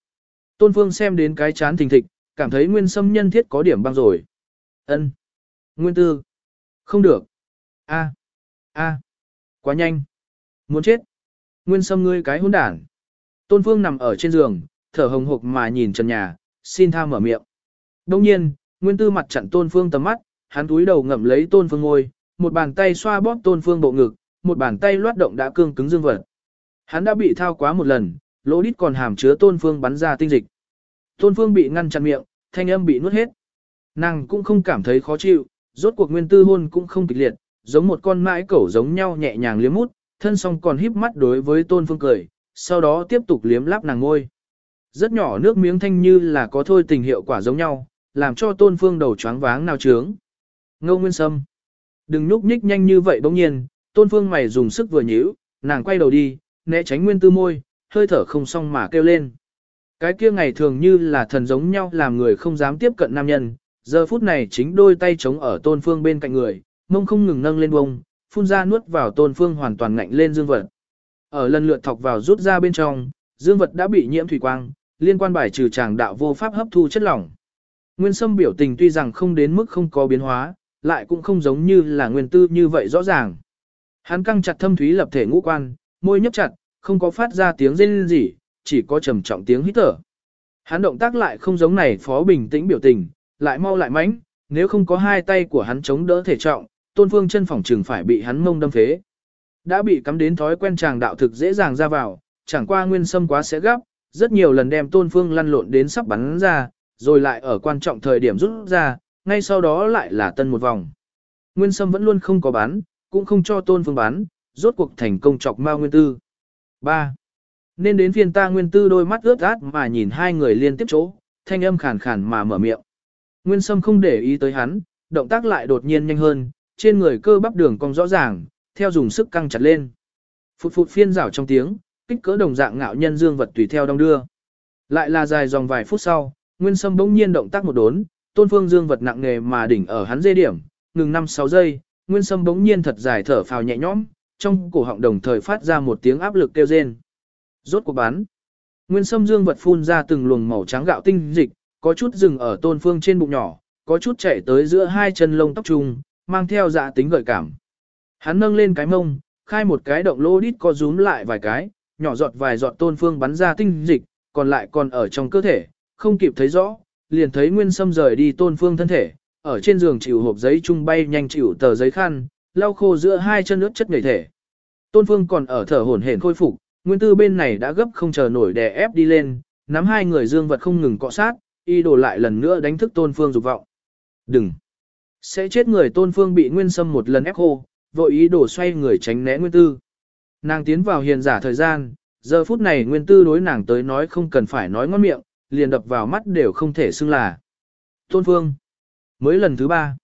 Tôn phương xem đến cái chán thình thịch, cảm thấy nguyên sâm nhân thiết có điểm băng rồi. ân Nguyên tư. Không được. a a Quá nhanh. Muốn chết. Nguyên sâm ngươi cái hỗn đản. Tôn phương nằm ở trên giường, thở hồng hộc mà nhìn trần nhà, xin tha mở miệng. Đông nhiên, nguyên tư mặt chặn tôn phương tầm mắt, hắn túi đầu ngậm lấy tôn phương ngôi, một bàn tay xoa bóp tôn phương bộ ngực, một bàn tay loát động đã cương cứng dương vật. Hắn đã bị thao quá một lần, lỗ đít còn hàm chứa tôn phương bắn ra tinh dịch. Tôn phương bị ngăn chặn miệng, thanh âm bị nuốt hết. Nàng cũng không cảm thấy khó chịu, rốt cuộc nguyên tư hôn cũng không kịch liệt, giống một con mãi cẩu giống nhau nhẹ nhàng liếm mút, thân song còn híp mắt đối với tôn phương cười, sau đó tiếp tục liếm láp nàng ngôi. Rất nhỏ nước miếng thanh như là có thôi tình hiệu quả giống nhau, làm cho tôn phương đầu choáng váng nào trướng. Ngô Nguyên Sâm. Đừng nhúc nhích nhanh như vậy bỗng nhiên, tôn phương mày dùng sức vừa nhíu, nàng quay đầu đi, né tránh nguyên tư môi, hơi thở không xong mà kêu lên. Cái kia ngày thường như là thần giống nhau làm người không dám tiếp cận nam nhân, giờ phút này chính đôi tay chống ở tôn phương bên cạnh người, mông không ngừng nâng lên bông, phun ra nuốt vào tôn phương hoàn toàn ngạnh lên dương vật. Ở lần lượt thọc vào rút ra bên trong, dương vật đã bị nhiễm thủy quang, liên quan bài trừ tràng đạo vô pháp hấp thu chất lỏng. Nguyên sâm biểu tình tuy rằng không đến mức không có biến hóa, lại cũng không giống như là nguyên tư như vậy rõ ràng. Hắn căng chặt thâm thúy lập thể ngũ quan, môi nhấp chặt, không có phát ra tiếng rên gì, chỉ có trầm trọng tiếng hít thở. Hắn động tác lại không giống này phó bình tĩnh biểu tình, lại mau lại mãnh, nếu không có hai tay của hắn chống đỡ thể trọng, tôn phương chân phòng trừng phải bị hắn mông đâm phế. Đã bị cắm đến thói quen chàng đạo thực dễ dàng ra vào, chẳng qua nguyên sâm quá sẽ gấp, rất nhiều lần đem tôn phương lăn lộn đến sắp bắn ra, rồi lại ở quan trọng thời điểm rút ra, ngay sau đó lại là tân một vòng. Nguyên sâm vẫn luôn không có bắn, cũng không cho tôn phương bắn, rốt cuộc thành công chọc mao nguyên tư. 3. Nên đến phiên ta nguyên tư đôi mắt ướt át mà nhìn hai người liên tiếp chỗ, thanh âm khàn khàn mà mở miệng. Nguyên sâm không để ý tới hắn, động tác lại đột nhiên nhanh hơn, trên người cơ bắp đường cong rõ ràng, theo dùng sức căng chặt lên. Phụt phụt phiên rảo trong tiếng, kích cỡ đồng dạng ngạo nhân dương vật tùy theo đong đưa. Lại là dài dòng vài phút sau, Nguyên Sâm bỗng nhiên động tác một đốn, Tôn Phương dương vật nặng nề mà đỉnh ở hắn dây điểm, ngừng 5-6 giây, Nguyên Sâm bỗng nhiên thật dài thở phào nhẹ nhõm, trong cổ họng đồng thời phát ra một tiếng áp lực kêu rên. Rốt cuộc bán. Nguyên Sâm dương vật phun ra từng luồng màu trắng gạo tinh dịch, có chút dừng ở Tôn Phương trên bụng nhỏ, có chút chạy tới giữa hai chân lông tóc trùng, mang theo dạ tính gợi cảm. Hắn nâng lên cái mông, khai một cái động lô đít co rúm lại vài cái, nhỏ giọt vài giọt tôn phương bắn ra tinh dịch, còn lại còn ở trong cơ thể, không kịp thấy rõ, liền thấy nguyên sâm rời đi tôn phương thân thể, ở trên giường chịu hộp giấy trung bay nhanh chịu tờ giấy khăn, lau khô giữa hai chân nước chất nhảy thể. Tôn phương còn ở thở hổn hển khôi phục, nguyên tư bên này đã gấp không chờ nổi đè ép đi lên, nắm hai người dương vật không ngừng cọ sát, y đổ lại lần nữa đánh thức tôn phương dục vọng. Đừng! Sẽ chết người tôn phương bị nguyên sâm một lần ép khô, vội ý đổ xoay người tránh né nguyên tư. Nàng tiến vào hiền giả thời gian, giờ phút này nguyên tư đối nàng tới nói không cần phải nói ngon miệng, liền đập vào mắt đều không thể xưng là. Tôn Phương. Mới lần thứ ba.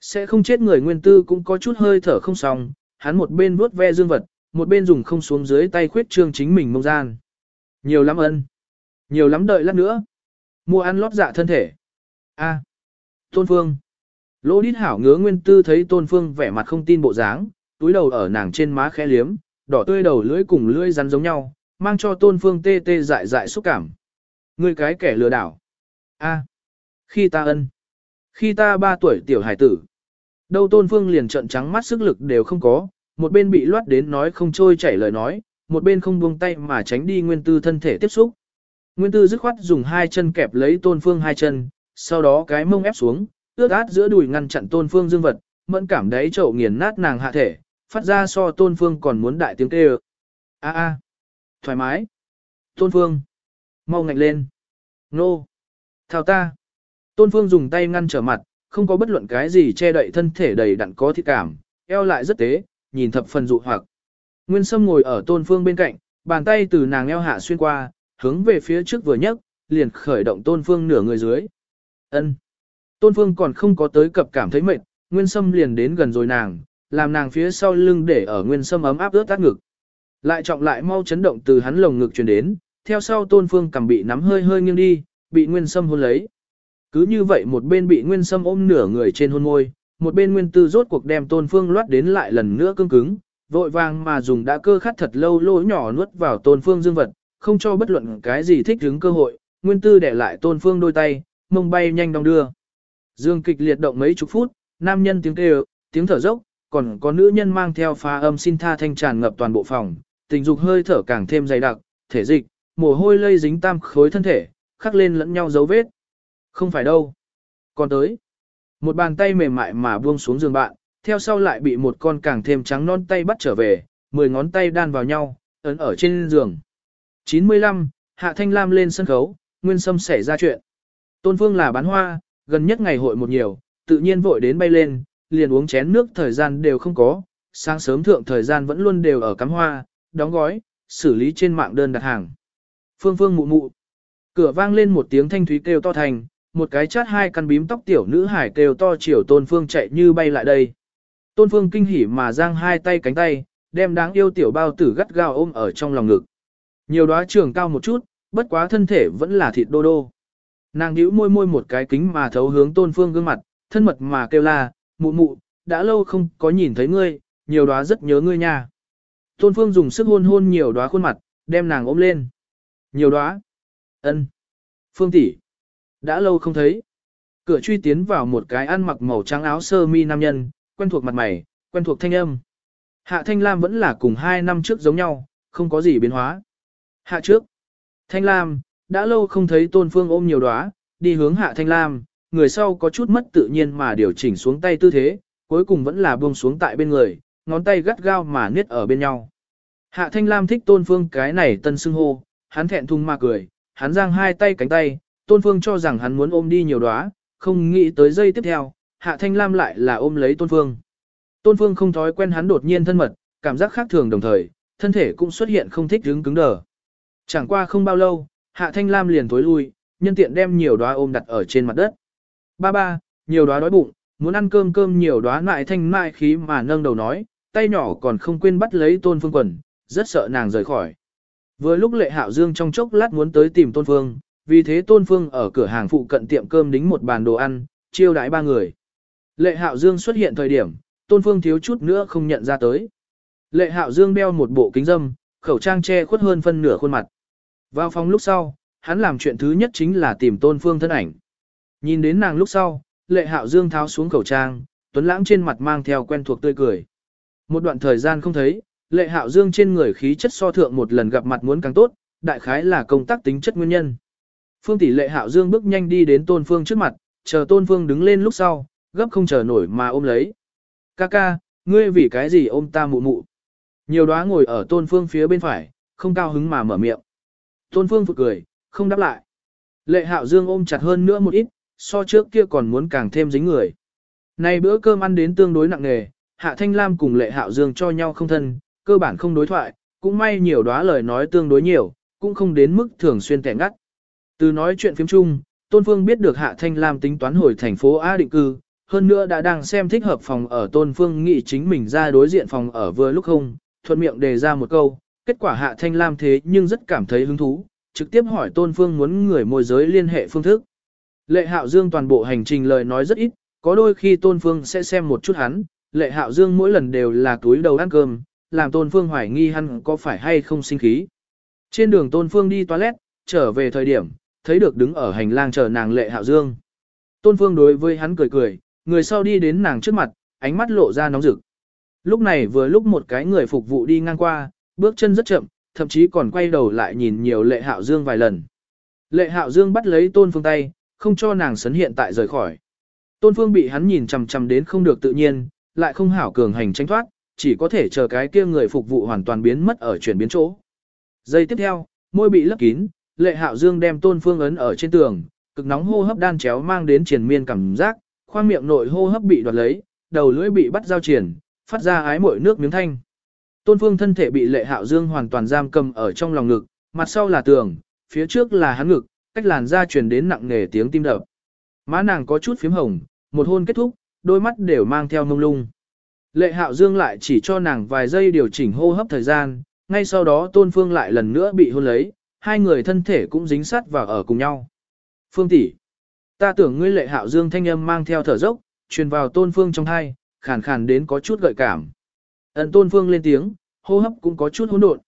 Sẽ không chết người nguyên tư cũng có chút hơi thở không xong, hắn một bên vuốt ve dương vật, một bên dùng không xuống dưới tay khuyết trương chính mình mông gian. Nhiều lắm ân. Nhiều lắm đợi lát nữa. Mua ăn lót dạ thân thể. A. Tôn Phương. Lỗ đít hảo ngứa nguyên tư thấy Tôn Phương vẻ mặt không tin bộ dáng, túi đầu ở nàng trên má khẽ liếm, đỏ tươi đầu lưỡi cùng lưỡi rắn giống nhau, mang cho Tôn Phương tê tê dại dại xúc cảm. Ngươi cái kẻ lừa đảo. A. Khi ta ân. Khi ta ba tuổi tiểu hải tử. Đâu Tôn Phương liền trợn trắng mắt sức lực đều không có, một bên bị loát đến nói không trôi chảy lời nói, một bên không buông tay mà tránh đi nguyên tư thân thể tiếp xúc. Nguyên tư dứt khoát dùng hai chân kẹp lấy tôn phương hai chân, sau đó cái mông ép xuống, ướt át giữa đùi ngăn chặn tôn phương dương vật, mẫn cảm đấy chậu nghiền nát nàng hạ thể, phát ra so tôn phương còn muốn đại tiếng kêu. A a, thoải mái. Tôn phương, mau ngạnh lên. Nô, thao ta. Tôn phương dùng tay ngăn trở mặt, không có bất luận cái gì che đậy thân thể đầy đặn có thị cảm, eo lại rất tế, nhìn thập phần dụ hoặc. Nguyên Sâm ngồi ở tôn phương bên cạnh, bàn tay từ nàng eo hạ xuyên qua, hướng về phía trước vừa nhấc, liền khởi động tôn phương nửa người dưới. ân Tôn phương còn không có tới cập cảm thấy mệt, Nguyên Sâm liền đến gần rồi nàng, làm nàng phía sau lưng để ở Nguyên Sâm ấm áp ướt tát ngực. Lại trọng lại mau chấn động từ hắn lồng ngực truyền đến, theo sau tôn phương cầm bị nắm hơi hơi nghiêng đi, bị Nguyên Sâm hôn lấy. Cứ như vậy một bên bị Nguyên Sâm ôm nửa người trên hôn môi, một bên Nguyên Tư rốt cuộc đem tôn phương loát đến lại lần nữa cứng cứng, vội vàng mà dùng đã cơ khát thật lâu lỗ nhỏ nuốt vào tôn phương dương vật, không cho bất luận cái gì thích hứng cơ hội, nguyên tư để lại tôn phương đôi tay, mông bay nhanh đong đưa. Dương kịch liệt động mấy chục phút, nam nhân tiếng kêu, tiếng thở dốc, còn có nữ nhân mang theo phá âm xin tha thanh tràn ngập toàn bộ phòng, tình dục hơi thở càng thêm dày đặc, thể dịch, mồ hôi lây dính tam khối thân thể, khắc lên lẫn nhau dấu vết. Không phải đâu. Còn tới. Một bàn tay mềm mại mà buông xuống giường bạn, theo sau lại bị một con càng thêm trắng non tay bắt trở về, mười ngón tay đan vào nhau, ấn ở trên giường. 95, Hạ Thanh Lam lên sân khấu, Nguyên Sâm xảy ra chuyện. Tôn Phương là bán hoa, gần nhất ngày hội một nhiều, tự nhiên vội đến bay lên, liền uống chén nước thời gian đều không có, sáng sớm thượng thời gian vẫn luôn đều ở cắm hoa, đóng gói, xử lý trên mạng đơn đặt hàng. Phương Phương mụ mụ. Cửa vang lên một tiếng thanh thúy kêu to thành, một cái chát hai căn bím tóc tiểu nữ hải kêu to chiều Tôn Phương chạy như bay lại đây. Tôn Phương kinh hỉ mà giang hai tay cánh tay, đem đáng yêu tiểu bao tử gắt gao ôm ở trong lòng ngực. Nhiều đóa trường cao một chút, bất quá thân thể vẫn là thịt đô đô. Nàng nhíu môi môi một cái kính mà thấu hướng tôn phương gương mặt, thân mật mà kêu la, mụ mụ, đã lâu không có nhìn thấy ngươi, nhiều đóa rất nhớ ngươi nha. Tôn phương dùng sức hôn hôn nhiều đóa khuôn mặt, đem nàng ôm lên. Nhiều đóa. ân, Phương tỷ, Đã lâu không thấy. Cửa truy tiến vào một cái ăn mặc màu trắng áo sơ mi nam nhân, quen thuộc mặt mày, quen thuộc thanh âm. Hạ Thanh Lam vẫn là cùng hai năm trước giống nhau, không có gì biến hóa. Hạ trước. Thanh Lam, đã lâu không thấy Tôn Phương ôm nhiều đóa, đi hướng Hạ Thanh Lam, người sau có chút mất tự nhiên mà điều chỉnh xuống tay tư thế, cuối cùng vẫn là buông xuống tại bên người, ngón tay gắt gao mà niết ở bên nhau. Hạ Thanh Lam thích Tôn Phương cái này tân xưng hô, hắn thẹn thùng mà cười, hắn giang hai tay cánh tay, Tôn Phương cho rằng hắn muốn ôm đi nhiều đóa, không nghĩ tới giây tiếp theo, Hạ Thanh Lam lại là ôm lấy Tôn Phương. Tôn Phương không thói quen hắn đột nhiên thân mật, cảm giác khác thường đồng thời, thân thể cũng xuất hiện không thích đứng cứng đờ. Chẳng qua không bao lâu, Hạ Thanh Lam liền tối lui, nhân tiện đem nhiều đóa ôm đặt ở trên mặt đất. Ba ba, nhiều đóa đói bụng, muốn ăn cơm cơm nhiều đóa lại thanh mại khí mà nâng đầu nói, tay nhỏ còn không quên bắt lấy Tôn Phương quần, rất sợ nàng rời khỏi. Vừa lúc Lệ Hạo Dương trong chốc lát muốn tới tìm Tôn Phương, vì thế Tôn Phương ở cửa hàng phụ cận tiệm cơm đính một bàn đồ ăn, chiêu đãi ba người. Lệ Hạo Dương xuất hiện thời điểm, Tôn Phương thiếu chút nữa không nhận ra tới. Lệ Hạo Dương đeo một bộ kính dâm, khẩu trang che khuất hơn phân nửa khuôn mặt. Vào phòng lúc sau, hắn làm chuyện thứ nhất chính là tìm tôn phương thân ảnh. Nhìn đến nàng lúc sau, lệ hạo dương tháo xuống khẩu trang, tuấn lãng trên mặt mang theo quen thuộc tươi cười. Một đoạn thời gian không thấy, lệ hạo dương trên người khí chất so thượng một lần gặp mặt muốn càng tốt, đại khái là công tác tính chất nguyên nhân. Phương tỷ lệ hạo dương bước nhanh đi đến tôn phương trước mặt, chờ tôn phương đứng lên lúc sau, gấp không chờ nổi mà ôm lấy. Ca ca, ngươi vì cái gì ôm ta mụ mụ? Nhiều đóa ngồi ở tôn phương phía bên phải, không cao hứng mà mở miệng. Tôn phương phụ cười, không đáp lại. Lệ hạo dương ôm chặt hơn nữa một ít, so trước kia còn muốn càng thêm dính người. Nay bữa cơm ăn đến tương đối nặng nề, hạ thanh lam cùng lệ hạo dương cho nhau không thân, cơ bản không đối thoại, cũng may nhiều đóa lời nói tương đối nhiều, cũng không đến mức thường xuyên tẻ ngắt. Từ nói chuyện phim chung, Tôn Phương biết được Hạ Thanh Lam tính toán hồi thành phố A định cư, hơn nữa đã đang xem thích hợp phòng ở Tôn Phương nghĩ chính mình ra đối diện phòng ở vừa lúc không, thuận miệng đề ra một câu, kết quả Hạ Thanh Lam thế nhưng rất cảm thấy hứng thú, trực tiếp hỏi Tôn Phương muốn người môi giới liên hệ phương thức. Lệ Hạo Dương toàn bộ hành trình lời nói rất ít, có đôi khi Tôn Phương sẽ xem một chút hắn, Lệ Hạo Dương mỗi lần đều là túi đầu ăn cơm, làm Tôn Phương hoài nghi hắn có phải hay không sinh khí. Trên đường Tôn Phương đi toilet, trở về thời điểm, thấy được đứng ở hành lang chờ nàng Lệ Hạo Dương. Tôn Phương đối với hắn cười cười, người sau đi đến nàng trước mặt, ánh mắt lộ ra nóng rực. Lúc này vừa lúc một cái người phục vụ đi ngang qua, bước chân rất chậm, thậm chí còn quay đầu lại nhìn nhiều Lệ Hạo Dương vài lần. Lệ Hạo Dương bắt lấy Tôn Phương tay, không cho nàng sấn hiện tại rời khỏi. Tôn Phương bị hắn nhìn chằm chằm đến không được tự nhiên, lại không hảo cường hành tránh thoát, chỉ có thể chờ cái kia người phục vụ hoàn toàn biến mất ở chuyển biến chỗ. Giây tiếp theo, môi bị lấp kín, Lệ Hạo Dương đem Tôn Phương ấn ở trên tường, cực nóng hô hấp đan chéo mang đến triền miên cảm giác, khoang miệng nội hô hấp bị đoạt lấy, đầu lưỡi bị bắt giao triển, phát ra ái mội nước miếng thanh. Tôn Phương thân thể bị Lệ Hạo Dương hoàn toàn giam cầm ở trong lòng ngực, mặt sau là tường, phía trước là hắn ngực, cách làn da truyền đến nặng nề tiếng tim đập. Má nàng có chút phím hồng, một hôn kết thúc, đôi mắt đều mang theo mông lung. Lệ Hạo Dương lại chỉ cho nàng vài giây điều chỉnh hô hấp thời gian, ngay sau đó Tôn Phương lại lần nữa bị hôn lấy, hai người thân thể cũng dính sát vào ở cùng nhau. Phương tỷ, ta tưởng ngươi Lệ Hạo Dương thanh âm mang theo thở dốc, truyền vào Tôn Phương trong tai, khàn khàn đến có chút gợi cảm. Ân Tôn Phương lên tiếng, hô hấp cũng có chút hỗn độn.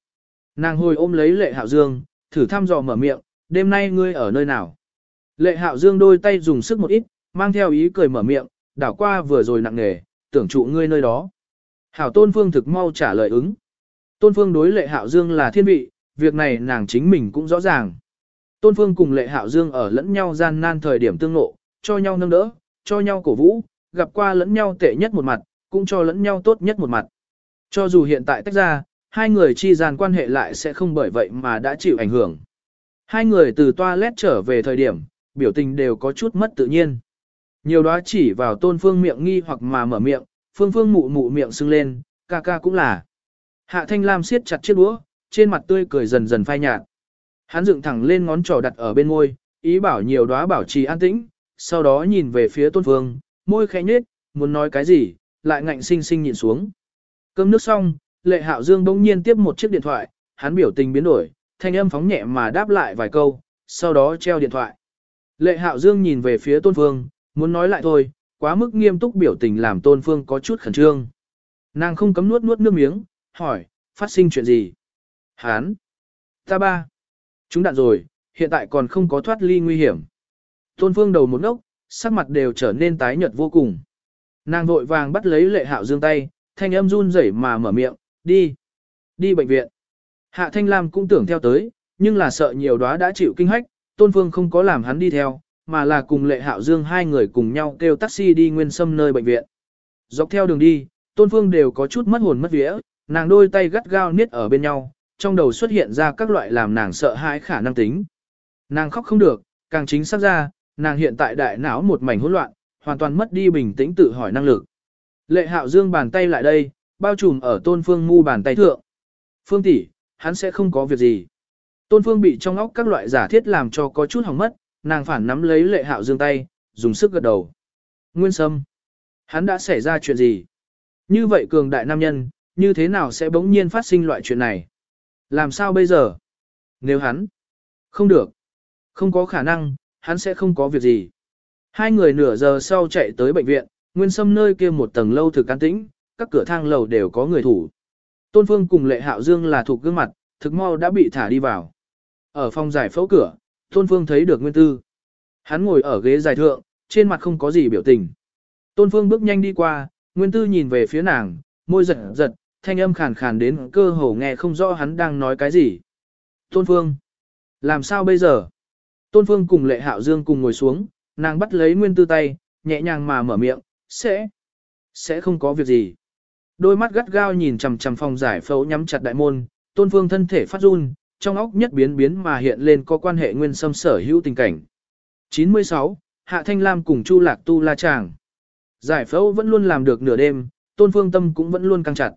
Nàng hồi ôm lấy Lệ Hạo Dương, thử thăm dò mở miệng, đêm nay ngươi ở nơi nào? Lệ Hạo Dương đôi tay dùng sức một ít, mang theo ý cười mở miệng, đảo qua vừa rồi nặng nề, tưởng trụ ngươi nơi đó. Hảo Tôn Phương thực mau trả lời ứng. Tôn Phương đối Lệ Hạo Dương là thiên vị, việc này nàng chính mình cũng rõ ràng. Tôn Phương cùng Lệ Hạo Dương ở lẫn nhau gian nan thời điểm tương ngộ, cho nhau nâng đỡ, cho nhau cổ vũ, gặp qua lẫn nhau tệ nhất một mặt, cũng cho lẫn nhau tốt nhất một mặt. Cho dù hiện tại tách ra, hai người chi gian quan hệ lại sẽ không bởi vậy mà đã chịu ảnh hưởng. Hai người từ toilet trở về thời điểm, biểu tình đều có chút mất tự nhiên. Nhiều đó chỉ vào tôn phương miệng nghi hoặc mà mở miệng, phương phương mụ mụ miệng sưng lên, ca ca cũng là. Hạ thanh lam siết chặt chiếc đũa, trên mặt tươi cười dần dần phai nhạt. Hắn dựng thẳng lên ngón trỏ đặt ở bên môi, ý bảo nhiều đóa bảo trì an tĩnh, sau đó nhìn về phía tôn phương, môi khẽ nhếch, muốn nói cái gì, lại ngạnh sinh sinh nhìn xuống. Cơm nước xong, lệ hạo dương bỗng nhiên tiếp một chiếc điện thoại, hắn biểu tình biến đổi, thanh âm phóng nhẹ mà đáp lại vài câu, sau đó treo điện thoại. Lệ hạo dương nhìn về phía tôn phương, muốn nói lại thôi, quá mức nghiêm túc biểu tình làm tôn phương có chút khẩn trương. Nàng không cấm nuốt nuốt nước miếng, hỏi, phát sinh chuyện gì? Hán! Ta ba! Chúng đạn rồi, hiện tại còn không có thoát ly nguy hiểm. Tôn phương đầu một ốc, sắc mặt đều trở nên tái nhợt vô cùng. Nàng vội vàng bắt lấy lệ hạo dương tay, thanh âm run rẩy mà mở miệng, đi! Đi bệnh viện! Hạ Thanh Lam cũng tưởng theo tới, nhưng là sợ nhiều đóa đã chịu kinh hách, Tôn Phương không có làm hắn đi theo, mà là cùng Lệ Hạo Dương hai người cùng nhau kêu taxi đi nguyên sâm nơi bệnh viện. Dọc theo đường đi, Tôn Phương đều có chút mất hồn mất vía, nàng đôi tay gắt gao niết ở bên nhau, trong đầu xuất hiện ra các loại làm nàng sợ hãi khả năng tính. Nàng khóc không được, càng chính xác ra, nàng hiện tại đại não một mảnh hỗn loạn, hoàn toàn mất đi bình tĩnh tự hỏi năng lực. Lệ Hạo Dương bàn tay lại đây, bao trùm ở Tôn Phương mu bàn tay thượng. Phương tỷ, hắn sẽ không có việc gì. Tôn Phương bị trong óc các loại giả thiết làm cho có chút hỏng mất, nàng phản nắm lấy lệ hạo dương tay, dùng sức gật đầu. Nguyên Sâm, hắn đã xảy ra chuyện gì? Như vậy cường đại nam nhân, như thế nào sẽ bỗng nhiên phát sinh loại chuyện này? Làm sao bây giờ? Nếu hắn, không được, không có khả năng, hắn sẽ không có việc gì. Hai người nửa giờ sau chạy tới bệnh viện, Nguyên Sâm nơi kia một tầng lâu thực an tĩnh, các cửa thang lầu đều có người thủ. Tôn Phương cùng Lệ Hạo Dương là thuộc gương mặt, thực mau đã bị thả đi vào. Ở phòng giải phẫu cửa, Tôn Phương thấy được Nguyên Tư. Hắn ngồi ở ghế dài thượng, trên mặt không có gì biểu tình. Tôn Phương bước nhanh đi qua, Nguyên Tư nhìn về phía nàng, môi giật giật, thanh âm khàn khàn đến cơ hồ nghe không rõ hắn đang nói cái gì. Tôn Phương, làm sao bây giờ? Tôn Phương cùng Lệ Hạo Dương cùng ngồi xuống, nàng bắt lấy Nguyên Tư tay, nhẹ nhàng mà mở miệng, sẽ, sẽ không có việc gì. Đôi mắt gắt gao nhìn chằm chằm phòng giải phẫu nhắm chặt đại môn, Tôn Phương thân thể phát run, trong óc nhất biến biến mà hiện lên có quan hệ nguyên xâm sở hữu tình cảnh. 96. Hạ Thanh Lam cùng Chu Lạc Tu La Tràng. Giải phẫu vẫn luôn làm được nửa đêm, Tôn Phương tâm cũng vẫn luôn căng chặt.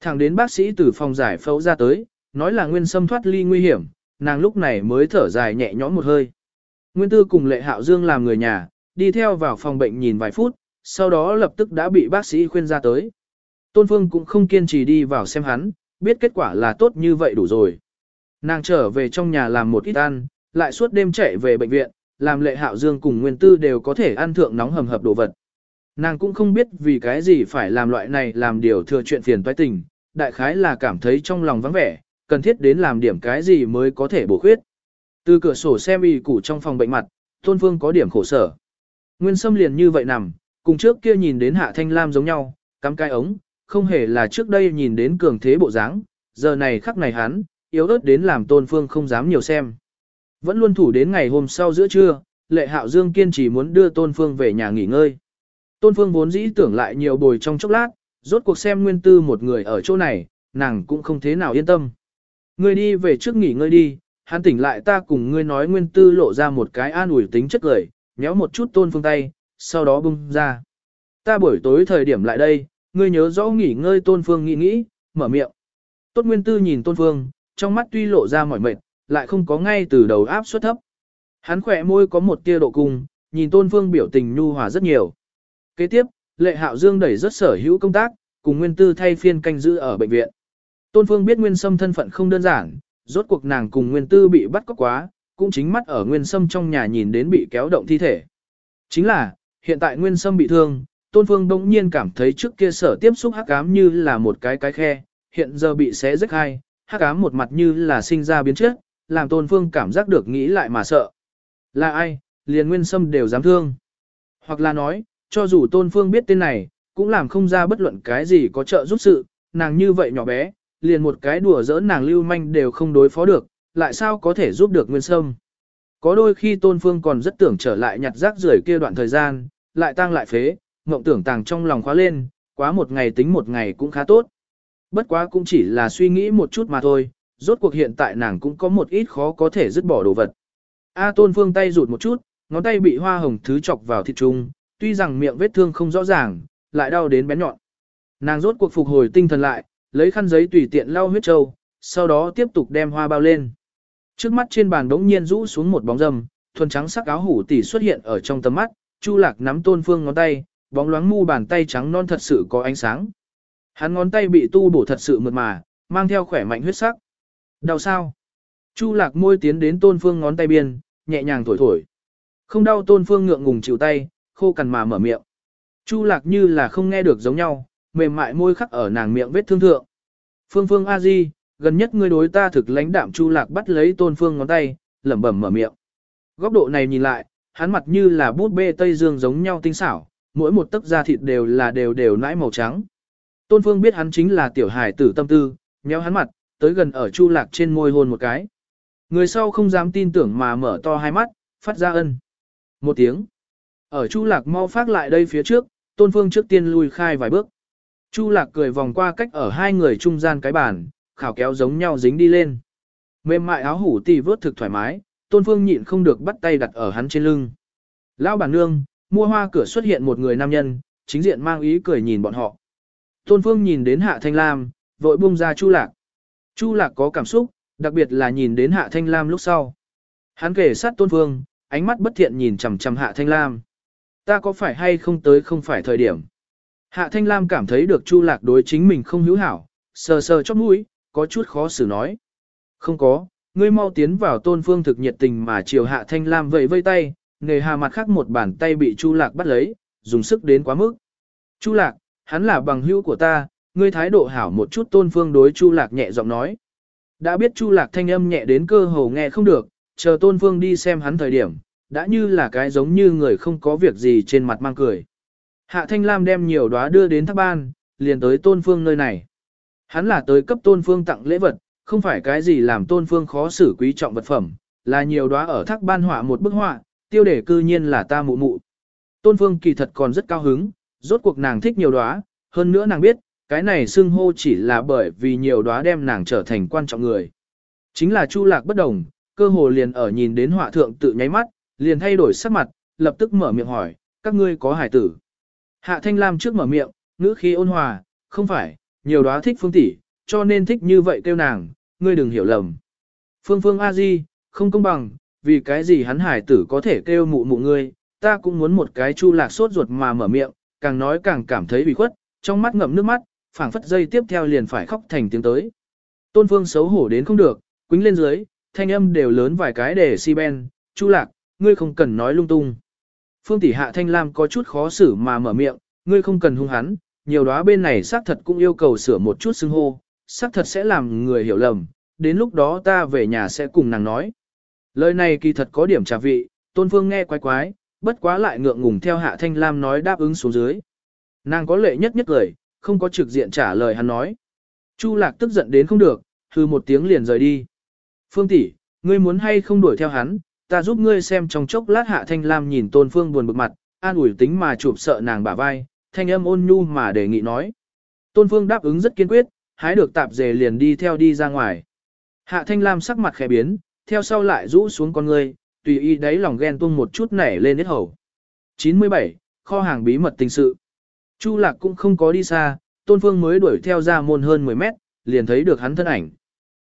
Thẳng đến bác sĩ từ phòng giải phẫu ra tới, nói là nguyên sâm thoát ly nguy hiểm, nàng lúc này mới thở dài nhẹ nhõm một hơi. Nguyên tư cùng lệ hạo dương làm người nhà, đi theo vào phòng bệnh nhìn vài phút, sau đó lập tức đã bị bác sĩ khuyên ra tới. Tôn Phương cũng không kiên trì đi vào xem hắn, biết kết quả là tốt như vậy đủ rồi. Nàng trở về trong nhà làm một ít ăn, lại suốt đêm chạy về bệnh viện, làm lệ hạo dương cùng nguyên tư đều có thể ăn thượng nóng hầm hập đồ vật. Nàng cũng không biết vì cái gì phải làm loại này làm điều thừa chuyện phiền toái tình, đại khái là cảm thấy trong lòng vắng vẻ, cần thiết đến làm điểm cái gì mới có thể bổ khuyết. Từ cửa sổ xem y củ trong phòng bệnh mặt, Tôn Phương có điểm khổ sở. Nguyên Sâm liền như vậy nằm, cùng trước kia nhìn đến Hạ Thanh Lam giống nhau, cắm cái ống, không hề là trước đây nhìn đến cường thế bộ dáng, giờ này khắc này hắn, yếu ớt đến làm Tôn Phương không dám nhiều xem. Vẫn luôn thủ đến ngày hôm sau giữa trưa, Lệ Hạo Dương kiên trì muốn đưa Tôn Phương về nhà nghỉ ngơi. Tôn Phương vốn dĩ tưởng lại nhiều bồi trong chốc lát, rốt cuộc xem Nguyên Tư một người ở chỗ này, nàng cũng không thế nào yên tâm. Ngươi đi về trước nghỉ ngơi đi, hắn tỉnh lại ta cùng ngươi nói Nguyên Tư lộ ra một cái an ủi tính chất lời, nhéo một chút Tôn Phương tay, sau đó bung ra. Ta buổi tối thời điểm lại đây, ngươi nhớ rõ nghỉ ngơi Tôn Phương nghĩ nghĩ, mở miệng. Tốt Nguyên Tư nhìn Tôn Phương, trong mắt tuy lộ ra mỏi mệt, lại không có ngay từ đầu áp suất thấp. Hắn khỏe môi có một tia độ cung, nhìn Tôn Phương biểu tình nhu hòa rất nhiều. Kế tiếp, Lệ Hạo Dương đẩy rất sở hữu công tác, cùng Nguyên Tư thay phiên canh giữ ở bệnh viện. Tôn Phương biết Nguyên Sâm thân phận không đơn giản, rốt cuộc nàng cùng Nguyên Tư bị bắt cóc quá, cũng chính mắt ở Nguyên Sâm trong nhà nhìn đến bị kéo động thi thể. Chính là, hiện tại Nguyên Sâm bị thương, Tôn Phương đông nhiên cảm thấy trước kia sở tiếp xúc hắc ám như là một cái cái khe, hiện giờ bị xé rách hai, hắc ám một mặt như là sinh ra biến chất, làm Tôn Phương cảm giác được nghĩ lại mà sợ. Là ai, liền Nguyên Sâm đều dám thương. Hoặc là nói, cho dù Tôn Phương biết tên này, cũng làm không ra bất luận cái gì có trợ giúp sự, nàng như vậy nhỏ bé, liền một cái đùa giỡn nàng lưu manh đều không đối phó được, lại sao có thể giúp được Nguyên Sâm. Có đôi khi Tôn Phương còn rất tưởng trở lại nhặt rác rưởi kia đoạn thời gian, lại tang lại phế, mộng tưởng tàng trong lòng khóa lên, quá một ngày tính một ngày cũng khá tốt. Bất quá cũng chỉ là suy nghĩ một chút mà thôi, rốt cuộc hiện tại nàng cũng có một ít khó có thể dứt bỏ đồ vật. A Tôn Phương tay rụt một chút, ngón tay bị hoa hồng thứ chọc vào thịt trung, tuy rằng miệng vết thương không rõ ràng, lại đau đến bén nhọn. Nàng rốt cuộc phục hồi tinh thần lại, lấy khăn giấy tùy tiện lau huyết trâu, sau đó tiếp tục đem hoa bao lên. Trước mắt trên bàn đống nhiên rũ xuống một bóng râm, thuần trắng sắc áo hủ tỷ xuất hiện ở trong tầm mắt, Chu Lạc nắm Tôn Phương ngón tay, bóng loáng mu bàn tay trắng non thật sự có ánh sáng. Hắn ngón tay bị tu bổ thật sự mượt mà, mang theo khỏe mạnh huyết sắc. Đau sao? Chu Lạc môi tiến đến Tôn Phương ngón tay biên, nhẹ nhàng thổi thổi. Không đau Tôn Phương ngượng ngùng chịu tay, khô cằn mà mở miệng. Chu lạc như là không nghe được giống nhau, mềm mại môi khắc ở nàng miệng vết thương thượng. Phương phương a di, gần nhất ngươi đối ta thực lãnh đạm chu lạc bắt lấy tôn phương ngón tay, lẩm bẩm mở miệng. Góc độ này nhìn lại, hắn mặt như là bút bê Tây Dương giống nhau tinh xảo, mỗi một tấc da thịt đều là đều đều nãi màu trắng. Tôn phương biết hắn chính là tiểu hải tử tâm tư, nhéo hắn mặt, tới gần ở chu lạc trên môi hôn một cái. Người sau không dám tin tưởng mà mở to hai mắt, phát ra ân. Một tiếng. Ở Chu Lạc mau phát lại đây phía trước, Tôn Phương trước tiên lui khai vài bước. Chu Lạc cười vòng qua cách ở hai người trung gian cái bàn, khảo kéo giống nhau dính đi lên. Mềm mại áo hủ tì vớt thực thoải mái, Tôn Phương nhịn không được bắt tay đặt ở hắn trên lưng. Lão bản nương, mua hoa cửa xuất hiện một người nam nhân, chính diện mang ý cười nhìn bọn họ. Tôn Phương nhìn đến Hạ Thanh Lam, vội buông ra Chu Lạc. Chu Lạc có cảm xúc, đặc biệt là nhìn đến Hạ Thanh Lam lúc sau. Hắn kể sát Tôn Phương, ánh mắt bất thiện nhìn chằm chằm Hạ Thanh Lam ta có phải hay không tới không phải thời điểm. Hạ Thanh Lam cảm thấy được Chu Lạc đối chính mình không hữu hảo, sờ sờ chót mũi, có chút khó xử nói. Không có, ngươi mau tiến vào tôn phương thực nhiệt tình mà chiều Hạ Thanh Lam vẫy vây tay, nghề hà mặt khác một bàn tay bị Chu Lạc bắt lấy, dùng sức đến quá mức. Chu Lạc, hắn là bằng hữu của ta, ngươi thái độ hảo một chút tôn phương đối Chu Lạc nhẹ giọng nói. Đã biết Chu Lạc thanh âm nhẹ đến cơ hồ nghe không được, chờ tôn phương đi xem hắn thời điểm, đã như là cái giống như người không có việc gì trên mặt mang cười. Hạ Thanh Lam đem nhiều đóa đưa đến tháp ban, liền tới Tôn Phương nơi này. Hắn là tới cấp Tôn Phương tặng lễ vật, không phải cái gì làm Tôn Phương khó xử quý trọng vật phẩm, là nhiều đóa ở thác ban họa một bức họa, tiêu đề cư nhiên là ta mụ mụ. Tôn Phương kỳ thật còn rất cao hứng, rốt cuộc nàng thích nhiều đóa, hơn nữa nàng biết, cái này xưng hô chỉ là bởi vì nhiều đóa đem nàng trở thành quan trọng người. Chính là Chu Lạc bất đồng, cơ hồ liền ở nhìn đến họa thượng tự nháy mắt, liền thay đổi sắc mặt, lập tức mở miệng hỏi, các ngươi có hải tử. Hạ Thanh Lam trước mở miệng, ngữ khí ôn hòa, không phải, nhiều đóa thích phương tỷ, cho nên thích như vậy kêu nàng, ngươi đừng hiểu lầm. Phương phương a di, không công bằng, vì cái gì hắn hải tử có thể kêu mụ mụ ngươi, ta cũng muốn một cái chu lạc sốt ruột mà mở miệng, càng nói càng cảm thấy bị khuất, trong mắt ngậm nước mắt, phảng phất dây tiếp theo liền phải khóc thành tiếng tới. Tôn phương xấu hổ đến không được, quính lên dưới, thanh âm đều lớn vài cái để si ben, chu lạc, ngươi không cần nói lung tung. Phương tỷ hạ thanh lam có chút khó xử mà mở miệng, ngươi không cần hung hắn, nhiều đó bên này xác thật cũng yêu cầu sửa một chút xưng hô, xác thật sẽ làm người hiểu lầm, đến lúc đó ta về nhà sẽ cùng nàng nói. Lời này kỳ thật có điểm trà vị, tôn phương nghe quái quái, bất quá lại ngượng ngùng theo hạ thanh lam nói đáp ứng xuống dưới. Nàng có lệ nhất nhất lời, không có trực diện trả lời hắn nói. Chu lạc tức giận đến không được, hư một tiếng liền rời đi. Phương tỷ, ngươi muốn hay không đuổi theo hắn, ta giúp ngươi xem trong chốc lát hạ thanh lam nhìn tôn phương buồn bực mặt, an ủi tính mà chụp sợ nàng bả vai, thanh âm ôn nhu mà đề nghị nói. Tôn phương đáp ứng rất kiên quyết, hái được tạp dề liền đi theo đi ra ngoài. Hạ thanh lam sắc mặt khẽ biến, theo sau lại rũ xuống con ngươi, tùy ý đáy lòng ghen tuông một chút nảy lên hết hầu. 97. Kho hàng bí mật tình sự. Chu lạc cũng không có đi xa, tôn phương mới đuổi theo ra môn hơn 10 mét, liền thấy được hắn thân ảnh.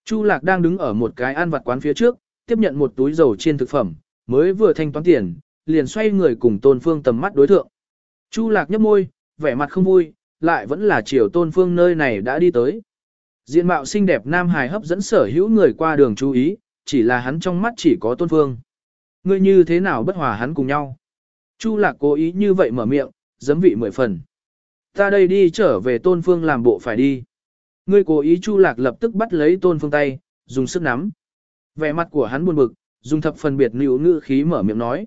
Chu lạc đang đứng ở một cái ăn vặt quán phía trước, tiếp nhận một túi dầu chiên thực phẩm, mới vừa thanh toán tiền, liền xoay người cùng tôn phương tầm mắt đối thượng. Chu lạc nhấp môi, vẻ mặt không vui, lại vẫn là chiều tôn phương nơi này đã đi tới. Diện mạo xinh đẹp nam hài hấp dẫn sở hữu người qua đường chú ý, chỉ là hắn trong mắt chỉ có tôn phương. Ngươi như thế nào bất hòa hắn cùng nhau? Chu lạc cố ý như vậy mở miệng, giấm vị mười phần. Ta đây đi trở về tôn phương làm bộ phải đi. Ngươi cố ý chu lạc lập tức bắt lấy tôn phương tay, dùng sức nắm. Vẻ mặt của hắn buồn bực, dùng thập phần biệt nữ ngữ khí mở miệng nói.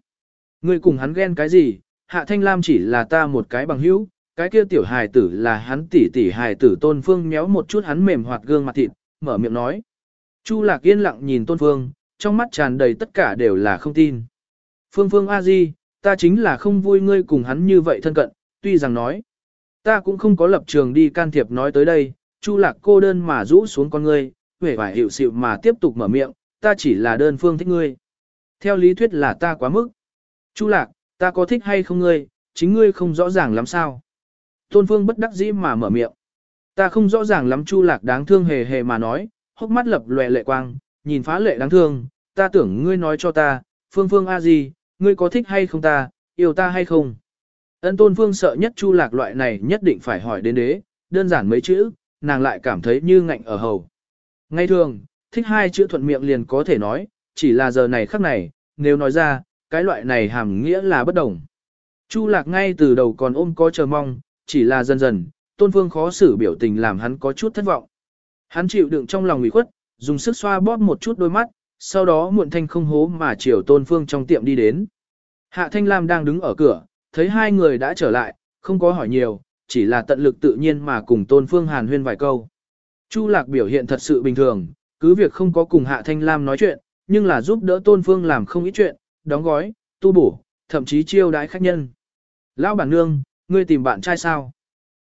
Ngươi cùng hắn ghen cái gì, hạ thanh lam chỉ là ta một cái bằng hữu, cái kia tiểu hài tử là hắn tỷ tỷ hài tử tôn phương méo một chút hắn mềm hoạt gương mặt thịt, mở miệng nói. Chu lạc yên lặng nhìn tôn phương, trong mắt tràn đầy tất cả đều là không tin. Phương phương a di, ta chính là không vui ngươi cùng hắn như vậy thân cận, tuy rằng nói. Ta cũng không có lập trường đi can thiệp nói tới đây, chu lạc cô đơn mà rũ xuống con ngươi, vẻ vải hiệu sự mà tiếp tục mở miệng, ta chỉ là đơn phương thích ngươi. Theo lý thuyết là ta quá mức. Chu lạc, ta có thích hay không ngươi, chính ngươi không rõ ràng lắm sao. Tôn Phương bất đắc dĩ mà mở miệng. Ta không rõ ràng lắm Chu Lạc đáng thương hề hề mà nói, hốc mắt lập lòe lệ quang, nhìn phá lệ đáng thương, ta tưởng ngươi nói cho ta, Phương Phương a gì, ngươi có thích hay không ta, yêu ta hay không? Ân Tôn Phương sợ nhất Chu Lạc loại này nhất định phải hỏi đến đế, đơn giản mấy chữ, nàng lại cảm thấy như ngạnh ở hầu. Ngay thường, thích hai chữ thuận miệng liền có thể nói, chỉ là giờ này khắc này, nếu nói ra, cái loại này hàm nghĩa là bất đồng. Chu Lạc ngay từ đầu còn ôm có chờ mong, chỉ là dần dần, Tôn Phương khó xử biểu tình làm hắn có chút thất vọng. Hắn chịu đựng trong lòng ủy khuất, dùng sức xoa bóp một chút đôi mắt, sau đó muộn thanh không hố mà chiều Tôn Phương trong tiệm đi đến. Hạ Thanh Lam đang đứng ở cửa, thấy hai người đã trở lại, không có hỏi nhiều, chỉ là tận lực tự nhiên mà cùng Tôn Phương hàn huyên vài câu. Chu Lạc biểu hiện thật sự bình thường, cứ việc không có cùng Hạ Thanh Lam nói chuyện, nhưng là giúp đỡ Tôn Phương làm không ít chuyện, đóng gói, tu bổ, thậm chí chiêu đãi khách nhân. Lão bản nương, Ngươi tìm bạn trai sao?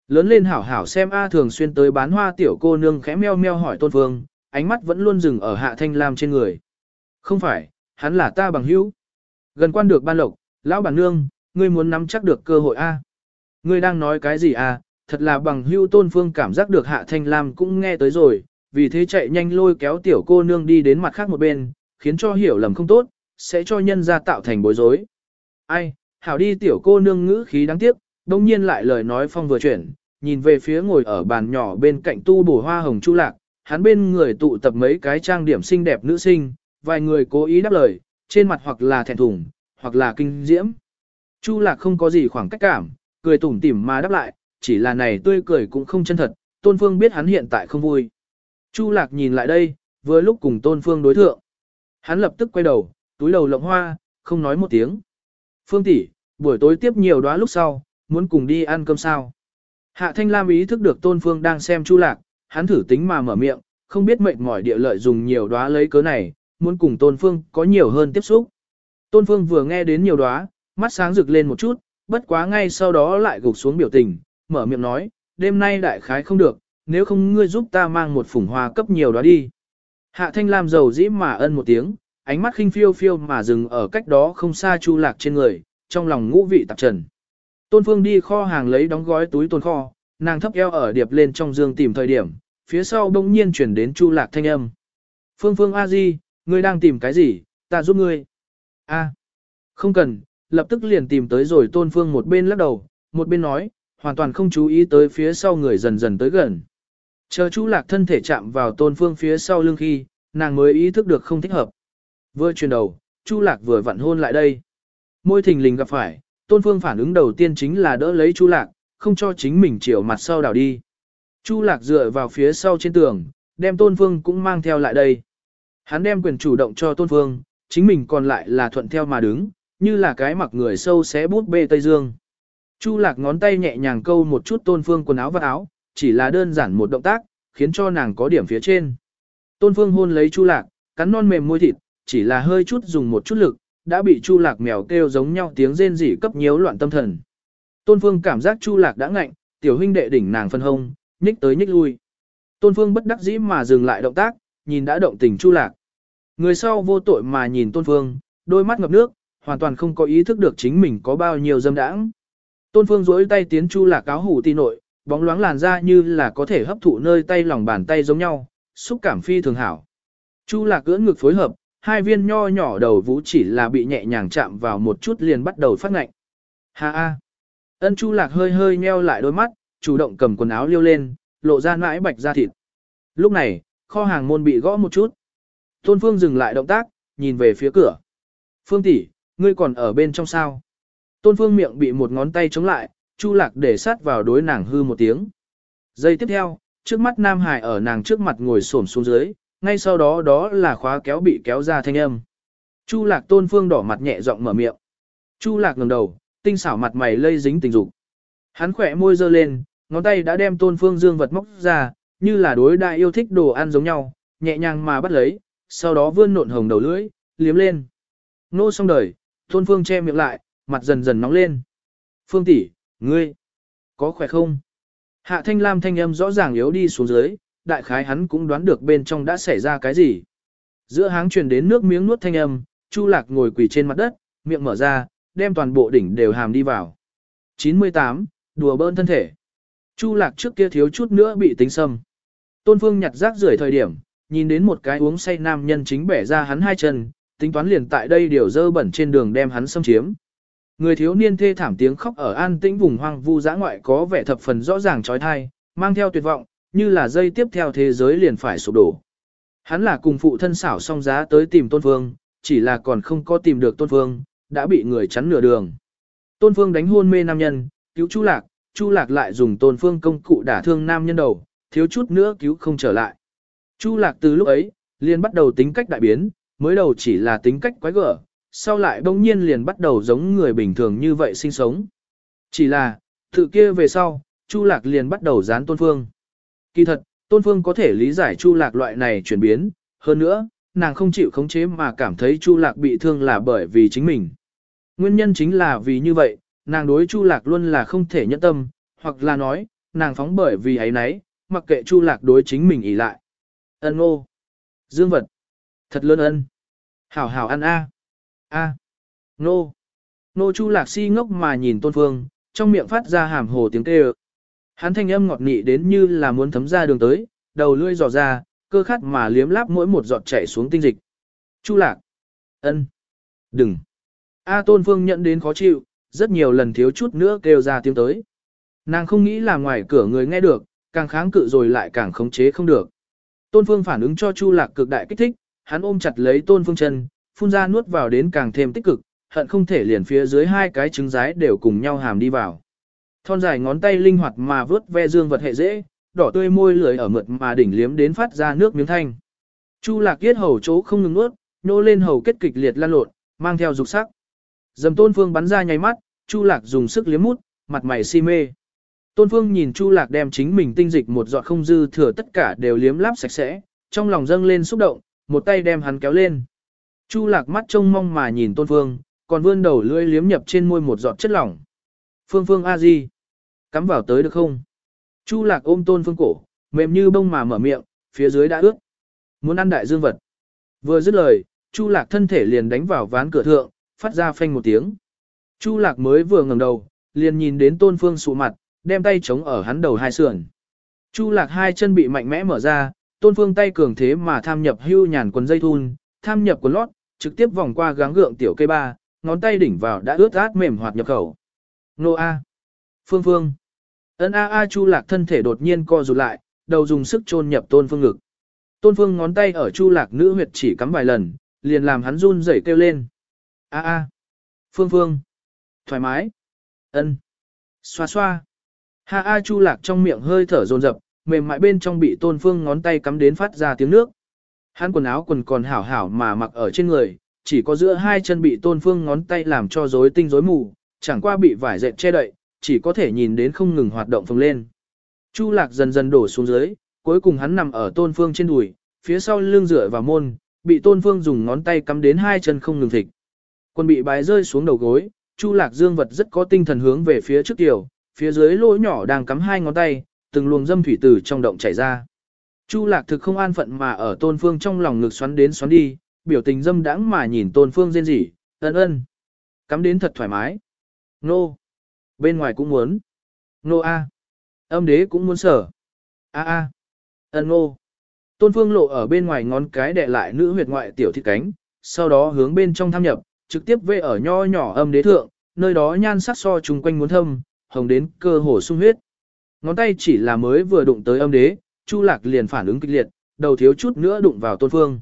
Lớn lên hảo hảo xem A thường xuyên tới bán hoa tiểu cô nương khẽ meo meo hỏi Tôn Phương, ánh mắt vẫn luôn dừng ở Hạ Thanh Lam trên người. Không phải, hắn là ta bằng hữu. Gần quan được ban lộc, lão bản nương, ngươi muốn nắm chắc được cơ hội A. Ngươi đang nói cái gì A, thật là bằng hữu Tôn Phương cảm giác được Hạ Thanh Lam cũng nghe tới rồi, vì thế chạy nhanh lôi kéo tiểu cô nương đi đến mặt khác một bên, khiến cho hiểu lầm không tốt, sẽ cho nhân ra tạo thành bối rối. Ai, hảo đi tiểu cô nương ngữ khí đáng tiếc, Đông nhiên lại lời nói phong vừa chuyển, nhìn về phía ngồi ở bàn nhỏ bên cạnh tu bổ hoa hồng chu lạc, hắn bên người tụ tập mấy cái trang điểm xinh đẹp nữ sinh, vài người cố ý đáp lời, trên mặt hoặc là thẹn thùng, hoặc là kinh diễm. Chu lạc không có gì khoảng cách cảm, cười tủm tỉm mà đáp lại, chỉ là này tươi cười cũng không chân thật, tôn phương biết hắn hiện tại không vui. Chu lạc nhìn lại đây, vừa lúc cùng tôn phương đối thượng. Hắn lập tức quay đầu, túi đầu lộng hoa, không nói một tiếng. Phương tỷ, buổi tối tiếp nhiều đóa lúc sau, muốn cùng đi ăn cơm sao. Hạ Thanh Lam ý thức được Tôn Phương đang xem Chu Lạc, hắn thử tính mà mở miệng, không biết mệnh mỏi địa lợi dùng nhiều đóa lấy cớ này, muốn cùng Tôn Phương có nhiều hơn tiếp xúc. Tôn Phương vừa nghe đến nhiều đóa, mắt sáng rực lên một chút, bất quá ngay sau đó lại gục xuống biểu tình, mở miệng nói, đêm nay đại khái không được, nếu không ngươi giúp ta mang một phủng hoa cấp nhiều đóa đi. Hạ Thanh Lam giàu dĩ mà ân một tiếng, ánh mắt khinh phiêu phiêu mà dừng ở cách đó không xa Chu Lạc trên người, trong lòng ngũ vị tạp trần. Tôn Phương đi kho hàng lấy đóng gói túi tồn kho, nàng thấp eo ở điệp lên trong giường tìm thời điểm, phía sau bỗng nhiên chuyển đến Chu Lạc thanh âm. Phương Phương A Di, ngươi đang tìm cái gì, ta giúp ngươi. A, không cần, lập tức liền tìm tới rồi Tôn Phương một bên lắc đầu, một bên nói, hoàn toàn không chú ý tới phía sau người dần dần tới gần. Chờ Chu Lạc thân thể chạm vào Tôn Phương phía sau lưng khi, nàng mới ý thức được không thích hợp. Vừa chuyển đầu, Chu Lạc vừa vặn hôn lại đây. Môi thình lình gặp phải, Tôn Phương phản ứng đầu tiên chính là đỡ lấy Chu Lạc, không cho chính mình chiều mặt sau đảo đi. Chu Lạc dựa vào phía sau trên tường, đem Tôn Phương cũng mang theo lại đây. Hắn đem quyền chủ động cho Tôn Phương, chính mình còn lại là thuận theo mà đứng, như là cái mặc người sâu xé bút bê Tây Dương. Chu Lạc ngón tay nhẹ nhàng câu một chút Tôn Phương quần áo và áo, chỉ là đơn giản một động tác, khiến cho nàng có điểm phía trên. Tôn Phương hôn lấy Chu Lạc, cắn non mềm môi thịt, chỉ là hơi chút dùng một chút lực, đã bị Chu Lạc mèo kêu giống nhau tiếng rên rỉ cấp nhiễu loạn tâm thần. Tôn Phương cảm giác Chu Lạc đã ngạnh, tiểu huynh đệ đỉnh nàng phân hông, nhích tới nhích lui. Tôn Phương bất đắc dĩ mà dừng lại động tác, nhìn đã động tình Chu Lạc. Người sau vô tội mà nhìn Tôn Phương, đôi mắt ngập nước, hoàn toàn không có ý thức được chính mình có bao nhiêu dâm đãng. Tôn Phương duỗi tay tiến Chu Lạc áo hủ ti nội, bóng loáng làn da như là có thể hấp thụ nơi tay lòng bàn tay giống nhau, xúc cảm phi thường hảo. Chu Lạc cưỡng ngực phối hợp, hai viên nho nhỏ đầu vũ chỉ là bị nhẹ nhàng chạm vào một chút liền bắt đầu phát ngạnh. Ha ha. Ân Chu Lạc hơi hơi nheo lại đôi mắt, chủ động cầm quần áo liêu lên, lộ ra nãi bạch da thịt. Lúc này, kho hàng môn bị gõ một chút. Tôn Phương dừng lại động tác, nhìn về phía cửa. Phương tỷ, ngươi còn ở bên trong sao? Tôn Phương miệng bị một ngón tay chống lại, Chu Lạc để sát vào đối nàng hư một tiếng. Giây tiếp theo, trước mắt Nam Hải ở nàng trước mặt ngồi xổm xuống dưới, ngay sau đó đó là khóa kéo bị kéo ra thanh âm. Chu Lạc Tôn Phương đỏ mặt nhẹ giọng mở miệng. Chu Lạc ngẩng đầu, tinh xảo mặt mày lây dính tình dục. Hắn khỏe môi giơ lên, ngón tay đã đem Tôn Phương dương vật móc ra, như là đối đại yêu thích đồ ăn giống nhau, nhẹ nhàng mà bắt lấy, sau đó vươn nộn hồng đầu lưỡi, liếm lên. Nô xong đời, Tôn Phương che miệng lại, mặt dần dần nóng lên. Phương tỷ, ngươi, có khỏe không? Hạ thanh lam thanh âm rõ ràng yếu đi xuống dưới, đại khái hắn cũng đoán được bên trong đã xảy ra cái gì. Giữa háng truyền đến nước miếng nuốt thanh âm, Chu Lạc ngồi quỳ trên mặt đất, miệng mở ra, đem toàn bộ đỉnh đều hàm đi vào. 98. Đùa bỡn thân thể. Chu Lạc trước kia thiếu chút nữa bị tính sâm. Tôn Phương nhặt rác rưởi thời điểm, nhìn đến một cái uống say nam nhân chính bẻ ra hắn hai chân, tính toán liền tại đây điều dơ bẩn trên đường đem hắn xâm chiếm. Người thiếu niên thê thảm tiếng khóc ở an tĩnh vùng hoang vu dã ngoại có vẻ thập phần rõ ràng trói thai, mang theo tuyệt vọng, như là dây tiếp theo thế giới liền phải sụp đổ. Hắn là cùng phụ thân xảo song giá tới tìm Tôn Phương, chỉ là còn không có tìm được Tôn Phương, đã bị người chắn nửa đường. Tôn Phương đánh hôn mê nam nhân, cứu Chu Lạc, Chu Lạc lại dùng Tôn Phương công cụ đả thương nam nhân đầu, thiếu chút nữa cứu không trở lại. Chu Lạc từ lúc ấy, liền bắt đầu tính cách đại biến, mới đầu chỉ là tính cách quái gở, sau lại bỗng nhiên liền bắt đầu giống người bình thường như vậy sinh sống. Chỉ là, tự kia về sau, Chu Lạc liền bắt đầu dán Tôn Phương. Kỳ thật, Tôn Phương có thể lý giải Chu Lạc loại này chuyển biến, hơn nữa, nàng không chịu khống chế mà cảm thấy Chu Lạc bị thương là bởi vì chính mình. Nguyên nhân chính là vì như vậy, nàng đối Chu Lạc luôn là không thể nhẫn tâm, hoặc là nói, nàng phóng bởi vì ấy nấy, mặc kệ Chu Lạc đối chính mình ỉ lại. Ân ô. Dương vật. Thật lớn ân. Hảo hảo ăn a. A. Nô. Nô Chu Lạc si ngốc mà nhìn Tôn Phương, trong miệng phát ra hàm hồ tiếng kêu. Hắn thanh âm ngọt nị đến như là muốn thấm ra đường tới, đầu lưỡi dò ra, cơ khát mà liếm láp mỗi một giọt chảy xuống tinh dịch. Chu Lạc. Ân. Đừng. A Tôn Phương nhận đến khó chịu, rất nhiều lần thiếu chút nữa kêu ra tiếng tới. Nàng không nghĩ là ngoài cửa người nghe được, càng kháng cự rồi lại càng khống chế không được. Tôn Phương phản ứng cho Chu Lạc cực đại kích thích, hắn ôm chặt lấy Tôn Phương chân, phun ra nuốt vào đến càng thêm tích cực, hận không thể liền phía dưới hai cái trứng rái đều cùng nhau hàm đi vào. Thon dài ngón tay linh hoạt mà vớt ve dương vật hệ dễ, đỏ tươi môi lưỡi ở mượt mà đỉnh liếm đến phát ra nước miếng thanh. Chu Lạc yết hầu chỗ không ngừng nuốt, nô lên hầu kết kịch liệt lan lộn, mang theo dục sắc. Dầm Tôn Phương bắn ra nháy mắt, Chu Lạc dùng sức liếm mút, mặt mày si mê. Tôn Phương nhìn Chu Lạc đem chính mình tinh dịch một giọt không dư thừa tất cả đều liếm láp sạch sẽ, trong lòng dâng lên xúc động, một tay đem hắn kéo lên. Chu Lạc mắt trông mong mà nhìn Tôn Phương, còn vươn đầu lưỡi liếm nhập trên môi một giọt chất lỏng. Phương Phương a di, cắm vào tới được không? Chu Lạc ôm Tôn Phương cổ, mềm như bông mà mở miệng, phía dưới đã ướt. Muốn ăn đại dương vật. Vừa dứt lời, Chu Lạc thân thể liền đánh vào ván cửa thượng, phát ra phanh một tiếng. Chu Lạc mới vừa ngẩng đầu, liền nhìn đến Tôn Phương sụ mặt, đem tay chống ở hắn đầu hai sườn. Chu lạc hai chân bị mạnh mẽ mở ra, tôn phương tay cường thế mà tham nhập hưu nhàn quần dây thun, tham nhập quần lót, trực tiếp vòng qua gắng gượng tiểu cây ba, ngón tay đỉnh vào đã ướt át mềm hoạt nhập khẩu. Nô A. Phương Phương. Ân A A Chu Lạc thân thể đột nhiên co rụt lại, đầu dùng sức chôn nhập Tôn Phương ngực. Tôn Phương ngón tay ở Chu Lạc nữ huyệt chỉ cắm vài lần, liền làm hắn run rẩy kêu lên. A A. Phương Phương. Thoải mái. Ân. Xoa xoa. Ha A Chu Lạc trong miệng hơi thở dồn dập, mềm mại bên trong bị Tôn Phương ngón tay cắm đến phát ra tiếng nước. Hắn quần áo quần còn hảo hảo mà mặc ở trên người, chỉ có giữa hai chân bị Tôn Phương ngón tay làm cho rối tinh rối mù, chẳng qua bị vải dệt che đậy, chỉ có thể nhìn đến không ngừng hoạt động phồng lên. Chu Lạc dần dần đổ xuống dưới, cuối cùng hắn nằm ở Tôn Phương trên đùi, phía sau lưng dựa vào môn, bị Tôn Phương dùng ngón tay cắm đến hai chân không ngừng thịt. Quân bị bái rơi xuống đầu gối, Chu Lạc Dương vật rất có tinh thần hướng về phía trước tiểu, phía dưới lỗ nhỏ đang cắm hai ngón tay, từng luồng dâm thủy tử trong động chảy ra. Chu Lạc thực không an phận mà ở Tôn Phương trong lòng ngực xoắn đến xoắn đi, biểu tình dâm đãng mà nhìn Tôn Phương rên rỉ, ân ân. Cắm đến thật thoải mái. Nô. Bên ngoài cũng muốn. Nô A. Âm đế cũng muốn sở. A A. Ấn nô. Tôn Phương lộ ở bên ngoài ngón cái đè lại nữ huyệt ngoại tiểu thịt cánh, sau đó hướng bên trong tham nhập, trực tiếp về ở nho nhỏ âm đế thượng, nơi đó nhan sắc so chung quanh muốn thâm, hồng đến cơ hồ sung huyết. Ngón tay chỉ là mới vừa đụng tới âm đế, Chu Lạc liền phản ứng kịch liệt, đầu thiếu chút nữa đụng vào Tôn Phương.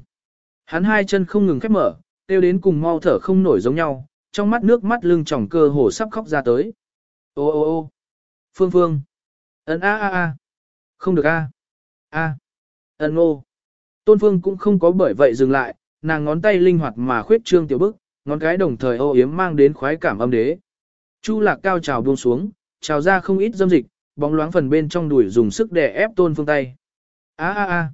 Hắn hai chân không ngừng khép mở, tiêu đến cùng mau thở không nổi giống nhau, trong mắt nước mắt lưng tròng cơ hồ sắp khóc ra tới. Ô ô ô Phương Phương. Ấn a a a. Không được a. A. Ấn ô. Tôn Phương cũng không có bởi vậy dừng lại, nàng ngón tay linh hoạt mà khuyết trương tiểu bức, ngón cái đồng thời ô yếm mang đến khoái cảm âm đế. Chu lạc cao trào buông xuống, trào ra không ít dâm dịch, bóng loáng phần bên trong đùi dùng sức để ép tôn phương tay. A a a.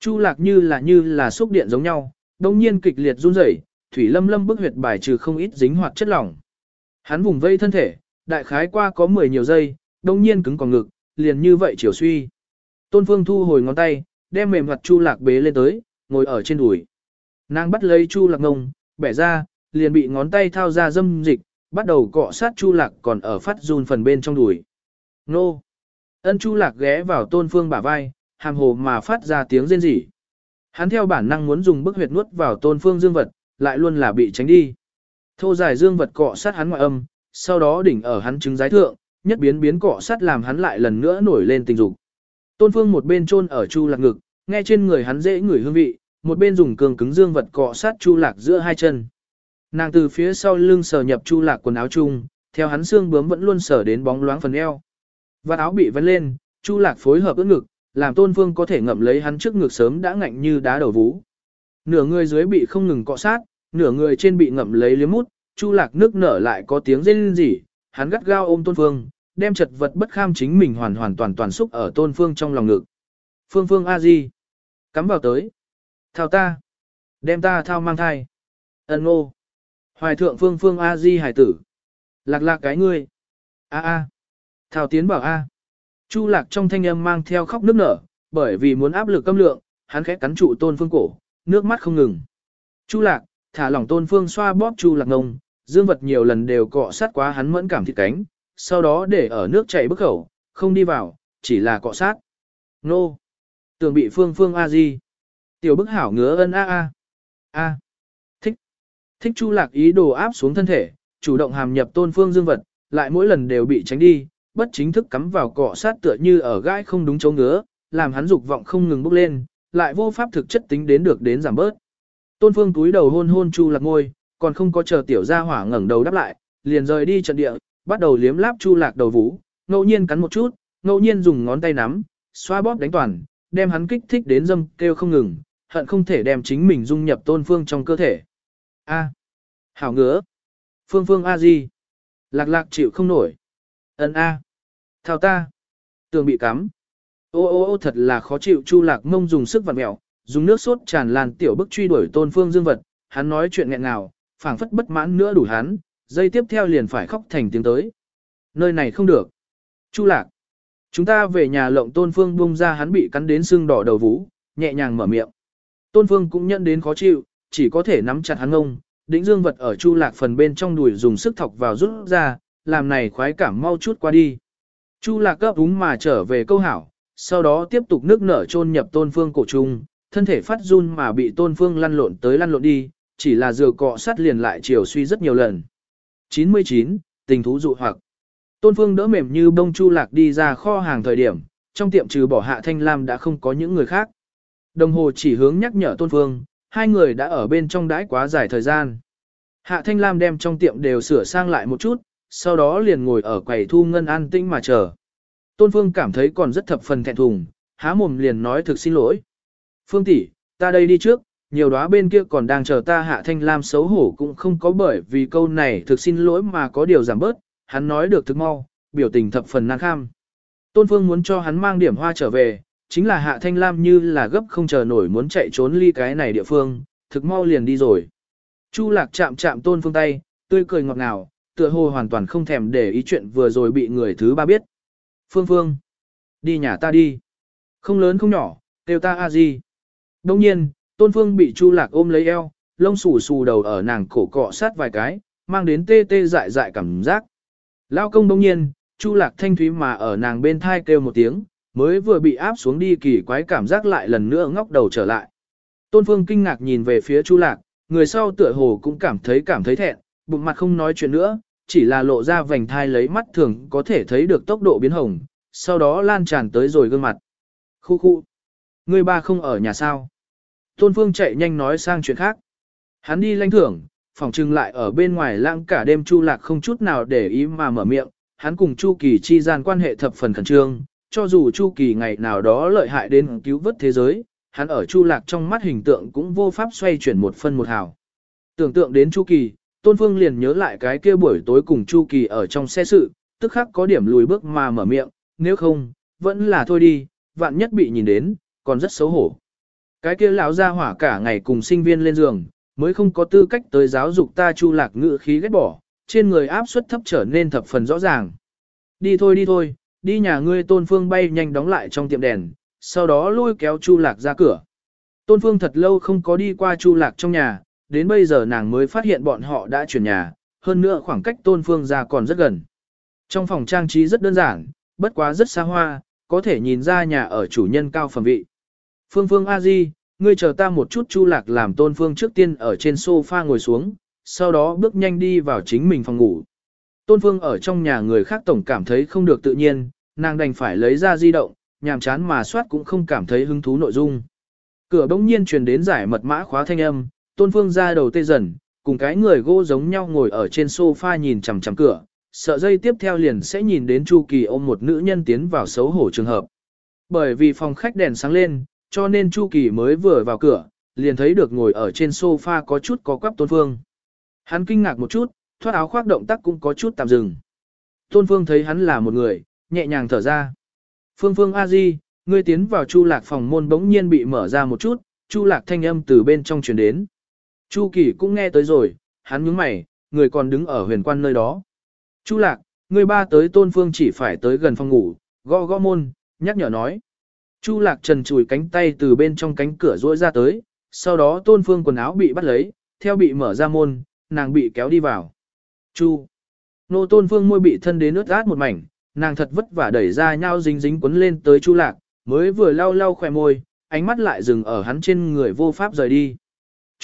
Chu lạc như là như là xúc điện giống nhau, đồng nhiên kịch liệt run rẩy, thủy lâm lâm bức huyệt bài trừ không ít dính hoạt chất lỏng. Hắn vùng vây thân thể, đại khái qua có 10 nhiều giây, đông nhiên cứng còn ngực, liền như vậy chiều suy. Tôn phương thu hồi ngón tay, đem mềm mặt chu lạc bế lên tới, ngồi ở trên đùi. Nàng bắt lấy chu lạc ngông, bẻ ra, liền bị ngón tay thao ra dâm dịch, bắt đầu cọ sát Chu Lạc còn ở phát run phần bên trong đùi. Nô! Ân Chu Lạc ghé vào tôn phương bả vai, hàm hồ mà phát ra tiếng rên rỉ. Hắn theo bản năng muốn dùng bức huyệt nuốt vào tôn phương dương vật, lại luôn là bị tránh đi. Thô dài dương vật cọ sát hắn ngoại âm, sau đó đỉnh ở hắn trứng giái thượng, nhất biến biến cọ sát làm hắn lại lần nữa nổi lên tình dục. Tôn phương một bên chôn ở Chu Lạc ngực, nghe trên người hắn dễ ngửi hương vị, một bên dùng cường cứng dương vật cọ sát Chu Lạc giữa hai chân. Nàng từ phía sau lưng sờ nhập chu lạc quần áo chung, theo hắn xương bướm vẫn luôn sờ đến bóng loáng phần eo. Và áo bị vấn lên, chu lạc phối hợp ưỡn ngực, làm tôn phương có thể ngậm lấy hắn trước ngực sớm đã ngạnh như đá đầu vú. Nửa người dưới bị không ngừng cọ sát, nửa người trên bị ngậm lấy liếm mút, chu lạc nước nở lại có tiếng rên rỉ, hắn gắt gao ôm tôn phương, đem chật vật bất kham chính mình hoàn hoàn toàn toàn xúc ở tôn phương trong lòng ngực. Phương phương a di cắm vào tới. Thao ta. Đem ta thao mang thai. Ân ngô. Hoài thượng phương phương A di hải tử. Lạc lạc cái ngươi. A a. thao tiến bảo A. Chu lạc trong thanh âm mang theo khóc nước nở, bởi vì muốn áp lực câm lượng, hắn khẽ cắn trụ tôn phương cổ, nước mắt không ngừng. Chu lạc, thả lỏng tôn phương xoa bóp chu lạc ngông, dương vật nhiều lần đều cọ sát quá hắn mẫn cảm thịt cánh, sau đó để ở nước chảy bức khẩu, không đi vào, chỉ là cọ sát. Nô. Tường bị phương phương A di. Tiểu bức hảo ngứa ân A A. A. Thích Chu Lạc ý đồ áp xuống thân thể, chủ động hàm nhập tôn phương dương vật, lại mỗi lần đều bị tránh đi, bất chính thức cắm vào cọ sát tựa như ở gãi không đúng chỗ ngứa, làm hắn dục vọng không ngừng bốc lên, lại vô pháp thực chất tính đến được đến giảm bớt. Tôn phương túi đầu hôn hôn Chu Lạc ngôi, còn không có chờ tiểu gia hỏa ngẩng đầu đáp lại, liền rời đi trận địa, bắt đầu liếm láp Chu Lạc đầu vũ, ngẫu nhiên cắn một chút, ngẫu nhiên dùng ngón tay nắm, xoa bóp đánh toàn, đem hắn kích thích đến dâm kêu không ngừng, hận không thể đem chính mình dung nhập tôn phương trong cơ thể. A. Hảo ngứa. Phương phương A gì? Lạc lạc chịu không nổi. Ấn A. Thao ta. Tường bị cắm. Ô ô ô thật là khó chịu chu lạc mông dùng sức vặn mẹo, dùng nước sốt tràn lan tiểu bức truy đuổi tôn phương dương vật, hắn nói chuyện nghẹn nào, phảng phất bất mãn nữa đủ hắn, dây tiếp theo liền phải khóc thành tiếng tới. Nơi này không được. Chu lạc. Chúng ta về nhà lộng tôn phương bung ra hắn bị cắn đến sưng đỏ đầu vú, nhẹ nhàng mở miệng. Tôn phương cũng nhận đến khó chịu, chỉ có thể nắm chặt hắn ngông, đĩnh dương vật ở chu lạc phần bên trong đùi dùng sức thọc vào rút ra, làm này khoái cảm mau chút qua đi. Chu lạc cấp đúng mà trở về câu hảo, sau đó tiếp tục nước nở chôn nhập tôn phương cổ trung, thân thể phát run mà bị tôn phương lăn lộn tới lăn lộn đi, chỉ là dừa cọ sát liền lại chiều suy rất nhiều lần. 99. Tình thú dụ hoặc Tôn phương đỡ mềm như bông chu lạc đi ra kho hàng thời điểm, trong tiệm trừ bỏ hạ thanh lam đã không có những người khác. Đồng hồ chỉ hướng nhắc nhở tôn phương, hai người đã ở bên trong đãi quá dài thời gian. Hạ thanh lam đem trong tiệm đều sửa sang lại một chút, sau đó liền ngồi ở quầy thu ngân an tinh mà chờ. Tôn phương cảm thấy còn rất thập phần thẹn thùng, há mồm liền nói thực xin lỗi. Phương tỷ, ta đây đi trước, nhiều đóa bên kia còn đang chờ ta hạ thanh lam xấu hổ cũng không có bởi vì câu này thực xin lỗi mà có điều giảm bớt, hắn nói được thực mau, biểu tình thập phần năng kham. Tôn Phương muốn cho hắn mang điểm hoa trở về, chính là hạ thanh lam như là gấp không chờ nổi muốn chạy trốn ly cái này địa phương, thực mau liền đi rồi. Chu lạc chạm chạm Tôn Phương tay, tươi cười ngọt ngào, tựa hồ hoàn toàn không thèm để ý chuyện vừa rồi bị người thứ ba biết. Phương Phương, đi nhà ta đi. Không lớn không nhỏ, kêu ta a gì. Đông nhiên, Tôn Phương bị Chu Lạc ôm lấy eo, lông xù xù đầu ở nàng cổ cọ sát vài cái, mang đến tê tê dại dại cảm giác. Lao công đông nhiên, Chu Lạc thanh thúy mà ở nàng bên thai kêu một tiếng, mới vừa bị áp xuống đi kỳ quái cảm giác lại lần nữa ngóc đầu trở lại. Tôn Phương kinh ngạc nhìn về phía Chu Lạc, người sau tựa hồ cũng cảm thấy cảm thấy thẹn, bụng mặt không nói chuyện nữa, chỉ là lộ ra vành thai lấy mắt thường có thể thấy được tốc độ biến hồng, sau đó lan tràn tới rồi gương mặt. Khu khu. Người ba không ở nhà sao? Tôn Phương chạy nhanh nói sang chuyện khác. Hắn đi lãnh thưởng, phòng trưng lại ở bên ngoài lãng cả đêm Chu Lạc không chút nào để ý mà mở miệng, hắn cùng Chu Kỳ chi gian quan hệ thập phần khẩn trương, cho dù Chu Kỳ ngày nào đó lợi hại đến cứu vớt thế giới, hắn ở Chu Lạc trong mắt hình tượng cũng vô pháp xoay chuyển một phân một hào. Tưởng tượng đến Chu Kỳ, Tôn Phương liền nhớ lại cái kia buổi tối cùng Chu Kỳ ở trong xe sự, tức khắc có điểm lùi bước mà mở miệng, nếu không, vẫn là thôi đi, vạn nhất bị nhìn đến, còn rất xấu hổ. Cái kia lão ra hỏa cả ngày cùng sinh viên lên giường, mới không có tư cách tới giáo dục ta chu lạc ngự khí ghét bỏ, trên người áp suất thấp trở nên thập phần rõ ràng. Đi thôi đi thôi, đi nhà ngươi tôn phương bay nhanh đóng lại trong tiệm đèn, sau đó lôi kéo chu lạc ra cửa. Tôn phương thật lâu không có đi qua chu lạc trong nhà, đến bây giờ nàng mới phát hiện bọn họ đã chuyển nhà, hơn nữa khoảng cách tôn phương ra còn rất gần. Trong phòng trang trí rất đơn giản, bất quá rất xa hoa, có thể nhìn ra nhà ở chủ nhân cao phẩm vị. Phương Phương A Di, ngươi chờ ta một chút Chu Lạc làm Tôn Phương trước tiên ở trên sofa ngồi xuống, sau đó bước nhanh đi vào chính mình phòng ngủ. Tôn Phương ở trong nhà người khác tổng cảm thấy không được tự nhiên, nàng đành phải lấy ra di động, nhàm chán mà soát cũng không cảm thấy hứng thú nội dung. Cửa bỗng nhiên truyền đến giải mật mã khóa thanh âm, Tôn Phương ra đầu tê dần, cùng cái người gỗ giống nhau ngồi ở trên sofa nhìn chằm chằm cửa, sợ dây tiếp theo liền sẽ nhìn đến Chu Kỳ ôm một nữ nhân tiến vào xấu hổ trường hợp. Bởi vì phòng khách đèn sáng lên, cho nên Chu Kỳ mới vừa vào cửa, liền thấy được ngồi ở trên sofa có chút có quắp Tôn Phương. Hắn kinh ngạc một chút, thoát áo khoác động tác cũng có chút tạm dừng. Tôn Phương thấy hắn là một người, nhẹ nhàng thở ra. Phương Phương A Di, ngươi tiến vào Chu Lạc phòng môn bỗng nhiên bị mở ra một chút, Chu Lạc thanh âm từ bên trong truyền đến. Chu Kỳ cũng nghe tới rồi, hắn nhướng mày, người còn đứng ở huyền quan nơi đó. Chu Lạc, ngươi ba tới Tôn Phương chỉ phải tới gần phòng ngủ, gõ gõ môn, nhắc nhở nói. Chu lạc trần chùi cánh tay từ bên trong cánh cửa rỗi ra tới, sau đó tôn phương quần áo bị bắt lấy, theo bị mở ra môn, nàng bị kéo đi vào. Chu. Nô tôn phương môi bị thân đến ướt át một mảnh, nàng thật vất vả đẩy ra nhau dính dính quấn lên tới chu lạc, mới vừa lau lau khỏe môi, ánh mắt lại dừng ở hắn trên người vô pháp rời đi.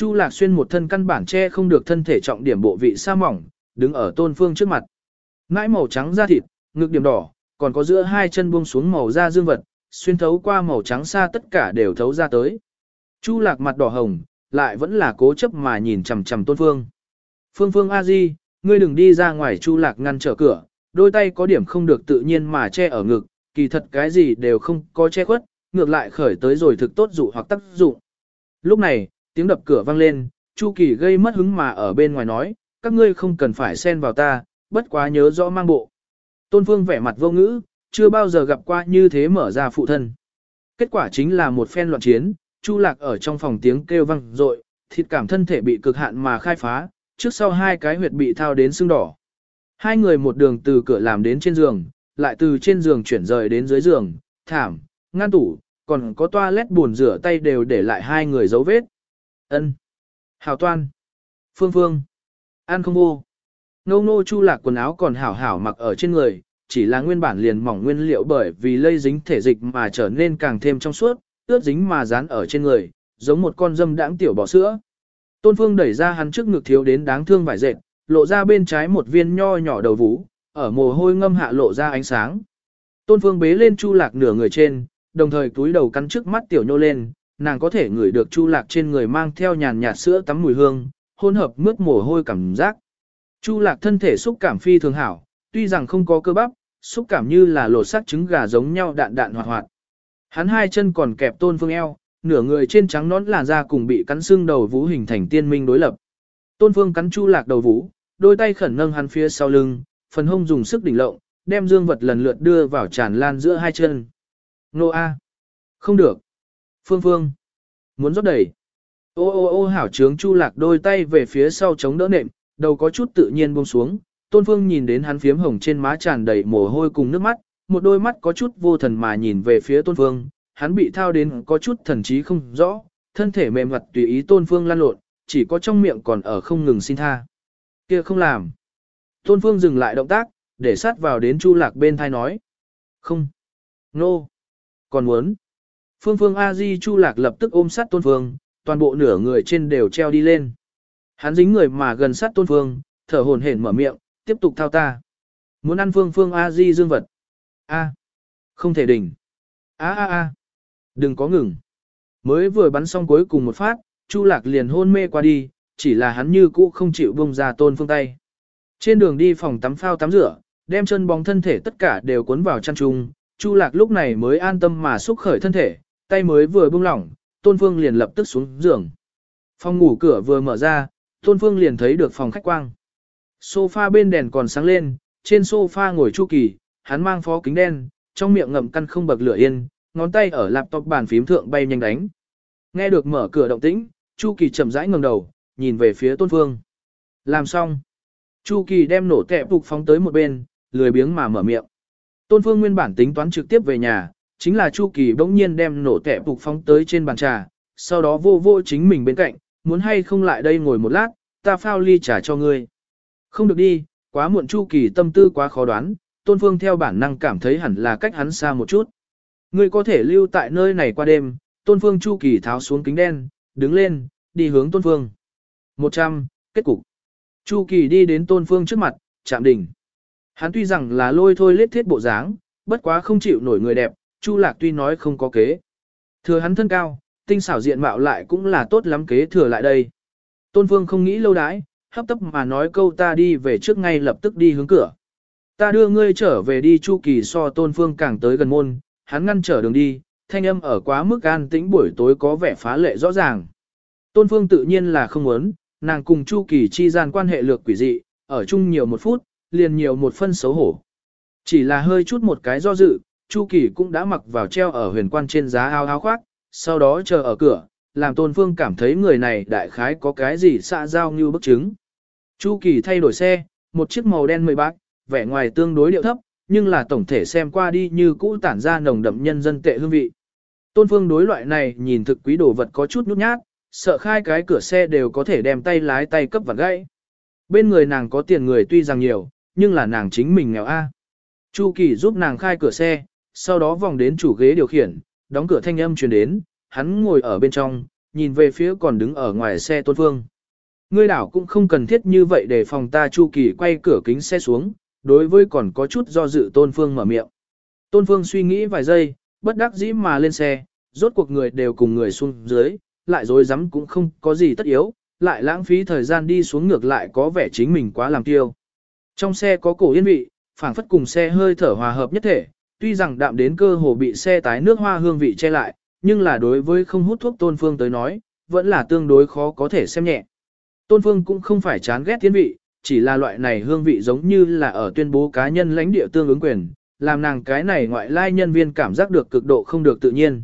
Chu lạc xuyên một thân căn bản che không được thân thể trọng điểm bộ vị sa mỏng, đứng ở tôn phương trước mặt. Ngãi màu trắng da thịt, ngực điểm đỏ, còn có giữa hai chân buông xuống màu da dương vật, xuyên thấu qua màu trắng xa tất cả đều thấu ra tới. Chu lạc mặt đỏ hồng, lại vẫn là cố chấp mà nhìn chằm chằm tôn phương. Phương phương a di, ngươi đừng đi ra ngoài chu lạc ngăn trở cửa, đôi tay có điểm không được tự nhiên mà che ở ngực, kỳ thật cái gì đều không có che khuất, ngược lại khởi tới rồi thực tốt dụ hoặc tác dụng. Lúc này, tiếng đập cửa vang lên, Chu Kỳ gây mất hứng mà ở bên ngoài nói, các ngươi không cần phải xen vào ta, bất quá nhớ rõ mang bộ. Tôn Phương vẻ mặt vô ngữ, chưa bao giờ gặp qua như thế mở ra phụ thân. Kết quả chính là một phen loạn chiến, Chu Lạc ở trong phòng tiếng kêu vang dội, thịt cảm thân thể bị cực hạn mà khai phá, trước sau hai cái huyệt bị thao đến sưng đỏ. Hai người một đường từ cửa làm đến trên giường, lại từ trên giường chuyển rời đến dưới giường, thảm, ngăn tủ, còn có toilet buồn rửa tay đều để lại hai người dấu vết. Ân, Hảo toan. Phương Phương. An không vô. Nô nô chu lạc quần áo còn hảo hảo mặc ở trên người, chỉ là nguyên bản liền mỏng nguyên liệu bởi vì lây dính thể dịch mà trở nên càng thêm trong suốt, ướt dính mà dán ở trên người, giống một con dâm đãng tiểu bò sữa. Tôn Phương đẩy ra hắn trước ngực thiếu đến đáng thương vải dệt, lộ ra bên trái một viên nho nhỏ đầu vú, ở mồ hôi ngâm hạ lộ ra ánh sáng. Tôn Phương bế lên Chu Lạc nửa người trên, đồng thời túi đầu cắn trước mắt tiểu nhô lên, nàng có thể ngửi được Chu Lạc trên người mang theo nhàn nhạt sữa tắm mùi hương, hỗn hợp mướt mồ hôi cảm giác. Chu Lạc thân thể xúc cảm phi thường hảo, tuy rằng không có cơ bắp, xúc cảm như là lột xác trứng gà giống nhau đạn đạn hoạt hoạt. Hắn hai chân còn kẹp Tôn Phương eo, nửa người trên trắng nón làn da cùng bị cắn xương đầu vũ hình thành tiên minh đối lập. Tôn Phương cắn Chu Lạc đầu vũ, đôi tay khẩn nâng hắn phía sau lưng, phần hông dùng sức đỉnh lộng, đem dương vật lần lượt đưa vào tràn lan giữa hai chân. Nô A. Không được. Phương Phương. Muốn rót đẩy. Ô ô ô hảo trướng Chu Lạc đôi tay về phía sau chống đỡ nệm, đầu có chút tự nhiên buông xuống. Tôn Phương nhìn đến hắn phiếm hồng trên má tràn đầy mồ hôi cùng nước mắt, một đôi mắt có chút vô thần mà nhìn về phía Tôn Phương, hắn bị thao đến có chút thần trí không rõ, thân thể mềm mặt tùy ý Tôn Phương lan lộn, chỉ có trong miệng còn ở không ngừng xin tha. Kia không làm. Tôn Phương dừng lại động tác, để sát vào đến Chu Lạc bên thai nói. Không. Nô. No. Còn muốn. Phương Phương A Di Chu Lạc lập tức ôm sát Tôn Phương, toàn bộ nửa người trên đều treo đi lên. Hắn dính người mà gần sát Tôn Phương, thở hổn hển mở miệng, tiếp tục thao ta. Muốn ăn Phương Phương A Di dương vật. A. Không thể đỉnh. A a a. Đừng có ngừng. Mới vừa bắn xong cuối cùng một phát, Chu Lạc liền hôn mê qua đi, chỉ là hắn như cũ không chịu buông ra Tôn Phương tay. Trên đường đi phòng tắm phao tắm rửa, đem chân bóng thân thể tất cả đều cuốn vào chăn chung, Chu Lạc lúc này mới an tâm mà xúc khởi thân thể, tay mới vừa buông lỏng, Tôn Phương liền lập tức xuống giường. Phòng ngủ cửa vừa mở ra, Tôn Phương liền thấy được phòng khách quang. Sofa bên đèn còn sáng lên, trên sofa ngồi Chu Kỳ, hắn mang phó kính đen, trong miệng ngậm căn không bậc lửa yên, ngón tay ở laptop bàn phím thượng bay nhanh đánh. Nghe được mở cửa động tĩnh, Chu Kỳ chậm rãi ngẩng đầu, nhìn về phía Tôn Phương. Làm xong. Chu Kỳ đem nổ tẹp phục phóng tới một bên, lười biếng mà mở miệng. Tôn Phương nguyên bản tính toán trực tiếp về nhà, chính là Chu Kỳ bỗng nhiên đem nổ tẹp phục phóng tới trên bàn trà, sau đó vô vô chính mình bên cạnh, muốn hay không lại đây ngồi một lát, ta phao ly trà cho ngươi. Không được đi, quá muộn Chu Kỳ tâm tư quá khó đoán, Tôn Phương theo bản năng cảm thấy hẳn là cách hắn xa một chút. Ngươi có thể lưu tại nơi này qua đêm, Tôn Phương Chu Kỳ tháo xuống kính đen, đứng lên, đi hướng Tôn Phương. 100, kết cục. Chu Kỳ đi đến Tôn Phương trước mặt, chạm đỉnh. Hắn tuy rằng là lôi thôi lết thiết bộ dáng, bất quá không chịu nổi người đẹp, Chu Lạc tuy nói không có kế. Thừa hắn thân cao, tinh xảo diện mạo lại cũng là tốt lắm kế thừa lại đây. Tôn Phương không nghĩ lâu đãi, hấp tấp mà nói câu ta đi về trước ngay lập tức đi hướng cửa. Ta đưa ngươi trở về đi Chu Kỳ so Tôn Phương càng tới gần môn, hắn ngăn trở đường đi, thanh âm ở quá mức an tĩnh buổi tối có vẻ phá lệ rõ ràng. Tôn Phương tự nhiên là không muốn, nàng cùng Chu Kỳ chi gian quan hệ lược quỷ dị, ở chung nhiều một phút, liền nhiều một phân xấu hổ. Chỉ là hơi chút một cái do dự, Chu Kỳ cũng đã mặc vào treo ở huyền quan trên giá áo áo khoác, sau đó chờ ở cửa, làm Tôn Phương cảm thấy người này đại khái có cái gì xạ giao như bức chứng. Chu Kỳ thay đổi xe, một chiếc màu đen mười bạc, vẻ ngoài tương đối điệu thấp, nhưng là tổng thể xem qua đi như cũ tản ra nồng đậm nhân dân tệ hương vị. Tôn Phương đối loại này nhìn thực quý đồ vật có chút nhút nhát, sợ khai cái cửa xe đều có thể đem tay lái tay cấp vặn gãy. Bên người nàng có tiền người tuy rằng nhiều, nhưng là nàng chính mình nghèo a. Chu Kỳ giúp nàng khai cửa xe, sau đó vòng đến chủ ghế điều khiển, đóng cửa thanh âm truyền đến, hắn ngồi ở bên trong, nhìn về phía còn đứng ở ngoài xe Tôn Phương. Ngươi đảo cũng không cần thiết như vậy để phòng ta Chu Kỳ quay cửa kính xe xuống, đối với còn có chút do dự Tôn Phương mở miệng. Tôn Phương suy nghĩ vài giây, bất đắc dĩ mà lên xe, rốt cuộc người đều cùng người xuống dưới, lại dối rắm cũng không có gì tất yếu, lại lãng phí thời gian đi xuống ngược lại có vẻ chính mình quá làm tiêu. Trong xe có cổ yên vị, phảng phất cùng xe hơi thở hòa hợp nhất thể, tuy rằng đạm đến cơ hồ bị xe tái nước hoa hương vị che lại, nhưng là đối với không hút thuốc Tôn Phương tới nói, vẫn là tương đối khó có thể xem nhẹ. Tôn Phương cũng không phải chán ghét tiến vị, chỉ là loại này hương vị giống như là ở tuyên bố cá nhân lãnh địa tương ứng quyền, làm nàng cái này ngoại lai nhân viên cảm giác được cực độ không được tự nhiên.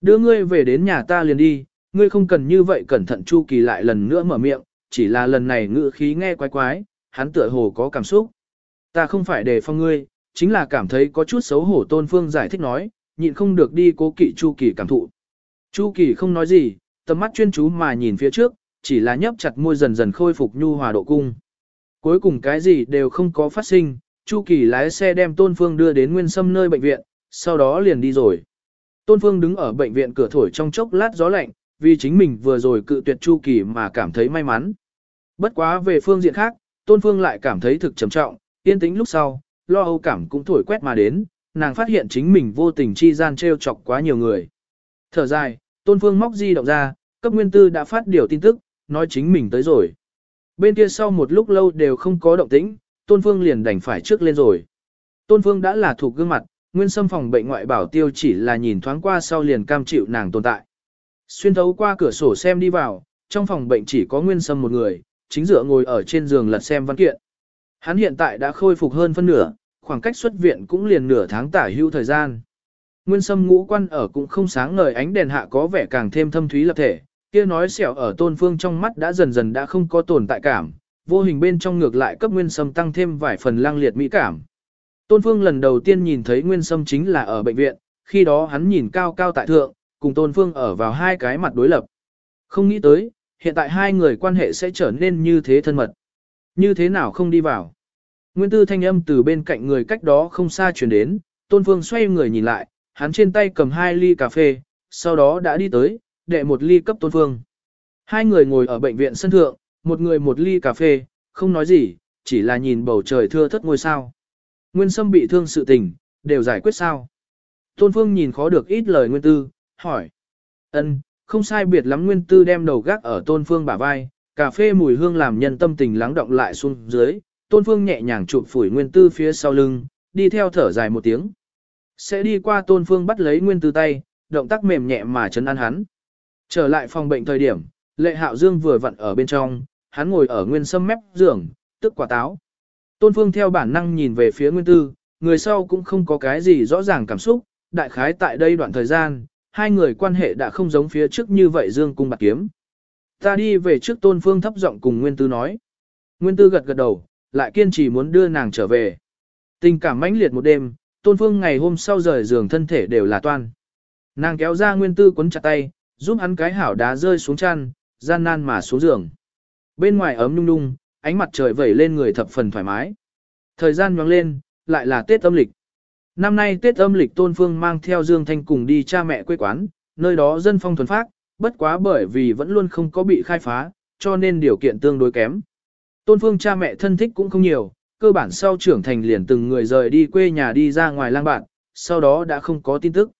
Đưa ngươi về đến nhà ta liền đi, ngươi không cần như vậy cẩn thận Chu Kỳ lại lần nữa mở miệng, chỉ là lần này ngữ khí nghe quái quái, hắn tựa hồ có cảm xúc. Ta không phải để phong ngươi, chính là cảm thấy có chút xấu hổ Tôn Phương giải thích nói, nhịn không được đi cố kỵ Chu Kỳ cảm thụ. Chu Kỳ không nói gì, tầm mắt chuyên chú mà nhìn phía trước, chỉ là nhấp chặt môi dần dần khôi phục nhu hòa độ cung. Cuối cùng cái gì đều không có phát sinh, Chu Kỳ lái xe đem Tôn Phương đưa đến Nguyên Sâm nơi bệnh viện, sau đó liền đi rồi. Tôn Phương đứng ở bệnh viện cửa thổi trong chốc lát gió lạnh, vì chính mình vừa rồi cự tuyệt Chu Kỳ mà cảm thấy may mắn. Bất quá về phương diện khác, Tôn Phương lại cảm thấy thực trầm trọng, yên tĩnh lúc sau, lo âu cảm cũng thổi quét mà đến, nàng phát hiện chính mình vô tình chi gian treo chọc quá nhiều người. Thở dài, Tôn Phương móc di động ra, cấp nguyên tư đã phát điều tin tức, nói chính mình tới rồi. Bên kia sau một lúc lâu đều không có động tĩnh, Tôn Phương liền đành phải trước lên rồi. Tôn Phương đã là thuộc gương mặt, nguyên xâm phòng bệnh ngoại bảo tiêu chỉ là nhìn thoáng qua sau liền cam chịu nàng tồn tại. Xuyên thấu qua cửa sổ xem đi vào, trong phòng bệnh chỉ có nguyên sâm một người, chính dựa ngồi ở trên giường lật xem văn kiện. Hắn hiện tại đã khôi phục hơn phân nửa, khoảng cách xuất viện cũng liền nửa tháng tả hưu thời gian. Nguyên sâm ngũ quan ở cũng không sáng ngời ánh đèn hạ có vẻ càng thêm thâm thúy lập thể, kia nói xẻo ở tôn phương trong mắt đã dần dần đã không có tồn tại cảm, vô hình bên trong ngược lại cấp nguyên sâm tăng thêm vài phần lang liệt mỹ cảm. Tôn phương lần đầu tiên nhìn thấy nguyên sâm chính là ở bệnh viện, khi đó hắn nhìn cao cao tại thượng, cùng tôn phương ở vào hai cái mặt đối lập. Không nghĩ tới, hiện tại hai người quan hệ sẽ trở nên như thế thân mật. Như thế nào không đi vào. Nguyên tư thanh âm từ bên cạnh người cách đó không xa chuyển đến, tôn phương xoay người nhìn lại, hắn trên tay cầm hai ly cà phê, sau đó đã đi tới, đệ một ly cấp tôn phương. Hai người ngồi ở bệnh viện sân thượng, một người một ly cà phê, không nói gì, chỉ là nhìn bầu trời thưa thất ngôi sao. Nguyên sâm bị thương sự tình, đều giải quyết sao. Tôn phương nhìn khó được ít lời nguyên tư, hỏi. ân không sai biệt lắm nguyên tư đem đầu gác ở tôn phương bả vai, cà phê mùi hương làm nhân tâm tình lắng động lại xuống dưới, tôn phương nhẹ nhàng chụp phủi nguyên tư phía sau lưng, đi theo thở dài một tiếng. Sẽ đi qua tôn phương bắt lấy nguyên tư tay, động tác mềm nhẹ mà chấn an hắn. Trở lại phòng bệnh thời điểm, lệ hạo dương vừa vặn ở bên trong, hắn ngồi ở nguyên sâm mép giường, tức quả táo. Tôn phương theo bản năng nhìn về phía nguyên tư, người sau cũng không có cái gì rõ ràng cảm xúc, đại khái tại đây đoạn thời gian, hai người quan hệ đã không giống phía trước như vậy dương cung bạc kiếm. Ta đi về trước tôn phương thấp giọng cùng Nguyên Tư nói. Nguyên Tư gật gật đầu, lại kiên trì muốn đưa nàng trở về. Tình cảm mãnh liệt một đêm, tôn phương ngày hôm sau rời giường thân thể đều là toan. Nàng kéo ra Nguyên Tư quấn chặt tay, giúp hắn cái hảo đá rơi xuống chăn, gian nan mà xuống giường. Bên ngoài ấm nung nung, ánh mặt trời vẩy lên người thập phần thoải mái. Thời gian nhoáng lên, lại là Tết âm lịch. Năm nay Tết âm lịch Tôn Phương mang theo Dương Thanh cùng đi cha mẹ quê quán, nơi đó dân phong thuần phác, bất quá bởi vì vẫn luôn không có bị khai phá, cho nên điều kiện tương đối kém. Tôn Phương cha mẹ thân thích cũng không nhiều, cơ bản sau trưởng thành liền từng người rời đi quê nhà đi ra ngoài lang bạn, sau đó đã không có tin tức.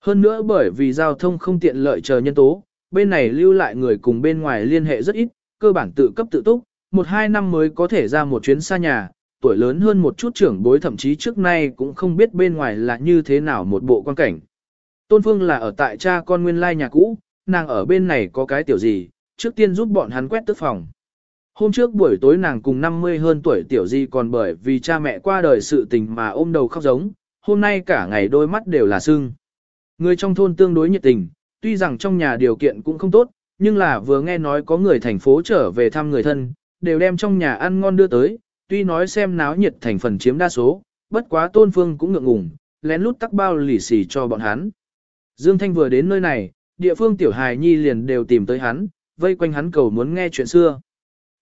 Hơn nữa bởi vì giao thông không tiện lợi chờ nhân tố, bên này lưu lại người cùng bên ngoài liên hệ rất ít, cơ bản tự cấp tự túc, một hai năm mới có thể ra một chuyến xa nhà, tuổi lớn hơn một chút trưởng bối thậm chí trước nay cũng không biết bên ngoài là như thế nào một bộ quan cảnh. Tôn Phương là ở tại cha con nguyên lai nhà cũ, nàng ở bên này có cái tiểu gì, trước tiên giúp bọn hắn quét tức phòng. Hôm trước buổi tối nàng cùng 50 hơn tuổi tiểu di còn bởi vì cha mẹ qua đời sự tình mà ôm đầu khóc giống, hôm nay cả ngày đôi mắt đều là sưng. Người trong thôn tương đối nhiệt tình, tuy rằng trong nhà điều kiện cũng không tốt, nhưng là vừa nghe nói có người thành phố trở về thăm người thân, đều đem trong nhà ăn ngon đưa tới, tuy nói xem náo nhiệt thành phần chiếm đa số, bất quá tôn phương cũng ngượng ngùng, lén lút tắc bao lì xì cho bọn hắn. Dương Thanh vừa đến nơi này, địa phương tiểu hài nhi liền đều tìm tới hắn, vây quanh hắn cầu muốn nghe chuyện xưa.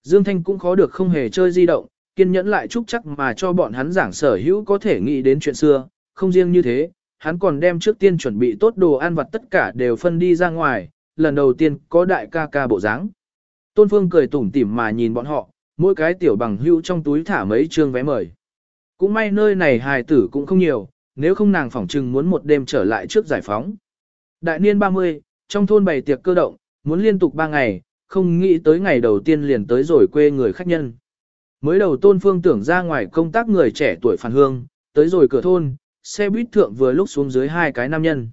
Dương Thanh cũng khó được không hề chơi di động, kiên nhẫn lại chúc chắc mà cho bọn hắn giảng sở hữu có thể nghĩ đến chuyện xưa, không riêng như thế, hắn còn đem trước tiên chuẩn bị tốt đồ ăn vặt tất cả đều phân đi ra ngoài, lần đầu tiên có đại ca ca bộ dáng. Tôn Phương cười tủm tỉm mà nhìn bọn họ, mỗi cái tiểu bằng hữu trong túi thả mấy trương vé mời. Cũng may nơi này hài tử cũng không nhiều, nếu không nàng phỏng trừng muốn một đêm trở lại trước giải phóng. Đại niên 30, trong thôn bày tiệc cơ động, muốn liên tục 3 ngày, không nghĩ tới ngày đầu tiên liền tới rồi quê người khách nhân. Mới đầu tôn phương tưởng ra ngoài công tác người trẻ tuổi phản hương, tới rồi cửa thôn, xe buýt thượng vừa lúc xuống dưới hai cái nam nhân.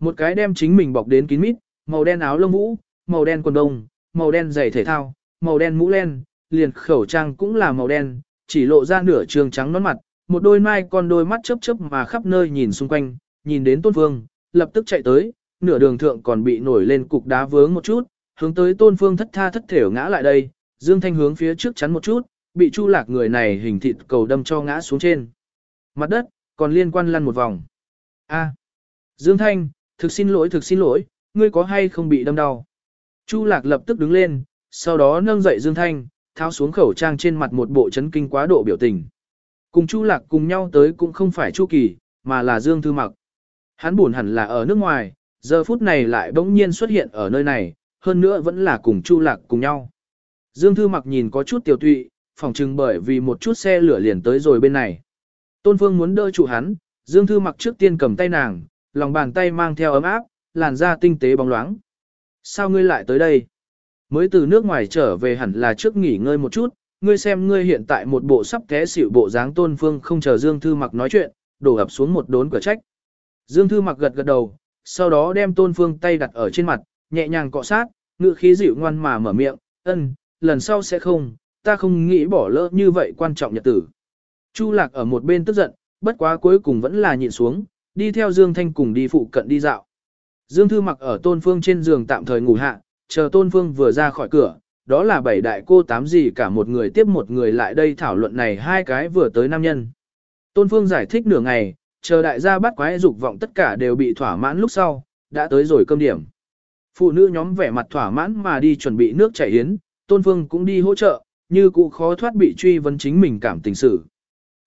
Một cái đem chính mình bọc đến kín mít, màu đen áo lông vũ, màu đen quần đông, màu đen giày thể thao, màu đen mũ len, liền khẩu trang cũng là màu đen, chỉ lộ ra nửa trường trắng nón mặt, một đôi mai con đôi mắt chớp chớp mà khắp nơi nhìn xung quanh, nhìn đến Tôn Phương, lập tức chạy tới, nửa đường thượng còn bị nổi lên cục đá vướng một chút, hướng tới Tôn Phương thất tha thất thểu ngã lại đây, Dương Thanh hướng phía trước chắn một chút, bị Chu Lạc người này hình thịt cầu đâm cho ngã xuống trên. Mặt đất, còn liên quan lăn một vòng. A. Dương Thanh, thực xin lỗi thực xin lỗi, ngươi có hay không bị đâm đau? Chu Lạc lập tức đứng lên, sau đó nâng dậy Dương Thanh, tháo xuống khẩu trang trên mặt một bộ chấn kinh quá độ biểu tình. Cùng Chu Lạc cùng nhau tới cũng không phải Chu Kỳ, mà là Dương Thư Mặc. Hắn buồn hẳn là ở nước ngoài, giờ phút này lại bỗng nhiên xuất hiện ở nơi này, hơn nữa vẫn là cùng Chu Lạc cùng nhau. Dương Thư Mặc nhìn có chút tiểu tụy, phòng chừng bởi vì một chút xe lửa liền tới rồi bên này. Tôn Phương muốn đỡ trụ hắn, Dương Thư Mặc trước tiên cầm tay nàng, lòng bàn tay mang theo ấm áp, làn da tinh tế bóng loáng. Sao ngươi lại tới đây? Mới từ nước ngoài trở về hẳn là trước nghỉ ngơi một chút, ngươi xem ngươi hiện tại một bộ sắp té xỉu bộ dáng tôn phương không chờ Dương Thư Mặc nói chuyện, đổ ập xuống một đốn cửa trách. Dương Thư Mặc gật gật đầu, sau đó đem tôn phương tay đặt ở trên mặt, nhẹ nhàng cọ sát, ngự khí dịu ngoan mà mở miệng, ân, lần sau sẽ không, ta không nghĩ bỏ lỡ như vậy quan trọng nhật tử. Chu Lạc ở một bên tức giận, bất quá cuối cùng vẫn là nhịn xuống, đi theo Dương Thanh cùng đi phụ cận đi dạo. Dương Thư mặc ở tôn phương trên giường tạm thời ngủ hạ, chờ tôn phương vừa ra khỏi cửa, đó là bảy đại cô tám gì cả một người tiếp một người lại đây thảo luận này hai cái vừa tới nam nhân. Tôn phương giải thích nửa ngày, chờ đại gia bắt quái dục vọng tất cả đều bị thỏa mãn lúc sau, đã tới rồi cơm điểm. Phụ nữ nhóm vẻ mặt thỏa mãn mà đi chuẩn bị nước chảy yến, tôn phương cũng đi hỗ trợ, như cụ khó thoát bị truy vấn chính mình cảm tình sự.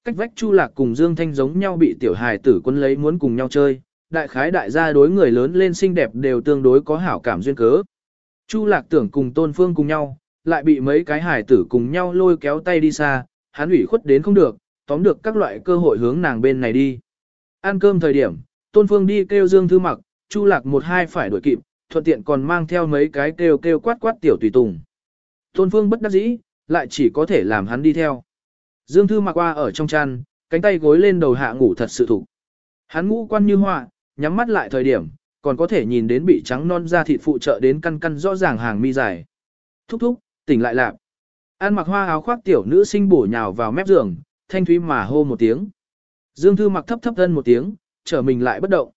Cách vách Chu Lạc cùng Dương Thanh giống nhau bị tiểu hài tử quân lấy muốn cùng nhau chơi, đại khái đại gia đối người lớn lên xinh đẹp đều tương đối có hảo cảm duyên cớ. Chu Lạc tưởng cùng Tôn Phương cùng nhau, lại bị mấy cái hài tử cùng nhau lôi kéo tay đi xa, hắn ủy khuất đến không được, tóm được các loại cơ hội hướng nàng bên này đi. Ăn cơm thời điểm, Tôn Phương đi kêu Dương Thư Mặc, Chu Lạc một hai phải đuổi kịp, thuận tiện còn mang theo mấy cái kêu kêu quát quát tiểu tùy tùng. Tôn Phương bất đắc dĩ, lại chỉ có thể làm hắn đi theo. Dương Thư mặc qua ở trong chăn, cánh tay gối lên đầu hạ ngủ thật sự thủ. Hắn ngũ quan như họa, nhắm mắt lại thời điểm, còn có thể nhìn đến bị trắng non da thịt phụ trợ đến căn căn rõ ràng hàng mi dài. Thúc thúc, tỉnh lại lạp. An mặc hoa áo khoác tiểu nữ sinh bổ nhào vào mép giường, thanh thúy mà hô một tiếng. Dương Thư mặc thấp thấp thân một tiếng, trở mình lại bất động.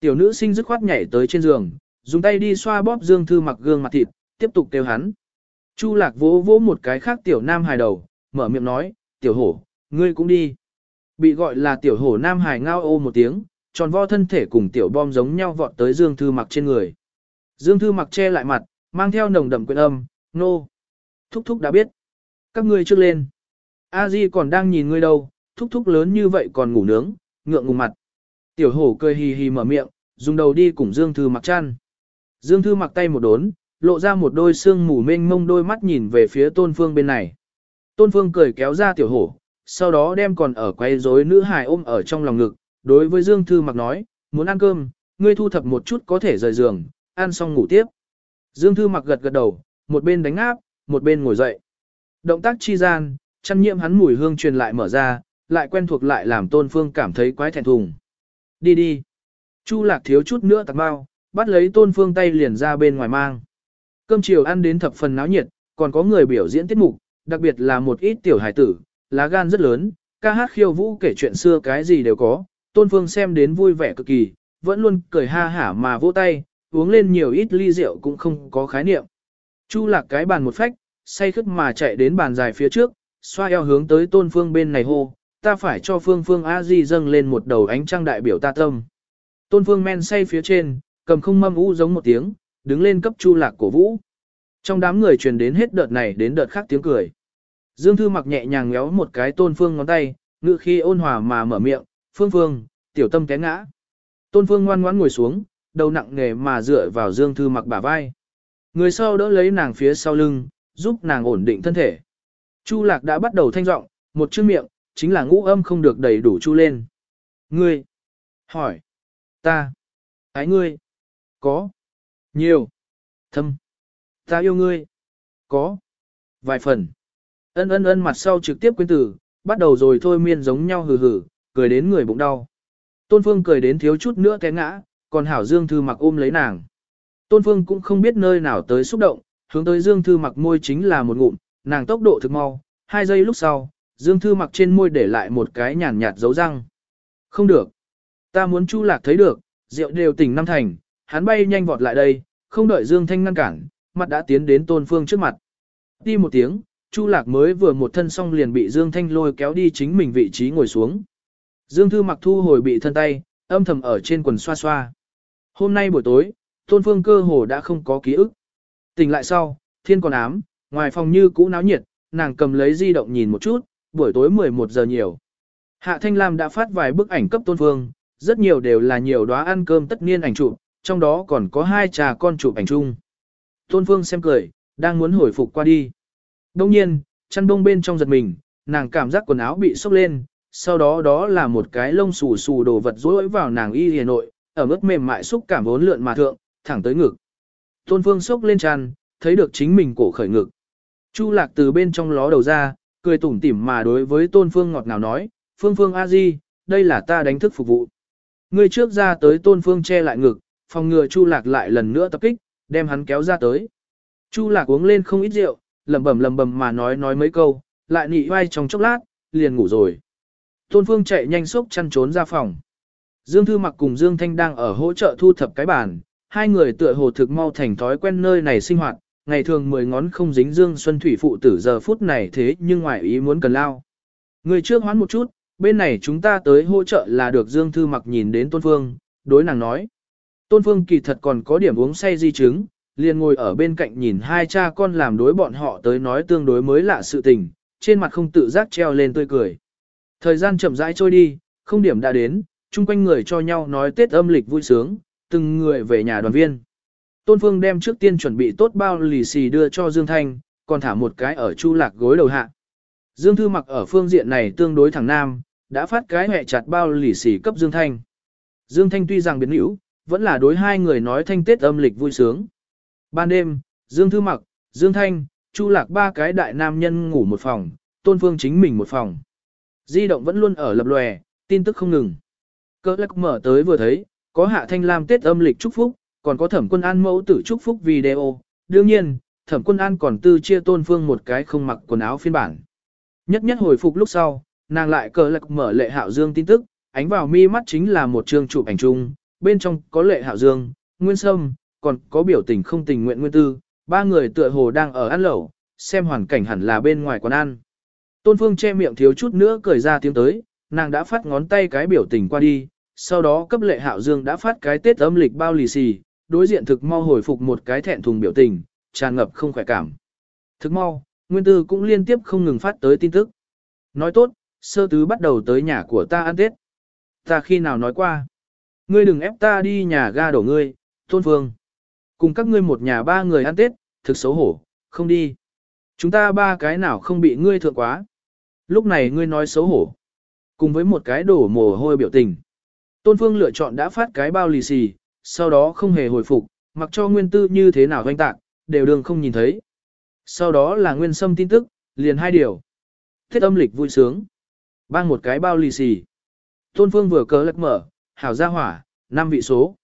Tiểu nữ sinh dứt khoát nhảy tới trên giường, dùng tay đi xoa bóp Dương Thư mặc gương mặt thịt, tiếp tục kêu hắn. Chu lạc vỗ vỗ một cái khác tiểu nam hài đầu, mở miệng nói, tiểu hổ, ngươi cũng đi. Bị gọi là tiểu hổ nam hài ngao ô một tiếng, tròn vo thân thể cùng tiểu bom giống nhau vọt tới Dương Thư mặc trên người. Dương Thư mặc che lại mặt, mang theo nồng đậm quyền âm, nô. Thúc thúc đã biết. Các ngươi trước lên. A Di còn đang nhìn ngươi đâu, thúc thúc lớn như vậy còn ngủ nướng, ngượng ngùng mặt. Tiểu hổ cười hì hì mở miệng, dùng đầu đi cùng Dương Thư mặc chăn. Dương Thư mặc tay một đốn, lộ ra một đôi xương mù mênh mông đôi mắt nhìn về phía tôn phương bên này. Tôn phương cười kéo ra tiểu hổ, sau đó đem còn ở quay rối nữ hài ôm ở trong lòng ngực, đối với Dương Thư mặc nói, muốn ăn cơm, ngươi thu thập một chút có thể rời giường, ăn xong ngủ tiếp. Dương Thư mặc gật gật đầu, một bên đánh áp, một bên ngồi dậy. Động tác chi gian, chăn nhiễm hắn mùi hương truyền lại mở ra, lại quen thuộc lại làm tôn phương cảm thấy quái thẹn thùng. Đi đi. Chu lạc thiếu chút nữa tạc bao, bắt lấy tôn phương tay liền ra bên ngoài mang. Cơm chiều ăn đến thập phần náo nhiệt, còn có người biểu diễn tiết mục, đặc biệt là một ít tiểu hải tử, lá gan rất lớn, ca hát khiêu vũ kể chuyện xưa cái gì đều có, tôn phương xem đến vui vẻ cực kỳ, vẫn luôn cười ha hả mà vỗ tay, uống lên nhiều ít ly rượu cũng không có khái niệm. Chu lạc cái bàn một phách, say khức mà chạy đến bàn dài phía trước, xoa eo hướng tới tôn phương bên này hô, ta phải cho phương phương a di dâng lên một đầu ánh trăng đại biểu ta tâm. Tôn phương men say phía trên, cầm không mâm u giống một tiếng, đứng lên cấp chu lạc cổ vũ. Trong đám người truyền đến hết đợt này đến đợt khác tiếng cười. Dương Thư mặc nhẹ nhàng ngéo một cái tôn phương ngón tay, ngự khi ôn hòa mà mở miệng, phương phương, tiểu tâm té ngã. Tôn phương ngoan ngoãn ngồi xuống, đầu nặng nề mà dựa vào Dương Thư mặc bả vai. Người sau đỡ lấy nàng phía sau lưng, giúp nàng ổn định thân thể. Chu lạc đã bắt đầu thanh giọng, một chữ miệng, chính là ngũ âm không được đầy đủ chu lên. Ngươi, hỏi, ta, ái ngươi, có, nhiều, thâm, ta yêu ngươi, có, vài phần. Ân ân ân mặt sau trực tiếp quên tử, bắt đầu rồi thôi miên giống nhau hừ hừ, cười đến người bụng đau. Tôn Phương cười đến thiếu chút nữa té ngã, còn Hảo Dương Thư mặc ôm lấy nàng. Tôn Phương cũng không biết nơi nào tới xúc động, hướng tới Dương Thư mặc môi chính là một ngụm, nàng tốc độ thực mau, hai giây lúc sau, Dương Thư mặc trên môi để lại một cái nhàn nhạt dấu răng. Không được. Ta muốn Chu Lạc thấy được, rượu đều tỉnh năm thành, hắn bay nhanh vọt lại đây, không đợi Dương Thanh ngăn cản, mặt đã tiến đến Tôn Phương trước mặt. Đi một tiếng, Chu Lạc mới vừa một thân xong liền bị Dương Thanh lôi kéo đi chính mình vị trí ngồi xuống. Dương Thư mặc thu hồi bị thân tay, âm thầm ở trên quần xoa xoa. Hôm nay buổi tối, Tôn Phương cơ hồ đã không có ký ức. Tỉnh lại sau, thiên còn ám, ngoài phòng như cũ náo nhiệt, nàng cầm lấy di động nhìn một chút, buổi tối 11 giờ nhiều. Hạ Thanh Lam đã phát vài bức ảnh cấp Tôn Phương, rất nhiều đều là nhiều đóa ăn cơm tất niên ảnh chụp, trong đó còn có hai trà con chụp ảnh chung. Tôn Phương xem cười, đang muốn hồi phục qua đi. Đông nhiên, chăn đông bên trong giật mình, nàng cảm giác quần áo bị sốc lên, sau đó đó là một cái lông xù xù đồ vật rối vào nàng y hề nội, ở mức mềm mại xúc cảm vốn lượn mà thượng, thẳng tới ngực. Tôn Phương sốc lên chăn, thấy được chính mình cổ khởi ngực. Chu lạc từ bên trong ló đầu ra, cười tủm tỉm mà đối với Tôn Phương ngọt ngào nói, Phương Phương A Di, đây là ta đánh thức phục vụ. Người trước ra tới Tôn Phương che lại ngực, phòng ngừa Chu lạc lại lần nữa tập kích, đem hắn kéo ra tới. Chu lạc uống lên không ít rượu, lẩm bẩm lẩm bẩm mà nói nói mấy câu, lại nị vai trong chốc lát, liền ngủ rồi. Tôn Phương chạy nhanh sốc chăn trốn ra phòng. Dương Thư Mặc cùng Dương Thanh đang ở hỗ trợ thu thập cái bàn, hai người tựa hồ thực mau thành thói quen nơi này sinh hoạt, ngày thường mười ngón không dính Dương Xuân Thủy phụ tử giờ phút này thế nhưng ngoài ý muốn cần lao. Người trước hoán một chút, bên này chúng ta tới hỗ trợ là được Dương Thư Mặc nhìn đến Tôn Phương, đối nàng nói. Tôn Phương kỳ thật còn có điểm uống say di chứng, liền ngồi ở bên cạnh nhìn hai cha con làm đối bọn họ tới nói tương đối mới lạ sự tình, trên mặt không tự giác treo lên tươi cười. Thời gian chậm rãi trôi đi, không điểm đã đến, chung quanh người cho nhau nói Tết âm lịch vui sướng, từng người về nhà đoàn viên. Tôn Phương đem trước tiên chuẩn bị tốt bao lì xì đưa cho Dương Thanh, còn thả một cái ở chu lạc gối đầu hạ. Dương Thư mặc ở phương diện này tương đối thẳng nam, đã phát cái hẹ chặt bao lì xì cấp Dương Thanh. Dương Thanh tuy rằng biến hữu, vẫn là đối hai người nói thanh Tết âm lịch vui sướng. Ban đêm, Dương Thư mặc, Dương Thanh, Chu Lạc ba cái đại nam nhân ngủ một phòng, Tôn Phương chính mình một phòng. Di động vẫn luôn ở lập lòe, tin tức không ngừng. Cơ lắc mở tới vừa thấy, có hạ thanh lam tết âm lịch chúc phúc, còn có thẩm quân an mẫu tử chúc phúc video. Đương nhiên, thẩm quân an còn tư chia tôn phương một cái không mặc quần áo phiên bản. Nhất nhất hồi phục lúc sau, nàng lại cờ lạc mở lệ hạo dương tin tức, ánh vào mi mắt chính là một chương chụp ảnh chung, bên trong có lệ hạo dương, nguyên sâm, còn có biểu tình không tình nguyện nguyên tư, ba người tựa hồ đang ở ăn lẩu, xem hoàn cảnh hẳn là bên ngoài quán ăn. Tôn Phương che miệng thiếu chút nữa cười ra tiếng tới, nàng đã phát ngón tay cái biểu tình qua đi, sau đó cấp lệ hạo dương đã phát cái tết âm lịch bao lì xì, đối diện thực mau hồi phục một cái thẹn thùng biểu tình, tràn ngập không khỏe cảm. Thực mau, Nguyên Tư cũng liên tiếp không ngừng phát tới tin tức. Nói tốt, sơ tứ bắt đầu tới nhà của ta ăn tết. Ta khi nào nói qua. Ngươi đừng ép ta đi nhà ga đổ ngươi, Tôn Phương. Cùng các ngươi một nhà ba người ăn tết, thực xấu hổ, không đi. Chúng ta ba cái nào không bị ngươi thượng quá. Lúc này ngươi nói xấu hổ. Cùng với một cái đổ mồ hôi biểu tình. Tôn Phương lựa chọn đã phát cái bao lì xì, sau đó không hề hồi phục, mặc cho nguyên tư như thế nào doanh tạc, đều đường không nhìn thấy. Sau đó là nguyên sâm tin tức, liền hai điều. Thiết âm lịch vui sướng. Bang một cái bao lì xì. Tôn Phương vừa cớ lật mở, hảo gia hỏa, năm vị số.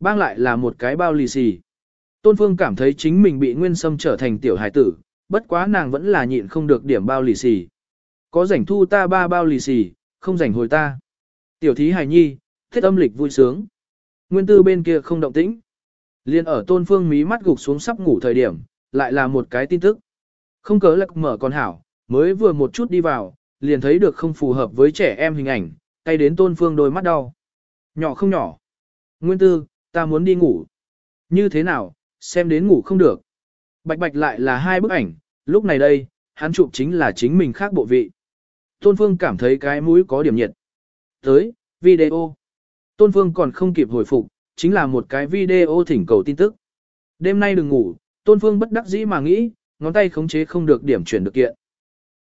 Bang lại là một cái bao lì xì. Tôn Phương cảm thấy chính mình bị nguyên sâm trở thành tiểu hải tử, bất quá nàng vẫn là nhịn không được điểm bao lì xì. Có rảnh thu ta ba bao lì xì, không rảnh hồi ta. Tiểu thí hài nhi, thiết âm lịch vui sướng. Nguyên tư bên kia không động tĩnh. Liên ở tôn phương mí mắt gục xuống sắp ngủ thời điểm, lại là một cái tin tức. Không cớ lạc mở con hảo, mới vừa một chút đi vào, liền thấy được không phù hợp với trẻ em hình ảnh, tay đến tôn phương đôi mắt đau. Nhỏ không nhỏ. Nguyên tư, ta muốn đi ngủ. Như thế nào, xem đến ngủ không được. Bạch bạch lại là hai bức ảnh, lúc này đây, hắn chụp chính là chính mình khác bộ vị. Tôn Phương cảm thấy cái mũi có điểm nhiệt. Tới, video. Tôn Phương còn không kịp hồi phục, chính là một cái video thỉnh cầu tin tức. Đêm nay đừng ngủ, Tôn Phương bất đắc dĩ mà nghĩ, ngón tay khống chế không được điểm chuyển được kiện.